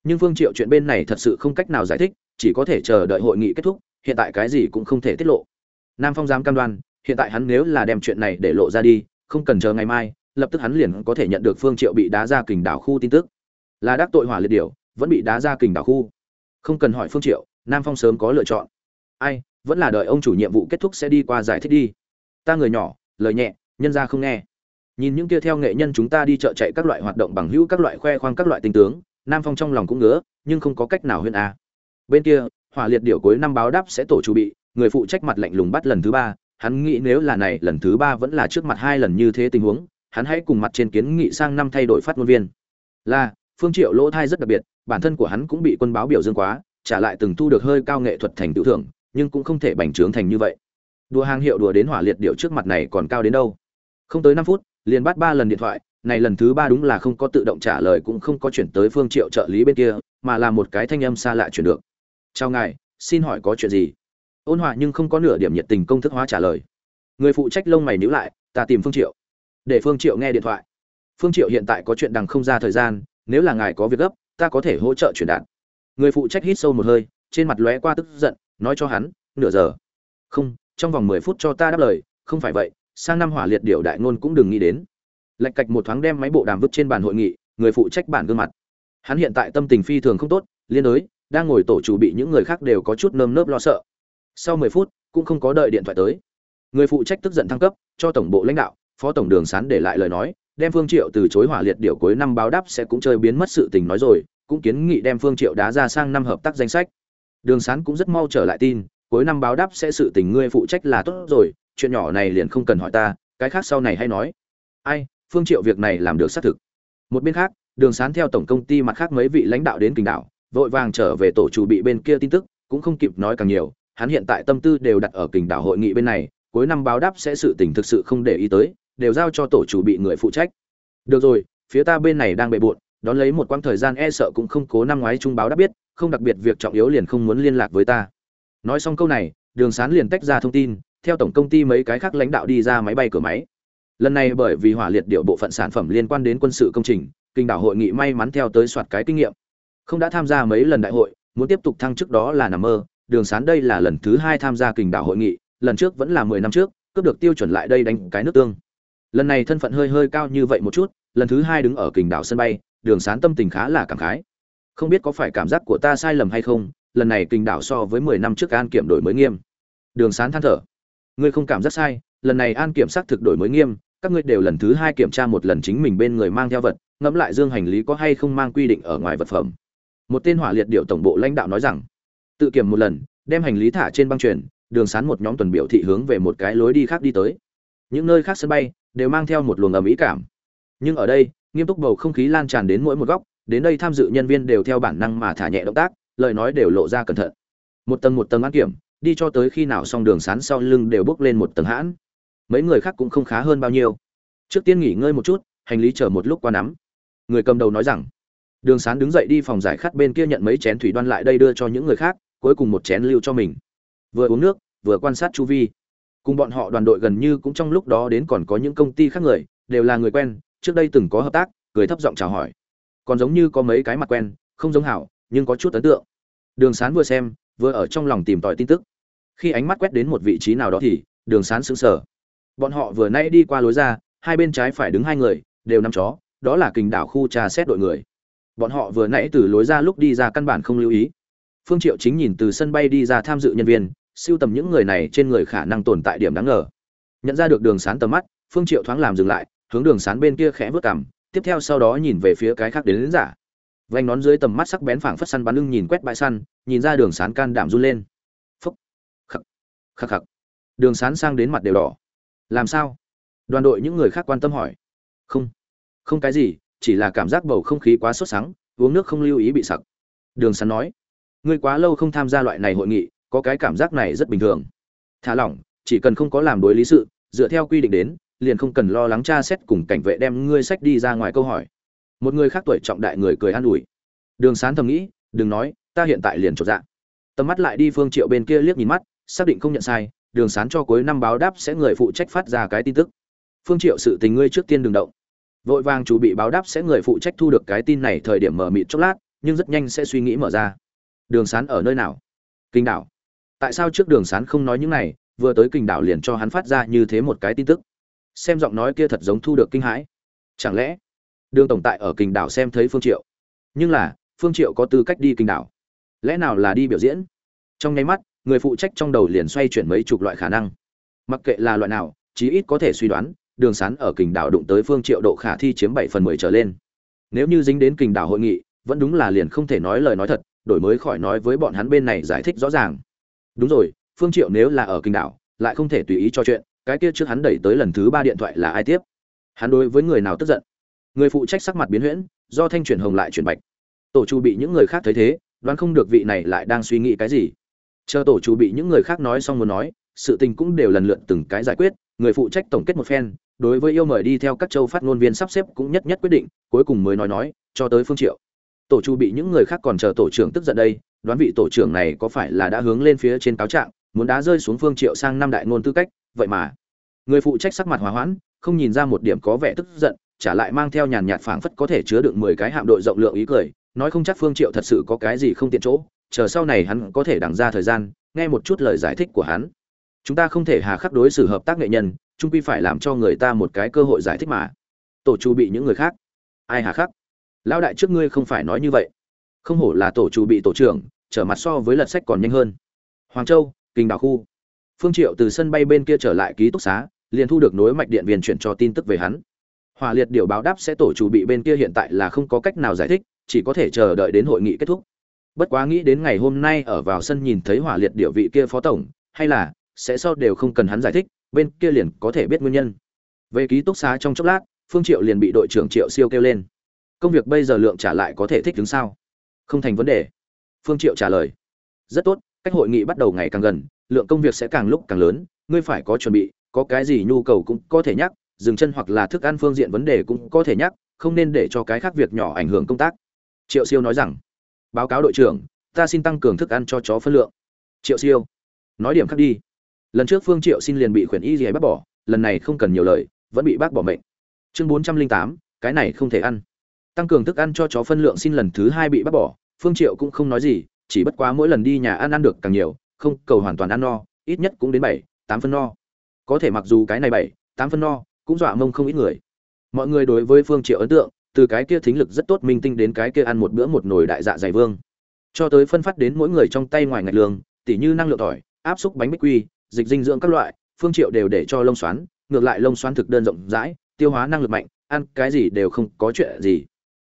Nhưng phương triệu chuyện bên này thật sự không cách nào giải thích, chỉ có thể chờ đợi hội nghị kết thúc, hiện tại cái gì cũng không thể tiết lộ. Nam phong dám cam đoan, hiện tại hắn nếu là đem chuyện này để lộ ra đi, không cần chờ ngày mai, lập tức hắn liền có thể nhận được phương triệu bị đá ra kình đảo khu tin tức là đắc tội hỏa liệt điểu vẫn bị đá ra kình đảo khu. Không cần hỏi phương triệu, nam phong sớm có lựa chọn. Ai, vẫn là đợi ông chủ nhiệm vụ kết thúc sẽ đi qua giải thích đi. Ta người nhỏ, lời nhẹ, nhân ra không nghe. Nhìn những kia theo nghệ nhân chúng ta đi chợ chạy các loại hoạt động bằng hữu, các loại khoe khoang, các loại tinh tướng, nam phong trong lòng cũng ngứa, nhưng không có cách nào huyên a. Bên kia, hỏa liệt điểu cuối năm báo đáp sẽ tổ chủ bị, người phụ trách mặt lạnh lùng bắt lần thứ ba. Hắn nghĩ nếu là này, lần thứ ba vẫn là trước mặt hai lần như thế tình huống, hắn hãy cùng mặt trên kiến nghị sang năm thay đổi phát ngôn viên. Là phương triệu lỗ thai rất đặc biệt, bản thân của hắn cũng bị quân báo biểu dương quá, trả lại từng thu được hơi cao nghệ thuật thành tựu thưởng, nhưng cũng không thể bành trướng thành như vậy. Đùa hàng hiệu đùa đến hỏa liệt điệu trước mặt này còn cao đến đâu? Không tới năm phút, liền bắt ba lần điện thoại, này lần thứ ba đúng là không có tự động trả lời cũng không có chuyển tới phương triệu trợ lý bên kia, mà là một cái thanh âm xa lạ chuyển được. Chào ngài, xin hỏi có chuyện gì? Ôn hòa nhưng không có nửa điểm nhiệt tình công thức hóa trả lời. Người phụ trách lông mày nhíu lại, ta tìm phương triệu. Để phương triệu nghe điện thoại. Phương triệu hiện tại có chuyện đằng không ra thời gian nếu là ngài có việc gấp, ta có thể hỗ trợ chuyển đạt. Người phụ trách hít sâu một hơi, trên mặt lóe qua tức giận, nói cho hắn, nửa giờ. Không, trong vòng mười phút cho ta đáp lời, không phải vậy, sang năm hỏa liệt điều đại ngôn cũng đừng nghĩ đến. Lạch cạch một thoáng đem máy bộ đàm vứt trên bàn hội nghị, người phụ trách bản gương mặt. Hắn hiện tại tâm tình phi thường không tốt, liên đối, đang ngồi tổ chủ bị những người khác đều có chút nơm nớp lo sợ. Sau mười phút, cũng không có đợi điện thoại tới. Người phụ trách tức giận thăng cấp, cho tổng bộ lãnh đạo, phó tổng đường sán để lại lời nói đem phương triệu từ chối hỏa liệt điều cuối năm báo đáp sẽ cũng chơi biến mất sự tình nói rồi, cũng kiến nghị đem phương triệu đá ra sang năm hợp tác danh sách. Đường sán cũng rất mau trở lại tin, cuối năm báo đáp sẽ sự tình ngươi phụ trách là tốt rồi, chuyện nhỏ này liền không cần hỏi ta, cái khác sau này hay nói. Ai, phương triệu việc này làm được xác thực. Một bên khác, đường sán theo tổng công ty mặt khác mấy vị lãnh đạo đến kinh đảo, vội vàng trở về tổ chủ bị bên kia tin tức, cũng không kịp nói càng nhiều, hắn hiện tại tâm tư đều đặt ở kinh đảo hội nghị bên này, cuối năm báo đáp sẽ sự tình thực sự không để ý tới đều giao cho tổ chủ bị người phụ trách. Được rồi, phía ta bên này đang bề bộn, đón lấy một quãng thời gian e sợ cũng không cố năm ngoái trung báo đã biết, không đặc biệt việc trọng yếu liền không muốn liên lạc với ta. Nói xong câu này, đường sán liền tách ra thông tin, theo tổng công ty mấy cái khác lãnh đạo đi ra máy bay cửa máy. Lần này bởi vì hỏa liệt điệu bộ phận sản phẩm liên quan đến quân sự công trình, kinh đảo hội nghị may mắn theo tới soạt cái kinh nghiệm. Không đã tham gia mấy lần đại hội, muốn tiếp tục thăng chức đó là nằm mơ, đường sán đây là lần thứ hai tham gia kinh đảo hội nghị, lần trước vẫn là mười năm trước, cướp được tiêu chuẩn lại đây đánh cái nước tương lần này thân phận hơi hơi cao như vậy một chút, lần thứ hai đứng ở kình đảo sân bay, đường sán tâm tình khá là cảm khái. Không biết có phải cảm giác của ta sai lầm hay không, lần này kình đảo so với mười năm trước an kiểm đổi mới nghiêm. Đường sán than thở. Ngươi không cảm giác sai, lần này an kiểm xác thực đổi mới nghiêm, các ngươi đều lần thứ hai kiểm tra một lần chính mình bên người mang theo vật, ngẫm lại dương hành lý có hay không mang quy định ở ngoài vật phẩm. Một tên hỏa liệt điệu tổng bộ lãnh đạo nói rằng, tự kiểm một lần, đem hành lý thả trên băng truyền, đường sán một nhóm tuần biểu thị hướng về một cái lối đi khác đi tới. Những nơi khác sân bay đều mang theo một luồng ầm ĩ cảm. Nhưng ở đây, nghiêm túc bầu không khí lan tràn đến mỗi một góc, đến đây tham dự nhân viên đều theo bản năng mà thả nhẹ động tác, lời nói đều lộ ra cẩn thận. Một tầng một tầng ăn kiểm, đi cho tới khi nào xong đường sán sau lưng đều bước lên một tầng hãn. Mấy người khác cũng không khá hơn bao nhiêu. Trước tiên nghỉ ngơi một chút, hành lý chờ một lúc qua nắm. Người cầm đầu nói rằng, đường sán đứng dậy đi phòng giải khát bên kia nhận mấy chén thủy đoan lại đây đưa cho những người khác, cuối cùng một chén lưu cho mình. Vừa uống nước, vừa quan sát chu vi cùng bọn họ đoàn đội gần như cũng trong lúc đó đến còn có những công ty khác người, đều là người quen, trước đây từng có hợp tác, cười thấp giọng chào hỏi. Còn giống như có mấy cái mặt quen, không giống hảo, nhưng có chút ấn tượng. Đường sán vừa xem, vừa ở trong lòng tìm tòi tin tức. Khi ánh mắt quét đến một vị trí nào đó thì, đường sán sững sờ. Bọn họ vừa nay đi qua lối ra, hai bên trái phải đứng hai người, đều nằm chó, đó là kình đảo khu trà xét đội người. Bọn họ vừa nãy từ lối ra lúc đi ra căn bản không lưu ý. Phương triệu chính nhìn từ sân bay đi ra tham dự nhân viên siêu tầm những người này trên người khả năng tồn tại điểm đáng ngờ. Nhận ra được đường sán tầm mắt phương triệu thoáng làm dừng lại hướng đường sán bên kia khẽ vớt cằm tiếp theo sau đó nhìn về phía cái khác đến, đến giả. Vành nón dưới tầm mắt sắc bén phảng phất săn bắn lưng nhìn quét bãi săn nhìn ra đường sán can đảm run lên. Phúc khắc khắc khắc. Đường sán sang đến mặt đều đỏ. Làm sao? Đoàn đội những người khác quan tâm hỏi. Không không cái gì chỉ là cảm giác bầu không khí quá sốt sắng uống nước không lưu ý bị sặc. Đường sán nói. Ngươi quá lâu không tham gia loại này hội nghị có cái cảm giác này rất bình thường. Thả lỏng, chỉ cần không có làm đối lý sự, dựa theo quy định đến, liền không cần lo lắng tra xét cùng cảnh vệ đem ngươi sách đi ra ngoài câu hỏi. Một người khác tuổi trọng đại người cười an ủi. Đường sán thầm nghĩ, đừng nói, ta hiện tại liền trột dạ. Tầm mắt lại đi phương triệu bên kia liếc nhìn mắt, xác định không nhận sai, đường sán cho cuối năm báo đáp sẽ người phụ trách phát ra cái tin tức. Phương triệu, sự tình ngươi trước tiên đừng động. Vội vàng chủ bị báo đáp sẽ người phụ trách thu được cái tin này thời điểm mở mịt chốc lát, nhưng rất nhanh sẽ suy nghĩ mở ra. Đường sán ở nơi nào? Kinh đảo tại sao trước đường sán không nói những này, vừa tới kinh đảo liền cho hắn phát ra như thế một cái tin tức. Xem giọng nói kia thật giống thu được kinh hãi. Chẳng lẽ, đường tổng tại ở kinh đảo xem thấy phương triệu? Nhưng là, phương triệu có tư cách đi kinh đảo? Lẽ nào là đi biểu diễn? Trong nháy mắt, người phụ trách trong đầu liền xoay chuyển mấy chục loại khả năng. Mặc kệ là loại nào, chí ít có thể suy đoán, đường sán ở kình đảo đụng tới phương triệu độ khả thi chiếm bảy phần mười trở lên. Nếu như dính đến kình đảo hội nghị, vẫn đúng là liền không thể nói lời nói thật, đổi mới khỏi nói với bọn hắn bên này giải thích rõ ràng đúng rồi, phương triệu nếu là ở kinh đảo, lại không thể tùy ý cho chuyện, cái kia trước hắn đẩy tới lần thứ ba điện thoại là ai tiếp? Hắn đối với người nào tức giận? Người phụ trách sắc mặt biến huyễn, do thanh chuyển hồng lại chuyển bạch. Tổ chu bị những người khác thấy thế, đoán không được vị này lại đang suy nghĩ cái gì. Chờ tổ chủ bị những người khác nói xong muốn nói, sự tình cũng đều lần lượt từng cái giải quyết, người phụ trách tổng kết một phen, đối với yêu mời đi theo các châu phát ngôn viên sắp xếp cũng nhất nhất quyết định, cuối cùng mới nói nói, cho tới phương triệu. Tổ chủ bị những người khác còn chờ tổ trưởng tức giận đây đoán vị tổ trưởng này có phải là đã hướng lên phía trên cáo trạng, muốn đá rơi xuống phương triệu sang năm đại ngôn tư cách, vậy mà. Người phụ trách sắc mặt hòa hoãn, không nhìn ra một điểm có vẻ tức giận, trả lại mang theo nhàn nhạt phảng phất có thể chứa đựng mười cái hạm đội rộng lượng ý cười, nói không chắc phương triệu thật sự có cái gì không tiện chỗ, chờ sau này hắn có thể đằng ra thời gian, nghe một chút lời giải thích của hắn. Chúng ta không thể hà khắc đối xử hợp tác nghệ nhân, chung quy phải làm cho người ta một cái cơ hội giải thích mà. Tổ chủ bị những người khác. Ai hà khắc? Lão đại trước ngươi không phải nói như vậy. Không hổ là tổ chủ bị tổ trưởng trở mặt so với lật sách còn nhanh hơn. Hoàng châu kinh đảo khu. Phương triệu từ sân bay bên kia trở lại ký túc xá, liền thu được nối mạch điện viên chuyển cho tin tức về hắn. Hòa liệt điều báo đáp sẽ tổ chủ bị bên kia hiện tại là không có cách nào giải thích, chỉ có thể chờ đợi đến hội nghị kết thúc. Bất quá nghĩ đến ngày hôm nay ở vào sân nhìn thấy hỏa liệt điều vị kia phó tổng, hay là sẽ sau đều không cần hắn giải thích, bên kia liền có thể biết nguyên nhân. Về ký túc xá trong chốc lát, phương triệu liền bị đội trưởng triệu siêu kêu lên. Công việc bây giờ lượng trả lại có thể thích đứng sao? Không thành vấn đề phương triệu trả lời. Rất tốt, cách hội nghị bắt đầu ngày càng gần, lượng công việc sẽ càng lúc càng lớn, ngươi phải có chuẩn bị, có cái gì nhu cầu cũng có thể nhắc, dừng chân hoặc là thức ăn phương diện vấn đề cũng có thể nhắc, không nên để cho cái khác việc nhỏ ảnh hưởng công tác. Triệu siêu nói rằng, báo cáo đội trưởng, ta xin tăng cường thức ăn cho chó phân lượng. Triệu siêu, nói điểm khác đi. Lần trước phương triệu xin liền bị khuyển y gì bác bỏ, lần này không cần nhiều lời, vẫn bị bác bỏ mệnh. Chương bốn trăm linh tám, cái này không thể ăn. Tăng cường thức ăn cho chó phân lượng xin lần thứ hai bị bác bỏ phương triệu cũng không nói gì, chỉ bất quá mỗi lần đi nhà ăn ăn được càng nhiều, không, cầu hoàn toàn ăn no, ít nhất cũng đến bảy, tám phân no. Có thể mặc dù cái này bảy, tám phân no, cũng dọa mông không ít người. Mọi người đối với phương triệu ấn tượng, từ cái kia thính lực rất tốt minh tinh đến cái kia ăn một bữa một nồi đại dạ dày vương. Cho tới phân phát đến mỗi người trong tay ngoài ngạch lương, tỉ như năng lượng tỏi, áp xúc bánh bích quy, dịch dinh dưỡng các loại, phương triệu đều để cho lông xoắn, ngược lại lông xoắn thực đơn rộng rãi, tiêu hóa năng lực mạnh, ăn cái gì đều không có chuyện gì.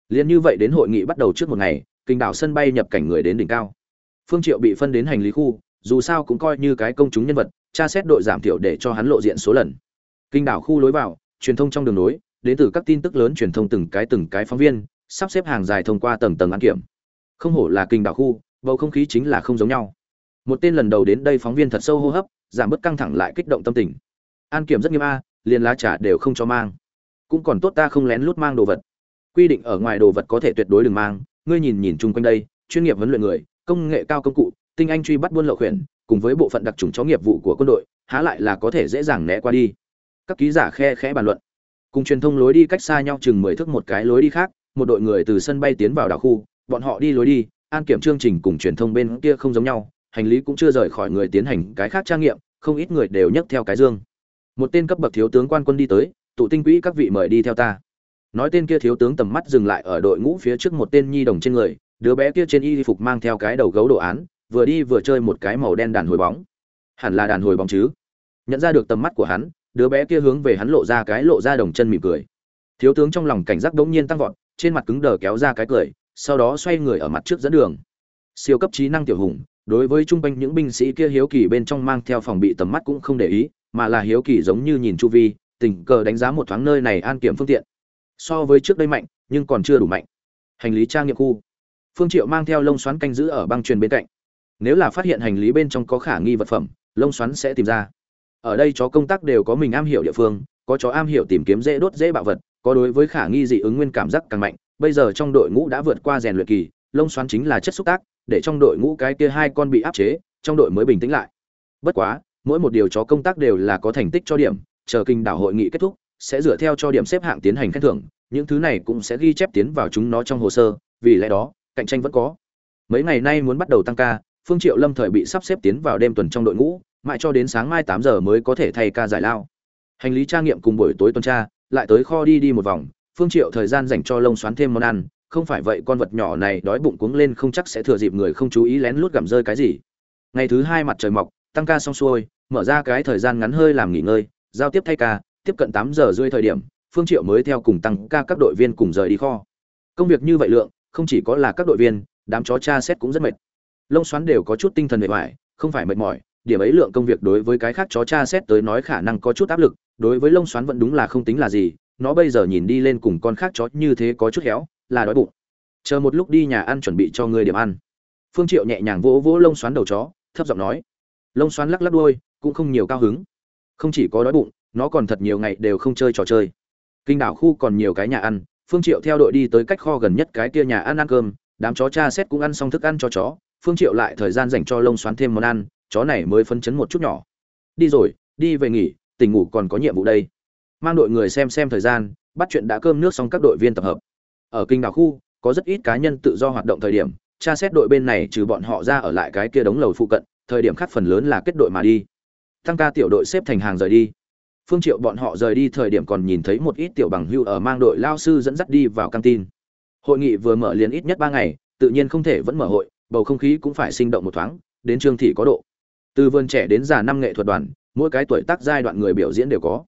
Liên như vậy đến hội nghị bắt đầu trước một ngày kinh đảo sân bay nhập cảnh người đến đỉnh cao. Phương triệu bị phân đến hành lý khu, dù sao cũng coi như cái công chúng nhân vật, tra xét đội giảm thiểu để cho hắn lộ diện số lần. Kinh đảo khu lối vào, truyền thông trong đường nối, đến từ các tin tức lớn truyền thông từng cái từng cái phóng viên, sắp xếp hàng dài thông qua tầng tầng an kiểm. Không hổ là kinh đảo khu, bầu không khí chính là không giống nhau. Một tên lần đầu đến đây phóng viên thật sâu hô hấp, giảm bớt căng thẳng lại kích động tâm tình. An kiểm rất nghiêm a, liền lá trà đều không cho mang. Cũng còn tốt ta không lén lút mang đồ vật. Quy định ở ngoài đồ vật có thể tuyệt đối đừng mang ngươi nhìn nhìn chung quanh đây, chuyên nghiệp huấn luyện người, công nghệ cao công cụ, tinh anh truy bắt buôn lậu khuyển, cùng với bộ phận đặc trùng chó nghiệp vụ của quân đội, há lại là có thể dễ dàng né qua đi. Các ký giả khe khẽ bàn luận. Cùng truyền thông lối đi cách xa nhau chừng mười thước một cái lối đi khác, một đội người từ sân bay tiến vào đảo khu, bọn họ đi lối đi, an kiểm chương trình cùng truyền thông bên kia không giống nhau, hành lý cũng chưa rời khỏi người tiến hành cái khác trang nghiệm, không ít người đều nhấc theo cái dương. Một tên cấp bậc thiếu tướng quan quân đi tới, tụ tinh quỹ các vị mời đi theo ta nói tên kia thiếu tướng tầm mắt dừng lại ở đội ngũ phía trước một tên nhi đồng trên người, đứa bé kia trên y phục mang theo cái đầu gấu đồ án, vừa đi vừa chơi một cái màu đen đàn hồi bóng. Hẳn là đàn hồi bóng chứ? Nhận ra được tầm mắt của hắn, đứa bé kia hướng về hắn lộ ra cái lộ ra đồng chân mỉm cười. Thiếu tướng trong lòng cảnh giác đống nhiên tăng vọt, trên mặt cứng đờ kéo ra cái cười, sau đó xoay người ở mặt trước dẫn đường. Siêu cấp trí năng tiểu hùng, đối với trung quanh những binh sĩ kia hiếu kỳ bên trong mang theo phòng bị tầm mắt cũng không để ý, mà là hiếu kỳ giống như nhìn chu vi, tình cờ đánh giá một thoáng nơi này an kiểm phương tiện so với trước đây mạnh, nhưng còn chưa đủ mạnh. Hành lý trang nghiệm khu. Phương triệu mang theo lông xoắn canh giữ ở băng truyền bên cạnh. Nếu là phát hiện hành lý bên trong có khả nghi vật phẩm, lông xoắn sẽ tìm ra. Ở đây chó công tác đều có mình am hiểu địa phương, có chó am hiểu tìm kiếm dễ đốt dễ bạo vật, có đối với khả nghi dị ứng nguyên cảm giác càng mạnh. Bây giờ trong đội ngũ đã vượt qua rèn luyện kỳ, lông xoắn chính là chất xúc tác, để trong đội ngũ cái kia hai con bị áp chế, trong đội mới bình tĩnh lại. Bất quá, mỗi một điều chó công tác đều là có thành tích cho điểm, chờ kinh đảo hội nghị kết thúc sẽ dựa theo cho điểm xếp hạng tiến hành khen thưởng, những thứ này cũng sẽ ghi chép tiến vào chúng nó trong hồ sơ, vì lẽ đó, cạnh tranh vẫn có. Mấy ngày nay muốn bắt đầu tăng ca, phương triệu lâm thời bị sắp xếp tiến vào đêm tuần trong đội ngũ, mãi cho đến sáng mai tám giờ mới có thể thay ca giải lao. Hành lý tra nghiệm cùng buổi tối tuần tra, lại tới kho đi đi một vòng, phương triệu thời gian dành cho lông xoắn thêm món ăn, không phải vậy con vật nhỏ này đói bụng cuống lên không chắc sẽ thừa dịp người không chú ý lén lút gặm rơi cái gì. Ngày thứ hai mặt trời mọc, tăng ca xong xuôi, mở ra cái thời gian ngắn hơi làm nghỉ ngơi, giao tiếp thay ca tiếp cận tám giờ rưỡi thời điểm, phương triệu mới theo cùng tăng ca các đội viên cùng rời đi kho. Công việc như vậy lượng, không chỉ có là các đội viên, đám chó cha xét cũng rất mệt. Lông xoắn đều có chút tinh thần mệt mỏi, không phải mệt mỏi, điểm ấy lượng công việc đối với cái khác chó cha xét tới nói khả năng có chút áp lực, đối với lông xoắn vẫn đúng là không tính là gì, nó bây giờ nhìn đi lên cùng con khác chó như thế có chút héo, là đói bụng. Chờ một lúc đi nhà ăn chuẩn bị cho người điểm ăn. Phương triệu nhẹ nhàng vỗ vỗ lông xoắn đầu chó, thấp giọng nói. Lông xoắn lắc lắc đuôi, cũng không nhiều cao hứng. Không chỉ có đói bụng nó còn thật nhiều ngày đều không chơi trò chơi. Kinh đảo khu còn nhiều cái nhà ăn, phương triệu theo đội đi tới cách kho gần nhất cái kia nhà ăn ăn cơm, đám chó cha xét cũng ăn xong thức ăn cho chó, phương triệu lại thời gian dành cho lông xoắn thêm món ăn, chó này mới phấn chấn một chút nhỏ. Đi rồi, đi về nghỉ, tỉnh ngủ còn có nhiệm vụ đây. Mang đội người xem xem thời gian, bắt chuyện đã cơm nước xong các đội viên tập hợp. Ở kinh đảo khu, có rất ít cá nhân tự do hoạt động thời điểm, tra xét đội bên này trừ bọn họ ra ở lại cái kia đống lầu phụ cận, thời điểm khác phần lớn là kết đội mà đi. Tăng ca tiểu đội xếp thành hàng rời đi phương triệu bọn họ rời đi thời điểm còn nhìn thấy một ít tiểu bằng hưu ở mang đội lao sư dẫn dắt đi vào căng tin. Hội nghị vừa mở liền ít nhất ba ngày, tự nhiên không thể vẫn mở hội, bầu không khí cũng phải sinh động một thoáng, đến trương thị có độ. Từ vườn trẻ đến già năm nghệ thuật đoàn, mỗi cái tuổi tác giai đoạn người biểu diễn đều có.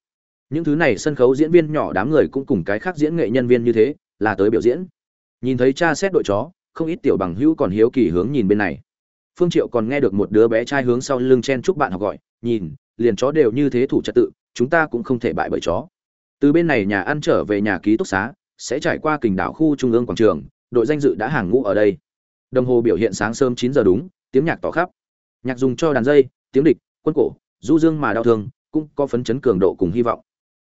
Những thứ này sân khấu diễn viên nhỏ đám người cũng cùng cái khác diễn nghệ nhân viên như thế, là tới biểu diễn. Nhìn thấy cha xét đội chó, không ít tiểu bằng hữu còn hiếu kỳ hướng nhìn bên này. Phương triệu còn nghe được một đứa bé trai hướng sau lưng chen chúc bạn học gọi, nhìn, liền chó đều như thế thủ trật tự chúng ta cũng không thể bại bởi chó. Từ bên này nhà ăn trở về nhà ký túc xá, sẽ trải qua kình đảo khu trung ương quảng trường, đội danh dự đã hàng ngũ ở đây. Đồng hồ biểu hiện sáng sớm 9 giờ đúng, tiếng nhạc tỏ khắp. Nhạc dùng cho đàn dây, tiếng địch, quân cổ, du dương mà đau thương, cũng có phấn chấn cường độ cùng hy vọng.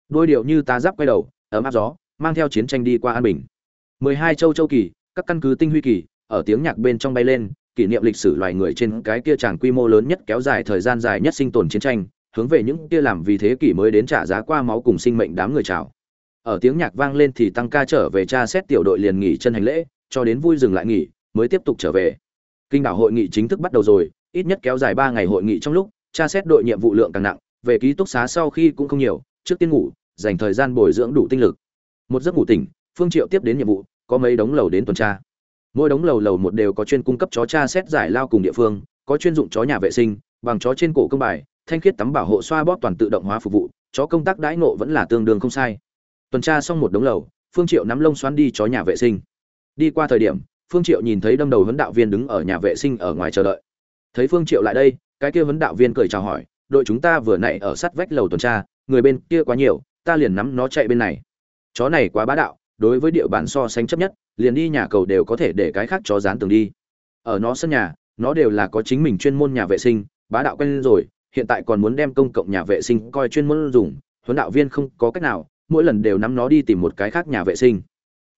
Đôi điệu như ta giáp quay đầu, ấm áp gió, mang theo chiến tranh đi qua an bình. 12 châu châu kỳ, các căn cứ tinh huy kỳ, ở tiếng nhạc bên trong bay lên, kỷ niệm lịch sử loài người trên cái kia tràng quy mô lớn nhất kéo dài thời gian dài nhất sinh tồn chiến tranh hướng về những kia làm vì thế kỷ mới đến trả giá qua máu cùng sinh mệnh đám người chào. Ở tiếng nhạc vang lên thì tăng ca trở về tra xét tiểu đội liền nghỉ chân hành lễ, cho đến vui dừng lại nghỉ, mới tiếp tục trở về. Kinh đảo hội nghị chính thức bắt đầu rồi, ít nhất kéo dài ba ngày hội nghị trong lúc tra xét đội nhiệm vụ lượng càng nặng, về ký túc xá sau khi cũng không nhiều, trước tiên ngủ, dành thời gian bồi dưỡng đủ tinh lực. Một giấc ngủ tỉnh, phương triệu tiếp đến nhiệm vụ, có mấy đống lầu đến tuần tra. Mỗi đống lầu lầu một đều có chuyên cung cấp chó tra xét giải lao cùng địa phương, có chuyên dụng chó nhà vệ sinh, bằng chó trên cổ công bài thanh khiết tắm bảo hộ xoa bóp toàn tự động hóa phục vụ, chó công tác đãi ngộ vẫn là tương đương không sai. Tuần tra xong một đống lầu, phương triệu nắm lông xoắn đi chó nhà vệ sinh. Đi qua thời điểm, phương triệu nhìn thấy đâm đầu huấn đạo viên đứng ở nhà vệ sinh ở ngoài chờ đợi. Thấy phương triệu lại đây, cái kia huấn đạo viên cười chào hỏi, đội chúng ta vừa nãy ở sát vách lầu tuần tra, người bên kia quá nhiều, ta liền nắm nó chạy bên này. Chó này quá bá đạo, đối với địa bàn so sánh chấp nhất, liền đi nhà cầu đều có thể để cái khác chó dán tường đi. Ở nó sân nhà, nó đều là có chính mình chuyên môn nhà vệ sinh, bá đạo quen rồi hiện tại còn muốn đem công cộng nhà vệ sinh coi chuyên môn dùng, huấn đạo viên không có cách nào, mỗi lần đều nắm nó đi tìm một cái khác nhà vệ sinh.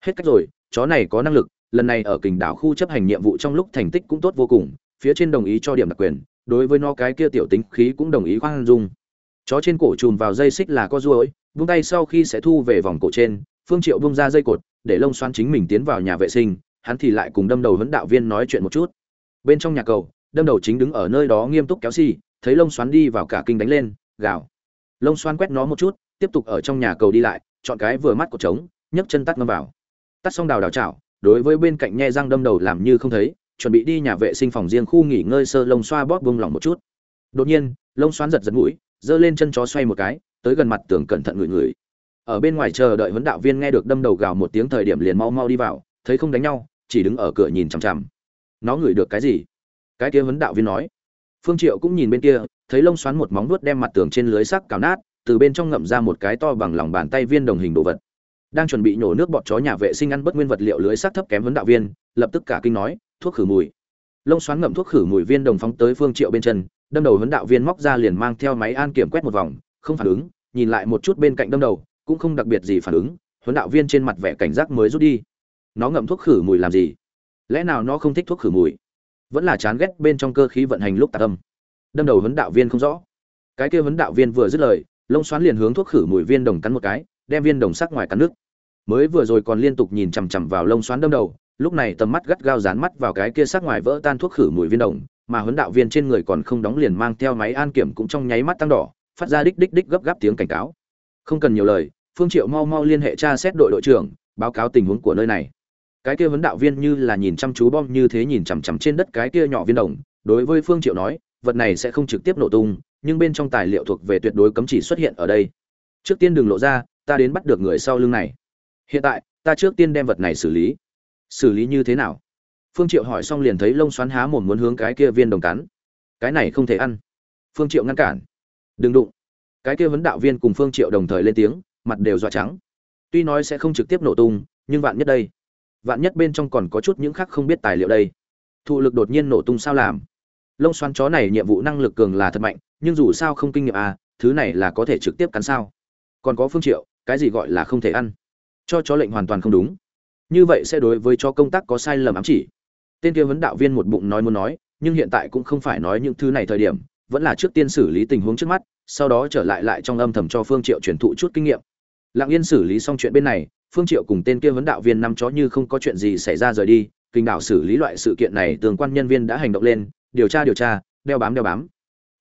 Hết cách rồi, chó này có năng lực, lần này ở kình đảo khu chấp hành nhiệm vụ trong lúc thành tích cũng tốt vô cùng, phía trên đồng ý cho điểm đặc quyền, đối với nó cái kia tiểu tính khí cũng đồng ý khoan dung. Chó trên cổ chùm vào dây xích là có ruỗi vung tay sau khi sẽ thu về vòng cổ trên, phương triệu bung ra dây cột, để lông xoan chính mình tiến vào nhà vệ sinh, hắn thì lại cùng đâm đầu huấn đạo viên nói chuyện một chút. Bên trong nhà cầu, đâm đầu chính đứng ở nơi đó nghiêm túc kéo xì thấy lông xoắn đi vào cả kinh đánh lên, gào. Lông xoan quét nó một chút, tiếp tục ở trong nhà cầu đi lại, chọn cái vừa mắt cột trống, nhấc chân tắt ngâm vào. Tắt xong đào đào chảo, đối với bên cạnh nhe răng đâm đầu làm như không thấy, chuẩn bị đi nhà vệ sinh phòng riêng khu nghỉ ngơi sơ lông xoa bóp bông lỏng một chút. Đột nhiên, lông xoắn giật giật mũi, giơ lên chân chó xoay một cái, tới gần mặt tường cẩn thận ngửi ngửi. Ở bên ngoài chờ đợi huấn đạo viên nghe được đâm đầu gào một tiếng thời điểm liền mau mau đi vào, thấy không đánh nhau, chỉ đứng ở cửa nhìn chằm chằm. Nó ngửi được cái gì? Cái kia huấn đạo viên nói phương triệu cũng nhìn bên kia, thấy lông xoắn một móng vuốt đem mặt tường trên lưới sắc cào nát, từ bên trong ngậm ra một cái to bằng lòng bàn tay viên đồng hình đồ vật. Đang chuẩn bị nhổ nước bọt chó nhà vệ sinh ăn bất nguyên vật liệu lưới sắc thấp kém huấn đạo viên, lập tức cả kinh nói, thuốc khử mùi. Lông xoắn ngậm thuốc khử mùi viên đồng phóng tới phương triệu bên chân, đâm đầu huấn đạo viên móc ra liền mang theo máy an kiểm quét một vòng, không phản ứng, nhìn lại một chút bên cạnh đâm đầu, cũng không đặc biệt gì phản ứng, huấn đạo viên trên mặt vẻ cảnh giác mới rút đi. Nó ngậm thuốc khử mùi làm gì? Lẽ nào nó không thích thuốc khử mùi? Vẫn là chán ghét bên trong cơ khí vận hành lúc tạc âm. Đâm đầu huấn đạo viên không rõ. Cái kia huấn đạo viên vừa dứt lời, lông xoắn liền hướng thuốc khử mùi viên đồng cắn một cái, đem viên đồng sắc ngoài cắn nước. Mới vừa rồi còn liên tục nhìn chằm chằm vào lông xoắn đâm đầu, lúc này tầm mắt gắt gao dán mắt vào cái kia sắc ngoài vỡ tan thuốc khử mùi viên đồng, mà huấn đạo viên trên người còn không đóng liền mang theo máy an kiểm cũng trong nháy mắt tăng đỏ, phát ra đích đích đích gấp gáp tiếng cảnh cáo. Không cần nhiều lời, phương triệu mau mau liên hệ tra xét đội đội trưởng, báo cáo tình huống của nơi này cái kia vấn đạo viên như là nhìn chăm chú bom như thế nhìn chằm chằm trên đất cái kia nhỏ viên đồng, đối với phương triệu nói, vật này sẽ không trực tiếp nổ tung, nhưng bên trong tài liệu thuộc về tuyệt đối cấm chỉ xuất hiện ở đây. Trước tiên đừng lộ ra, ta đến bắt được người sau lưng này. Hiện tại, ta trước tiên đem vật này xử lý. Xử lý như thế nào? Phương triệu hỏi xong liền thấy lông xoắn há mồm muốn hướng cái kia viên đồng cắn. Cái này không thể ăn. Phương triệu ngăn cản. Đừng đụng. Cái kia vấn đạo viên cùng phương triệu đồng thời lên tiếng, mặt đều dọa trắng. Tuy nói sẽ không trực tiếp nổ tung, nhưng vạn nhất đây vạn nhất bên trong còn có chút những khác không biết tài liệu đây. Thụ lực đột nhiên nổ tung sao làm? Lông xoắn chó này nhiệm vụ năng lực cường là thật mạnh, nhưng dù sao không kinh nghiệm à thứ này là có thể trực tiếp cắn sao? Còn có phương triệu, cái gì gọi là không thể ăn? Cho chó lệnh hoàn toàn không đúng. Như vậy sẽ đối với cho công tác có sai lầm ám chỉ. Tên kia vấn đạo viên một bụng nói muốn nói, nhưng hiện tại cũng không phải nói những thứ này thời điểm, vẫn là trước tiên xử lý tình huống trước mắt, sau đó trở lại lại trong âm thầm cho phương triệu truyền thụ chút kinh nghiệm. Lặng yên xử lý xong chuyện bên này phương triệu cùng tên kia vấn đạo viên năm chó như không có chuyện gì xảy ra rời đi, kinh đảo xử lý loại sự kiện này tương quan nhân viên đã hành động lên, điều tra điều tra, đeo bám đeo bám.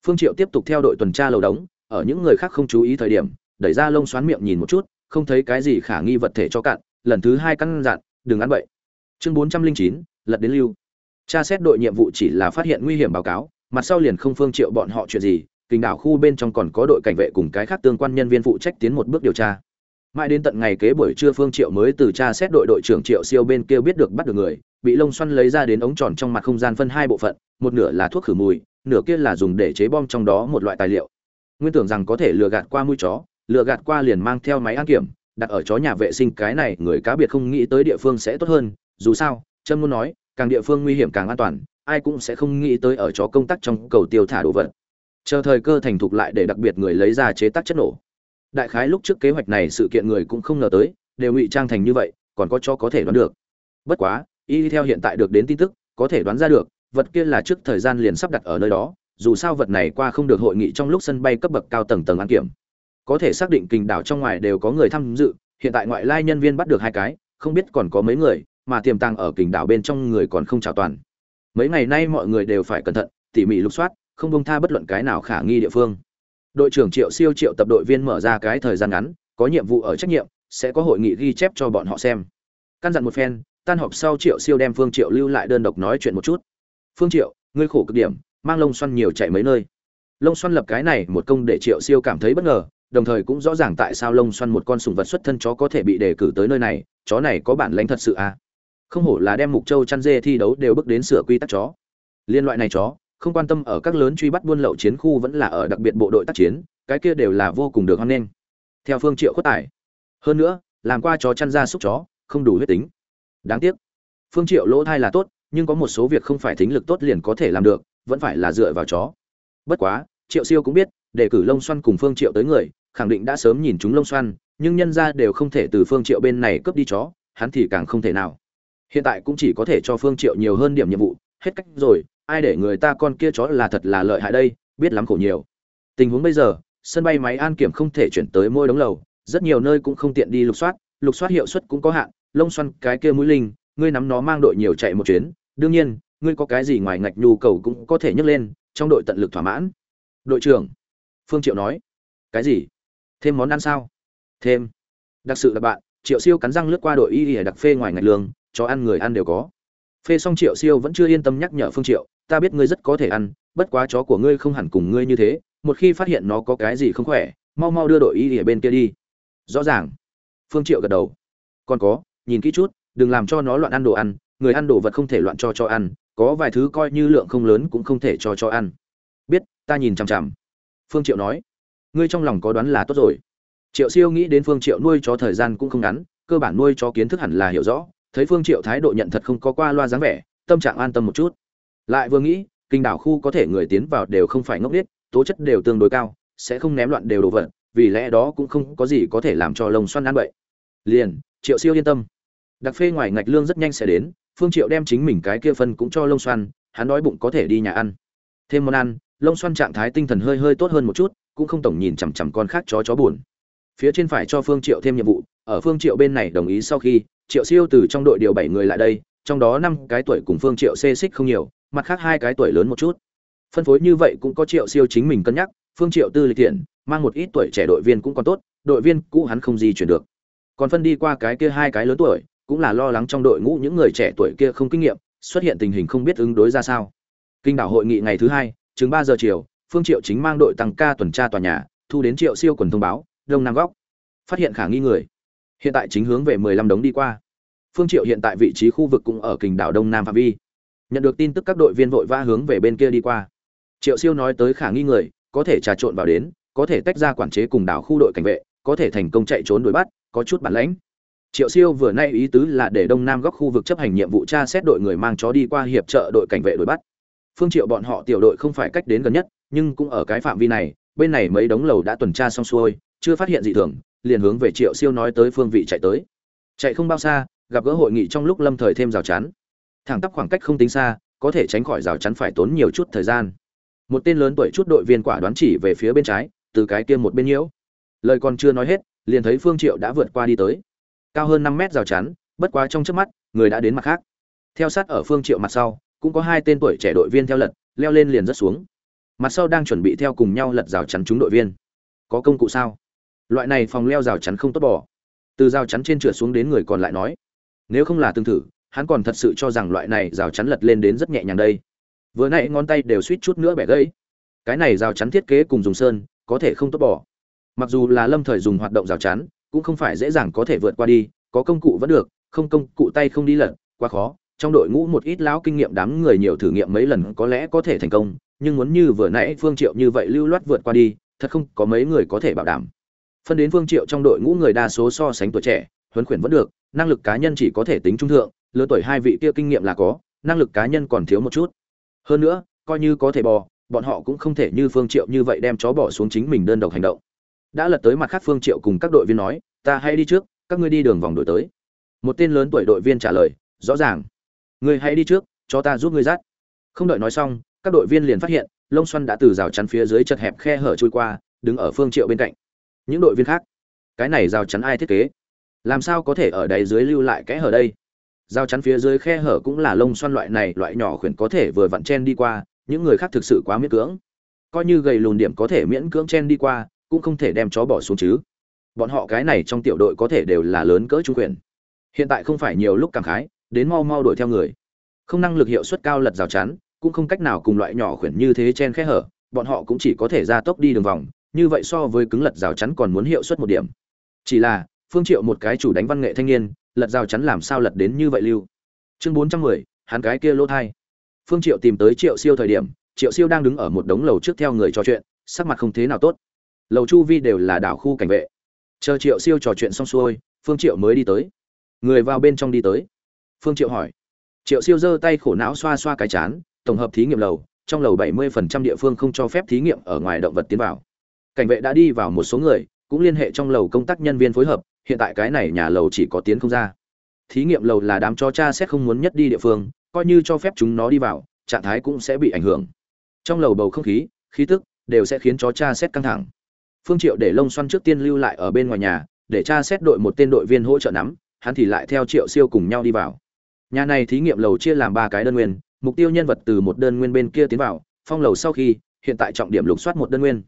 Phương triệu tiếp tục theo đội tuần tra lầu đống, ở những người khác không chú ý thời điểm, đẩy ra lông xoắn miệng nhìn một chút, không thấy cái gì khả nghi vật thể cho cạn, lần thứ hai căn dặn, đừng ăn bậy. Chương bốn trăm linh chín, lật đến lưu. Tra xét đội nhiệm vụ chỉ là phát hiện nguy hiểm báo cáo, mặt sau liền không phương triệu bọn họ chuyện gì, kinh đảo khu bên trong còn có đội cảnh vệ cùng cái khác tương quan nhân viên phụ trách tiến một bước điều tra mãi đến tận ngày kế buổi trưa phương triệu mới từ tra xét đội đội trưởng triệu siêu bên kia biết được bắt được người, bị lông xoăn lấy ra đến ống tròn trong mặt không gian phân hai bộ phận, một nửa là thuốc khử mùi, nửa kia là dùng để chế bom trong đó một loại tài liệu. Nguyên tưởng rằng có thể lừa gạt qua mũi chó, lừa gạt qua liền mang theo máy an kiểm, đặt ở chó nhà vệ sinh, cái này người cá biệt không nghĩ tới địa phương sẽ tốt hơn, dù sao, trâm luôn nói, càng địa phương nguy hiểm càng an toàn, ai cũng sẽ không nghĩ tới ở chó công tác trong cầu tiêu thả đồ vật. Chờ thời cơ thành thục lại để đặc biệt người lấy ra chế tác chất nổ đại khái lúc trước kế hoạch này sự kiện người cũng không ngờ tới, đều ngụy trang thành như vậy, còn có cho có thể đoán được. Bất quá, y theo hiện tại được đến tin tức, có thể đoán ra được, vật kia là trước thời gian liền sắp đặt ở nơi đó, dù sao vật này qua không được hội nghị trong lúc sân bay cấp bậc cao tầng tầng an kiểm. Có thể xác định kình đảo trong ngoài đều có người tham dự, hiện tại ngoại lai nhân viên bắt được hai cái, không biết còn có mấy người, mà tiềm tàng ở kình đảo bên trong người còn không trào toàn. Mấy ngày nay mọi người đều phải cẩn thận, tỉ mỉ lục soát, không bông tha bất luận cái nào khả nghi địa phương đội trưởng triệu siêu triệu tập đội viên mở ra cái thời gian ngắn, có nhiệm vụ ở trách nhiệm, sẽ có hội nghị ghi chép cho bọn họ xem. Căn dặn một phen, tan họp sau triệu siêu đem phương triệu lưu lại đơn độc nói chuyện một chút. Phương triệu, ngươi khổ cực điểm, mang lông xoăn nhiều chạy mấy nơi. Lông xoăn lập cái này một công để triệu siêu cảm thấy bất ngờ, đồng thời cũng rõ ràng tại sao lông xoăn một con sùng vật xuất thân chó có thể bị đề cử tới nơi này, chó này có bản lãnh thật sự à? Không hổ là đem mục châu chăn dê thi đấu đều bước đến sửa quy tắc chó. Liên loại này chó không quan tâm ở các lớn truy bắt buôn lậu chiến khu vẫn là ở đặc biệt bộ đội tác chiến, cái kia đều là vô cùng được hoan nghênh. Theo phương triệu khuất tải hơn nữa, làm qua chó chăn ra xúc chó, không đủ huyết tính. Đáng tiếc. Phương triệu lỗ thai là tốt, nhưng có một số việc không phải thính lực tốt liền có thể làm được, vẫn phải là dựa vào chó. Bất quá, triệu siêu cũng biết, để cử Long xoăn cùng phương triệu tới người, khẳng định đã sớm nhìn chúng Long xoăn nhưng nhân ra đều không thể từ phương triệu bên này cướp đi chó, hắn thì càng không thể nào. Hiện tại cũng chỉ có thể cho phương triệu nhiều hơn điểm nhiệm vụ, hết cách rồi ai để người ta con kia chó là thật là lợi hại đây, biết lắm khổ nhiều. Tình huống bây giờ, sân bay máy an kiểm không thể chuyển tới môi đống lầu, rất nhiều nơi cũng không tiện đi lục soát lục soát hiệu suất cũng có hạn, lông xoăn cái kia mũi linh, ngươi nắm nó mang đội nhiều chạy một chuyến, đương nhiên, ngươi có cái gì ngoài ngạch nhu cầu cũng có thể nhấc lên, trong đội tận lực thỏa mãn. Đội trưởng, phương triệu nói, cái gì? Thêm món ăn sao? Thêm. Đặc sự là bạn, triệu siêu cắn răng lướt qua đội y y đặc phê ngoài ngạch lương cho ăn người ăn đều có. Phê xong triệu siêu vẫn chưa yên tâm nhắc nhở phương triệu ta biết ngươi rất có thể ăn, bất quá chó của ngươi không hẳn cùng ngươi như thế, một khi phát hiện nó có cái gì không khỏe, mau mau đưa đội y ở bên kia đi. Rõ ràng. Phương triệu gật đầu. Còn có, nhìn kỹ chút, đừng làm cho nó loạn ăn đồ ăn, người ăn đồ vật không thể loạn cho cho ăn, có vài thứ coi như lượng không lớn cũng không thể cho cho ăn. Biết, ta nhìn chằm chằm. Phương triệu nói. Ngươi trong lòng có đoán là tốt rồi. Triệu siêu nghĩ đến phương triệu nuôi chó thời gian cũng không ngắn, cơ bản nuôi chó kiến thức hẳn là hiểu rõ, thấy phương triệu thái độ nhận thật không có qua loa dáng vẻ, tâm trạng an tâm một chút lại vừa nghĩ, kinh đảo khu có thể người tiến vào đều không phải ngốc nghếch, tố chất đều tương đối cao, sẽ không ném loạn đều đồ vật, vì lẽ đó cũng không có gì có thể làm cho lông xoăn ăn bậy. Liền, triệu siêu yên tâm. Đặc phê ngoài ngạch lương rất nhanh sẽ đến, phương triệu đem chính mình cái kia phân cũng cho lông xoăn, hắn đói bụng có thể đi nhà ăn. Thêm món ăn, lông xoăn trạng thái tinh thần hơi hơi tốt hơn một chút, cũng không tổng nhìn chằm chằm con khác chó chó buồn. Phía trên phải cho phương triệu thêm nhiệm vụ, ở phương triệu bên này đồng ý sau khi, triệu siêu từ trong đội điều bảy người lại đây, trong đó năm cái tuổi cùng phương triệu xê xích không nhiều mặt khác hai cái tuổi lớn một chút. Phân phối như vậy cũng có triệu siêu chính mình cân nhắc, phương triệu tư lịch thiện, mang một ít tuổi trẻ đội viên cũng còn tốt, đội viên cũ hắn không gì chuyển được. Còn phân đi qua cái kia hai cái lớn tuổi, cũng là lo lắng trong đội ngũ những người trẻ tuổi kia không kinh nghiệm, xuất hiện tình hình không biết ứng đối ra sao. Kinh đảo hội nghị ngày thứ hai, chừng ba giờ chiều, phương triệu chính mang đội tăng ca tuần tra tòa nhà, thu đến triệu siêu quần thông báo, đông nam góc. Phát hiện khả nghi người. Hiện tại chính hướng về 15 đống đi qua. Phương triệu hiện tại vị trí khu vực cũng ở kình đảo đông nam phạm vi nhận được tin tức các đội viên vội vã hướng về bên kia đi qua. Triệu siêu nói tới khả nghi người, có thể trà trộn vào đến, có thể tách ra quản chế cùng đảo khu đội cảnh vệ, có thể thành công chạy trốn đuổi bắt, có chút bản lãnh. Triệu siêu vừa nay ý tứ là để đông nam góc khu vực chấp hành nhiệm vụ tra xét đội người mang chó đi qua hiệp trợ đội cảnh vệ đuổi bắt. Phương triệu bọn họ tiểu đội không phải cách đến gần nhất, nhưng cũng ở cái phạm vi này, bên này mấy đống lầu đã tuần tra xong xuôi, chưa phát hiện gì thường, liền hướng về triệu siêu nói tới phương vị chạy tới. Chạy không bao xa, gặp gỡ hội nghị trong lúc lâm thời thêm rào chắn thẳng tắp khoảng cách không tính xa, có thể tránh khỏi rào chắn phải tốn nhiều chút thời gian. Một tên lớn tuổi chút đội viên quả đoán chỉ về phía bên trái, từ cái kia một bên nhiễu. Lời còn chưa nói hết, liền thấy phương triệu đã vượt qua đi tới. Cao hơn 5 mét rào chắn, bất quá trong trước mắt, người đã đến mặt khác. Theo sát ở phương triệu mặt sau, cũng có hai tên tuổi trẻ đội viên theo lật, leo lên liền rất xuống. Mặt sau đang chuẩn bị theo cùng nhau lật rào chắn chúng đội viên. Có công cụ sao? Loại này phòng leo rào chắn không tốt bỏ từ rào chắn trên trượt xuống đến người còn lại nói, nếu không là tương thử hắn còn thật sự cho rằng loại này rào chắn lật lên đến rất nhẹ nhàng đây. Vừa nãy ngón tay đều suýt chút nữa bẻ gãy. Cái này rào chắn thiết kế cùng dùng sơn, có thể không tốt bỏ. Mặc dù là lâm thời dùng hoạt động rào chắn, cũng không phải dễ dàng có thể vượt qua đi, có công cụ vẫn được, không công cụ tay không đi lật, quá khó. Trong đội ngũ một ít lão kinh nghiệm đám người nhiều thử nghiệm mấy lần có lẽ có thể thành công, nhưng muốn như vừa nãy phương triệu như vậy lưu loát vượt qua đi, thật không có mấy người có thể bảo đảm. Phân đến phương triệu trong đội ngũ người đa số so sánh tuổi trẻ, huấn khuyển vẫn được, năng lực cá nhân chỉ có thể tính trung thượng lứa tuổi hai vị kia kinh nghiệm là có, năng lực cá nhân còn thiếu một chút. Hơn nữa, coi như có thể bò, bọn họ cũng không thể như phương triệu như vậy đem chó bỏ xuống chính mình đơn độc hành động. Đã lật tới mặt khác phương triệu cùng các đội viên nói, ta hãy đi trước, các ngươi đi đường vòng đổi tới. Một tên lớn tuổi đội viên trả lời, rõ ràng. Ngươi hãy đi trước, cho ta giúp ngươi dắt. Không đợi nói xong, các đội viên liền phát hiện, lông xoăn đã từ rào chắn phía dưới chật hẹp khe hở trôi qua, đứng ở phương triệu bên cạnh. Những đội viên khác, cái này rào chắn ai thiết kế? Làm sao có thể ở đây dưới lưu lại kẽ hở đây? Giao chắn phía dưới khe hở cũng là lông xoăn loại này, loại nhỏ khuyển có thể vừa vặn chen đi qua, những người khác thực sự quá miễn cưỡng. Coi như gầy lùn điểm có thể miễn cưỡng chen đi qua, cũng không thể đem chó bỏ xuống chứ. Bọn họ cái này trong tiểu đội có thể đều là lớn cỡ trung quyền hiện tại không phải nhiều lúc cảm khái, đến mau mau đuổi theo người. Không năng lực hiệu suất cao lật rào chắn, cũng không cách nào cùng loại nhỏ khuyển như thế chen khe hở, bọn họ cũng chỉ có thể ra tốc đi đường vòng, như vậy so với cứng lật rào chắn còn muốn hiệu suất một điểm. Chỉ là, phương triệu một cái chủ đánh văn nghệ thanh niên lật rào chắn làm sao lật đến như vậy lưu? Chương 410, hắn cái kia lỗ thai. Phương triệu tìm tới triệu siêu thời điểm triệu siêu đang đứng ở một đống lầu trước theo người trò chuyện sắc mặt không thế nào tốt. Lầu chu vi đều là đảo khu cảnh vệ. Chờ triệu siêu trò chuyện xong xuôi phương triệu mới đi tới. Người vào bên trong đi tới. Phương triệu hỏi. Triệu siêu giơ tay khổ não xoa xoa cái chán tổng hợp thí nghiệm lầu trong lầu 70% địa phương không cho phép thí nghiệm ở ngoài động vật tiến vào. Cảnh vệ đã đi vào một số người cũng liên hệ trong lầu công tác nhân viên phối hợp hiện tại cái này nhà lầu chỉ có tiến không ra. Thí nghiệm lầu là đám cho cha xét không muốn nhất đi địa phương, coi như cho phép chúng nó đi vào, trạng thái cũng sẽ bị ảnh hưởng. Trong lầu bầu không khí khí tức đều sẽ khiến chó cha xét căng thẳng. Phương triệu để lông xoăn trước tiên lưu lại ở bên ngoài nhà, để cha xét đội một tên đội viên hỗ trợ nắm, hắn thì lại theo triệu siêu cùng nhau đi vào. Nhà này thí nghiệm lầu chia làm ba cái đơn nguyên, mục tiêu nhân vật từ một đơn nguyên bên kia tiến vào, phong lầu sau khi, hiện tại trọng điểm lục soát một đơn nguyên.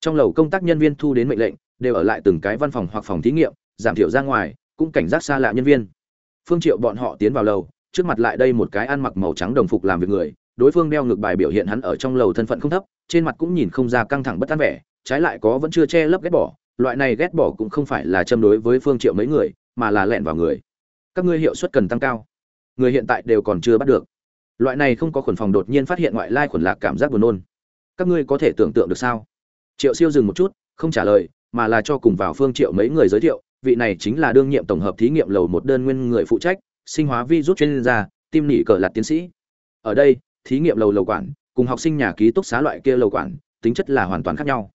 Trong lầu công tác nhân viên thu đến mệnh lệnh, đều ở lại từng cái văn phòng hoặc phòng thí nghiệm giảm thiểu ra ngoài, cũng cảnh giác xa lạ nhân viên. Phương triệu bọn họ tiến vào lầu, trước mặt lại đây một cái ăn mặc màu trắng đồng phục làm việc người, đối phương đeo ngược bài biểu hiện hắn ở trong lầu thân phận không thấp, trên mặt cũng nhìn không ra căng thẳng bất an vẻ, trái lại có vẫn chưa che lấp ghét bỏ, loại này ghét bỏ cũng không phải là châm đối với phương triệu mấy người, mà là lẹn vào người. Các ngươi hiệu suất cần tăng cao. Người hiện tại đều còn chưa bắt được. Loại này không có khuẩn phòng đột nhiên phát hiện ngoại lai khuẩn lạc cảm giác buồn nôn. Các ngươi có thể tưởng tượng được sao? Triệu siêu dừng một chút, không trả lời, mà là cho cùng vào phương triệu mấy người giới thiệu vị này chính là đương nhiệm tổng hợp thí nghiệm lầu một đơn nguyên người phụ trách, sinh hóa vi rút chuyên gia, tim nỉ cờ lạt tiến sĩ. Ở đây, thí nghiệm lầu lầu quản, cùng học sinh nhà ký túc xá loại kia lầu quản, tính chất là hoàn toàn khác nhau.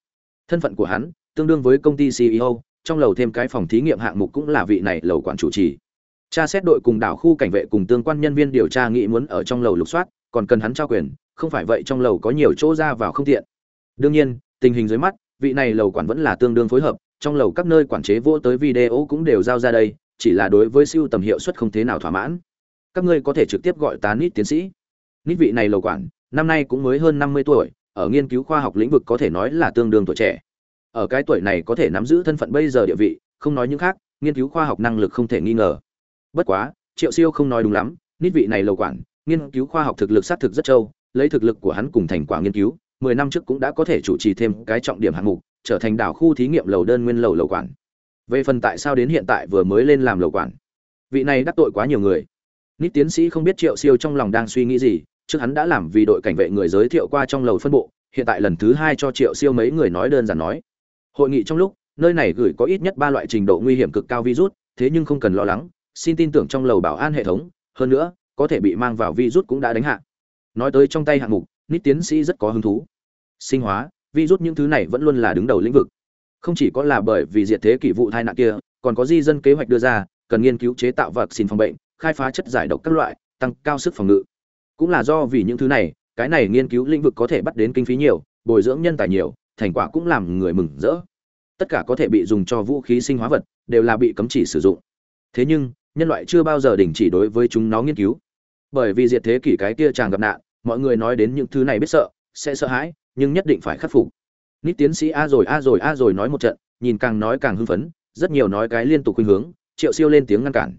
Thân phận của hắn, tương đương với công ty ceo trong lầu thêm cái phòng thí nghiệm hạng mục cũng là vị này lầu quản chủ trì. Tra xét đội cùng đảo khu cảnh vệ cùng tương quan nhân viên điều tra nghĩ muốn ở trong lầu lục soát, còn cần hắn trao quyền, không phải vậy trong lầu có nhiều chỗ ra vào không tiện. Đương nhiên, tình hình dưới mắt, vị này lầu quản vẫn là tương đương phối hợp trong lầu các nơi quản chế vô tới video cũng đều giao ra đây, chỉ là đối với siêu tầm hiệu suất không thế nào thỏa mãn. Các ngươi có thể trực tiếp gọi ta nít tiến sĩ. Nít vị này lầu quản, năm nay cũng mới hơn năm mươi tuổi, ở nghiên cứu khoa học lĩnh vực có thể nói là tương đương tuổi trẻ. Ở cái tuổi này có thể nắm giữ thân phận bây giờ địa vị, không nói những khác, nghiên cứu khoa học năng lực không thể nghi ngờ. Bất quá, triệu siêu không nói đúng lắm, nít vị này lầu quản, nghiên cứu khoa học thực lực xác thực rất trâu, lấy thực lực của hắn cùng thành quả nghiên cứu, mười năm trước cũng đã có thể chủ trì thêm cái trọng điểm hạng mục trở thành đảo khu thí nghiệm lầu đơn nguyên lầu lầu quản. Về phần tại sao đến hiện tại vừa mới lên làm lầu quản? Vị này đắc tội quá nhiều người. Nít tiến sĩ không biết triệu siêu trong lòng đang suy nghĩ gì, trước hắn đã làm vì đội cảnh vệ người giới thiệu qua trong lầu phân bộ, hiện tại lần thứ hai cho triệu siêu mấy người nói đơn giản nói. Hội nghị trong lúc, nơi này gửi có ít nhất ba loại trình độ nguy hiểm cực cao virus, thế nhưng không cần lo lắng, xin tin tưởng trong lầu bảo an hệ thống, hơn nữa, có thể bị mang vào virus cũng đã đánh hạ. Nói tới trong tay hạng mục, nít tiến sĩ rất có hứng thú. Sinh hóa virus những thứ này vẫn luôn là đứng đầu lĩnh vực. Không chỉ có là bởi vì diệt thế kỷ vụ tai nạn kia, còn có di dân kế hoạch đưa ra, cần nghiên cứu chế tạo vật xin phòng bệnh, khai phá chất giải độc các loại, tăng cao sức phòng ngự. Cũng là do vì những thứ này, cái này nghiên cứu lĩnh vực có thể bắt đến kinh phí nhiều, bồi dưỡng nhân tài nhiều, thành quả cũng làm người mừng rỡ. Tất cả có thể bị dùng cho vũ khí sinh hóa vật, đều là bị cấm chỉ sử dụng. Thế nhưng, nhân loại chưa bao giờ đình chỉ đối với chúng nó nghiên cứu. Bởi vì diệt thế kỷ cái kia chàng gặp nạn, mọi người nói đến những thứ này biết sợ, sẽ sợ hãi nhưng nhất định phải khắc phục. Nít tiến sĩ a rồi a rồi a rồi nói một trận, nhìn càng nói càng hưng phấn, rất nhiều nói cái liên tục khuynh hướng, triệu siêu lên tiếng ngăn cản.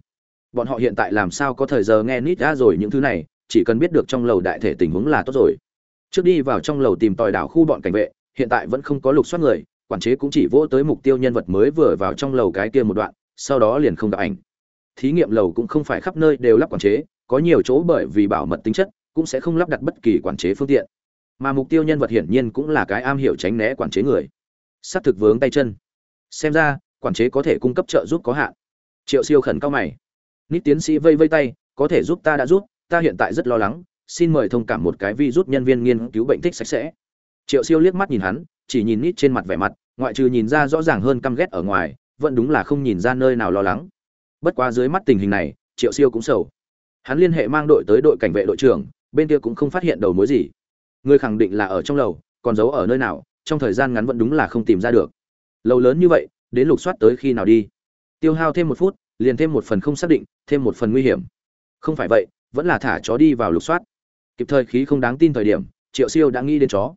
Bọn họ hiện tại làm sao có thời giờ nghe nít a rồi những thứ này, chỉ cần biết được trong lầu đại thể tình huống là tốt rồi. Trước đi vào trong lầu tìm tòi đảo khu bọn cảnh vệ, hiện tại vẫn không có lục soát người, quản chế cũng chỉ vỗ tới mục tiêu nhân vật mới vừa vào trong lầu cái kia một đoạn, sau đó liền không gặp ảnh. Thí nghiệm lầu cũng không phải khắp nơi đều lắp quản chế, có nhiều chỗ bởi vì bảo mật tính chất, cũng sẽ không lắp đặt bất kỳ quản chế phương tiện mà mục tiêu nhân vật hiển nhiên cũng là cái am hiểu tránh né quản chế người. Xác thực vướng tay chân. Xem ra, quản chế có thể cung cấp trợ giúp có hạn. Triệu siêu khẩn cao mày. Nít tiến sĩ vây vây tay, có thể giúp ta đã giúp, ta hiện tại rất lo lắng, xin mời thông cảm một cái vi rút nhân viên nghiên cứu bệnh thích sạch sẽ. Triệu siêu liếc mắt nhìn hắn, chỉ nhìn nít trên mặt vẻ mặt, ngoại trừ nhìn ra rõ ràng hơn căm ghét ở ngoài, vẫn đúng là không nhìn ra nơi nào lo lắng. Bất quá dưới mắt tình hình này, triệu siêu cũng sầu. Hắn liên hệ mang đội tới đội cảnh vệ đội trưởng, bên kia cũng không phát hiện đầu mối gì người khẳng định là ở trong lầu, còn giấu ở nơi nào, trong thời gian ngắn vẫn đúng là không tìm ra được. Lầu lớn như vậy, đến lục soát tới khi nào đi? Tiêu hao thêm một phút, liền thêm một phần không xác định, thêm một phần nguy hiểm. Không phải vậy, vẫn là thả chó đi vào lục soát. Kịp thời khí không đáng tin thời điểm, triệu siêu đã nghĩ đến chó.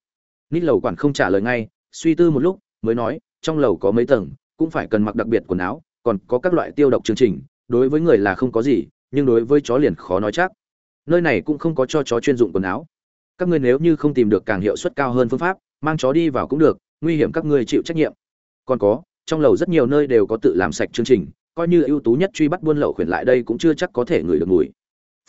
Nít lầu quản không trả lời ngay, suy tư một lúc, mới nói, trong lầu có mấy tầng, cũng phải cần mặc đặc biệt quần áo, còn có các loại tiêu độc chương trình, đối với người là không có gì, nhưng đối với chó liền khó nói chắc. Nơi này cũng không có cho chó chuyên dụng quần áo các ngươi nếu như không tìm được càng hiệu suất cao hơn phương pháp, mang chó đi vào cũng được, nguy hiểm các ngươi chịu trách nhiệm. Còn có, trong lầu rất nhiều nơi đều có tự làm sạch chương trình, coi như ưu tú nhất truy bắt buôn lậu khuyển lại đây cũng chưa chắc có thể ngửi được mùi.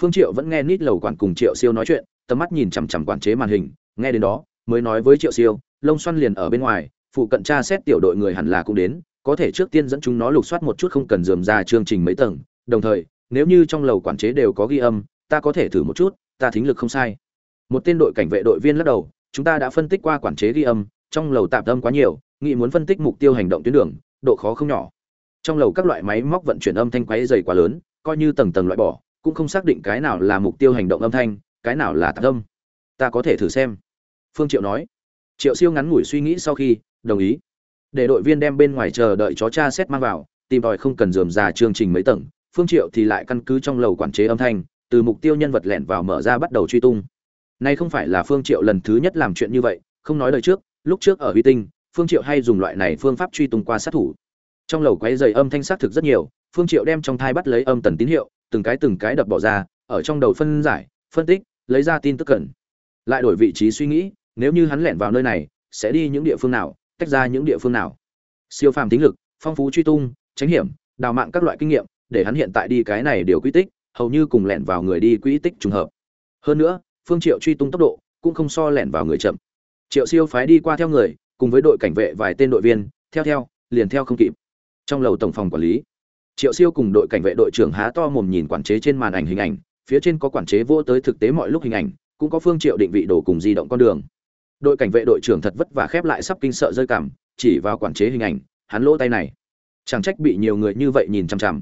Phương triệu vẫn nghe nít lầu quản cùng triệu siêu nói chuyện, tầm mắt nhìn chằm chằm quản chế màn hình, nghe đến đó, mới nói với triệu siêu, lông xoăn liền ở bên ngoài, phụ cận tra xét tiểu đội người hẳn là cũng đến, có thể trước tiên dẫn chúng nó lục soát một chút không cần dườm ra chương trình mấy tầng, đồng thời, nếu như trong lầu quản chế đều có ghi âm, ta có thể thử một chút, ta thính lực không sai một tên đội cảnh vệ đội viên lắc đầu, chúng ta đã phân tích qua quản chế ghi âm, trong lầu tạm âm quá nhiều nghị muốn phân tích mục tiêu hành động tuyến đường, độ khó không nhỏ. Trong lầu các loại máy móc vận chuyển âm thanh quấy dày quá lớn, coi như tầng tầng loại bỏ, cũng không xác định cái nào là mục tiêu hành động âm thanh, cái nào là tạm âm. Ta có thể thử xem. Phương triệu nói. Triệu siêu ngắn ngủi suy nghĩ sau khi, đồng ý. Để đội viên đem bên ngoài chờ đợi chó cha xét mang vào, tìm tòi không cần dườm già chương trình mấy tầng, phương triệu thì lại căn cứ trong lầu quản chế âm thanh, từ mục tiêu nhân vật lẻn vào mở ra bắt đầu truy tung nay không phải là phương triệu lần thứ nhất làm chuyện như vậy, không nói lời trước, lúc trước ở huy tinh, phương triệu hay dùng loại này phương pháp truy tung qua sát thủ. Trong lầu quấy dày âm thanh sát thực rất nhiều, phương triệu đem trong thai bắt lấy âm tần tín hiệu, từng cái từng cái đập bỏ ra, ở trong đầu phân giải, phân tích, lấy ra tin tức cần. Lại đổi vị trí suy nghĩ, nếu như hắn lẻn vào nơi này, sẽ đi những địa phương nào, tách ra những địa phương nào? Siêu phàm tính lực, phong phú truy tung, tránh hiểm, đào mạng các loại kinh nghiệm, để hắn hiện tại đi cái này điều quy tích, hầu như cùng lẻn vào người đi quỹ tích trùng hợp. Hơn nữa phương triệu truy tung tốc độ cũng không so lẻn vào người chậm. Triệu siêu phái đi qua theo người, cùng với đội cảnh vệ vài tên đội viên, theo theo, liền theo không kịp. Trong lầu tổng phòng quản lý, triệu siêu cùng đội cảnh vệ đội trưởng há to mồm nhìn quản chế trên màn ảnh hình ảnh, phía trên có quản chế vô tới thực tế mọi lúc hình ảnh, cũng có phương triệu định vị đồ cùng di động con đường. Đội cảnh vệ đội trưởng thật vất vả khép lại sắp kinh sợ rơi cảm, chỉ vào quản chế hình ảnh, hắn lỗ tay này. Chẳng trách bị nhiều người như vậy nhìn chằm chằm.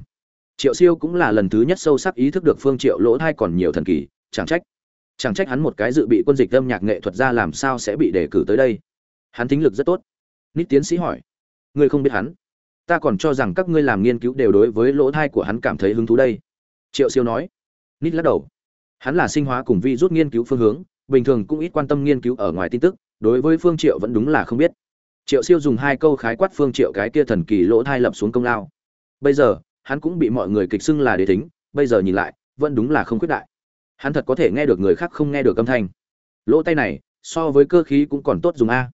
Triệu siêu cũng là lần thứ nhất sâu sắc ý thức được phương triệu lỗ thai còn nhiều thần kỳ, chẳng trách chẳng trách hắn một cái dự bị quân dịch âm nhạc nghệ thuật ra làm sao sẽ bị đề cử tới đây. Hắn thính lực rất tốt. Nít tiến sĩ hỏi. Ngươi không biết hắn. Ta còn cho rằng các ngươi làm nghiên cứu đều đối với lỗ thai của hắn cảm thấy hứng thú đây. Triệu siêu nói. Nít lắc đầu. Hắn là sinh hóa cùng vi rút nghiên cứu phương hướng, bình thường cũng ít quan tâm nghiên cứu ở ngoài tin tức, đối với phương triệu vẫn đúng là không biết. Triệu siêu dùng hai câu khái quát phương triệu cái kia thần kỳ lỗ thai lập xuống công lao. Bây giờ, hắn cũng bị mọi người kịch xưng là đế thính, bây giờ nhìn lại, vẫn đúng là không quyết đại hắn thật có thể nghe được người khác không nghe được âm thanh. Lỗ tay này, so với cơ khí cũng còn tốt dùng a.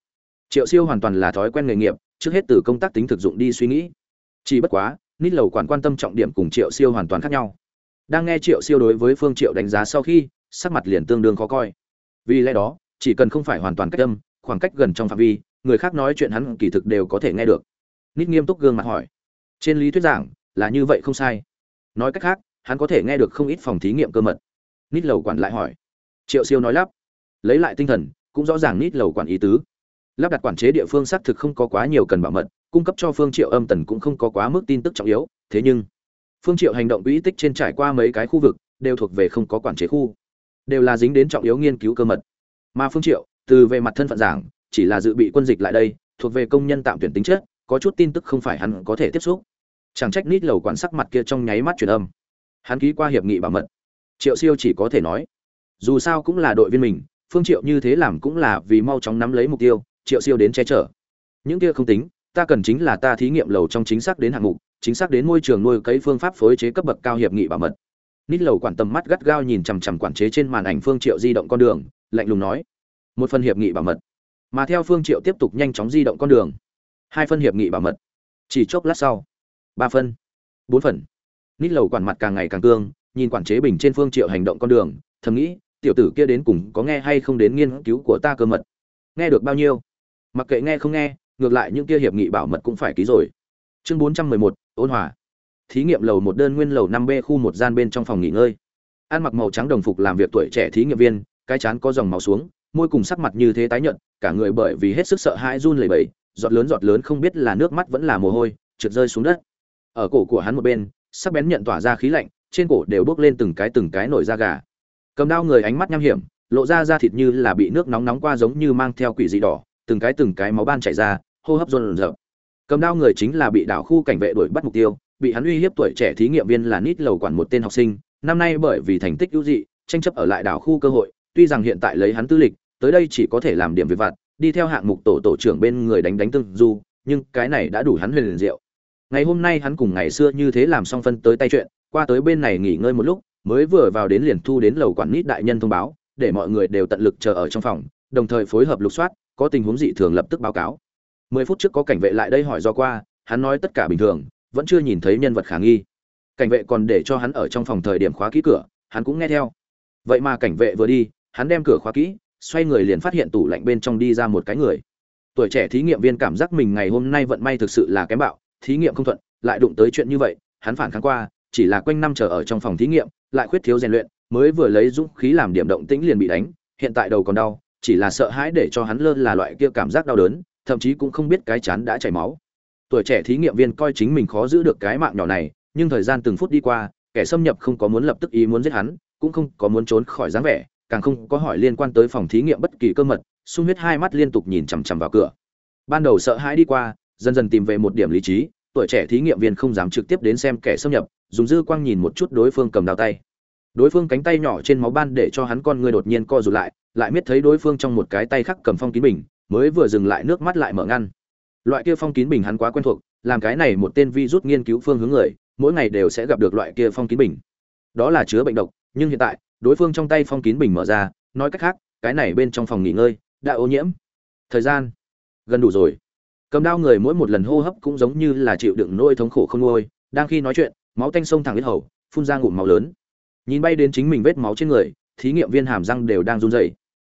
Triệu siêu hoàn toàn là thói quen nghề nghiệp, trước hết từ công tác tính thực dụng đi suy nghĩ. Chỉ bất quá, nít lầu quản quan tâm trọng điểm cùng triệu siêu hoàn toàn khác nhau. Đang nghe triệu siêu đối với phương triệu đánh giá sau khi, sắc mặt liền tương đương khó coi. Vì lẽ đó, chỉ cần không phải hoàn toàn cách âm, khoảng cách gần trong phạm vi, người khác nói chuyện hắn kỳ thực đều có thể nghe được. Nít nghiêm túc gương mặt hỏi. Trên lý thuyết giảng, là như vậy không sai. Nói cách khác, hắn có thể nghe được không ít phòng thí nghiệm cơ mật nít lầu quản lại hỏi. Triệu siêu nói lắp. Lấy lại tinh thần, cũng rõ ràng nít lầu quản ý tứ. Lắp đặt quản chế địa phương xác thực không có quá nhiều cần bảo mật, cung cấp cho phương triệu âm tần cũng không có quá mức tin tức trọng yếu, thế nhưng, phương triệu hành động quỹ tích trên trải qua mấy cái khu vực, đều thuộc về không có quản chế khu. Đều là dính đến trọng yếu nghiên cứu cơ mật. Mà phương triệu, từ về mặt thân phận giảng, chỉ là dự bị quân dịch lại đây, thuộc về công nhân tạm tuyển tính chất, có chút tin tức không phải hắn có thể tiếp xúc. Chẳng trách nít lầu quản sắc mặt kia trong nháy mắt truyền âm. Hắn ký qua hiệp nghị bảo mật triệu siêu chỉ có thể nói, dù sao cũng là đội viên mình, phương triệu như thế làm cũng là vì mau chóng nắm lấy mục tiêu, triệu siêu đến che chở. Những kia không tính, ta cần chính là ta thí nghiệm lầu trong chính xác đến hạng mục, chính xác đến môi trường nuôi cấy phương pháp phối chế cấp bậc cao hiệp nghị bảo mật. Nít lầu quản tầm mắt gắt gao nhìn chằm chằm quản chế trên màn ảnh phương triệu di động con đường, lạnh lùng nói, một phần hiệp nghị bảo mật. Mà theo phương triệu tiếp tục nhanh chóng di động con đường, hai phân hiệp nghị bảo mật. Chỉ chốc lát sau, ba phân bốn phần. Nít lầu quản mặt càng ngày càng cương nhìn quản chế bình trên phương triệu hành động con đường, thầm nghĩ, tiểu tử kia đến cùng có nghe hay không đến nghiên cứu của ta cơ mật. Nghe được bao nhiêu? Mặc kệ nghe không nghe, ngược lại những kia hiệp nghị bảo mật cũng phải ký rồi. Chương bốn trăm mười một, ôn hòa. Thí nghiệm lầu một đơn nguyên lầu năm b khu một gian bên trong phòng nghỉ ngơi. Ăn mặc màu trắng đồng phục làm việc tuổi trẻ thí nghiệm viên, cái chán có dòng máu xuống, môi cùng sắc mặt như thế tái nhợt, cả người bởi vì hết sức sợ hãi run lẩy bẩy, giọt lớn giọt lớn không biết là nước mắt vẫn là mồ hôi, trượt rơi xuống đất. Ở cổ của hắn một bên, sắc bén nhận tỏa ra khí lạnh trên cổ đều bước lên từng cái từng cái nổi da gà. Cầm đao người ánh mắt nham hiểm, lộ ra da thịt như là bị nước nóng nóng qua giống như mang theo quỷ dị đỏ, từng cái từng cái máu ban chảy ra, hô hấp run rợn. Cầm đao người chính là bị đảo khu cảnh vệ đuổi bắt mục tiêu, bị hắn uy hiếp tuổi trẻ thí nghiệm viên là nít lầu quản một tên học sinh, năm nay bởi vì thành tích ưu dị, tranh chấp ở lại đảo khu cơ hội, tuy rằng hiện tại lấy hắn tư lịch, tới đây chỉ có thể làm điểm việc vặt, đi theo hạng mục tổ tổ trưởng bên người đánh đánh tương du, nhưng cái này đã đủ hắn huyền liền diệu ngày hôm nay hắn cùng ngày xưa như thế làm xong phân tới tay chuyện, qua tới bên này nghỉ ngơi một lúc, mới vừa vào đến liền thu đến lầu quản nít đại nhân thông báo, để mọi người đều tận lực chờ ở trong phòng, đồng thời phối hợp lục soát, có tình huống dị thường lập tức báo cáo. Mười phút trước có cảnh vệ lại đây hỏi do qua, hắn nói tất cả bình thường, vẫn chưa nhìn thấy nhân vật khả nghi. Cảnh vệ còn để cho hắn ở trong phòng thời điểm khóa kỹ cửa, hắn cũng nghe theo. Vậy mà cảnh vệ vừa đi, hắn đem cửa khóa kỹ xoay người liền phát hiện tủ lạnh bên trong đi ra một cái người. Tuổi trẻ thí nghiệm viên cảm giác mình ngày hôm nay vận may thực sự là kém bạo thí nghiệm không thuận, lại đụng tới chuyện như vậy, hắn phản kháng qua, chỉ là quanh năm chờ ở trong phòng thí nghiệm, lại khuyết thiếu rèn luyện, mới vừa lấy dũng khí làm điểm động tĩnh liền bị đánh, hiện tại đầu còn đau, chỉ là sợ hãi để cho hắn lơ là loại kia cảm giác đau đớn, thậm chí cũng không biết cái chán đã chảy máu. Tuổi trẻ thí nghiệm viên coi chính mình khó giữ được cái mạng nhỏ này, nhưng thời gian từng phút đi qua, kẻ xâm nhập không có muốn lập tức ý muốn giết hắn, cũng không có muốn trốn khỏi dáng vẻ, càng không có hỏi liên quan tới phòng thí nghiệm bất kỳ cơ mật, sung huyết hai mắt liên tục nhìn chằm chằm vào cửa. Ban đầu sợ hãi đi qua dần dần tìm về một điểm lý trí, tuổi trẻ thí nghiệm viên không dám trực tiếp đến xem kẻ xâm nhập, dùng dư quang nhìn một chút đối phương cầm đao tay. Đối phương cánh tay nhỏ trên máu ban để cho hắn con người đột nhiên co rụt lại lại biết thấy đối phương trong một cái tay khác cầm phong kín bình, mới vừa dừng lại nước mắt lại mở ngăn. Loại kia phong kín bình hắn quá quen thuộc, làm cái này một tên vi rút nghiên cứu phương hướng người, mỗi ngày đều sẽ gặp được loại kia phong kín bình. Đó là chứa bệnh độc, nhưng hiện tại, đối phương trong tay phong kín bình mở ra, nói cách khác, cái này bên trong phòng nghỉ ngơi, đã ô nhiễm. Thời gian, gần đủ rồi cầm đao người mỗi một lần hô hấp cũng giống như là chịu đựng nỗi thống khổ không nuôi đang khi nói chuyện, máu tanh sông thẳng lên hầu, phun ra ngụm máu lớn. Nhìn bay đến chính mình vết máu trên người, thí nghiệm viên hàm răng đều đang run rẩy.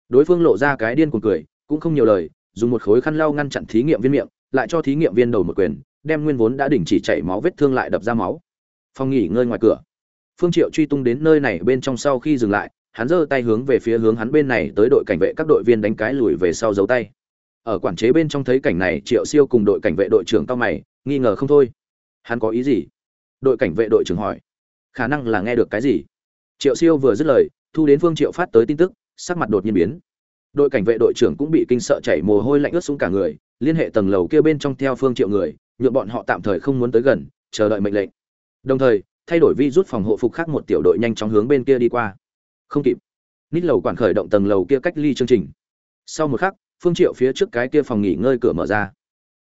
Đối phương lộ ra cái điên cuồng cười, cũng không nhiều lời, dùng một khối khăn lau ngăn chặn thí nghiệm viên miệng, lại cho thí nghiệm viên đầu một quyền, đem nguyên vốn đã đình chỉ chảy máu vết thương lại đập ra máu. Phong nghỉ ngơi ngoài cửa. Phương triệu truy tung đến nơi này bên trong sau khi dừng lại, hắn giơ tay hướng về phía hướng hắn bên này tới đội cảnh vệ các đội viên đánh cái lùi về sau giấu tay ở quản chế bên trong thấy cảnh này, triệu siêu cùng đội cảnh vệ đội trưởng cao mày, nghi ngờ không thôi. Hắn có ý gì? Đội cảnh vệ đội trưởng hỏi. Khả năng là nghe được cái gì? Triệu siêu vừa dứt lời, thu đến phương triệu phát tới tin tức, sắc mặt đột nhiên biến. Đội cảnh vệ đội trưởng cũng bị kinh sợ chảy mồ hôi lạnh ướt xuống cả người, liên hệ tầng lầu kia bên trong theo phương triệu người, nhượng bọn họ tạm thời không muốn tới gần, chờ đợi mệnh lệnh. Đồng thời, thay đổi vi rút phòng hộ phục khác một tiểu đội nhanh chóng hướng bên kia đi qua. Không kịp. Nít lầu quản khởi động tầng lầu kia cách ly chương trình. Sau một khắc phương triệu phía trước cái kia phòng nghỉ ngơi cửa mở ra.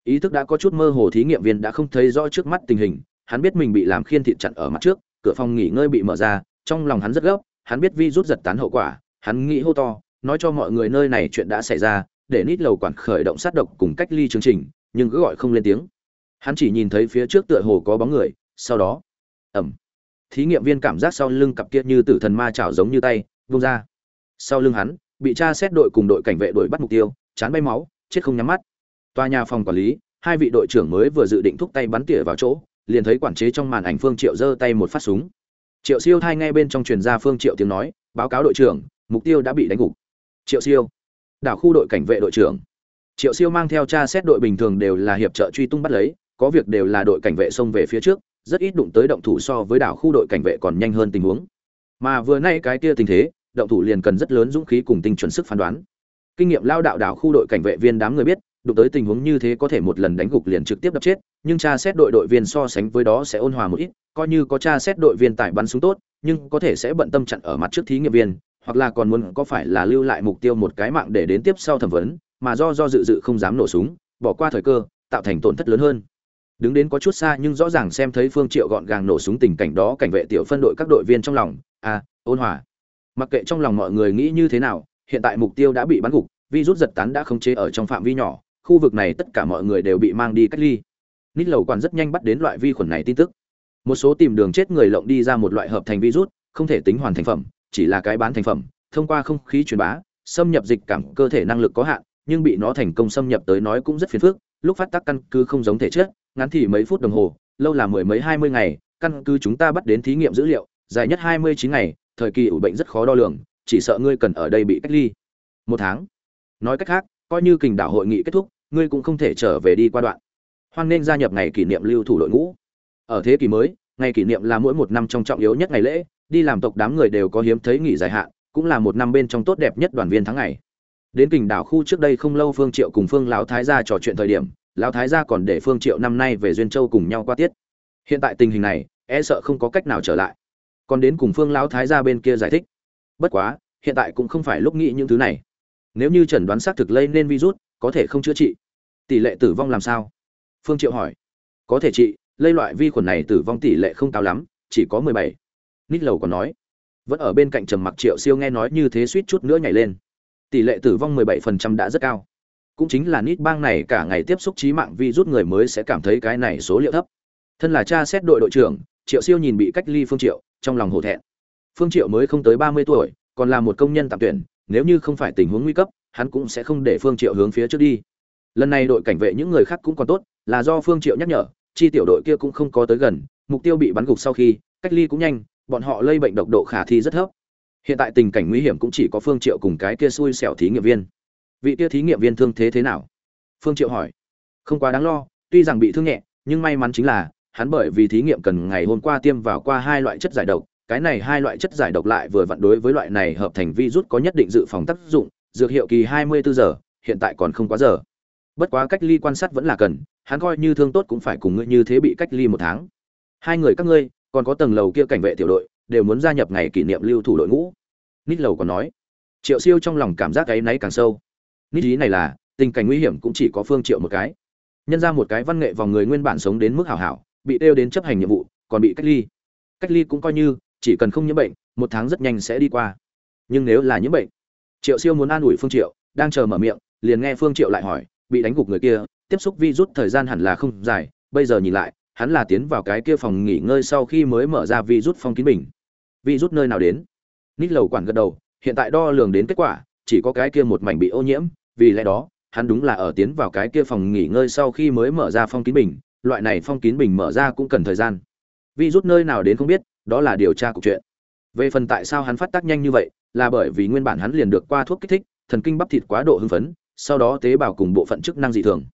Ý thức đã có chút mơ hồ thí nghiệm viên đã không thấy rõ trước mắt tình hình, hắn biết mình bị làm khiên thịt chặn ở mặt trước, cửa phòng nghỉ ngơi bị mở ra, trong lòng hắn rất gấp, hắn biết vi rút giật tán hậu quả, hắn nghĩ hô to, nói cho mọi người nơi này chuyện đã xảy ra, để nít lầu quản khởi động sát độc cùng cách ly chương trình, nhưng cứ gọi không lên tiếng. Hắn chỉ nhìn thấy phía trước tựa hồ có bóng người, sau đó ẩm thí nghiệm viên cảm giác sau lưng cặp kia như tử thần ma chảo giống như tay, vung ra. Sau lưng hắn, bị tra xét đội cùng đội cảnh vệ đuổi bắt mục tiêu chán bay máu, chết không nhắm mắt. Tòa nhà phòng quản lý, hai vị đội trưởng mới vừa dự định thúc tay bắn tỉa vào chỗ, liền thấy quản chế trong màn ảnh phương triệu giơ tay một phát súng. Triệu siêu thai ngay bên trong truyền ra phương triệu tiếng nói, báo cáo đội trưởng, mục tiêu đã bị đánh gục. Triệu siêu. Đảo khu đội cảnh vệ đội trưởng. Triệu siêu mang theo cha xét đội bình thường đều là hiệp trợ truy tung bắt lấy, có việc đều là đội cảnh vệ xông về phía trước, rất ít đụng tới động thủ so với đảo khu đội cảnh vệ còn nhanh hơn tình huống. Mà vừa nay cái kia tình thế, động thủ liền cần rất lớn dũng khí cùng tinh chuẩn sức phán đoán kinh nghiệm lao đạo đảo khu đội cảnh vệ viên đám người biết, đụng tới tình huống như thế có thể một lần đánh gục liền trực tiếp đập chết, nhưng tra xét đội đội viên so sánh với đó sẽ ôn hòa một ít, coi như có tra xét đội viên tải bắn súng tốt, nhưng có thể sẽ bận tâm chặn ở mặt trước thí nghiệm viên, hoặc là còn muốn có phải là lưu lại mục tiêu một cái mạng để đến tiếp sau thẩm vấn, mà do do dự dự không dám nổ súng, bỏ qua thời cơ, tạo thành tổn thất lớn hơn. Đứng đến có chút xa nhưng rõ ràng xem thấy phương triệu gọn gàng nổ súng tình cảnh đó cảnh vệ tiểu phân đội các đội viên trong lòng à ôn hòa. Mặc kệ trong lòng mọi người nghĩ như thế nào hiện tại mục tiêu đã bị bắn gục, virus giật tán đã khống chế ở trong phạm vi nhỏ, khu vực này tất cả mọi người đều bị mang đi cách ly. Nít lầu quản rất nhanh bắt đến loại vi khuẩn này tin tức. Một số tìm đường chết người lộng đi ra một loại hợp thành virus, không thể tính hoàn thành phẩm, chỉ là cái bán thành phẩm, thông qua không khí truyền bá, xâm nhập dịch cảm cơ thể năng lực có hạn, nhưng bị nó thành công xâm nhập tới nói cũng rất phiền phức, lúc phát tác căn cứ không giống thể chất, ngắn thì mấy phút đồng hồ, lâu là mười mấy hai mươi ngày, căn cứ chúng ta bắt đến thí nghiệm dữ liệu, dài nhất hai mươi chín ngày, thời kỳ ủ bệnh rất khó đo lường chỉ sợ ngươi cần ở đây bị cách ly. Một tháng. Nói cách khác, coi như kình đảo hội nghị kết thúc, ngươi cũng không thể trở về đi qua đoạn. Hoan nên gia nhập ngày kỷ niệm lưu thủ đội ngũ. Ở thế kỷ mới, ngày kỷ niệm là mỗi một năm trong trọng yếu nhất ngày lễ, đi làm tộc đám người đều có hiếm thấy nghỉ dài hạn, cũng là một năm bên trong tốt đẹp nhất đoàn viên tháng ngày. Đến kình đảo khu trước đây không lâu phương triệu cùng phương lão thái gia trò chuyện thời điểm, lão thái gia còn để phương triệu năm nay về duyên châu cùng nhau qua tiết. Hiện tại tình hình này e sợ không có cách nào trở lại. Còn đến cùng phương lão thái gia bên kia giải thích bất quá, hiện tại cũng không phải lúc nghĩ những thứ này. Nếu như chẩn đoán xác thực lây nên virus, có thể không chữa trị. Tỷ lệ tử vong làm sao? Phương triệu hỏi. Có thể trị, lây loại vi khuẩn này tử vong tỷ lệ không cao lắm, chỉ có mười bảy. Nít lầu còn nói. Vẫn ở bên cạnh trầm mặc triệu siêu nghe nói như thế suýt chút nữa nhảy lên. Tỷ lệ tử vong mười bảy phần trăm đã rất cao. Cũng chính là nít bang này cả ngày tiếp xúc trí mạng vi rút người mới sẽ cảm thấy cái này số liệu thấp. Thân là cha xét đội đội trưởng, triệu siêu nhìn bị cách ly phương triệu, trong lòng hổ thẹn phương triệu mới không tới ba mươi tuổi, còn là một công nhân tạm tuyển, nếu như không phải tình huống nguy cấp, hắn cũng sẽ không để phương triệu hướng phía trước đi. Lần này đội cảnh vệ những người khác cũng còn tốt, là do phương triệu nhắc nhở, chi tiểu đội kia cũng không có tới gần, mục tiêu bị bắn gục sau khi, cách ly cũng nhanh, bọn họ lây bệnh độc độ khả thi rất thấp. Hiện tại tình cảnh nguy hiểm cũng chỉ có phương triệu cùng cái kia xui xẻo thí nghiệm viên. Vị kia thí nghiệm viên thương thế thế nào? Phương triệu hỏi. Không quá đáng lo, tuy rằng bị thương nhẹ, nhưng may mắn chính là, hắn bởi vì thí nghiệm cần ngày hôm qua tiêm vào qua hai loại chất giải độc cái này hai loại chất giải độc lại vừa vặn đối với loại này hợp thành virus có nhất định dự phòng tác dụng, dược hiệu kỳ 24 giờ, hiện tại còn không quá giờ. Bất quá cách ly quan sát vẫn là cần, hắn coi như thương tốt cũng phải cùng ngươi như thế bị cách ly một tháng. Hai người các ngươi, còn có tầng lầu kia cảnh vệ tiểu đội, đều muốn gia nhập ngày kỷ niệm lưu thủ đội ngũ. Nít lầu còn nói. Triệu siêu trong lòng cảm giác cái nấy càng sâu. Nít ý này là, tình cảnh nguy hiểm cũng chỉ có phương triệu một cái. Nhân ra một cái văn nghệ vòng người nguyên bản sống đến mức hảo hảo, bị đeo đến chấp hành nhiệm vụ, còn bị cách ly. Cách ly cũng coi như chỉ cần không nhiễm bệnh, một tháng rất nhanh sẽ đi qua. Nhưng nếu là nhiễm bệnh, triệu siêu muốn an ủi phương triệu, đang chờ mở miệng, liền nghe phương triệu lại hỏi, bị đánh gục người kia, tiếp xúc virus thời gian hẳn là không dài, bây giờ nhìn lại, hắn là tiến vào cái kia phòng nghỉ ngơi sau khi mới mở ra virus phong kín bình. Virus nơi nào đến? Nít lầu quản gật đầu, hiện tại đo lường đến kết quả, chỉ có cái kia một mảnh bị ô nhiễm, vì lẽ đó, hắn đúng là ở tiến vào cái kia phòng nghỉ ngơi sau khi mới mở ra phong kín bình, loại này phong kín bình mở ra cũng cần thời gian. Virus nơi nào đến không biết đó là điều tra cục chuyện. Về phần tại sao hắn phát tác nhanh như vậy, là bởi vì nguyên bản hắn liền được qua thuốc kích thích, thần kinh bắp thịt quá độ hưng phấn, sau đó tế bào cùng bộ phận chức năng dị thường.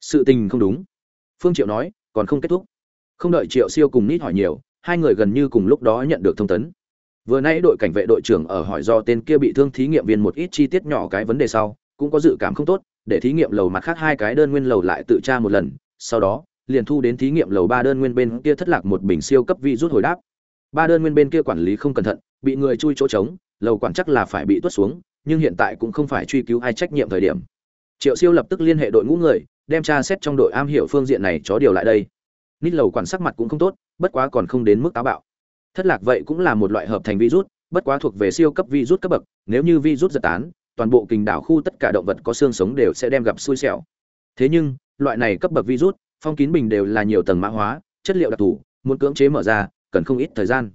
Sự tình không đúng. Phương triệu nói, còn không kết thúc. Không đợi triệu siêu cùng nít hỏi nhiều, hai người gần như cùng lúc đó nhận được thông tấn. Vừa nãy đội cảnh vệ đội trưởng ở hỏi do tên kia bị thương thí nghiệm viên một ít chi tiết nhỏ cái vấn đề sau, cũng có dự cảm không tốt, để thí nghiệm lầu mặt khác hai cái đơn nguyên lầu lại tự tra một lần, sau đó, liền thu đến thí nghiệm lầu ba đơn nguyên bên kia thất lạc một bình siêu cấp vi rút hồi đáp ba đơn nguyên bên kia quản lý không cẩn thận, bị người chui chỗ trống, lầu quản chắc là phải bị tuốt xuống, nhưng hiện tại cũng không phải truy cứu ai trách nhiệm thời điểm. Triệu siêu lập tức liên hệ đội ngũ người, đem tra xét trong đội am hiểu phương diện này chó điều lại đây. Nít lầu quản sắc mặt cũng không tốt, bất quá còn không đến mức táo bạo. Thất lạc vậy cũng là một loại hợp thành virus, bất quá thuộc về siêu cấp virus cấp bậc, nếu như virus giật tán, toàn bộ kình đảo khu tất cả động vật có xương sống đều sẽ đem gặp xui xẻo. Thế nhưng, loại này cấp bậc virus, phong kín bình đều là nhiều tầng mã hóa, chất liệu đặc thù, muốn cưỡng chế mở ra cần không ít thời gian.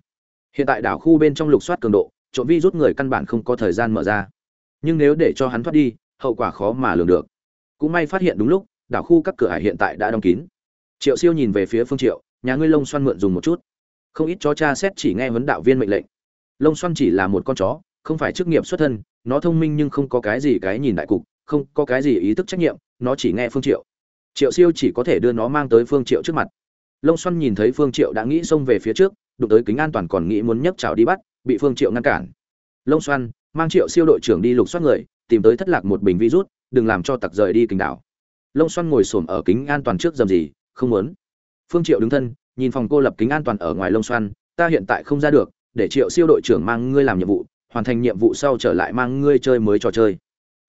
Hiện tại đảo khu bên trong lục soát cường độ, trộm rút người căn bản không có thời gian mở ra. Nhưng nếu để cho hắn thoát đi, hậu quả khó mà lường được. Cũng may phát hiện đúng lúc, đảo khu các cửa hải hiện tại đã đóng kín. Triệu siêu nhìn về phía phương triệu, nhà ngươi lông xoăn mượn dùng một chút. Không ít chó cha xét chỉ nghe huấn đạo viên mệnh lệnh. Lông xoăn chỉ là một con chó, không phải chức nghiệp xuất thân, nó thông minh nhưng không có cái gì cái nhìn đại cục, không có cái gì ý thức trách nhiệm, nó chỉ nghe phương triệu. Triệu siêu chỉ có thể đưa nó mang tới phương triệu trước mặt lông xoăn nhìn thấy phương triệu đã nghĩ xông về phía trước, đụng tới kính an toàn còn nghĩ muốn nhấc chảo đi bắt, bị phương triệu ngăn cản. Lông xoăn mang triệu siêu đội trưởng đi lục soát người, tìm tới thất lạc một bình virus đừng làm cho tặc rời đi kình đảo. Lông xoăn ngồi xổm ở kính an toàn trước dầm gì, không muốn. Phương triệu đứng thân, nhìn phòng cô lập kính an toàn ở ngoài lông xoăn ta hiện tại không ra được, để triệu siêu đội trưởng mang ngươi làm nhiệm vụ, hoàn thành nhiệm vụ sau trở lại mang ngươi chơi mới trò chơi.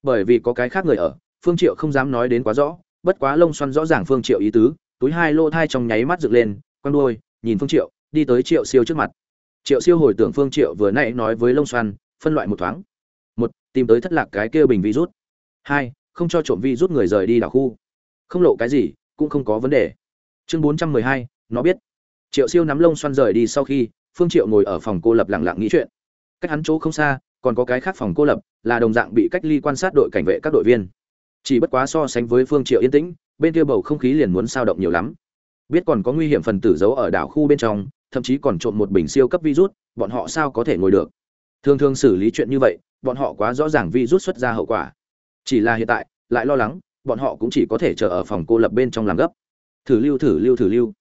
Bởi vì có cái khác người ở, phương triệu không dám nói đến quá rõ, bất quá lông xoăn rõ ràng phương triệu ý tứ túi hai lô thai trong nháy mắt dựng lên, quăng đuôi, nhìn phương triệu, đi tới triệu siêu trước mặt. Triệu siêu hồi tưởng phương triệu vừa nãy nói với lông xoan, phân loại một thoáng. Một, tìm tới thất lạc cái kia bình virus hai, không cho trộm virus người rời đi đảo khu. Không lộ cái gì, cũng không có vấn đề. Chương bốn trăm mười hai, nó biết. Triệu siêu nắm lông xoan rời đi sau khi, phương triệu ngồi ở phòng cô lập lặng lặng nghĩ chuyện. Cách hắn chỗ không xa, còn có cái khác phòng cô lập, là đồng dạng bị cách ly quan sát đội cảnh vệ các đội viên. Chỉ bất quá so sánh với phương triệu yên tĩnh bên kia bầu không khí liền muốn sao động nhiều lắm. Biết còn có nguy hiểm phần tử giấu ở đảo khu bên trong, thậm chí còn trộm một bình siêu cấp virus, bọn họ sao có thể ngồi được? Thường thường xử lý chuyện như vậy, bọn họ quá rõ ràng virus xuất ra hậu quả. Chỉ là hiện tại, lại lo lắng, bọn họ cũng chỉ có thể chờ ở phòng cô lập bên trong làm gấp. Thử lưu thử lưu thử lưu.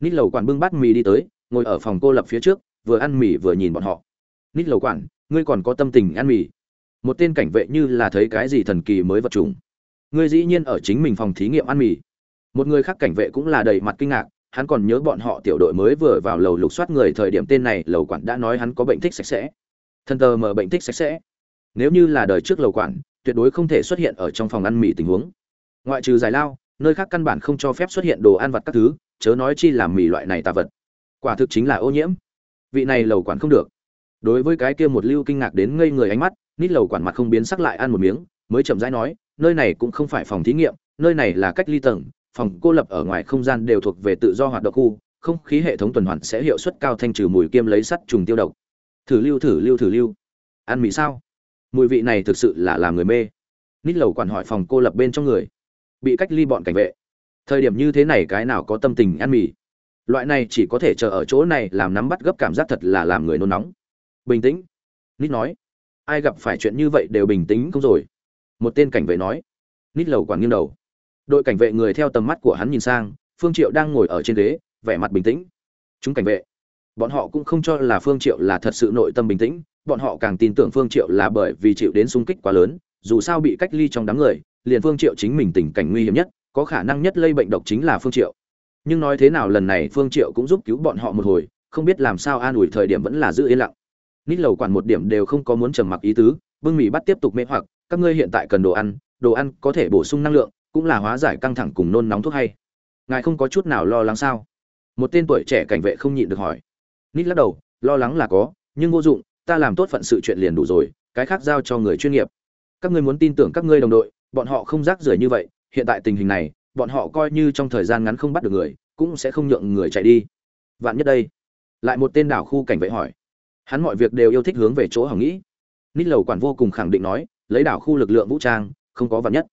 Nít lầu quản bưng bát mì đi tới, ngồi ở phòng cô lập phía trước, vừa ăn mì vừa nhìn bọn họ. Nít lầu quản, ngươi còn có tâm tình ăn mì. Một tên cảnh vệ như là thấy cái gì thần kỳ mới vật trùng ngươi dĩ nhiên ở chính mình phòng thí nghiệm ăn mì. Một người khác cảnh vệ cũng là đầy mặt kinh ngạc, hắn còn nhớ bọn họ tiểu đội mới vừa vào lầu lục soát người thời điểm tên này, lầu quản đã nói hắn có bệnh thích sạch sẽ. Thân tờ mở bệnh thích sạch sẽ. Nếu như là đời trước lầu quản, tuyệt đối không thể xuất hiện ở trong phòng ăn mì tình huống. Ngoại trừ giải lao, nơi khác căn bản không cho phép xuất hiện đồ ăn vặt các thứ, chớ nói chi làm mì loại này tà vật. Quả thực chính là ô nhiễm. Vị này lầu quản không được. Đối với cái kia một lưu kinh ngạc đến ngây người ánh mắt, nít lầu quản mặt không biến sắc lại ăn một miếng, mới chậm rãi nói nơi này cũng không phải phòng thí nghiệm, nơi này là cách ly tầng, phòng cô lập ở ngoài không gian đều thuộc về tự do hoạt động khu, không khí hệ thống tuần hoàn sẽ hiệu suất cao thanh trừ mùi kiêm lấy sắt trùng tiêu độc. Thử lưu thử lưu thử lưu. Ăn mì sao? Mùi vị này thực sự là làm người mê. Nít lầu quản hỏi phòng cô lập bên trong người. Bị cách ly bọn cảnh vệ. Thời điểm như thế này cái nào có tâm tình ăn mì? Loại này chỉ có thể chờ ở chỗ này làm nắm bắt gấp cảm giác thật là làm người nôn nóng. Bình tĩnh. Nít nói. Ai gặp phải chuyện như vậy đều bình tĩnh không rồi một tên cảnh vệ nói. Nít lầu quản nghiêng đầu. Đội cảnh vệ người theo tầm mắt của hắn nhìn sang, phương triệu đang ngồi ở trên ghế, vẻ mặt bình tĩnh. Chúng cảnh vệ, bọn họ cũng không cho là phương triệu là thật sự nội tâm bình tĩnh, bọn họ càng tin tưởng phương triệu là bởi vì chịu đến xung kích quá lớn, dù sao bị cách ly trong đám người, liền phương triệu chính mình tình cảnh nguy hiểm nhất, có khả năng nhất lây bệnh độc chính là phương triệu. Nhưng nói thế nào lần này phương triệu cũng giúp cứu bọn họ một hồi, không biết làm sao an ủi thời điểm vẫn là giữ yên lặng. Nít lầu quản một điểm đều không có muốn trầm mặc ý tứ, bưng mì bắt tiếp tục mê hoặc các ngươi hiện tại cần đồ ăn đồ ăn có thể bổ sung năng lượng, cũng là hóa giải căng thẳng cùng nôn nóng thuốc hay. Ngài không có chút nào lo lắng sao? Một tên tuổi trẻ cảnh vệ không nhịn được hỏi. Nít lắc đầu, lo lắng là có, nhưng vô dụng, ta làm tốt phận sự chuyện liền đủ rồi, cái khác giao cho người chuyên nghiệp. Các ngươi muốn tin tưởng các ngươi đồng đội, bọn họ không rác rưởi như vậy, hiện tại tình hình này, bọn họ coi như trong thời gian ngắn không bắt được người, cũng sẽ không nhượng người chạy đi. Vạn nhất đây. Lại một tên đảo khu cảnh vệ hỏi. Hắn mọi việc đều yêu thích hướng về chỗ hỏng nghĩ. Nít lầu quản vô cùng khẳng định nói lấy đảo khu lực lượng vũ trang, không có vật nhất.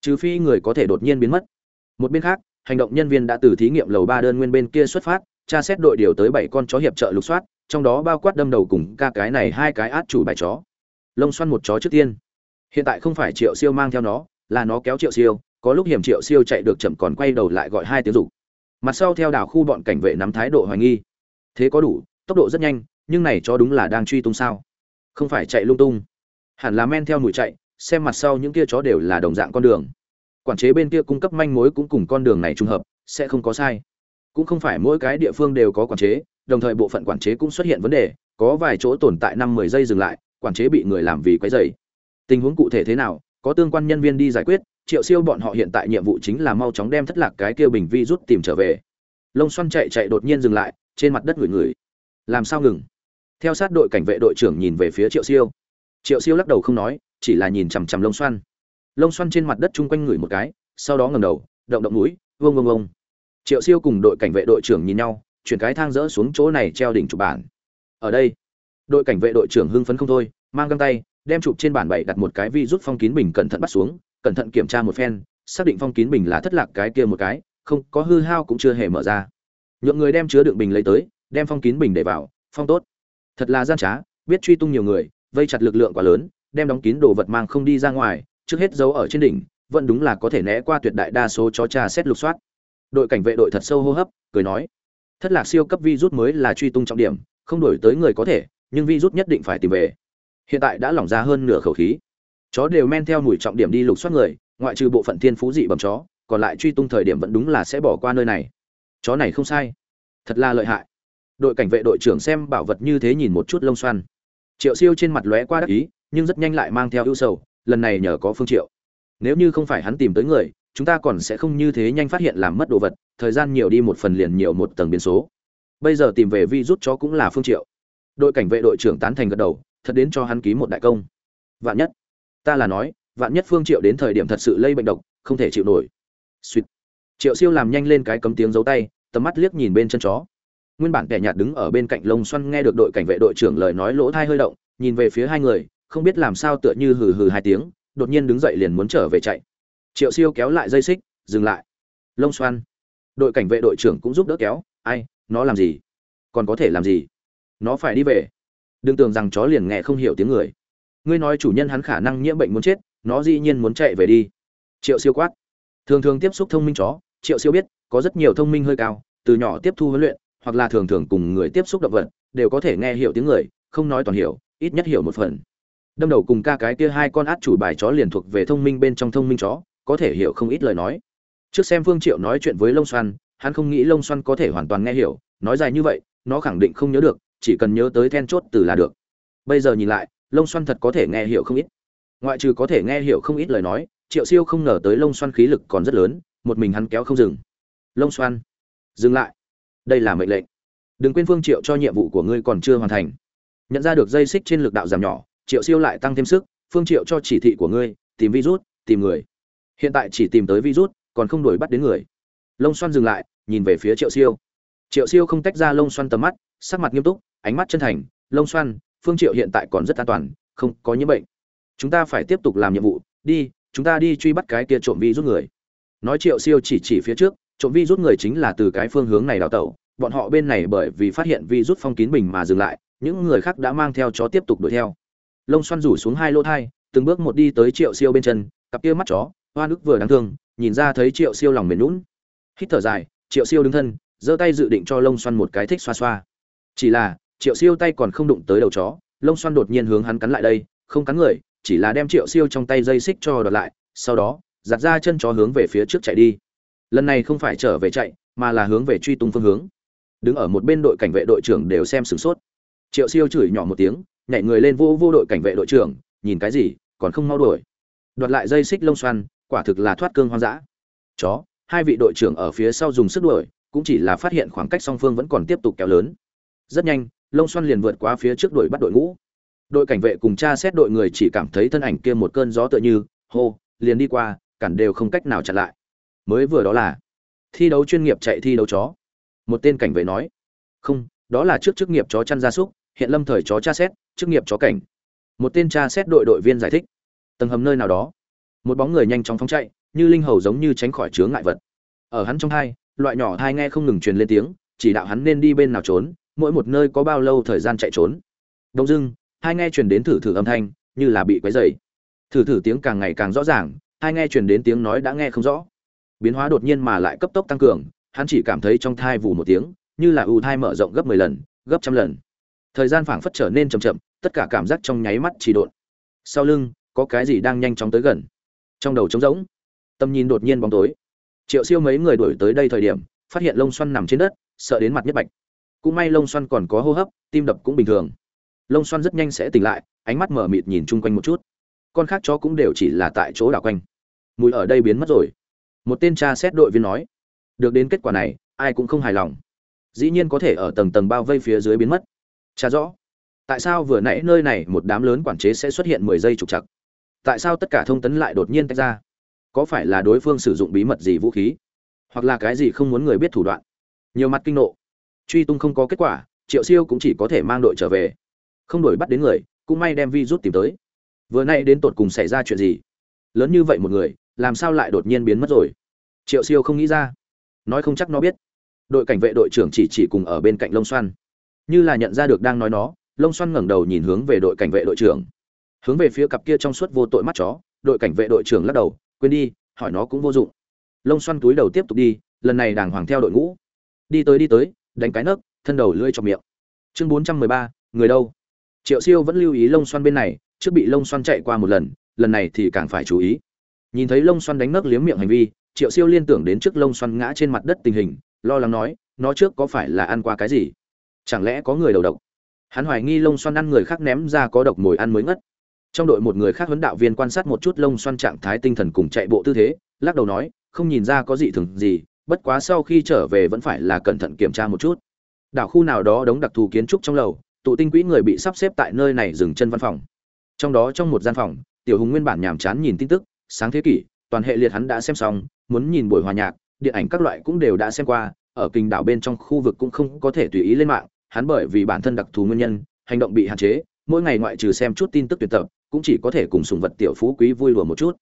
Trừ phi người có thể đột nhiên biến mất. Một bên khác, hành động nhân viên đã từ thí nghiệm lầu ba đơn nguyên bên kia xuất phát, tra xét đội điều tới bảy con chó hiệp trợ lục soát, trong đó bao quát đâm đầu cùng ca cái này hai cái át chủ bài chó. Lông xoăn một chó trước tiên. Hiện tại không phải triệu siêu mang theo nó, là nó kéo triệu siêu, có lúc hiểm triệu siêu chạy được chậm còn quay đầu lại gọi hai tiếng rục mặt sau theo đảo khu bọn cảnh vệ nắm thái độ hoài nghi. Thế có đủ, tốc độ rất nhanh, nhưng này chó đúng là đang truy tung sao? Không phải chạy lung tung hẳn là men theo mùi chạy, xem mặt sau những kia chó đều là đồng dạng con đường. Quản chế bên kia cung cấp manh mối cũng cùng con đường này trùng hợp, sẽ không có sai. Cũng không phải mỗi cái địa phương đều có quản chế, đồng thời bộ phận quản chế cũng xuất hiện vấn đề, có vài chỗ tồn tại năm mười giây dừng lại, quản chế bị người làm vì quấy dày tình huống cụ thể thế nào, có tương quan nhân viên đi giải quyết, triệu siêu bọn họ hiện tại nhiệm vụ chính là mau chóng đem thất lạc cái kia bình vi rút tìm trở về. Lông xoăn chạy chạy đột nhiên dừng lại, trên mặt đất ngửi ngửi. Làm sao ngừng? Theo sát đội cảnh vệ đội trưởng nhìn về phía triệu siêu triệu siêu lắc đầu không nói, chỉ là nhìn chằm chằm lông xoăn. Lông xoăn trên mặt đất chung quanh ngửi một cái, sau đó ngầm đầu, động động núi vông vông vông triệu siêu cùng đội cảnh vệ đội trưởng nhìn nhau, chuyển cái thang rỡ xuống chỗ này treo đỉnh chụp bản. Ở đây, đội cảnh vệ đội trưởng hưng phấn không thôi, mang găng tay, đem chụp trên bản bảy đặt một cái vi rút phong kín bình cẩn thận bắt xuống, cẩn thận kiểm tra một phen, xác định phong kín bình là thất lạc cái kia một cái, không có hư hao cũng chưa hề mở ra. Nhượng người đem chứa đựng bình lấy tới, đem phong kín bình để vào, phong tốt. Thật là gian trá, biết truy tung nhiều người vây chặt lực lượng quá lớn, đem đóng kín đồ vật mang không đi ra ngoài, trước hết giấu ở trên đỉnh, vẫn đúng là có thể né qua tuyệt đại đa số chó trà xét lục soát. Đội cảnh vệ đội thật sâu hô hấp, cười nói, thất lạc siêu cấp virus mới là truy tung trọng điểm, không đổi tới người có thể, nhưng virus nhất định phải tìm về. Hiện tại đã lỏng ra hơn nửa khẩu khí. Chó đều men theo mùi trọng điểm đi lục soát người, ngoại trừ bộ phận thiên phú dị bẩm chó, còn lại truy tung thời điểm vẫn đúng là sẽ bỏ qua nơi này. Chó này không sai. Thật là lợi hại. Đội cảnh vệ đội trưởng xem bảo vật như thế nhìn một chút lông xoăn triệu siêu trên mặt lóe qua đắc ý, nhưng rất nhanh lại mang theo ưu sầu, lần này nhờ có phương triệu. Nếu như không phải hắn tìm tới người, chúng ta còn sẽ không như thế nhanh phát hiện làm mất đồ vật, thời gian nhiều đi một phần liền nhiều một tầng biến số. Bây giờ tìm về vi rút chó cũng là phương triệu. Đội cảnh vệ đội trưởng tán thành gật đầu, thật đến cho hắn ký một đại công. Vạn nhất, ta là nói, vạn nhất phương triệu đến thời điểm thật sự lây bệnh độc, không thể chịu nổi. Sweet. triệu siêu làm nhanh lên cái cấm tiếng giấu tay, tầm mắt liếc nhìn bên chân chó nguyên bản kẻ nhạt đứng ở bên cạnh lông xoăn nghe được đội cảnh vệ đội trưởng lời nói lỗ thai hơi động, nhìn về phía hai người, không biết làm sao tựa như hừ hừ hai tiếng, đột nhiên đứng dậy liền muốn trở về chạy. Triệu siêu kéo lại dây xích, dừng lại. Lông xoăn đội cảnh vệ đội trưởng cũng giúp đỡ kéo, ai, nó làm gì? Còn có thể làm gì? Nó phải đi về. Đừng tưởng rằng chó liền nghe không hiểu tiếng người. Ngươi nói chủ nhân hắn khả năng nhiễm bệnh muốn chết, nó dĩ nhiên muốn chạy về đi. Triệu siêu quát. Thường thường tiếp xúc thông minh chó, triệu siêu biết, có rất nhiều thông minh hơi cao, từ nhỏ tiếp thu huấn luyện hoặc là thường thường cùng người tiếp xúc động vật, đều có thể nghe hiểu tiếng người, không nói toàn hiểu, ít nhất hiểu một phần. Đâm đầu cùng ca cái kia hai con át chủ bài chó liền thuộc về thông minh bên trong thông minh chó, có thể hiểu không ít lời nói. Trước xem phương triệu nói chuyện với lông xoăn hắn không nghĩ lông xoăn có thể hoàn toàn nghe hiểu, nói dài như vậy, nó khẳng định không nhớ được, chỉ cần nhớ tới then chốt từ là được. Bây giờ nhìn lại lông xoăn thật có thể nghe hiểu không ít. Ngoại trừ có thể nghe hiểu không ít lời nói, triệu siêu không ngờ tới lông xoăn khí lực còn rất lớn, một mình hắn kéo không dừng. Lông xoăn dừng lại đây là mệnh lệnh. Đừng quên phương triệu cho nhiệm vụ của ngươi còn chưa hoàn thành. Nhận ra được dây xích trên lực đạo giảm nhỏ, triệu siêu lại tăng thêm sức, phương triệu cho chỉ thị của ngươi, tìm virus, tìm người. Hiện tại chỉ tìm tới virus, còn không đuổi bắt đến người. Lông xoăn dừng lại, nhìn về phía triệu siêu. Triệu siêu không tách ra lông xoăn tầm mắt, sắc mặt nghiêm túc, ánh mắt chân thành, lông xoăn phương triệu hiện tại còn rất an toàn, không có nhiễm bệnh. Chúng ta phải tiếp tục làm nhiệm vụ, đi, chúng ta đi truy bắt cái kia trộm vi rút người. Nói triệu siêu chỉ chỉ phía trước trộm vi rút người chính là từ cái phương hướng này đào tẩu, bọn họ bên này bởi vì phát hiện vi rút phong kín bình mà dừng lại, những người khác đã mang theo chó tiếp tục đuổi theo. Lông xoăn rủ xuống hai lỗ thai, từng bước một đi tới triệu siêu bên chân, cặp kia mắt chó, hoa nước vừa đáng thương, nhìn ra thấy triệu siêu lòng mềm lún hít thở dài, triệu siêu đứng thân, giơ tay dự định cho lông xoăn một cái thích xoa xoa. Chỉ là, triệu siêu tay còn không đụng tới đầu chó, lông xoăn đột nhiên hướng hắn cắn lại đây, không cắn người, chỉ là đem triệu siêu trong tay dây xích cho đợt lại, sau đó, giặt ra chân chó hướng về phía trước chạy đi lần này không phải trở về chạy, mà là hướng về truy tung phương hướng. Đứng ở một bên đội cảnh vệ đội trưởng đều xem sửng sốt. Triệu siêu chửi nhỏ một tiếng, nhảy người lên vô vô đội cảnh vệ đội trưởng, nhìn cái gì, còn không mau đuổi. Đoạt lại dây xích lông xoăn, quả thực là thoát cương hoang dã. Chó, hai vị đội trưởng ở phía sau dùng sức đuổi, cũng chỉ là phát hiện khoảng cách song phương vẫn còn tiếp tục kéo lớn. Rất nhanh, lông xoăn liền vượt qua phía trước đuổi bắt đội ngũ. Đội cảnh vệ cùng cha xét đội người chỉ cảm thấy thân ảnh kia một cơn gió tựa như, hô, liền đi qua, cản đều không cách nào chặn lại mới vừa đó là thi đấu chuyên nghiệp chạy thi đấu chó. Một tên cảnh vệ nói, không, đó là trước chức nghiệp chó chăn gia súc, hiện lâm thời chó cha xét, chức nghiệp chó cảnh. Một tên cha xét đội đội viên giải thích, tầng hầm nơi nào đó. Một bóng người nhanh chóng phóng chạy, như linh hầu giống như tránh khỏi chướng ngại vật. Ở hắn trong hai, loại nhỏ hai nghe không ngừng truyền lên tiếng, chỉ đạo hắn nên đi bên nào trốn, mỗi một nơi có bao lâu thời gian chạy trốn. Đông dưng hai nghe truyền đến thử thử âm thanh, như là bị quấy dày thử thử tiếng càng ngày càng rõ ràng, hai nghe truyền đến tiếng nói đã nghe không rõ biến hóa đột nhiên mà lại cấp tốc tăng cường, hắn chỉ cảm thấy trong thai vù một tiếng, như là ù thai mở rộng gấp mười lần, gấp trăm lần. Thời gian phảng phất trở nên chậm chậm, tất cả cảm giác trong nháy mắt chỉ độn. Sau lưng, có cái gì đang nhanh chóng tới gần? Trong đầu trống rỗng tâm nhìn đột nhiên bóng tối. Triệu siêu mấy người đuổi tới đây thời điểm, phát hiện lông xoăn nằm trên đất, sợ đến mặt nhất bạch. Cũng may lông xoăn còn có hô hấp, tim đập cũng bình thường. Lông xoăn rất nhanh sẽ tỉnh lại, ánh mắt mở mịt nhìn chung quanh một chút. Con khác chó cũng đều chỉ là tại chỗ đảo quanh. Mùi ở đây biến mất rồi một tên tra xét đội viên nói, được đến kết quả này, ai cũng không hài lòng. Dĩ nhiên có thể ở tầng tầng bao vây phía dưới biến mất. Cha rõ. Tại sao vừa nãy nơi này một đám lớn quản chế sẽ xuất hiện mười giây trục chặt tại sao tất cả thông tấn lại đột nhiên tách ra? Có phải là đối phương sử dụng bí mật gì vũ khí? Hoặc là cái gì không muốn người biết thủ đoạn? Nhiều mặt kinh nộ. Truy tung không có kết quả, triệu siêu cũng chỉ có thể mang đội trở về. Không đổi bắt đến người, cũng may đem vi rút tìm tới. Vừa nay đến tột cùng xảy ra chuyện gì? Lớn như vậy một người làm sao lại đột nhiên biến mất rồi? Triệu siêu không nghĩ ra. Nói không chắc nó biết. Đội cảnh vệ đội trưởng chỉ chỉ cùng ở bên cạnh lông xoăn như là nhận ra được đang nói nó lông xoăn ngẩng đầu nhìn hướng về đội cảnh vệ đội trưởng. Hướng về phía cặp kia trong suốt vô tội mắt chó, đội cảnh vệ đội trưởng lắc đầu, quên đi, hỏi nó cũng vô dụng. Lông xoăn túi đầu tiếp tục đi, lần này đàng hoàng theo đội ngũ. Đi tới đi tới, đánh cái nấc, thân đầu lưỡi trong miệng. Chương bốn trăm mười ba, người đâu? Triệu siêu vẫn lưu ý lông xoăn bên này, trước bị lông xoăn chạy qua một lần lần này thì càng phải chú ý nhìn thấy lông xoăn đánh ngất liếm miệng hành vi, triệu siêu liên tưởng đến trước lông xoăn ngã trên mặt đất tình hình, lo lắng nói, nó trước có phải là ăn qua cái gì? Chẳng lẽ có người đầu độc? Hắn hoài nghi lông xoăn ăn người khác ném ra có độc mồi ăn mới ngất. Trong đội một người khác huấn đạo viên quan sát một chút lông xoăn trạng thái tinh thần cùng chạy bộ tư thế, lắc đầu nói, không nhìn ra có gì thường gì, bất quá sau khi trở về vẫn phải là cẩn thận kiểm tra một chút. Đảo khu nào đó đóng đặc thù kiến trúc trong lầu, tụ tinh quỹ người bị sắp xếp tại nơi này dừng chân văn phòng. Trong đó trong một gian phòng, tiểu hùng nguyên bản nhàm chán nhìn tin tức sáng thế kỷ, toàn hệ liệt hắn đã xem xong, muốn nhìn buổi hòa nhạc, điện ảnh các loại cũng đều đã xem qua, ở kinh đảo bên trong khu vực cũng không có thể tùy ý lên mạng, hắn bởi vì bản thân đặc thù nguyên nhân, hành động bị hạn chế, mỗi ngày ngoại trừ xem chút tin tức tuyệt tập, cũng chỉ có thể cùng sùng vật tiểu phú quý vui đùa một chút.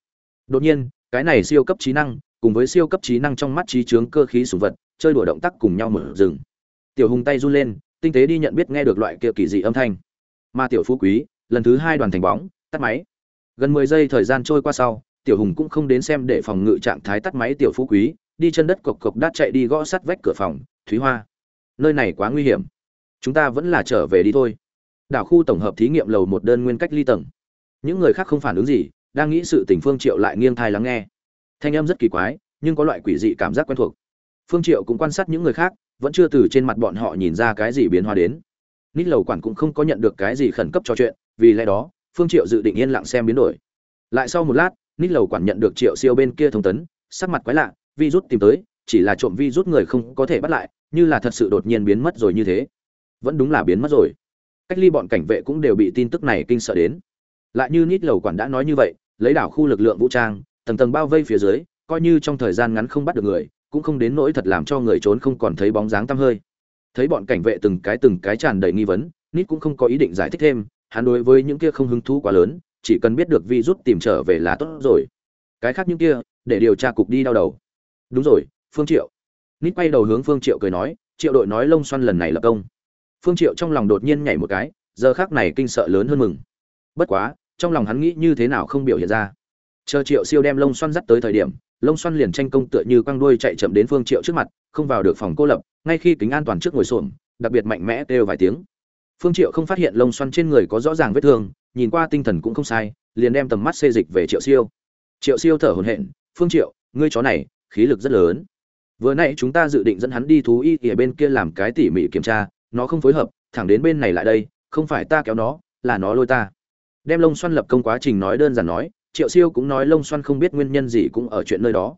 Đột nhiên, cái này siêu cấp trí năng, cùng với siêu cấp trí năng trong mắt trí chướng cơ khí sùng vật, chơi đùa động tác cùng nhau mở rừng. Tiểu hùng tay run lên, tinh tế đi nhận biết nghe được loại kia kỳ dị âm thanh. Mà tiểu phú quý, lần thứ hai đoàn thành bóng, tắt máy. Gần mười giây thời gian trôi qua sau tiểu hùng cũng không đến xem để phòng ngự trạng thái tắt máy tiểu phú quý, đi chân đất cộc cộc đát chạy đi gõ sắt vách cửa phòng, thúy hoa, nơi này quá nguy hiểm. Chúng ta vẫn là trở về đi thôi. Đảo khu tổng hợp thí nghiệm lầu một đơn nguyên cách ly tầng. Những người khác không phản ứng gì, đang nghĩ sự tình phương triệu lại nghiêng thai lắng nghe. Thanh âm rất kỳ quái, nhưng có loại quỷ dị cảm giác quen thuộc. Phương triệu cũng quan sát những người khác, vẫn chưa từ trên mặt bọn họ nhìn ra cái gì biến hóa đến. Nít lầu quản cũng không có nhận được cái gì khẩn cấp cho chuyện, vì lẽ đó, phương triệu dự định yên lặng xem biến đổi. Lại sau một lát nít lầu quản nhận được triệu siêu bên kia thông tấn, sắc mặt quái lạ Vi rút tìm tới, chỉ là trộm Vi rút người không có thể bắt lại, như là thật sự đột nhiên biến mất rồi như thế. Vẫn đúng là biến mất rồi. Cách ly bọn cảnh vệ cũng đều bị tin tức này kinh sợ đến. Lại như nít lầu quản đã nói như vậy, lấy đảo khu lực lượng vũ trang, tầng tầng bao vây phía dưới, coi như trong thời gian ngắn không bắt được người, cũng không đến nỗi thật làm cho người trốn không còn thấy bóng dáng tăm hơi. Thấy bọn cảnh vệ từng cái từng cái tràn đầy nghi vấn, nít cũng không có ý định giải thích thêm, hắn đối với những kia không hứng thú quá lớn chỉ cần biết được virus rút tìm trở về là tốt rồi. Cái khác những kia, để điều tra cục đi đau đầu. Đúng rồi, phương triệu. Nít quay đầu hướng phương triệu cười nói, triệu đội nói lông xoăn lần này là công. Phương triệu trong lòng đột nhiên nhảy một cái, giờ khác này kinh sợ lớn hơn mừng. Bất quá, trong lòng hắn nghĩ như thế nào không biểu hiện ra. Chờ triệu siêu đem lông xoăn dắt tới thời điểm, lông xoăn liền tranh công tựa như quăng đuôi chạy chậm đến phương triệu trước mặt, không vào được phòng cô lập, ngay khi kính an toàn trước ngồi xổm, đặc biệt mạnh mẽ kêu vài tiếng. Phương triệu không phát hiện lông xoăn trên người có rõ ràng vết thương nhìn qua tinh thần cũng không sai, liền đem tầm mắt xê dịch về triệu siêu. Triệu siêu thở hổn hển, phương triệu, ngươi chó này, khí lực rất lớn. Vừa nãy chúng ta dự định dẫn hắn đi thú y ở bên kia làm cái tỉ mỉ kiểm tra, nó không phối hợp, thẳng đến bên này lại đây, không phải ta kéo nó, là nó lôi ta. Đem lông xoăn lập công quá trình nói đơn giản nói, triệu siêu cũng nói lông xoăn không biết nguyên nhân gì cũng ở chuyện nơi đó.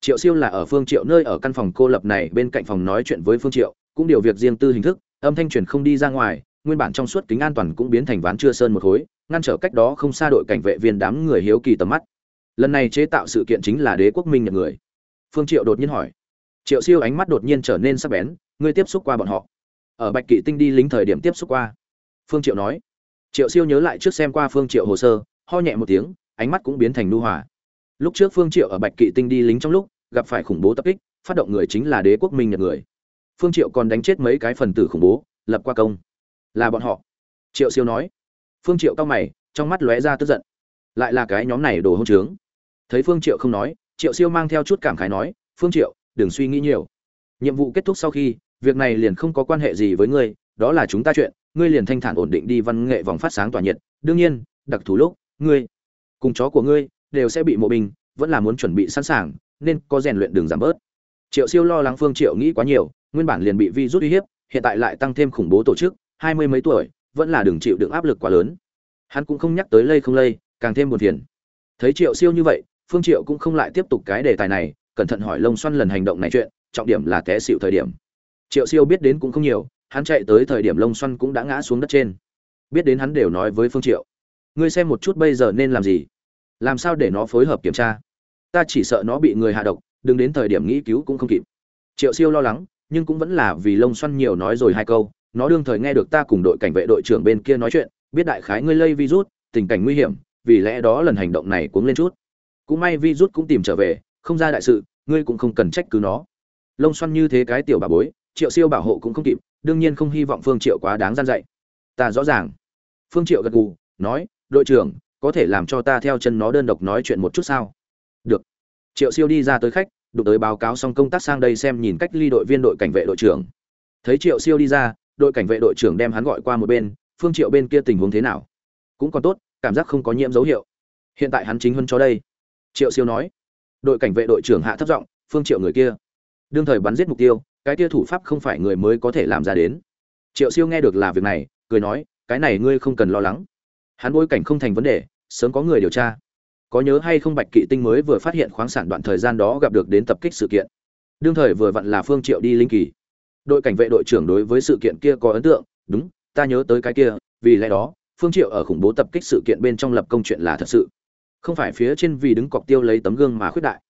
Triệu siêu là ở phương triệu nơi ở căn phòng cô lập này, bên cạnh phòng nói chuyện với phương triệu, cũng điều việc riêng tư hình thức, âm thanh truyền không đi ra ngoài nguyên bản trong suốt kính an toàn cũng biến thành ván chưa sơn một khối, ngăn trở cách đó không xa đội cảnh vệ viên đám người hiếu kỳ tầm mắt. Lần này chế tạo sự kiện chính là đế quốc minh nhật người. Phương triệu đột nhiên hỏi. Triệu siêu ánh mắt đột nhiên trở nên sắc bén, ngươi tiếp xúc qua bọn họ. Ở bạch kỵ tinh đi lính thời điểm tiếp xúc qua. Phương triệu nói. Triệu siêu nhớ lại trước xem qua phương triệu hồ sơ, ho nhẹ một tiếng, ánh mắt cũng biến thành nu hòa. Lúc trước phương triệu ở bạch kỵ tinh đi lính trong lúc, gặp phải khủng bố tập kích, phát động người chính là đế quốc minh nhật người. Phương triệu còn đánh chết mấy cái phần tử khủng bố, lập qua công là bọn họ. Triệu siêu nói. Phương triệu cao mày, trong mắt lóe ra tức giận. Lại là cái nhóm này đồ hỗn trướng. Thấy phương triệu không nói, triệu siêu mang theo chút cảm khái nói, phương triệu, đừng suy nghĩ nhiều. Nhiệm vụ kết thúc sau khi, việc này liền không có quan hệ gì với ngươi, đó là chúng ta chuyện, ngươi liền thanh thản ổn định đi văn nghệ vòng phát sáng tỏa nhiệt. Đương nhiên, đặc thù lúc, ngươi, cùng chó của ngươi, đều sẽ bị mộ binh vẫn là muốn chuẩn bị sẵn sàng, nên có rèn luyện đường giảm bớt. Triệu siêu lo lắng phương triệu nghĩ quá nhiều, nguyên bản liền bị vi rút uy hiếp, hiện tại lại tăng thêm khủng bố tổ chức hai mươi mấy tuổi, vẫn là đừng chịu đựng áp lực quá lớn. Hắn cũng không nhắc tới lây không lây, càng thêm buồn phiền. Thấy triệu siêu như vậy, phương triệu cũng không lại tiếp tục cái đề tài này, cẩn thận hỏi lông xoăn lần hành động này chuyện, trọng điểm là té xịu thời điểm. Triệu siêu biết đến cũng không nhiều, hắn chạy tới thời điểm lông xoăn cũng đã ngã xuống đất trên. Biết đến hắn đều nói với phương triệu, ngươi xem một chút bây giờ nên làm gì? Làm sao để nó phối hợp kiểm tra? Ta chỉ sợ nó bị người hạ độc, đừng đến thời điểm nghĩ cứu cũng không kịp. Triệu siêu lo lắng, nhưng cũng vẫn là vì lông xoăn nhiều nói rồi hai câu nó đương thời nghe được ta cùng đội cảnh vệ đội trưởng bên kia nói chuyện, biết đại khái ngươi lây virus, tình cảnh nguy hiểm, vì lẽ đó lần hành động này cuống lên chút. Cũng may virus cũng tìm trở về, không ra đại sự, ngươi cũng không cần trách cứ nó. Lông xoăn như thế cái tiểu bà bối, triệu siêu bảo hộ cũng không kịp, đương nhiên không hy vọng phương triệu quá đáng gian dạy. Ta rõ ràng. Phương triệu gật gù, nói, đội trưởng, có thể làm cho ta theo chân nó đơn độc nói chuyện một chút sao? Được. Triệu siêu đi ra tới khách, đụng tới báo cáo xong công tác sang đây xem nhìn cách ly đội viên đội cảnh vệ đội trưởng. Thấy triệu siêu đi ra đội cảnh vệ đội trưởng đem hắn gọi qua một bên, phương triệu bên kia tình huống thế nào? Cũng còn tốt, cảm giác không có nhiễm dấu hiệu. Hiện tại hắn chính hơn cho đây. Triệu siêu nói. Đội cảnh vệ đội trưởng hạ thấp giọng, phương triệu người kia. Đương thời bắn giết mục tiêu, cái kia thủ pháp không phải người mới có thể làm ra đến. Triệu siêu nghe được là việc này, cười nói, cái này ngươi không cần lo lắng. Hắn bối cảnh không thành vấn đề, sớm có người điều tra. Có nhớ hay không bạch kỵ tinh mới vừa phát hiện khoáng sản đoạn thời gian đó gặp được đến tập kích sự kiện. Đương thời vừa vặn là phương triệu đi linh kỳ đội cảnh vệ đội trưởng đối với sự kiện kia có ấn tượng, đúng, ta nhớ tới cái kia, vì lẽ đó, phương triệu ở khủng bố tập kích sự kiện bên trong lập công chuyện là thật sự. Không phải phía trên vì đứng cọc tiêu lấy tấm gương mà khuyết đại.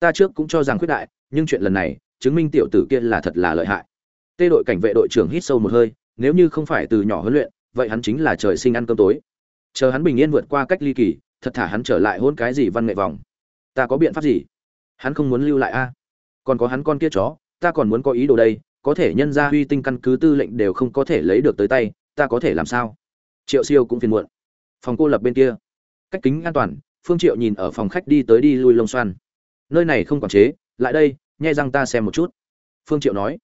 Ta trước cũng cho rằng khuyết đại, nhưng chuyện lần này, chứng minh tiểu tử kia là thật là lợi hại. Tê đội cảnh vệ đội trưởng hít sâu một hơi, nếu như không phải từ nhỏ huấn luyện, vậy hắn chính là trời sinh ăn cơm tối. Chờ hắn bình yên vượt qua cách ly kỳ, thật thả hắn trở lại hôn cái gì văn nghệ vòng. Ta có biện pháp gì? Hắn không muốn lưu lại a? Còn có hắn con kia chó, ta còn muốn có ý đồ đây có thể nhân ra uy tinh căn cứ tư lệnh đều không có thể lấy được tới tay, ta có thể làm sao? Triệu siêu cũng phiền muộn. Phòng cô lập bên kia. Cách kính an toàn, phương triệu nhìn ở phòng khách đi tới đi lui lông xoan nơi này không quản chế, lại đây, nhai răng ta xem một chút. Phương triệu nói.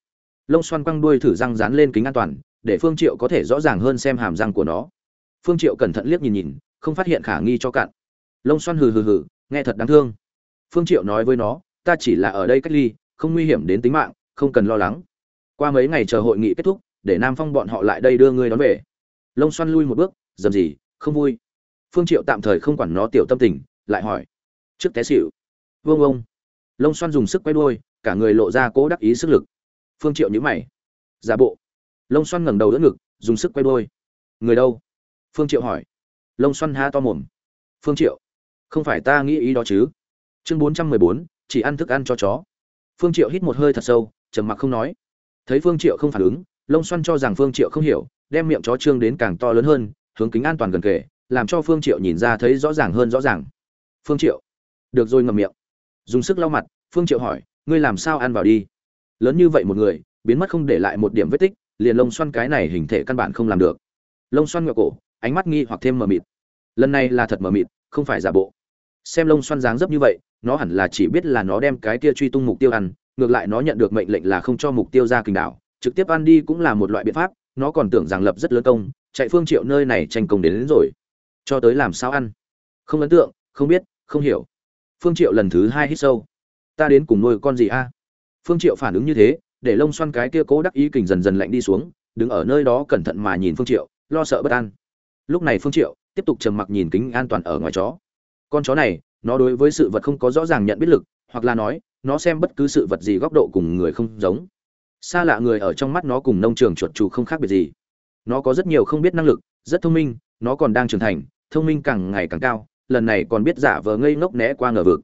Lông xoan quăng đuôi thử răng dán lên kính an toàn, để phương triệu có thể rõ ràng hơn xem hàm răng của nó. Phương triệu cẩn thận liếc nhìn nhìn, không phát hiện khả nghi cho cạn. Lông xoan hừ hừ hừ, nghe thật đáng thương. Phương triệu nói với nó, ta chỉ là ở đây cách ly, không nguy hiểm đến tính mạng, không cần lo lắng qua mấy ngày chờ hội nghị kết thúc để nam phong bọn họ lại đây đưa ngươi đón về. Lông xoăn lui một bước dầm gì không vui. Phương triệu tạm thời không quản nó tiểu tâm tình lại hỏi. Trước té xỉu. Vương ông. Lông xoăn dùng sức quay đuôi cả người lộ ra cố đắc ý sức lực. Phương triệu nhíu mày. Giả bộ. Lông xoăn ngẩng đầu đỡ ngực dùng sức quay đuôi. Người đâu? Phương triệu hỏi. Lông xoăn há to mồm. Phương triệu. Không phải ta nghĩ ý đó chứ. Chương 414, chỉ ăn thức ăn cho chó. Phương triệu hít một hơi thật sâu trầm mặc không nói thấy phương triệu không phản ứng lông xoăn cho rằng phương triệu không hiểu, đem miệng chó trương đến càng to lớn hơn, hướng kính an toàn gần kề, làm cho phương triệu nhìn ra thấy rõ ràng hơn rõ ràng. Phương triệu. Được rồi ngậm miệng. Dùng sức lau mặt, phương triệu hỏi, ngươi làm sao ăn vào đi? Lớn như vậy một người, biến mất không để lại một điểm vết tích, liền lông xoăn cái này hình thể căn bản không làm được. Lông xoăn ngựa cổ, ánh mắt nghi hoặc thêm mờ mịt. Lần này là thật mờ mịt, không phải giả bộ. Xem lông xoăn dáng dấp như vậy, nó hẳn là chỉ biết là nó đem cái kia truy tung mục tiêu ăn ngược lại nó nhận được mệnh lệnh là không cho mục tiêu ra kình đảo trực tiếp ăn đi cũng là một loại biện pháp nó còn tưởng rằng lập rất lớn công chạy phương triệu nơi này tranh công đến, đến rồi. Cho tới làm sao ăn? Không ấn tượng không biết không hiểu. Phương triệu lần thứ hai hít sâu. Ta đến cùng nuôi con gì a? Phương triệu phản ứng như thế để lông xoăn cái kia cố đắc ý kình dần dần lạnh đi xuống đứng ở nơi đó cẩn thận mà nhìn phương triệu lo sợ bất an. Lúc này phương triệu tiếp tục trầm mặc nhìn kính an toàn ở ngoài chó. Con chó này nó đối với sự vật không có rõ ràng nhận biết lực hoặc là nói nó xem bất cứ sự vật gì góc độ cùng người không giống. Xa lạ người ở trong mắt nó cùng nông trường chuột chủ không khác biệt gì. Nó có rất nhiều không biết năng lực, rất thông minh, nó còn đang trưởng thành, thông minh càng ngày càng cao, lần này còn biết giả vờ ngây ngốc né qua ngờ vực.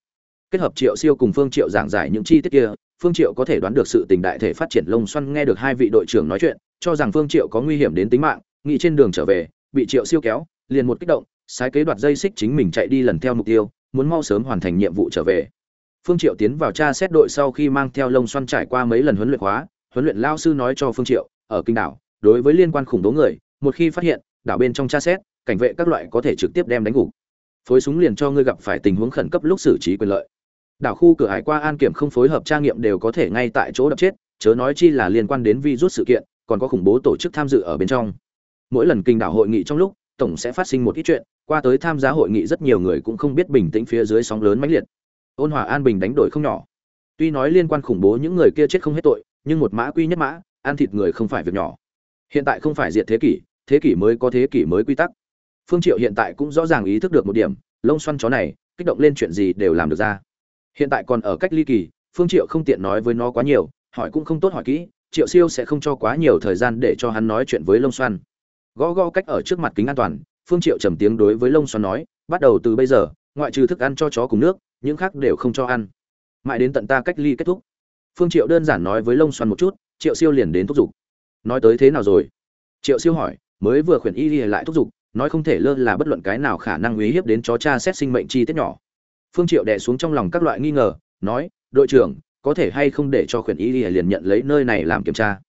Kết hợp triệu siêu cùng phương triệu giảng giải những chi tiết kia, phương triệu có thể đoán được sự tình đại thể phát triển lông xoăn nghe được hai vị đội trưởng nói chuyện, cho rằng phương triệu có nguy hiểm đến tính mạng, nghĩ trên đường trở về, bị triệu siêu kéo, liền một kích động, sái kế đoạt dây xích chính mình chạy đi lần theo mục tiêu, muốn mau sớm hoàn thành nhiệm vụ trở về phương triệu tiến vào tra xét đội sau khi mang theo lông xoăn trải qua mấy lần huấn luyện khóa, huấn luyện lao sư nói cho phương triệu, ở kinh đảo, đối với liên quan khủng bố người, một khi phát hiện, đảo bên trong tra xét, cảnh vệ các loại có thể trực tiếp đem đánh gục. Phối súng liền cho ngươi gặp phải tình huống khẩn cấp lúc xử trí quyền lợi. Đảo khu cửa hải qua an kiểm không phối hợp tra nghiệm đều có thể ngay tại chỗ đập chết, chớ nói chi là liên quan đến virus sự kiện, còn có khủng bố tổ chức tham dự ở bên trong. Mỗi lần kinh đảo hội nghị trong lúc, tổng sẽ phát sinh một ít chuyện, qua tới tham gia hội nghị rất nhiều người cũng không biết bình tĩnh phía dưới sóng lớn mãnh liệt ôn hòa an bình đánh đổi không nhỏ. Tuy nói liên quan khủng bố những người kia chết không hết tội, nhưng một mã quy nhất mã, ăn thịt người không phải việc nhỏ. Hiện tại không phải diệt thế kỷ thế kỷ mới có thế kỷ mới quy tắc. Phương triệu hiện tại cũng rõ ràng ý thức được một điểm, lông xoăn chó này, kích động lên chuyện gì đều làm được ra. Hiện tại còn ở cách ly kỳ, phương triệu không tiện nói với nó quá nhiều, hỏi cũng không tốt hỏi kỹ, triệu siêu sẽ không cho quá nhiều thời gian để cho hắn nói chuyện với lông xoăn. Gõ gõ cách ở trước mặt kính an toàn, phương triệu trầm tiếng đối với lông xoăn nói, bắt đầu từ bây giờ ngoại trừ thức ăn cho chó cùng nước, những khác đều không cho ăn. Mãi đến tận ta cách ly kết thúc. Phương triệu đơn giản nói với lông xoăn một chút, triệu siêu liền đến thúc giục. Nói tới thế nào rồi? Triệu siêu hỏi, mới vừa khuyển y lại thúc giục, nói không thể lơ là bất luận cái nào khả năng uy hiếp đến chó cha xét sinh mệnh chi tiết nhỏ. Phương triệu đè xuống trong lòng các loại nghi ngờ, nói, đội trưởng, có thể hay không để cho khuyển y liền nhận lấy nơi này làm kiểm tra?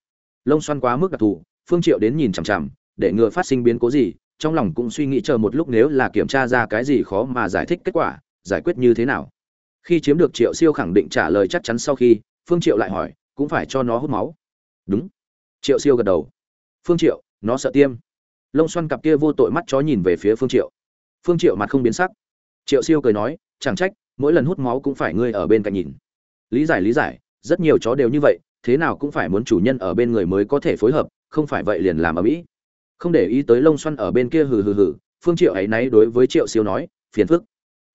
Lông xoăn quá mức đặc thù, phương triệu đến nhìn chằm chằm, để ngừa phát sinh biến cố gì trong lòng cũng suy nghĩ chờ một lúc nếu là kiểm tra ra cái gì khó mà giải thích kết quả, giải quyết như thế nào. Khi chiếm được triệu siêu khẳng định trả lời chắc chắn sau khi, phương triệu lại hỏi, cũng phải cho nó hút máu? Đúng. Triệu siêu gật đầu. Phương triệu, nó sợ tiêm. Lông xoăn cặp kia vô tội mắt chó nhìn về phía phương triệu. Phương triệu mặt không biến sắc. Triệu siêu cười nói, chẳng trách, mỗi lần hút máu cũng phải ngươi ở bên cạnh nhìn. Lý giải lý giải, rất nhiều chó đều như vậy, thế nào cũng phải muốn chủ nhân ở bên người mới có thể phối hợp, không phải vậy liền làm ở mỹ không để ý tới lông xoăn ở bên kia hừ hừ hừ, phương triệu ấy náy đối với triệu siêu nói, phiền phức.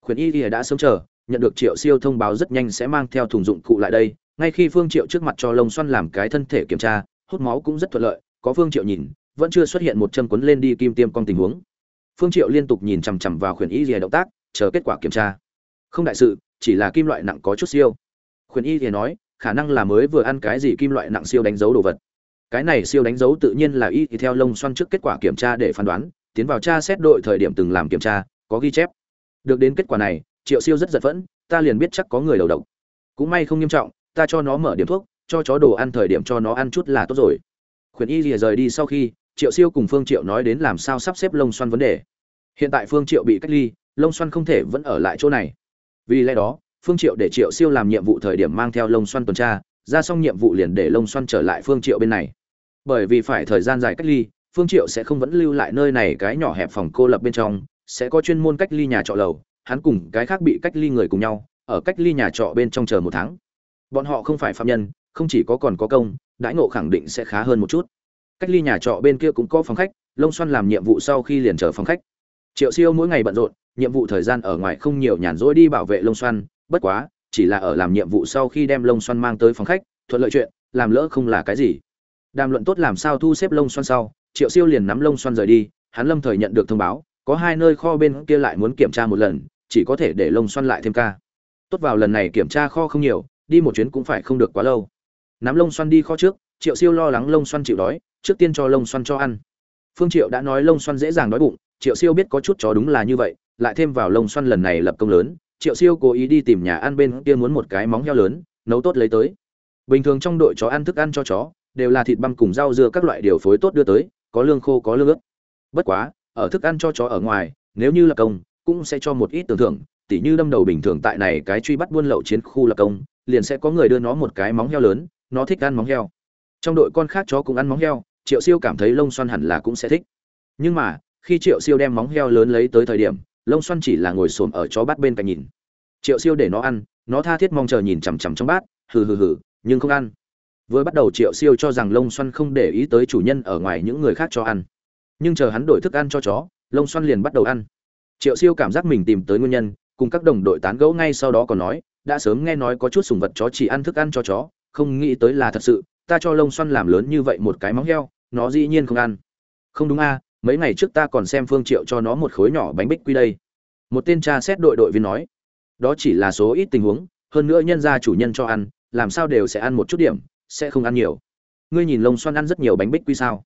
Khuyển y thì đã sớm chờ, nhận được triệu siêu thông báo rất nhanh sẽ mang theo thùng dụng cụ lại đây. Ngay khi phương triệu trước mặt cho lông xoăn làm cái thân thể kiểm tra, hút máu cũng rất thuận lợi. Có phương triệu nhìn, vẫn chưa xuất hiện một châm cuốn lên đi kim tiêm con tình huống. Phương triệu liên tục nhìn chằm chằm vào khuyển y rìa động tác, chờ kết quả kiểm tra. Không đại sự, chỉ là kim loại nặng có chút siêu. Khuyển y rìa nói, khả năng là mới vừa ăn cái gì kim loại nặng siêu đánh dấu đồ vật cái này siêu đánh dấu tự nhiên là y theo lông xoăn trước kết quả kiểm tra để phán đoán, tiến vào tra xét đội thời điểm từng làm kiểm tra, có ghi chép. Được đến kết quả này, triệu siêu rất giật vẫn ta liền biết chắc có người đầu độc. Cũng may không nghiêm trọng, ta cho nó mở điểm thuốc, cho chó đồ ăn thời điểm cho nó ăn chút là tốt rồi. Khuyển y rìa rời đi sau khi, triệu siêu cùng phương triệu nói đến làm sao sắp xếp lông xoăn vấn đề. Hiện tại phương triệu bị cách ly, lông xoăn không thể vẫn ở lại chỗ này. Vì lẽ đó, phương triệu để triệu siêu làm nhiệm vụ thời điểm mang theo lông xoăn tuần tra, ra xong nhiệm vụ liền để lông xoăn trở lại phương triệu bên này bởi vì phải thời gian dài cách ly, phương triệu sẽ không vẫn lưu lại nơi này cái nhỏ hẹp phòng cô lập bên trong, sẽ có chuyên môn cách ly nhà trọ lầu, hắn cùng cái khác bị cách ly người cùng nhau, ở cách ly nhà trọ bên trong chờ một tháng. Bọn họ không phải phạm nhân, không chỉ có còn có công, đãi ngộ khẳng định sẽ khá hơn một chút. Cách ly nhà trọ bên kia cũng có phòng khách lông xoăn làm nhiệm vụ sau khi liền chờ phòng khách. Triệu siêu mỗi ngày bận rộn, nhiệm vụ thời gian ở ngoài không nhiều nhàn rỗi đi bảo vệ lông xoăn bất quá, chỉ là ở làm nhiệm vụ sau khi đem lông xoăn mang tới phòng khách, thuận lợi chuyện, làm lỡ không là cái gì đàm luận tốt làm sao thu xếp lông xoăn sau, triệu siêu liền nắm lông xoăn rời đi, hắn lâm thời nhận được thông báo, có hai nơi kho bên kia lại muốn kiểm tra một lần, chỉ có thể để lông xoăn lại thêm ca. Tốt vào lần này kiểm tra kho không nhiều, đi một chuyến cũng phải không được quá lâu. Nắm lông xoăn đi kho trước, triệu siêu lo lắng lông xoăn chịu đói, trước tiên cho lông xoăn cho ăn. Phương triệu đã nói lông xoăn dễ dàng đói bụng, triệu siêu biết có chút chó đúng là như vậy, lại thêm vào lông xoăn lần này lập công lớn, triệu siêu cố ý đi tìm nhà ăn bên kia muốn một cái móng heo lớn, nấu tốt lấy tới. Bình thường trong đội chó ăn thức ăn cho chó đều là thịt băm cùng rau dưa các loại điều phối tốt đưa tới, có lương khô, có lương ướt bất quá, ở thức ăn cho chó ở ngoài, nếu như là công, cũng sẽ cho một ít tưởng thưởng, tỉ như đâm đầu bình thường tại này cái truy bắt buôn lậu chiến khu là công, liền sẽ có người đưa nó một cái móng heo lớn, nó thích ăn móng heo. Trong đội con khác chó cũng ăn móng heo, triệu siêu cảm thấy lông xoăn hẳn là cũng sẽ thích. Nhưng mà, khi triệu siêu đem móng heo lớn lấy tới thời điểm, lông xoăn chỉ là ngồi xổm ở chó bát bên cạnh nhìn. Triệu siêu để nó ăn, nó tha thiết mong chờ nhìn chằm chằm trong bát, hừ hừ hừ, nhưng không ăn vừa bắt đầu triệu siêu cho rằng lông xoăn không để ý tới chủ nhân ở ngoài những người khác cho ăn. Nhưng chờ hắn đổi thức ăn cho chó lông xoăn liền bắt đầu ăn. Triệu siêu cảm giác mình tìm tới nguyên nhân, cùng các đồng đội tán gẫu ngay sau đó còn nói, đã sớm nghe nói có chút sùng vật chó chỉ ăn thức ăn cho chó, không nghĩ tới là thật sự, ta cho lông xoăn làm lớn như vậy một cái móng heo, nó dĩ nhiên không ăn. Không đúng a, mấy ngày trước ta còn xem phương triệu cho nó một khối nhỏ bánh bích quy đây. Một tên cha xét đội đội viên nói, đó chỉ là số ít tình huống, hơn nữa nhân gia chủ nhân cho ăn, làm sao đều sẽ ăn một chút điểm sẽ không ăn nhiều. Ngươi nhìn lông xoăn ăn rất nhiều bánh bích quy sao?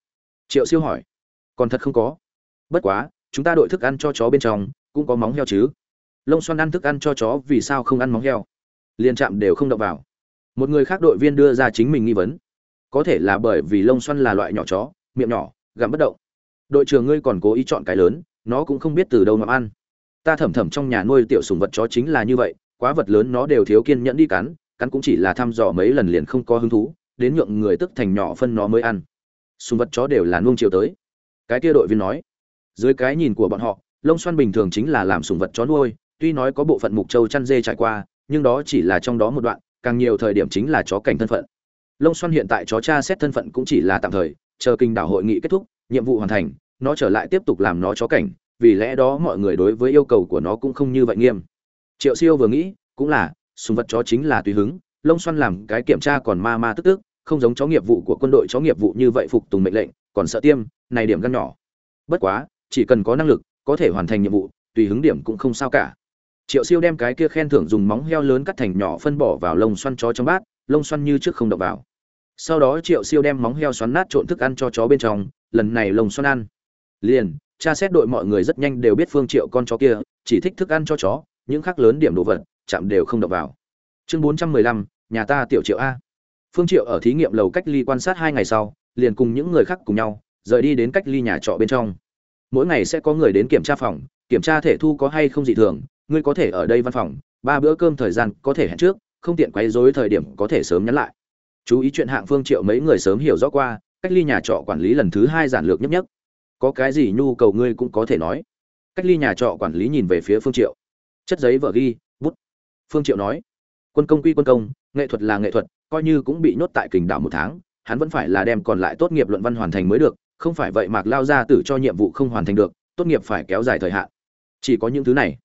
Triệu siêu hỏi. Còn thật không có. Bất quá, chúng ta đội thức ăn cho chó bên trong, cũng có móng heo chứ. Lông xoăn ăn thức ăn cho chó vì sao không ăn móng heo? Liên chạm đều không đậu vào. Một người khác đội viên đưa ra chính mình nghi vấn. Có thể là bởi vì lông xoăn là loại nhỏ chó, miệng nhỏ, gặm bất động. Đội trưởng ngươi còn cố ý chọn cái lớn, nó cũng không biết từ đâu mà ăn. Ta thẩm thẩm trong nhà nuôi tiểu sùng vật chó chính là như vậy, quá vật lớn nó đều thiếu kiên nhẫn đi cắn cắn cũng chỉ là thăm dò mấy lần liền không có hứng thú đến nhượng người tức thành nhỏ phân nó mới ăn. Sùng vật chó đều là nuông chiều tới. Cái kia đội viên nói dưới cái nhìn của bọn họ lông xoăn bình thường chính là làm sùng vật chó nuôi tuy nói có bộ phận mục châu chăn dê trải qua nhưng đó chỉ là trong đó một đoạn càng nhiều thời điểm chính là chó cảnh thân phận. Lông xoăn hiện tại chó cha xét thân phận cũng chỉ là tạm thời, chờ kinh đảo hội nghị kết thúc, nhiệm vụ hoàn thành, nó trở lại tiếp tục làm nó chó cảnh, vì lẽ đó mọi người đối với yêu cầu của nó cũng không như vậy nghiêm. Triệu Siêu vừa nghĩ, cũng là, súng vật chó chính là tùy hứng, lông xoăn làm cái kiểm tra còn ma ma tức tức, không giống chó nghiệp vụ của quân đội chó nghiệp vụ như vậy phục tùng mệnh lệnh, còn sợ tiêm, này điểm gan nhỏ. Bất quá, chỉ cần có năng lực, có thể hoàn thành nhiệm vụ, tùy hứng điểm cũng không sao cả. Triệu Siêu đem cái kia khen thưởng dùng móng heo lớn cắt thành nhỏ phân bỏ vào lông xoăn chó trong bát, lông xoăn như trước không đậu vào sau đó triệu siêu đem móng heo xoắn nát trộn thức ăn cho chó bên trong lần này lông xoăn ăn liền cha xét đội mọi người rất nhanh đều biết phương triệu con chó kia chỉ thích thức ăn cho chó những khác lớn điểm đồ vật chạm đều không đập vào. Chương bốn trăm mười lăm, nhà ta tiểu triệu a. Phương triệu ở thí nghiệm lầu cách ly quan sát hai ngày sau, liền cùng những người khác cùng nhau, rời đi đến cách ly nhà trọ bên trong. Mỗi ngày sẽ có người đến kiểm tra phòng, kiểm tra thể thu có hay không dị thường, ngươi có thể ở đây văn phòng, ba bữa cơm thời gian có thể hẹn trước, không tiện quấy rối thời điểm có thể sớm nhắn lại. Chú ý chuyện hạng phương triệu mấy người sớm hiểu rõ qua, cách ly nhà trọ quản lý lần thứ hai giản lược nhất nhất. Có cái gì nhu cầu ngươi cũng có thể nói. Cách ly nhà trọ quản lý nhìn về phía phương triệu. Chất giấy vở ghi phương triệu nói, quân công quy quân công, nghệ thuật là nghệ thuật, coi như cũng bị nhốt tại kình đảo một tháng, hắn vẫn phải là đem còn lại tốt nghiệp luận văn hoàn thành mới được, không phải vậy mạc lao ra tử cho nhiệm vụ không hoàn thành được, tốt nghiệp phải kéo dài thời hạn. Chỉ có những thứ này.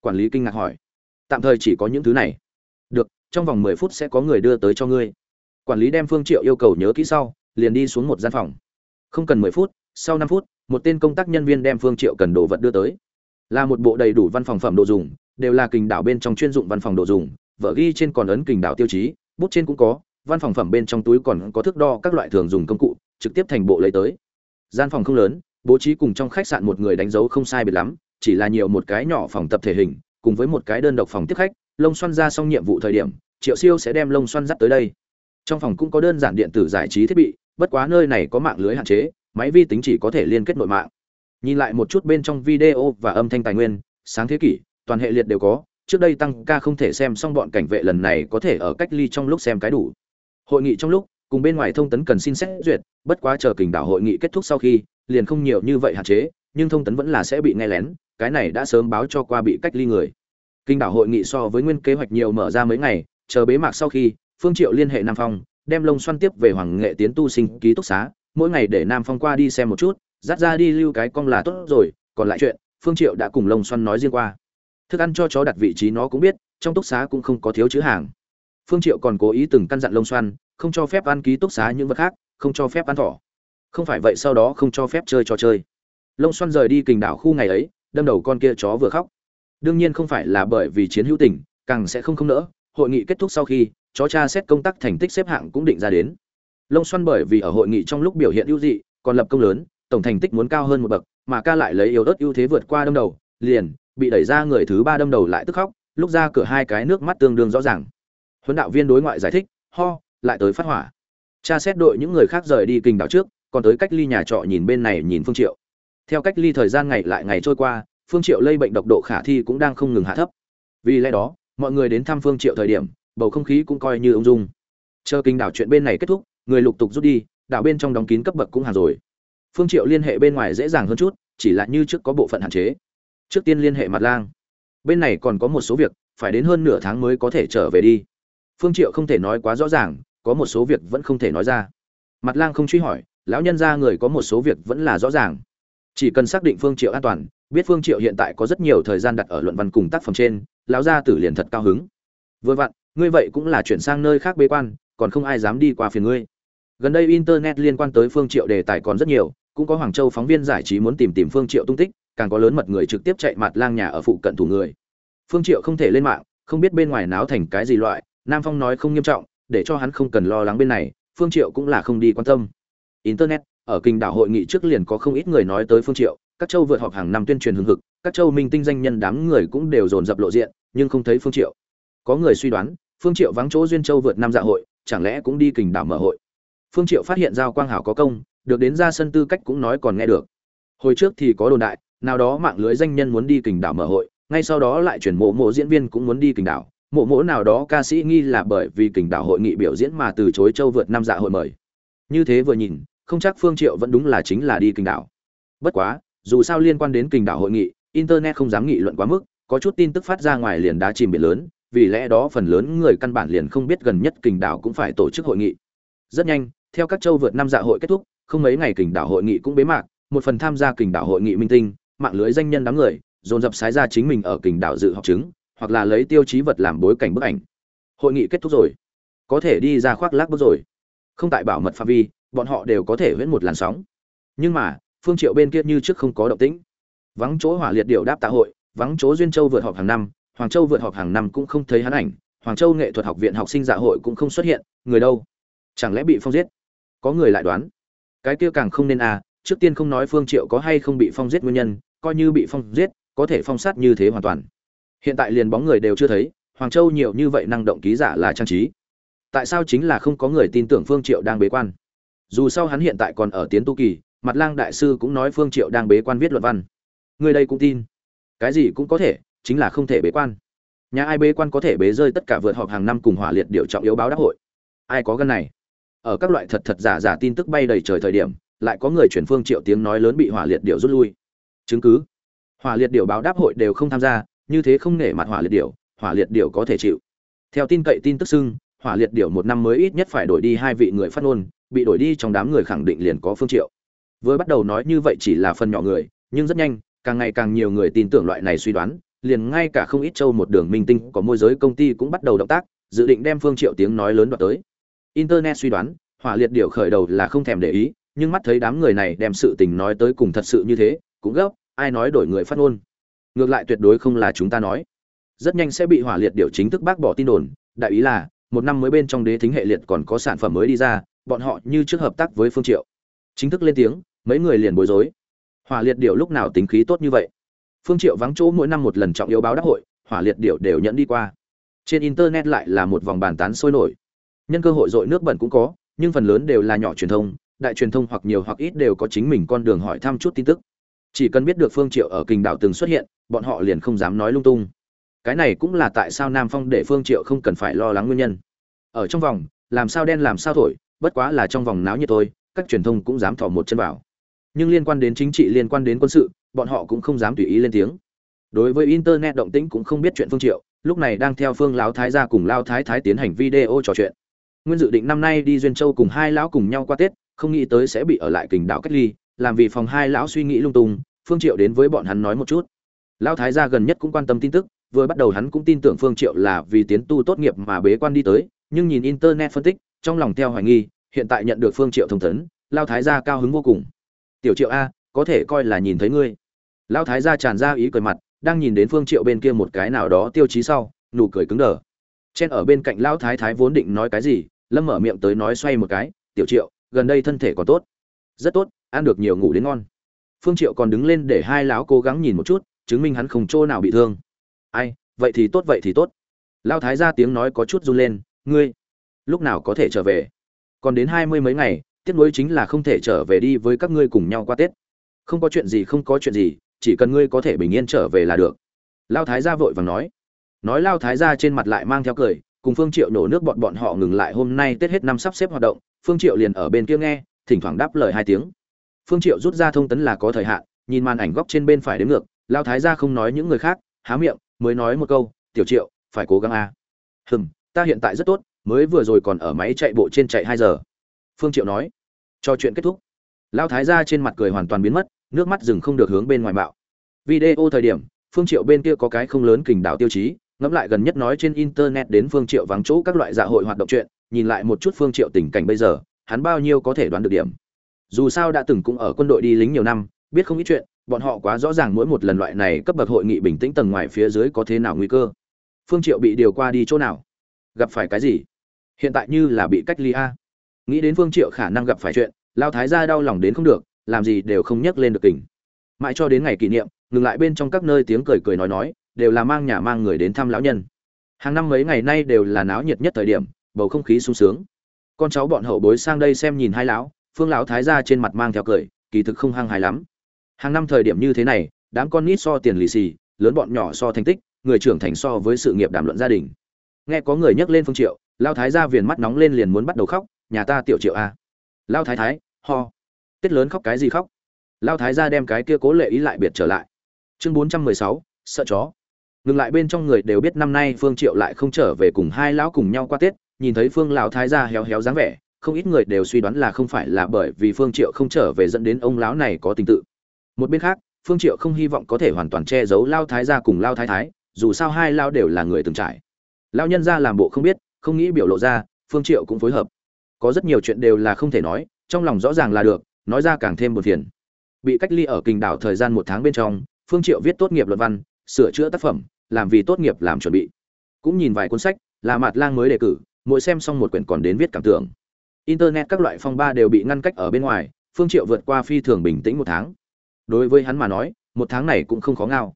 Quản lý kinh ngạc hỏi, tạm thời chỉ có những thứ này. Được, trong vòng mười phút sẽ có người đưa tới cho ngươi. Quản lý đem phương triệu yêu cầu nhớ kỹ sau, liền đi xuống một gian phòng. Không cần mười phút, sau năm phút, một tên công tác nhân viên đem phương triệu cần đồ vật đưa tới. Là một bộ đầy đủ văn phòng phẩm đồ dùng đều là kình đảo bên trong chuyên dụng văn phòng đồ dùng vợ ghi trên còn ấn kình đảo tiêu chí, bút trên cũng có, văn phòng phẩm bên trong túi còn có thước đo các loại thường dùng công cụ, trực tiếp thành bộ lấy tới. Gian phòng không lớn, bố trí cùng trong khách sạn một người đánh dấu không sai biệt lắm, chỉ là nhiều một cái nhỏ phòng tập thể hình, cùng với một cái đơn độc phòng tiếp khách, lông xoăn ra xong nhiệm vụ thời điểm, triệu siêu sẽ đem lông xoăn dắt tới đây. Trong phòng cũng có đơn giản điện tử giải trí thiết bị, bất quá nơi này có mạng lưới hạn chế, máy vi tính chỉ có thể liên kết nội mạng. Nhìn lại một chút bên trong video và âm thanh tài nguyên, sáng thế kỷ toàn hệ liệt đều có, trước đây tăng ca không thể xem xong bọn cảnh vệ lần này có thể ở cách ly trong lúc xem cái đủ. Hội nghị trong lúc, cùng bên ngoài thông tấn cần xin xét duyệt, bất quá chờ kình đảo hội nghị kết thúc sau khi, liền không nhiều như vậy hạn chế, nhưng thông tấn vẫn là sẽ bị nghe lén, cái này đã sớm báo cho qua bị cách ly người. Kinh đảo hội nghị so với nguyên kế hoạch nhiều mở ra mấy ngày, chờ bế mạc sau khi, phương triệu liên hệ nam phong, đem lông xoăn tiếp về hoàng nghệ tiến tu sinh ký túc xá, mỗi ngày để nam phong qua đi xem một chút dắt ra đi lưu cái cong là tốt rồi, còn lại chuyện, phương triệu đã cùng lông xoăn nói riêng qua thức ăn cho chó đặt vị trí nó cũng biết, trong túc xá cũng không có thiếu chữ hàng. Phương triệu còn cố ý từng căn dặn lông xoăn không cho phép ăn ký túc xá những vật khác, không cho phép ăn thỏ. Không phải vậy sau đó không cho phép chơi trò chơi. Lông xoăn rời đi kình đảo khu ngày ấy, đâm đầu con kia chó vừa khóc. Đương nhiên không phải là bởi vì chiến hữu tình, càng sẽ không không nỡ, hội nghị kết thúc sau khi, chó cha xét công tác thành tích xếp hạng cũng định ra đến. Lông xoăn bởi vì ở hội nghị trong lúc biểu hiện ưu dị, còn lập công lớn, tổng thành tích muốn cao hơn một bậc, mà ca lại lấy yếu ớt ưu thế vượt qua đâm đầu, liền bị đẩy ra người thứ ba đâm đầu lại tức khóc, lúc ra cửa hai cái nước mắt tương đương rõ ràng. Huấn đạo viên đối ngoại giải thích, ho, lại tới phát hỏa. Cha xét đội những người khác rời đi kinh đảo trước, còn tới cách ly nhà trọ nhìn bên này nhìn phương triệu. Theo cách ly thời gian ngày lại ngày trôi qua, phương triệu lây bệnh độc độ khả thi cũng đang không ngừng hạ thấp. Vì lẽ đó, mọi người đến thăm phương triệu thời điểm, bầu không khí cũng coi như ung dung. Chờ kinh đảo chuyện bên này kết thúc, người lục tục rút đi, đảo bên trong đóng kín cấp bậc cũng hàng rồi. Phương triệu liên hệ bên ngoài dễ dàng hơn chút, chỉ là như trước có bộ phận hạn chế trước tiên liên hệ mặt lang. Bên này còn có một số việc, phải đến hơn nửa tháng mới có thể trở về đi. Phương triệu không thể nói quá rõ ràng, có một số việc vẫn không thể nói ra. Mặt lang không truy hỏi, lão nhân gia người có một số việc vẫn là rõ ràng. Chỉ cần xác định phương triệu an toàn, biết phương triệu hiện tại có rất nhiều thời gian đặt ở luận văn cùng tác phẩm trên, lão gia tử liền thật cao hứng. Vừa vặn, ngươi vậy cũng là chuyển sang nơi khác bế quan, còn không ai dám đi qua phiền ngươi. Gần đây internet liên quan tới phương triệu đề tài còn rất nhiều, cũng có hoàng châu phóng viên giải trí muốn tìm tìm phương triệu tung tích càng có lớn mật người trực tiếp chạy mặt lang nhà ở phụ cận thủ người. Phương triệu không thể lên mạng, không biết bên ngoài náo thành cái gì loại, nam phong nói không nghiêm trọng, để cho hắn không cần lo lắng bên này, phương triệu cũng là không đi quan tâm. Internet, ở kinh đảo hội nghị trước liền có không ít người nói tới phương triệu, các châu vượt họp hàng năm tuyên truyền hưng hực, các châu minh tinh danh nhân đám người cũng đều dồn dập lộ diện, nhưng không thấy phương triệu. Có người suy đoán, phương triệu vắng chỗ duyên châu vượt năm dạ hội, chẳng lẽ cũng đi kình đảo mở hội. Phương triệu phát hiện giao quang hảo có công, được đến ra sân tư cách cũng nói còn nghe được. Hồi trước thì có đồn đại nào đó mạng lưới danh nhân muốn đi kình đảo mở hội, ngay sau đó lại chuyển mộ mộ diễn viên cũng muốn đi kình đảo. Mộ mộ nào đó ca sĩ nghi là bởi vì kình đảo hội nghị biểu diễn mà từ chối châu vượt năm dạ hội mời. Như thế vừa nhìn, không chắc phương triệu vẫn đúng là chính là đi kình đảo. Bất quá, dù sao liên quan đến kình đảo hội nghị, internet không dám nghị luận quá mức, có chút tin tức phát ra ngoài liền đá chìm biển lớn, vì lẽ đó phần lớn người căn bản liền không biết gần nhất kình đảo cũng phải tổ chức hội nghị. Rất nhanh, theo các châu vượt năm dạ hội kết thúc, không mấy ngày kình đảo hội nghị cũng bế mạc, một phần tham gia kình đảo hội nghị minh tinh mạng lưới danh nhân đám người, dồn dập sái ra chính mình ở kình đảo dự học chứng, hoặc là lấy tiêu chí vật làm bối cảnh bức ảnh. Hội nghị kết thúc rồi. Có thể đi ra khoác lác bước rồi. Không tại bảo mật phạm vi, bọn họ đều có thể huyễn một làn sóng. Nhưng mà, phương triệu bên kia như trước không có động tĩnh. Vắng chỗ hỏa liệt điệu đáp tạ hội, vắng chỗ duyên châu vượt họp hàng năm, hoàng châu vượt họp hàng năm cũng không thấy hắn ảnh, hoàng châu nghệ thuật học viện học sinh dạ hội cũng không xuất hiện, người đâu? Chẳng lẽ bị phong giết? Có người lại đoán. Cái kia càng không nên à trước tiên không nói phương triệu có hay không bị phong giết nguyên nhân coi như bị phong giết, có thể phong sát như thế hoàn toàn. Hiện tại liền bóng người đều chưa thấy, hoàng châu nhiều như vậy năng động ký giả là trang trí. Tại sao chính là không có người tin tưởng phương triệu đang bế quan? Dù sao hắn hiện tại còn ở tiến tu kỳ mặt lang đại sư cũng nói phương triệu đang bế quan viết luận văn. Người đây cũng tin. Cái gì cũng có thể, chính là không thể bế quan. Nhà ai bế quan có thể bế rơi tất cả vượt họp hàng năm cùng hỏa liệt điều trọng yếu báo đáp hội. Ai có gân này? Ở các loại thật thật giả giả tin tức bay đầy trời thời điểm, lại có người chuyển phương triệu tiếng nói lớn bị hỏa liệt điệu rút lui chứng cứ. Hỏa liệt điệu báo đáp hội đều không tham gia, như thế không nể mặt hỏa liệt điệu hỏa liệt điệu có thể chịu. Theo tin cậy tin tức xưng, hỏa liệt điệu một năm mới ít nhất phải đổi đi hai vị người phát ngôn, bị đổi đi trong đám người khẳng định liền có phương triệu. Vừa bắt đầu nói như vậy chỉ là phần nhỏ người, nhưng rất nhanh, càng ngày càng nhiều người tin tưởng loại này suy đoán, liền ngay cả không ít châu một đường minh tinh có môi giới công ty cũng bắt đầu động tác, dự định đem phương triệu tiếng nói lớn đoạt tới. Internet suy đoán, hỏa liệt điệu khởi đầu là không thèm để ý, nhưng mắt thấy đám người này đem sự tình nói tới cùng thật sự như thế cũng gấp, ai nói đổi người phát ngôn. Ngược lại tuyệt đối không là chúng ta nói. Rất nhanh sẽ bị hỏa liệt điều chính thức bác bỏ tin đồn, đại ý là, một năm mới bên trong đế thính hệ liệt còn có sản phẩm mới đi ra, bọn họ như trước hợp tác với phương triệu. Chính thức lên tiếng, mấy người liền bối rối. Hỏa liệt điều lúc nào tính khí tốt như vậy? Phương triệu vắng chỗ mỗi năm một lần trọng yếu báo đáp hội, hỏa liệt điều đều nhận đi qua. Trên internet lại là một vòng bàn tán sôi nổi. Nhân cơ hội dội nước bẩn cũng có, nhưng phần lớn đều là nhỏ truyền thông, đại truyền thông hoặc nhiều hoặc ít đều có chính mình con đường hỏi thăm chút tin tức chỉ cần biết được phương triệu ở kinh đảo từng xuất hiện, bọn họ liền không dám nói lung tung. Cái này cũng là tại sao nam phong để phương triệu không cần phải lo lắng nguyên nhân. Ở trong vòng, làm sao đen làm sao thổi, bất quá là trong vòng náo nhiệt thôi, các truyền thông cũng dám thò một chân vào. Nhưng liên quan đến chính trị, liên quan đến quân sự, bọn họ cũng không dám tùy ý lên tiếng. Đối với internet động tĩnh cũng không biết chuyện phương triệu, lúc này đang theo phương lão thái gia cùng lao thái thái tiến hành video trò chuyện. Nguyên dự định năm nay đi duyên châu cùng hai lão cùng nhau qua tết, không nghĩ tới sẽ bị ở lại kình đảo cách ly làm vì phòng hai lão suy nghĩ lung tung, phương triệu đến với bọn hắn nói một chút. Lão thái gia gần nhất cũng quan tâm tin tức, vừa bắt đầu hắn cũng tin tưởng phương triệu là vì tiến tu tốt nghiệp mà bế quan đi tới, nhưng nhìn internet phân tích, trong lòng theo hoài nghi, hiện tại nhận được phương triệu thông tấn, lão thái gia cao hứng vô cùng. Tiểu triệu a, có thể coi là nhìn thấy ngươi. Lão thái gia tràn ra ý cười mặt, đang nhìn đến phương triệu bên kia một cái nào đó tiêu chí sau, nụ cười cứng đờ. Chen ở bên cạnh lão thái thái vốn định nói cái gì, lâm mở miệng tới nói xoay một cái, tiểu triệu, gần đây thân thể còn tốt. Rất tốt ăn được nhiều ngủ đến ngon. Phương triệu còn đứng lên để hai lão cố gắng nhìn một chút, chứng minh hắn không chỗ nào bị thương. Ai, vậy thì tốt, vậy thì tốt. Lão thái gia tiếng nói có chút run lên, ngươi, lúc nào có thể trở về? Còn đến hai mươi mấy ngày, tiếc nuối chính là không thể trở về đi với các ngươi cùng nhau qua tết. Không có chuyện gì, không có chuyện gì, chỉ cần ngươi có thể bình yên trở về là được. Lao thái gia vội vàng nói. Nói lao thái gia trên mặt lại mang theo cười, cùng phương triệu nổ nước bọn bọn họ ngừng lại hôm nay tết hết năm sắp xếp hoạt động. Phương triệu liền ở bên kia nghe, thỉnh thoảng đáp lời hai tiếng phương triệu rút ra thông tấn là có thời hạn, nhìn màn ảnh góc trên bên phải đến ngược, lao thái gia không nói những người khác, há miệng, mới nói một câu, tiểu triệu, phải cố gắng a. Hừm, ta hiện tại rất tốt, mới vừa rồi còn ở máy chạy bộ trên chạy hai giờ. Phương triệu nói. Cho chuyện kết thúc. Lao thái gia trên mặt cười hoàn toàn biến mất, nước mắt dừng không được hướng bên ngoài bạo. Video thời điểm, phương triệu bên kia có cái không lớn kình đảo tiêu chí, ngẫm lại gần nhất nói trên internet đến phương triệu vắng chỗ các loại dạ hội hoạt động chuyện, nhìn lại một chút phương triệu tình cảnh bây giờ, hắn bao nhiêu có thể đoán được điểm dù sao đã từng cũng ở quân đội đi lính nhiều năm, biết không ít chuyện, bọn họ quá rõ ràng mỗi một lần loại này cấp bậc hội nghị bình tĩnh tầng ngoài phía dưới có thế nào nguy cơ. Phương triệu bị điều qua đi chỗ nào? Gặp phải cái gì? Hiện tại như là bị cách ly a. Nghĩ đến phương triệu khả năng gặp phải chuyện, lao thái gia đau lòng đến không được, làm gì đều không nhắc lên được kình. Mãi cho đến ngày kỷ niệm, ngừng lại bên trong các nơi tiếng cười cười nói nói, đều là mang nhà mang người đến thăm lão nhân. Hàng năm mấy ngày nay đều là náo nhiệt nhất thời điểm, bầu không khí sung sướng. Con cháu bọn hậu bối sang đây xem nhìn hai lão phương lão thái gia trên mặt mang theo cười, kỳ thực không hăng hài lắm. Hàng năm thời điểm như thế này, đám con nít so tiền lì xì, lớn bọn nhỏ so thành tích, người trưởng thành so với sự nghiệp đàm luận gia đình. Nghe có người nhắc lên phương triệu lao thái gia viền mắt nóng lên liền muốn bắt đầu khóc, nhà ta tiểu triệu à. a lao thái thái, ho. Tết lớn khóc cái gì khóc? Lao thái gia đem cái kia cố lệ ý lại biệt trở lại. Chương bốn trăm mười sáu, sợ chó. Ngừng lại bên trong người đều biết năm nay phương triệu lại không trở về cùng hai lão cùng nhau qua tết, nhìn thấy phương lão thái gia héo héo dáng vẻ không ít người đều suy đoán là không phải là bởi vì phương triệu không trở về dẫn đến ông lão này có tình tự. Một bên khác, phương triệu không hy vọng có thể hoàn toàn che giấu lao thái gia cùng lao thái thái, dù sao hai lao đều là người từng trải. Lao nhân gia làm bộ không biết, không nghĩ biểu lộ ra, phương triệu cũng phối hợp. Có rất nhiều chuyện đều là không thể nói, trong lòng rõ ràng là được, nói ra càng thêm một phiền. Bị cách ly ở kinh đảo thời gian một tháng bên trong, phương triệu viết tốt nghiệp luận văn, sửa chữa tác phẩm, làm vì tốt nghiệp làm chuẩn bị. Cũng nhìn vài cuốn sách, là Mạt lang mới đề cử, mỗi xem xong một quyển còn đến viết cảm tưởng internet các loại phong ba đều bị ngăn cách ở bên ngoài, phương triệu vượt qua phi thường bình tĩnh một tháng. Đối với hắn mà nói, một tháng này cũng không khó ngao.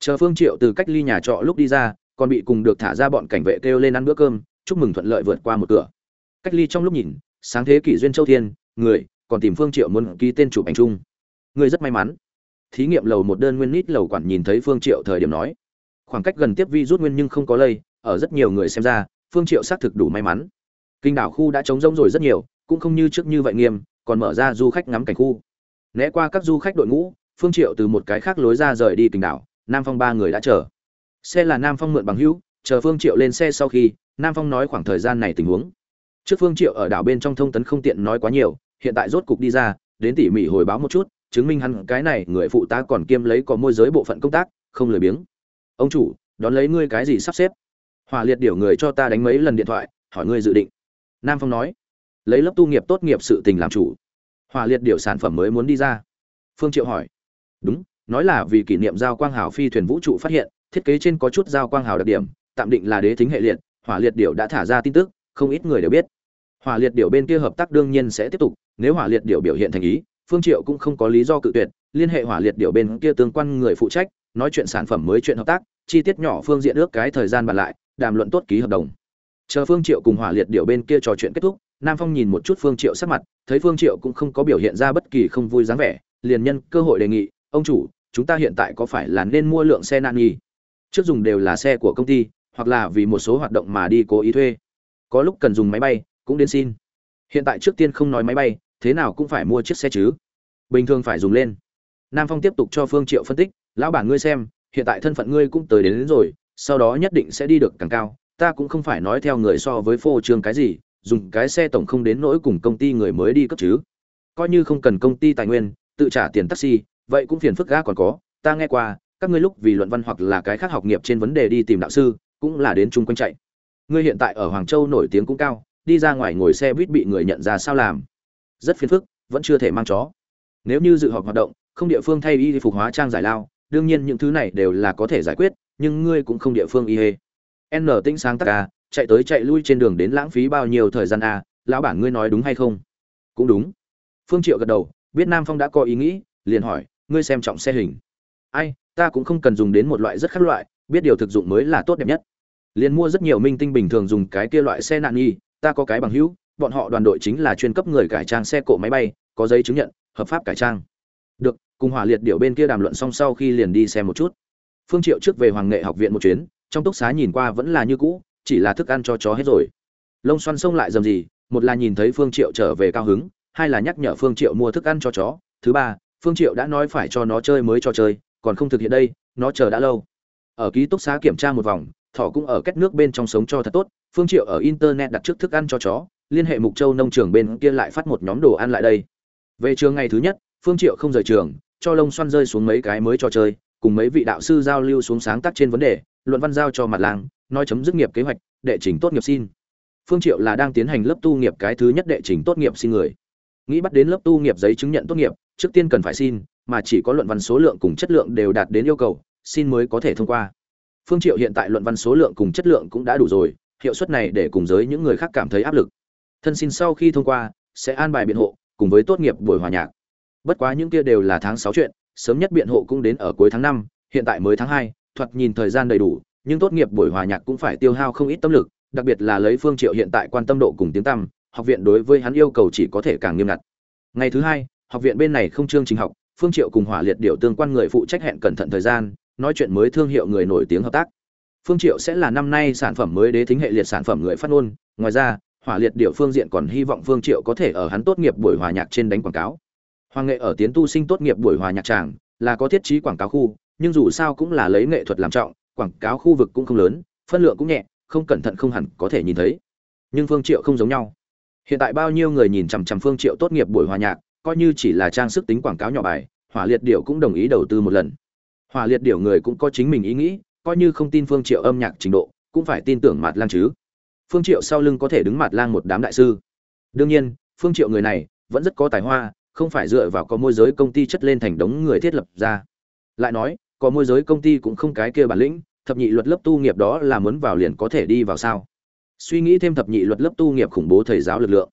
Chờ phương triệu từ cách ly nhà trọ lúc đi ra, còn bị cùng được thả ra bọn cảnh vệ kêu lên ăn bữa cơm, chúc mừng thuận lợi vượt qua một cửa. Cách ly trong lúc nhìn, sáng thế kỷ duyên châu thiên, người, còn tìm phương triệu muốn ký tên chụp ảnh chung. Người rất may mắn. Thí nghiệm lầu một đơn nguyên nít lầu quản nhìn thấy phương triệu thời điểm nói. Khoảng cách gần tiếp vi rút nguyên nhưng không có lây, ở rất nhiều người xem ra, phương triệu xác thực đủ may mắn kinh đảo khu đã trống rỗng rồi rất nhiều, cũng không như trước như vậy nghiêm, còn mở ra du khách ngắm cảnh khu. Né qua các du khách đội ngũ, phương triệu từ một cái khác lối ra rời đi kinh đảo, nam phong ba người đã chờ. Xe là nam phong mượn bằng hữu, chờ phương triệu lên xe sau khi, nam phong nói khoảng thời gian này tình huống. Trước phương triệu ở đảo bên trong thông tấn không tiện nói quá nhiều, hiện tại rốt cục đi ra, đến tỉ mỉ hồi báo một chút, chứng minh hắn cái này người phụ tá còn kiêm lấy có môi giới bộ phận công tác, không lười biếng. Ông chủ, đón lấy ngươi cái gì sắp xếp? Hỏa liệt điều người cho ta đánh mấy lần điện thoại, hỏi ngươi dự định nam phong nói, lấy lớp tu nghiệp tốt nghiệp sự tình làm chủ. Hòa liệt điều sản phẩm mới muốn đi ra. Phương triệu hỏi, đúng, nói là vì kỷ niệm giao quang hào phi thuyền vũ trụ phát hiện, thiết kế trên có chút giao quang hào đặc điểm, tạm định là đế thính hệ liệt, hỏa liệt điều đã thả ra tin tức, không ít người đều biết. Hỏa liệt điều bên kia hợp tác đương nhiên sẽ tiếp tục, nếu hỏa liệt điều biểu hiện thành ý, phương triệu cũng không có lý do cự tuyệt, liên hệ hỏa liệt điều bên kia tương quan người phụ trách, nói chuyện sản phẩm mới chuyện hợp tác, chi tiết nhỏ phương diện ước cái thời gian bàn lại, đàm luận tốt ký hợp đồng chờ phương triệu cùng hỏa liệt điệu bên kia trò chuyện kết thúc nam phong nhìn một chút phương triệu sắc mặt thấy phương triệu cũng không có biểu hiện ra bất kỳ không vui dáng vẻ liền nhân cơ hội đề nghị ông chủ chúng ta hiện tại có phải là nên mua lượng xe nan nghi trước dùng đều là xe của công ty hoặc là vì một số hoạt động mà đi cố ý thuê. Có lúc cần dùng máy bay cũng đến xin. Hiện tại trước tiên không nói máy bay thế nào cũng phải mua chiếc xe chứ. Bình thường phải dùng lên. Nam phong tiếp tục cho phương triệu phân tích lão bản ngươi xem hiện tại thân phận ngươi cũng tới đến, đến rồi sau đó nhất định sẽ đi được càng cao ta cũng không phải nói theo người so với phô trương cái gì, dùng cái xe tổng không đến nỗi cùng công ty người mới đi cấp chứ. Coi như không cần công ty tài nguyên, tự trả tiền taxi, vậy cũng phiền phức ga còn có. Ta nghe qua, các ngươi lúc vì luận văn hoặc là cái khác học nghiệp trên vấn đề đi tìm đạo sư, cũng là đến chung quanh chạy. Ngươi hiện tại ở hoàng châu nổi tiếng cũng cao, đi ra ngoài ngồi xe buýt bị người nhận ra sao làm? Rất phiền phức, vẫn chưa thể mang chó. Nếu như dự họp hoạt động, không địa phương thay y phục hóa trang giải lao, đương nhiên những thứ này đều là có thể giải quyết, nhưng ngươi cũng không địa phương y hê n tĩnh sáng tắc a à, chạy tới chạy lui trên đường đến lãng phí bao nhiêu thời gian a lão bản ngươi nói đúng hay không? Cũng đúng. Phương triệu gật đầu biết nam phong đã có ý nghĩ, liền hỏi, ngươi xem trọng xe hình. Ai, ta cũng không cần dùng đến một loại rất khác loại, biết điều thực dụng mới là tốt đẹp nhất. Liền mua rất nhiều minh tinh bình thường dùng cái kia loại xe nạn nghi, ta có cái bằng hữu, bọn họ đoàn đội chính là chuyên cấp người cải trang xe cộ máy bay, có giấy chứng nhận, hợp pháp cải trang. Được, cùng hỏa liệt điều bên kia đàm luận xong sau khi liền đi xem một chút. Phương triệu trước về hoàng nghệ học viện một chuyến trong túc xá nhìn qua vẫn là như cũ, chỉ là thức ăn cho chó hết rồi. Lông xoăn sông lại dầm gì, một là nhìn thấy phương triệu trở về cao hứng, hai là nhắc nhở phương triệu mua thức ăn cho chó. Thứ ba, phương triệu đã nói phải cho nó chơi mới cho chơi, còn không thực hiện đây, nó chờ đã lâu. Ở ký túc xá kiểm tra một vòng, thỏ cũng ở kết nước bên trong sống cho thật tốt. Phương triệu ở internet đặt trước thức ăn cho chó, liên hệ mục châu nông trường bên kia lại phát một nhóm đồ ăn lại đây. Về trường ngày thứ nhất, phương triệu không rời trường, cho lông xoăn rơi xuống mấy cái mới cho chơi cùng mấy vị đạo sư giao lưu xuống sáng tác trên vấn đề, luận văn giao cho mặt làng, nói chấm dứt nghiệp kế hoạch, đệ trình tốt nghiệp xin. Phương triệu là đang tiến hành lớp tu nghiệp cái thứ nhất đệ trình tốt nghiệp xin người. Nghĩ bắt đến lớp tu nghiệp giấy chứng nhận tốt nghiệp, trước tiên cần phải xin, mà chỉ có luận văn số lượng cùng chất lượng đều đạt đến yêu cầu, xin mới có thể thông qua. Phương triệu hiện tại luận văn số lượng cùng chất lượng cũng đã đủ rồi, hiệu suất này để cùng giới những người khác cảm thấy áp lực. Thân xin sau khi thông qua, sẽ an bài biện hộ, cùng với tốt nghiệp buổi hòa nhạc. Bất quá những kia đều là tháng 6 chuyện sớm nhất biện hộ cũng đến ở cuối tháng 5, hiện tại mới tháng 2, thoạt nhìn thời gian đầy đủ nhưng tốt nghiệp buổi hòa nhạc cũng phải tiêu hao không ít tâm lực đặc biệt là lấy phương triệu hiện tại quan tâm độ cùng tiếng tăm học viện đối với hắn yêu cầu chỉ có thể càng nghiêm ngặt. Ngày thứ hai học viện bên này không chương trình học phương triệu cùng hỏa liệt điều tương quan người phụ trách hẹn cẩn thận thời gian nói chuyện mới thương hiệu người nổi tiếng hợp tác. Phương triệu sẽ là năm nay sản phẩm mới đế thính hệ liệt sản phẩm người phát ngôn ngoài ra hỏa liệt điều phương diện còn hy vọng phương triệu có thể ở hắn tốt nghiệp buổi hòa nhạc trên đánh quảng cáo hoàng nghệ ở tiến tu sinh tốt nghiệp buổi hòa nhạc tràng, là có thiết trí quảng cáo khu, nhưng dù sao cũng là lấy nghệ thuật làm trọng, quảng cáo khu vực cũng không lớn, phân lượng cũng nhẹ, không cẩn thận không hẳn có thể nhìn thấy. Nhưng phương triệu không giống nhau. Hiện tại bao nhiêu người nhìn chằm chằm phương triệu tốt nghiệp buổi hòa nhạc, coi như chỉ là trang sức tính quảng cáo nhỏ bài, hỏa liệt điệu cũng đồng ý đầu tư một lần. Hỏa liệt điệu người cũng có chính mình ý nghĩ, coi như không tin phương triệu âm nhạc trình độ, cũng phải tin tưởng Mạt lang chứ. Phương triệu sau lưng có thể đứng Mạt lang một đám đại sư. Đương nhiên, phương triệu người này vẫn rất có tài hoa không phải dựa vào có môi giới công ty chất lên thành đống người thiết lập ra. Lại nói, có môi giới công ty cũng không cái kia bản lĩnh, thập nhị luật lớp tu nghiệp đó là muốn vào liền có thể đi vào sao? Suy nghĩ thêm thập nhị luật lớp tu nghiệp khủng bố thầy giáo lực lượng.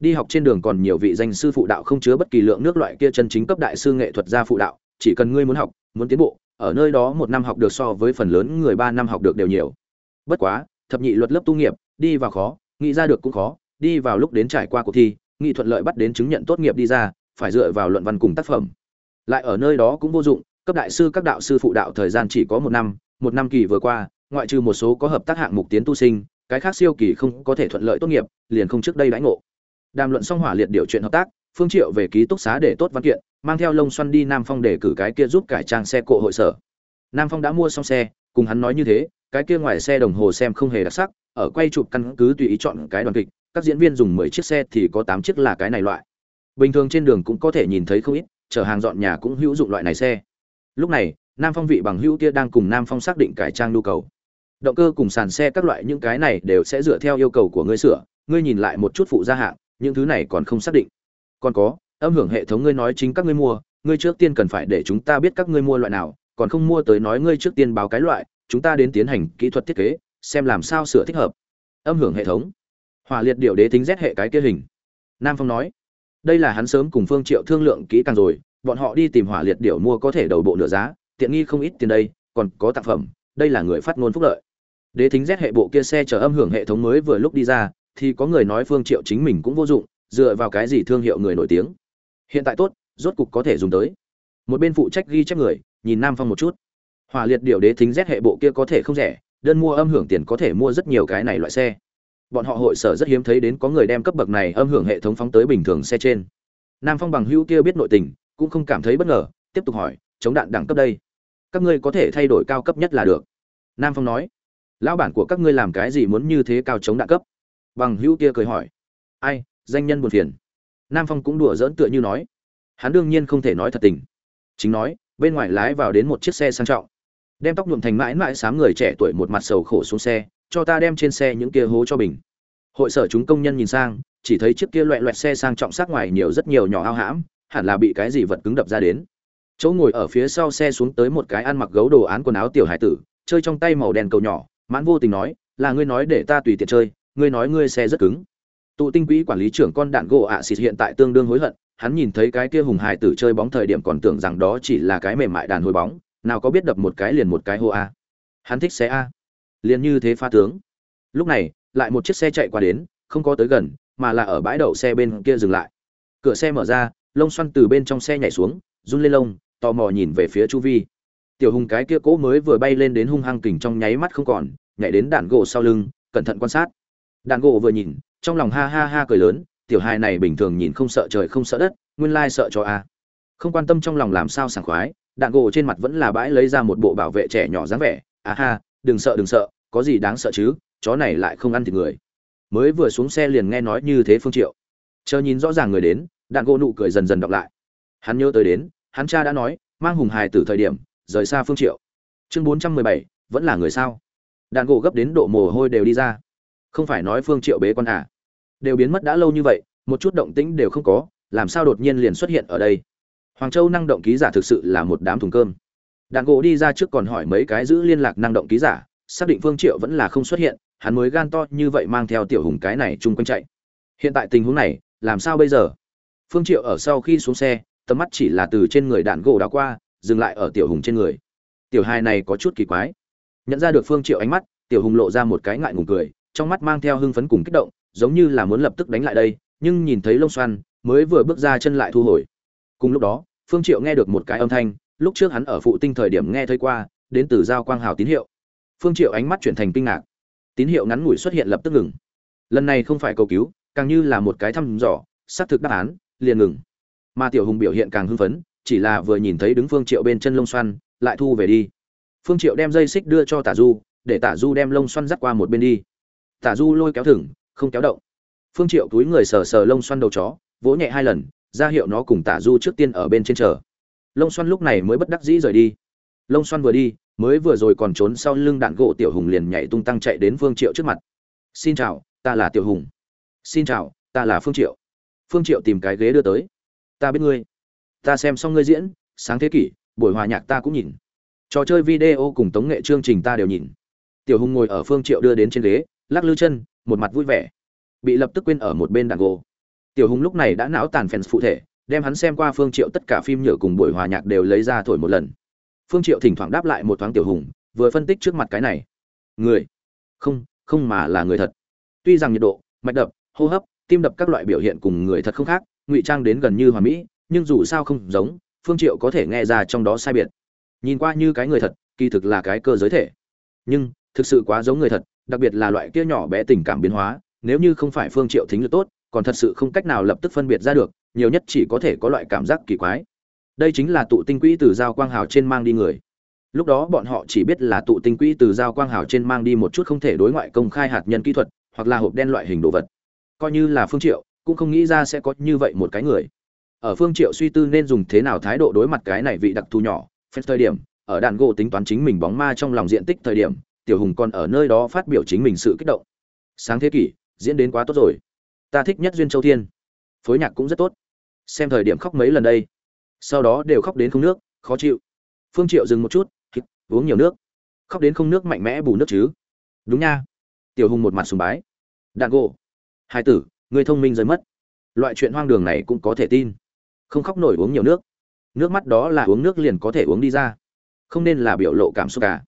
Đi học trên đường còn nhiều vị danh sư phụ đạo không chứa bất kỳ lượng nước loại kia chân chính cấp đại sư nghệ thuật gia phụ đạo, chỉ cần ngươi muốn học, muốn tiến bộ, ở nơi đó một năm học được so với phần lớn người ba năm học được đều nhiều. Bất quá, thập nhị luật lớp tu nghiệp, đi vào khó, nghĩ ra được cũng khó, đi vào lúc đến trải qua cuộc thi, nghị thuận lợi bắt đến chứng nhận tốt nghiệp đi ra phải dựa vào luận văn cùng tác phẩm. Lại ở nơi đó cũng vô dụng, cấp đại sư các đạo sư phụ đạo thời gian chỉ có một năm một năm kỳ vừa qua, ngoại trừ một số có hợp tác hạng mục tiến tu sinh, cái khác siêu kỳ không có thể thuận lợi tốt nghiệp, liền không trước đây đãi ngộ. Đàm luận xong hỏa liệt điều chuyện hợp tác, phương triệu về ký túc xá để tốt văn kiện, mang theo lông xoăn đi nam phong để cử cái kia giúp cải trang xe cộ hội sở. Nam phong đã mua xong xe, cùng hắn nói như thế, cái kia ngoài xe đồng hồ xem không hề đặc sắc, ở quay chụp căn cứ tùy ý chọn cái đoàn kịch, các diễn viên dùng 10 chiếc xe thì có 8 chiếc là cái này loại bình thường trên đường cũng có thể nhìn thấy không ít, chở hàng dọn nhà cũng hữu dụng loại này xe. Lúc này, nam phong vị bằng hữu kia đang cùng nam phong xác định cải trang nhu cầu. Động cơ cùng sàn xe các loại những cái này đều sẽ dựa theo yêu cầu của ngươi sửa, ngươi nhìn lại một chút phụ gia hạng, những thứ này còn không xác định. Còn có, âm hưởng hệ thống ngươi nói chính các ngươi mua, ngươi trước tiên cần phải để chúng ta biết các ngươi mua loại nào, còn không mua tới nói ngươi trước tiên báo cái loại, chúng ta đến tiến hành kỹ thuật thiết kế, xem làm sao sửa thích hợp. Âm hưởng hệ thống. Hỏa liệt điệu đế tính rét hệ cái kia hình. Nam phong nói đây là hắn sớm cùng phương triệu thương lượng kỹ càng rồi, bọn họ đi tìm hỏa liệt điệu mua có thể đầu bộ nửa giá, tiện nghi không ít tiền đây, còn có tặng phẩm, đây là người phát ngôn phúc lợi. Đế thính rét hệ bộ kia xe chở âm hưởng hệ thống mới vừa lúc đi ra, thì có người nói phương triệu chính mình cũng vô dụng, dựa vào cái gì thương hiệu người nổi tiếng. Hiện tại tốt, rốt cục có thể dùng tới. Một bên phụ trách ghi chép người, nhìn nam phong một chút. Hỏa liệt điệu đế thính rét hệ bộ kia có thể không rẻ, đơn mua âm hưởng tiền có thể mua rất nhiều cái này loại xe bọn họ hội sở rất hiếm thấy đến có người đem cấp bậc này âm hưởng hệ thống phóng tới bình thường xe trên. Nam phong bằng hữu kia biết nội tình, cũng không cảm thấy bất ngờ, tiếp tục hỏi, chống đạn đẳng cấp đây, các ngươi có thể thay đổi cao cấp nhất là được. Nam phong nói, lão bản của các ngươi làm cái gì muốn như thế cao chống đạn cấp? Bằng hữu kia cười hỏi, ai, danh nhân buồn phiền. Nam phong cũng đùa dỡn tựa như nói, hắn đương nhiên không thể nói thật tình. Chính nói, bên ngoài lái vào đến một chiếc xe sang trọng, đem tóc nhuộm thành mãi mãi sáng người trẻ tuổi một mặt sầu khổ xuống xe cho ta đem trên xe những kia hố cho bình. Hội sở chúng công nhân nhìn sang, chỉ thấy chiếc kia loẹ loẹt xe sang trọng sát ngoài nhiều rất nhiều nhỏ ao hãm, hẳn là bị cái gì vật cứng đập ra đến. Chỗ ngồi ở phía sau xe xuống tới một cái ăn mặc gấu đồ án quần áo tiểu hải tử, chơi trong tay màu đen cầu nhỏ, mãn vô tình nói, là ngươi nói để ta tùy tiện chơi, ngươi nói ngươi xe rất cứng. Tụ tinh quỹ quản lý trưởng con đạn gỗ ạ xịt hiện tại tương đương hối hận, hắn nhìn thấy cái kia hùng hải tử chơi bóng thời điểm còn tưởng rằng đó chỉ là cái mềm mại đàn hồi bóng, nào có biết đập một cái liền một cái hô a. Hắn thích xe a liền như thế pha tướng. Lúc này, lại một chiếc xe chạy qua đến, không có tới gần, mà là ở bãi đậu xe bên kia dừng lại. Cửa xe mở ra, lông xoăn từ bên trong xe nhảy xuống, run lên lông, tò mò nhìn về phía chu vi. Tiểu hùng cái kia cỗ mới vừa bay lên đến hung hăng kình trong nháy mắt không còn, nhảy đến đạn gỗ sau lưng, cẩn thận quan sát. Đạn gỗ vừa nhìn, trong lòng ha ha ha cười lớn, tiểu hài này bình thường nhìn không sợ trời không sợ đất, nguyên lai sợ cho a. Không quan tâm trong lòng làm sao sảng khoái, đạn gỗ trên mặt vẫn là bãi lấy ra một bộ bảo vệ trẻ nhỏ dáng vẻ à ha, đừng sợ đừng sợ có gì đáng sợ chứ, chó này lại không ăn thịt người. Mới vừa xuống xe liền nghe nói như thế phương triệu. Chờ nhìn rõ ràng người đến, đạn gỗ nụ cười dần dần đọc lại. Hắn nhớ tới đến, hắn cha đã nói, mang hùng hài từ thời điểm, rời xa phương triệu. Chương bốn trăm mười bảy, vẫn là người sao? Đạn gỗ gấp đến độ mồ hôi đều đi ra. Không phải nói phương triệu bế con à? Đều biến mất đã lâu như vậy, một chút động tĩnh đều không có, làm sao đột nhiên liền xuất hiện ở đây? Hoàng châu năng động ký giả thực sự là một đám thùng cơm. Đạn gỗ đi ra trước còn hỏi mấy cái giữ liên lạc năng động ký giả xác định phương triệu vẫn là không xuất hiện, hắn mới gan to như vậy mang theo tiểu hùng cái này chung quanh chạy. Hiện tại tình huống này, làm sao bây giờ? Phương triệu ở sau khi xuống xe, tầm mắt chỉ là từ trên người đạn gỗ đã qua, dừng lại ở tiểu hùng trên người. Tiểu hai này có chút kỳ quái. Nhận ra được phương triệu ánh mắt, tiểu hùng lộ ra một cái ngại ngùng cười, trong mắt mang theo hưng phấn cùng kích động, giống như là muốn lập tức đánh lại đây, nhưng nhìn thấy lông xoăn, mới vừa bước ra chân lại thu hồi. Cùng lúc đó, phương triệu nghe được một cái âm thanh, lúc trước hắn ở phụ tinh thời điểm nghe thấy qua, đến từ giao quang hào tín hiệu phương triệu ánh mắt chuyển thành kinh ngạc. Tín hiệu ngắn ngủi xuất hiện lập tức ngừng. Lần này không phải cầu cứu, càng như là một cái thăm dò, xác thực đáp án, liền ngừng. Mà tiểu hùng biểu hiện càng hưng phấn, chỉ là vừa nhìn thấy đứng phương triệu bên chân lông xoăn, lại thu về đi. Phương triệu đem dây xích đưa cho tả du, để tả du đem lông xoăn dắt qua một bên đi. Tả du lôi kéo thừng, không kéo động. Phương triệu túi người sờ sờ lông xoăn đầu chó, vỗ nhẹ hai lần, ra hiệu nó cùng tả du trước tiên ở bên trên chờ. Lông xoăn lúc này mới bất đắc dĩ rời đi. Lông xoăn vừa đi mới vừa rồi còn trốn sau lưng đạn gỗ tiểu hùng liền nhảy tung tăng chạy đến phương triệu trước mặt. Xin chào, ta là tiểu hùng. Xin chào, ta là phương triệu. Phương triệu tìm cái ghế đưa tới. Ta biết ngươi. Ta xem xong ngươi diễn, sáng thế kỷ, buổi hòa nhạc ta cũng nhìn. Trò chơi video cùng tống nghệ chương trình ta đều nhìn. Tiểu hùng ngồi ở phương triệu đưa đến trên ghế, lắc lư chân, một mặt vui vẻ. Bị lập tức quên ở một bên đàn gỗ. Tiểu hùng lúc này đã não tàn phèn phụ thể, đem hắn xem qua phương triệu tất cả phim nhựa cùng buổi hòa nhạc đều lấy ra thổi một lần phương triệu thỉnh thoảng đáp lại một thoáng tiểu hùng, vừa phân tích trước mặt cái này. Người? Không không mà là người thật. Tuy rằng nhiệt độ, mạch đập, hô hấp, tim đập các loại biểu hiện cùng người thật không khác, ngụy trang đến gần như hoàn mỹ, nhưng dù sao không giống, phương triệu có thể nghe ra trong đó sai biệt. Nhìn qua như cái người thật, kỳ thực là cái cơ giới thể. Nhưng, thực sự quá giống người thật, đặc biệt là loại kia nhỏ bé tình cảm biến hóa, nếu như không phải phương triệu thính lực tốt, còn thật sự không cách nào lập tức phân biệt ra được, nhiều nhất chỉ có thể có loại cảm giác kỳ quái đây chính là tụ tinh quỹ từ giao quang hào trên mang đi người. Lúc đó bọn họ chỉ biết là tụ tinh quỹ từ giao quang hào trên mang đi một chút không thể đối ngoại công khai hạt nhân kỹ thuật, hoặc là hộp đen loại hình đồ vật. Coi như là phương triệu, cũng không nghĩ ra sẽ có như vậy một cái người. Ở phương triệu suy tư nên dùng thế nào thái độ đối mặt cái này vị đặc thù nhỏ, phép thời điểm, ở đàn gỗ tính toán chính mình bóng ma trong lòng diện tích thời điểm, tiểu hùng còn ở nơi đó phát biểu chính mình sự kích động. Sáng thế kỷ, diễn đến quá tốt rồi. Ta thích nhất duyên châu thiên. Phối nhạc cũng rất tốt. Xem thời điểm khóc mấy lần đây sau đó đều khóc đến không nước, khó chịu. Phương triệu dừng một chút uống nhiều nước. Khóc đến không nước mạnh mẽ bù nước chứ. Đúng nha. Tiểu hùng một mặt sùng bái. Đạn gỗ. Hai tử, người thông minh rơi mất. Loại chuyện hoang đường này cũng có thể tin. Không khóc nổi uống nhiều nước. Nước mắt đó là uống nước liền có thể uống đi ra. Không nên là biểu lộ cảm xúc cả